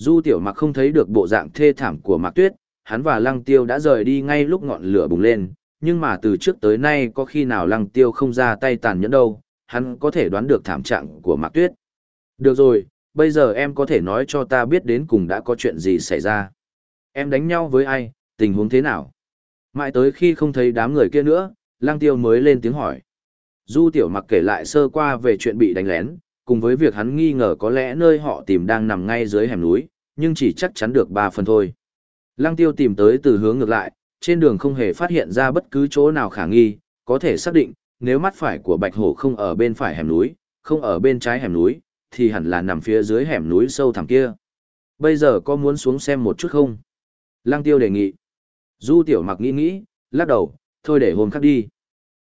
Du tiểu mặc không thấy được bộ dạng thê thảm của Mạc Tuyết, hắn và Lăng Tiêu đã rời đi ngay lúc ngọn lửa bùng lên, nhưng mà từ trước tới nay có khi nào Lăng Tiêu không ra tay tàn nhẫn đâu, hắn có thể đoán được thảm trạng của Mạc Tuyết. Được rồi, bây giờ em có thể nói cho ta biết đến cùng đã có chuyện gì xảy ra. Em đánh nhau với ai, tình huống thế nào? Mãi tới khi không thấy đám người kia nữa, Lăng Tiêu mới lên tiếng hỏi. Du Tiểu Mặc kể lại sơ qua về chuyện bị đánh lén, cùng với việc hắn nghi ngờ có lẽ nơi họ tìm đang nằm ngay dưới hẻm núi, nhưng chỉ chắc chắn được ba phần thôi. Lăng Tiêu tìm tới từ hướng ngược lại, trên đường không hề phát hiện ra bất cứ chỗ nào khả nghi, có thể xác định, nếu mắt phải của Bạch Hổ không ở bên phải hẻm núi, không ở bên trái hẻm núi, thì hẳn là nằm phía dưới hẻm núi sâu thẳm kia. Bây giờ có muốn xuống xem một chút không? Lăng Tiêu đề nghị. Du Tiểu Mặc nghĩ nghĩ, lắc đầu, thôi để hôm khác đi.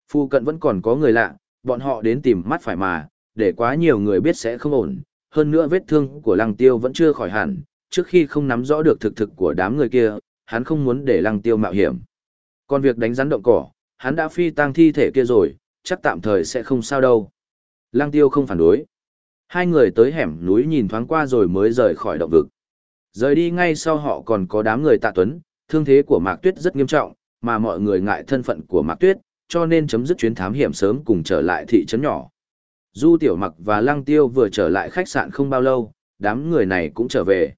Phu cận vẫn còn có người lạ, bọn họ đến tìm mắt phải mà, để quá nhiều người biết sẽ không ổn. Hơn nữa vết thương của Lăng Tiêu vẫn chưa khỏi hẳn, trước khi không nắm rõ được thực thực của đám người kia, hắn không muốn để Lăng Tiêu mạo hiểm. Còn việc đánh rắn động cỏ, hắn đã phi tang thi thể kia rồi, chắc tạm thời sẽ không sao đâu. Lăng Tiêu không phản đối. Hai người tới hẻm núi nhìn thoáng qua rồi mới rời khỏi động vực. Rời đi ngay sau họ còn có đám người tạ tuấn, thương thế của Mạc Tuyết rất nghiêm trọng, mà mọi người ngại thân phận của Mạc Tuyết, cho nên chấm dứt chuyến thám hiểm sớm cùng trở lại thị trấn nhỏ. Du Tiểu Mặc và Lăng Tiêu vừa trở lại khách sạn không bao lâu, đám người này cũng trở về.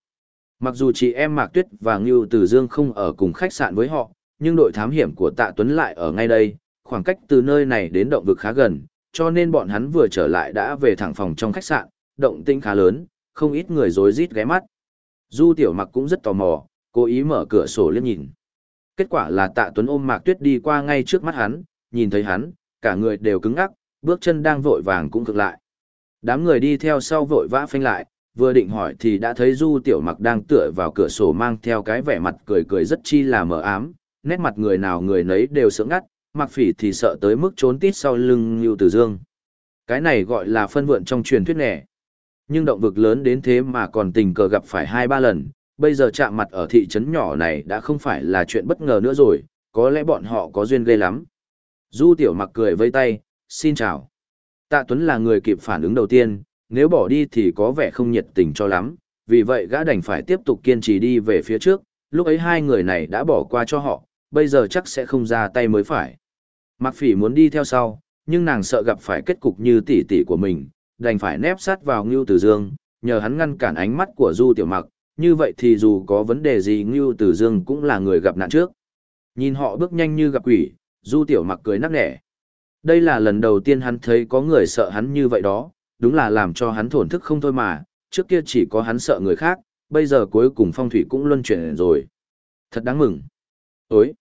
Mặc dù chị em Mạc Tuyết và Ngưu Từ Dương không ở cùng khách sạn với họ, nhưng đội thám hiểm của Tạ Tuấn lại ở ngay đây, khoảng cách từ nơi này đến động vực khá gần, cho nên bọn hắn vừa trở lại đã về thẳng phòng trong khách sạn, động tĩnh khá lớn, không ít người rối rít ghé mắt. Du Tiểu Mặc cũng rất tò mò, cố ý mở cửa sổ liếc nhìn. Kết quả là Tạ Tuấn ôm Mạc Tuyết đi qua ngay trước mắt hắn, nhìn thấy hắn, cả người đều cứng ngắc, bước chân đang vội vàng cũng cực lại. Đám người đi theo sau vội vã phanh lại, vừa định hỏi thì đã thấy Du Tiểu Mặc đang tựa vào cửa sổ mang theo cái vẻ mặt cười cười rất chi là mờ ám, nét mặt người nào người nấy đều sững ngắt, Mặc Phỉ thì sợ tới mức trốn tít sau lưng Lưu Tử Dương. Cái này gọi là phân vượn trong truyền thuyết nẻ. Nhưng động vực lớn đến thế mà còn tình cờ gặp phải hai ba lần, bây giờ chạm mặt ở thị trấn nhỏ này đã không phải là chuyện bất ngờ nữa rồi, có lẽ bọn họ có duyên ghê lắm. Du Tiểu Mặc cười vây tay, xin chào. Tạ Tuấn là người kịp phản ứng đầu tiên, nếu bỏ đi thì có vẻ không nhiệt tình cho lắm, vì vậy gã đành phải tiếp tục kiên trì đi về phía trước, lúc ấy hai người này đã bỏ qua cho họ, bây giờ chắc sẽ không ra tay mới phải. Mặc phỉ muốn đi theo sau, nhưng nàng sợ gặp phải kết cục như tỷ tỷ của mình, đành phải nép sát vào Ngưu Tử Dương, nhờ hắn ngăn cản ánh mắt của Du Tiểu Mặc, như vậy thì dù có vấn đề gì Ngưu Tử Dương cũng là người gặp nạn trước. Nhìn họ bước nhanh như gặp quỷ, Du Tiểu Mặc cười nắc nẻ. Đây là lần đầu tiên hắn thấy có người sợ hắn như vậy đó, đúng là làm cho hắn thổn thức không thôi mà, trước kia chỉ có hắn sợ người khác, bây giờ cuối cùng phong thủy cũng luân chuyển rồi. Thật đáng mừng. Ối!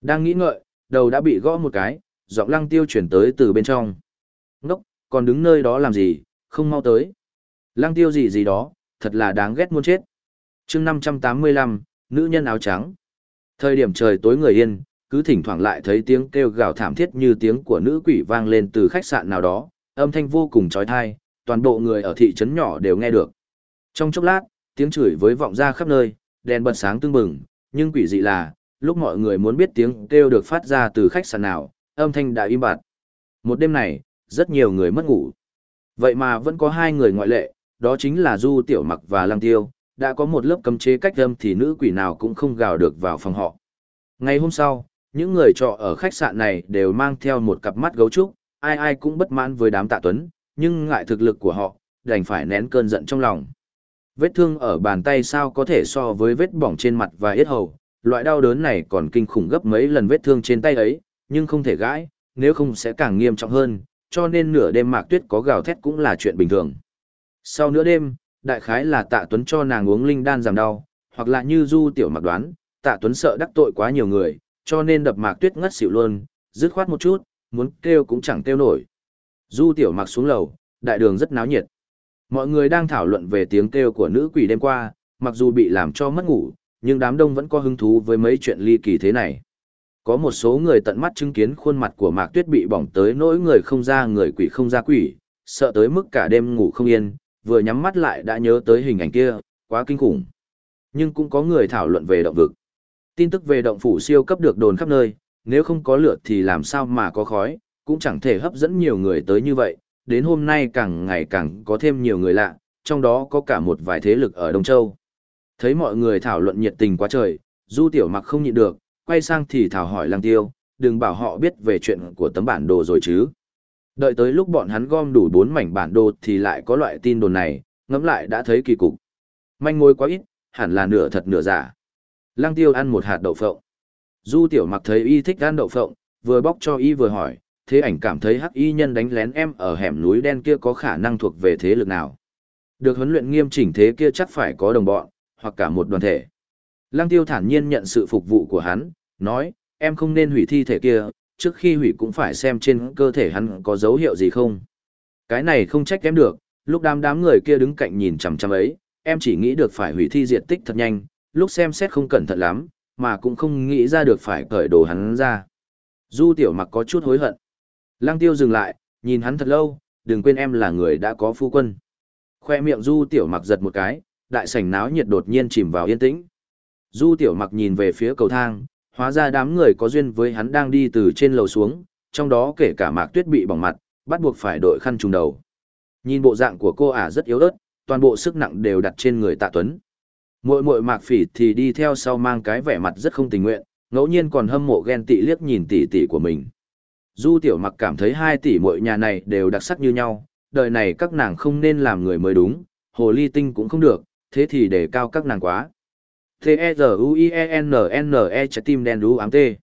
Đang nghĩ ngợi, đầu đã bị gõ một cái, giọng lăng tiêu chuyển tới từ bên trong. Ngốc, còn đứng nơi đó làm gì, không mau tới. Lăng tiêu gì gì đó, thật là đáng ghét muốn chết. chương 585, nữ nhân áo trắng. Thời điểm trời tối người yên, cứ thỉnh thoảng lại thấy tiếng kêu gào thảm thiết như tiếng của nữ quỷ vang lên từ khách sạn nào đó, âm thanh vô cùng trói thai, toàn bộ người ở thị trấn nhỏ đều nghe được. Trong chốc lát, tiếng chửi với vọng ra khắp nơi, đèn bật sáng tương bừng, nhưng quỷ dị là, lúc mọi người muốn biết tiếng kêu được phát ra từ khách sạn nào, âm thanh đã im bặt. Một đêm này, rất nhiều người mất ngủ. Vậy mà vẫn có hai người ngoại lệ, đó chính là Du Tiểu Mặc và Lăng Tiêu, đã có một lớp cấm chế cách âm thì nữ quỷ nào cũng không gào được vào phòng họ. Ngày hôm sau, những người trọ ở khách sạn này đều mang theo một cặp mắt gấu trúc, ai ai cũng bất mãn với đám tạ tuấn, nhưng ngại thực lực của họ, đành phải nén cơn giận trong lòng. Vết thương ở bàn tay sao có thể so với vết bỏng trên mặt và yết hầu, loại đau đớn này còn kinh khủng gấp mấy lần vết thương trên tay ấy, nhưng không thể gãi, nếu không sẽ càng nghiêm trọng hơn, cho nên nửa đêm mạc tuyết có gào thét cũng là chuyện bình thường. Sau nửa đêm, đại khái là tạ tuấn cho nàng uống linh đan giảm đau, hoặc là như du tiểu mặc đoán, tạ tuấn sợ đắc tội quá nhiều người, cho nên đập mạc tuyết ngất xỉu luôn, dứt khoát một chút, muốn kêu cũng chẳng kêu nổi. Du tiểu mặc xuống lầu, đại đường rất náo nhiệt. Mọi người đang thảo luận về tiếng kêu của nữ quỷ đêm qua, mặc dù bị làm cho mất ngủ, nhưng đám đông vẫn có hứng thú với mấy chuyện ly kỳ thế này. Có một số người tận mắt chứng kiến khuôn mặt của Mạc Tuyết bị bỏng tới nỗi người không ra người quỷ không ra quỷ, sợ tới mức cả đêm ngủ không yên, vừa nhắm mắt lại đã nhớ tới hình ảnh kia, quá kinh khủng. Nhưng cũng có người thảo luận về động vực. Tin tức về động phủ siêu cấp được đồn khắp nơi, nếu không có lửa thì làm sao mà có khói, cũng chẳng thể hấp dẫn nhiều người tới như vậy, đến hôm nay càng ngày càng có thêm nhiều người lạ, trong đó có cả một vài thế lực ở Đông Châu. Thấy mọi người thảo luận nhiệt tình quá trời, Du Tiểu Mặc không nhịn được, quay sang thì thảo hỏi Lăng Tiêu, đừng bảo họ biết về chuyện của tấm bản đồ rồi chứ. Đợi tới lúc bọn hắn gom đủ bốn mảnh bản đồ thì lại có loại tin đồn này, ngẫm lại đã thấy kỳ cục. Manh mối quá ít, hẳn là nửa thật nửa giả. Lăng Tiêu ăn một hạt đậu phộng. Du Tiểu Mặc thấy y thích ăn đậu phộng, vừa bóc cho y vừa hỏi, thế ảnh cảm thấy hắc y nhân đánh lén em ở hẻm núi đen kia có khả năng thuộc về thế lực nào. Được huấn luyện nghiêm chỉnh thế kia chắc phải có đồng bọn, hoặc cả một đoàn thể. Lăng tiêu thản nhiên nhận sự phục vụ của hắn, nói, em không nên hủy thi thể kia, trước khi hủy cũng phải xem trên cơ thể hắn có dấu hiệu gì không. Cái này không trách em được, lúc đám đám người kia đứng cạnh nhìn chằm chằm ấy, em chỉ nghĩ được phải hủy thi diện tích thật nhanh, lúc xem xét không cẩn thận lắm, mà cũng không nghĩ ra được phải cởi đồ hắn ra. Du tiểu mặc có chút hối hận. Lăng tiêu dừng lại, nhìn hắn thật lâu, đừng quên em là người đã có phu quân. Khoe miệng du tiểu mặc giật một cái, đại sảnh náo nhiệt đột nhiên chìm vào yên tĩnh. Du tiểu mặc nhìn về phía cầu thang, hóa ra đám người có duyên với hắn đang đi từ trên lầu xuống, trong đó kể cả mạc tuyết bị bỏng mặt, bắt buộc phải đội khăn trùng đầu. Nhìn bộ dạng của cô ả rất yếu ớt, toàn bộ sức nặng đều đặt trên người tạ tuấn. Muội muội mạc phỉ thì đi theo sau mang cái vẻ mặt rất không tình nguyện, ngẫu nhiên còn hâm mộ ghen tị liếc nhìn tỷ tỷ của mình. Du tiểu mặc cảm thấy hai tỷ muội nhà này đều đặc sắc như nhau, đời này các nàng không nên làm người mới đúng, hồ ly tinh cũng không được, thế thì để cao các nàng quá. T-E-Z-U-I-E-N-N-E trái tim đen đú ám tê.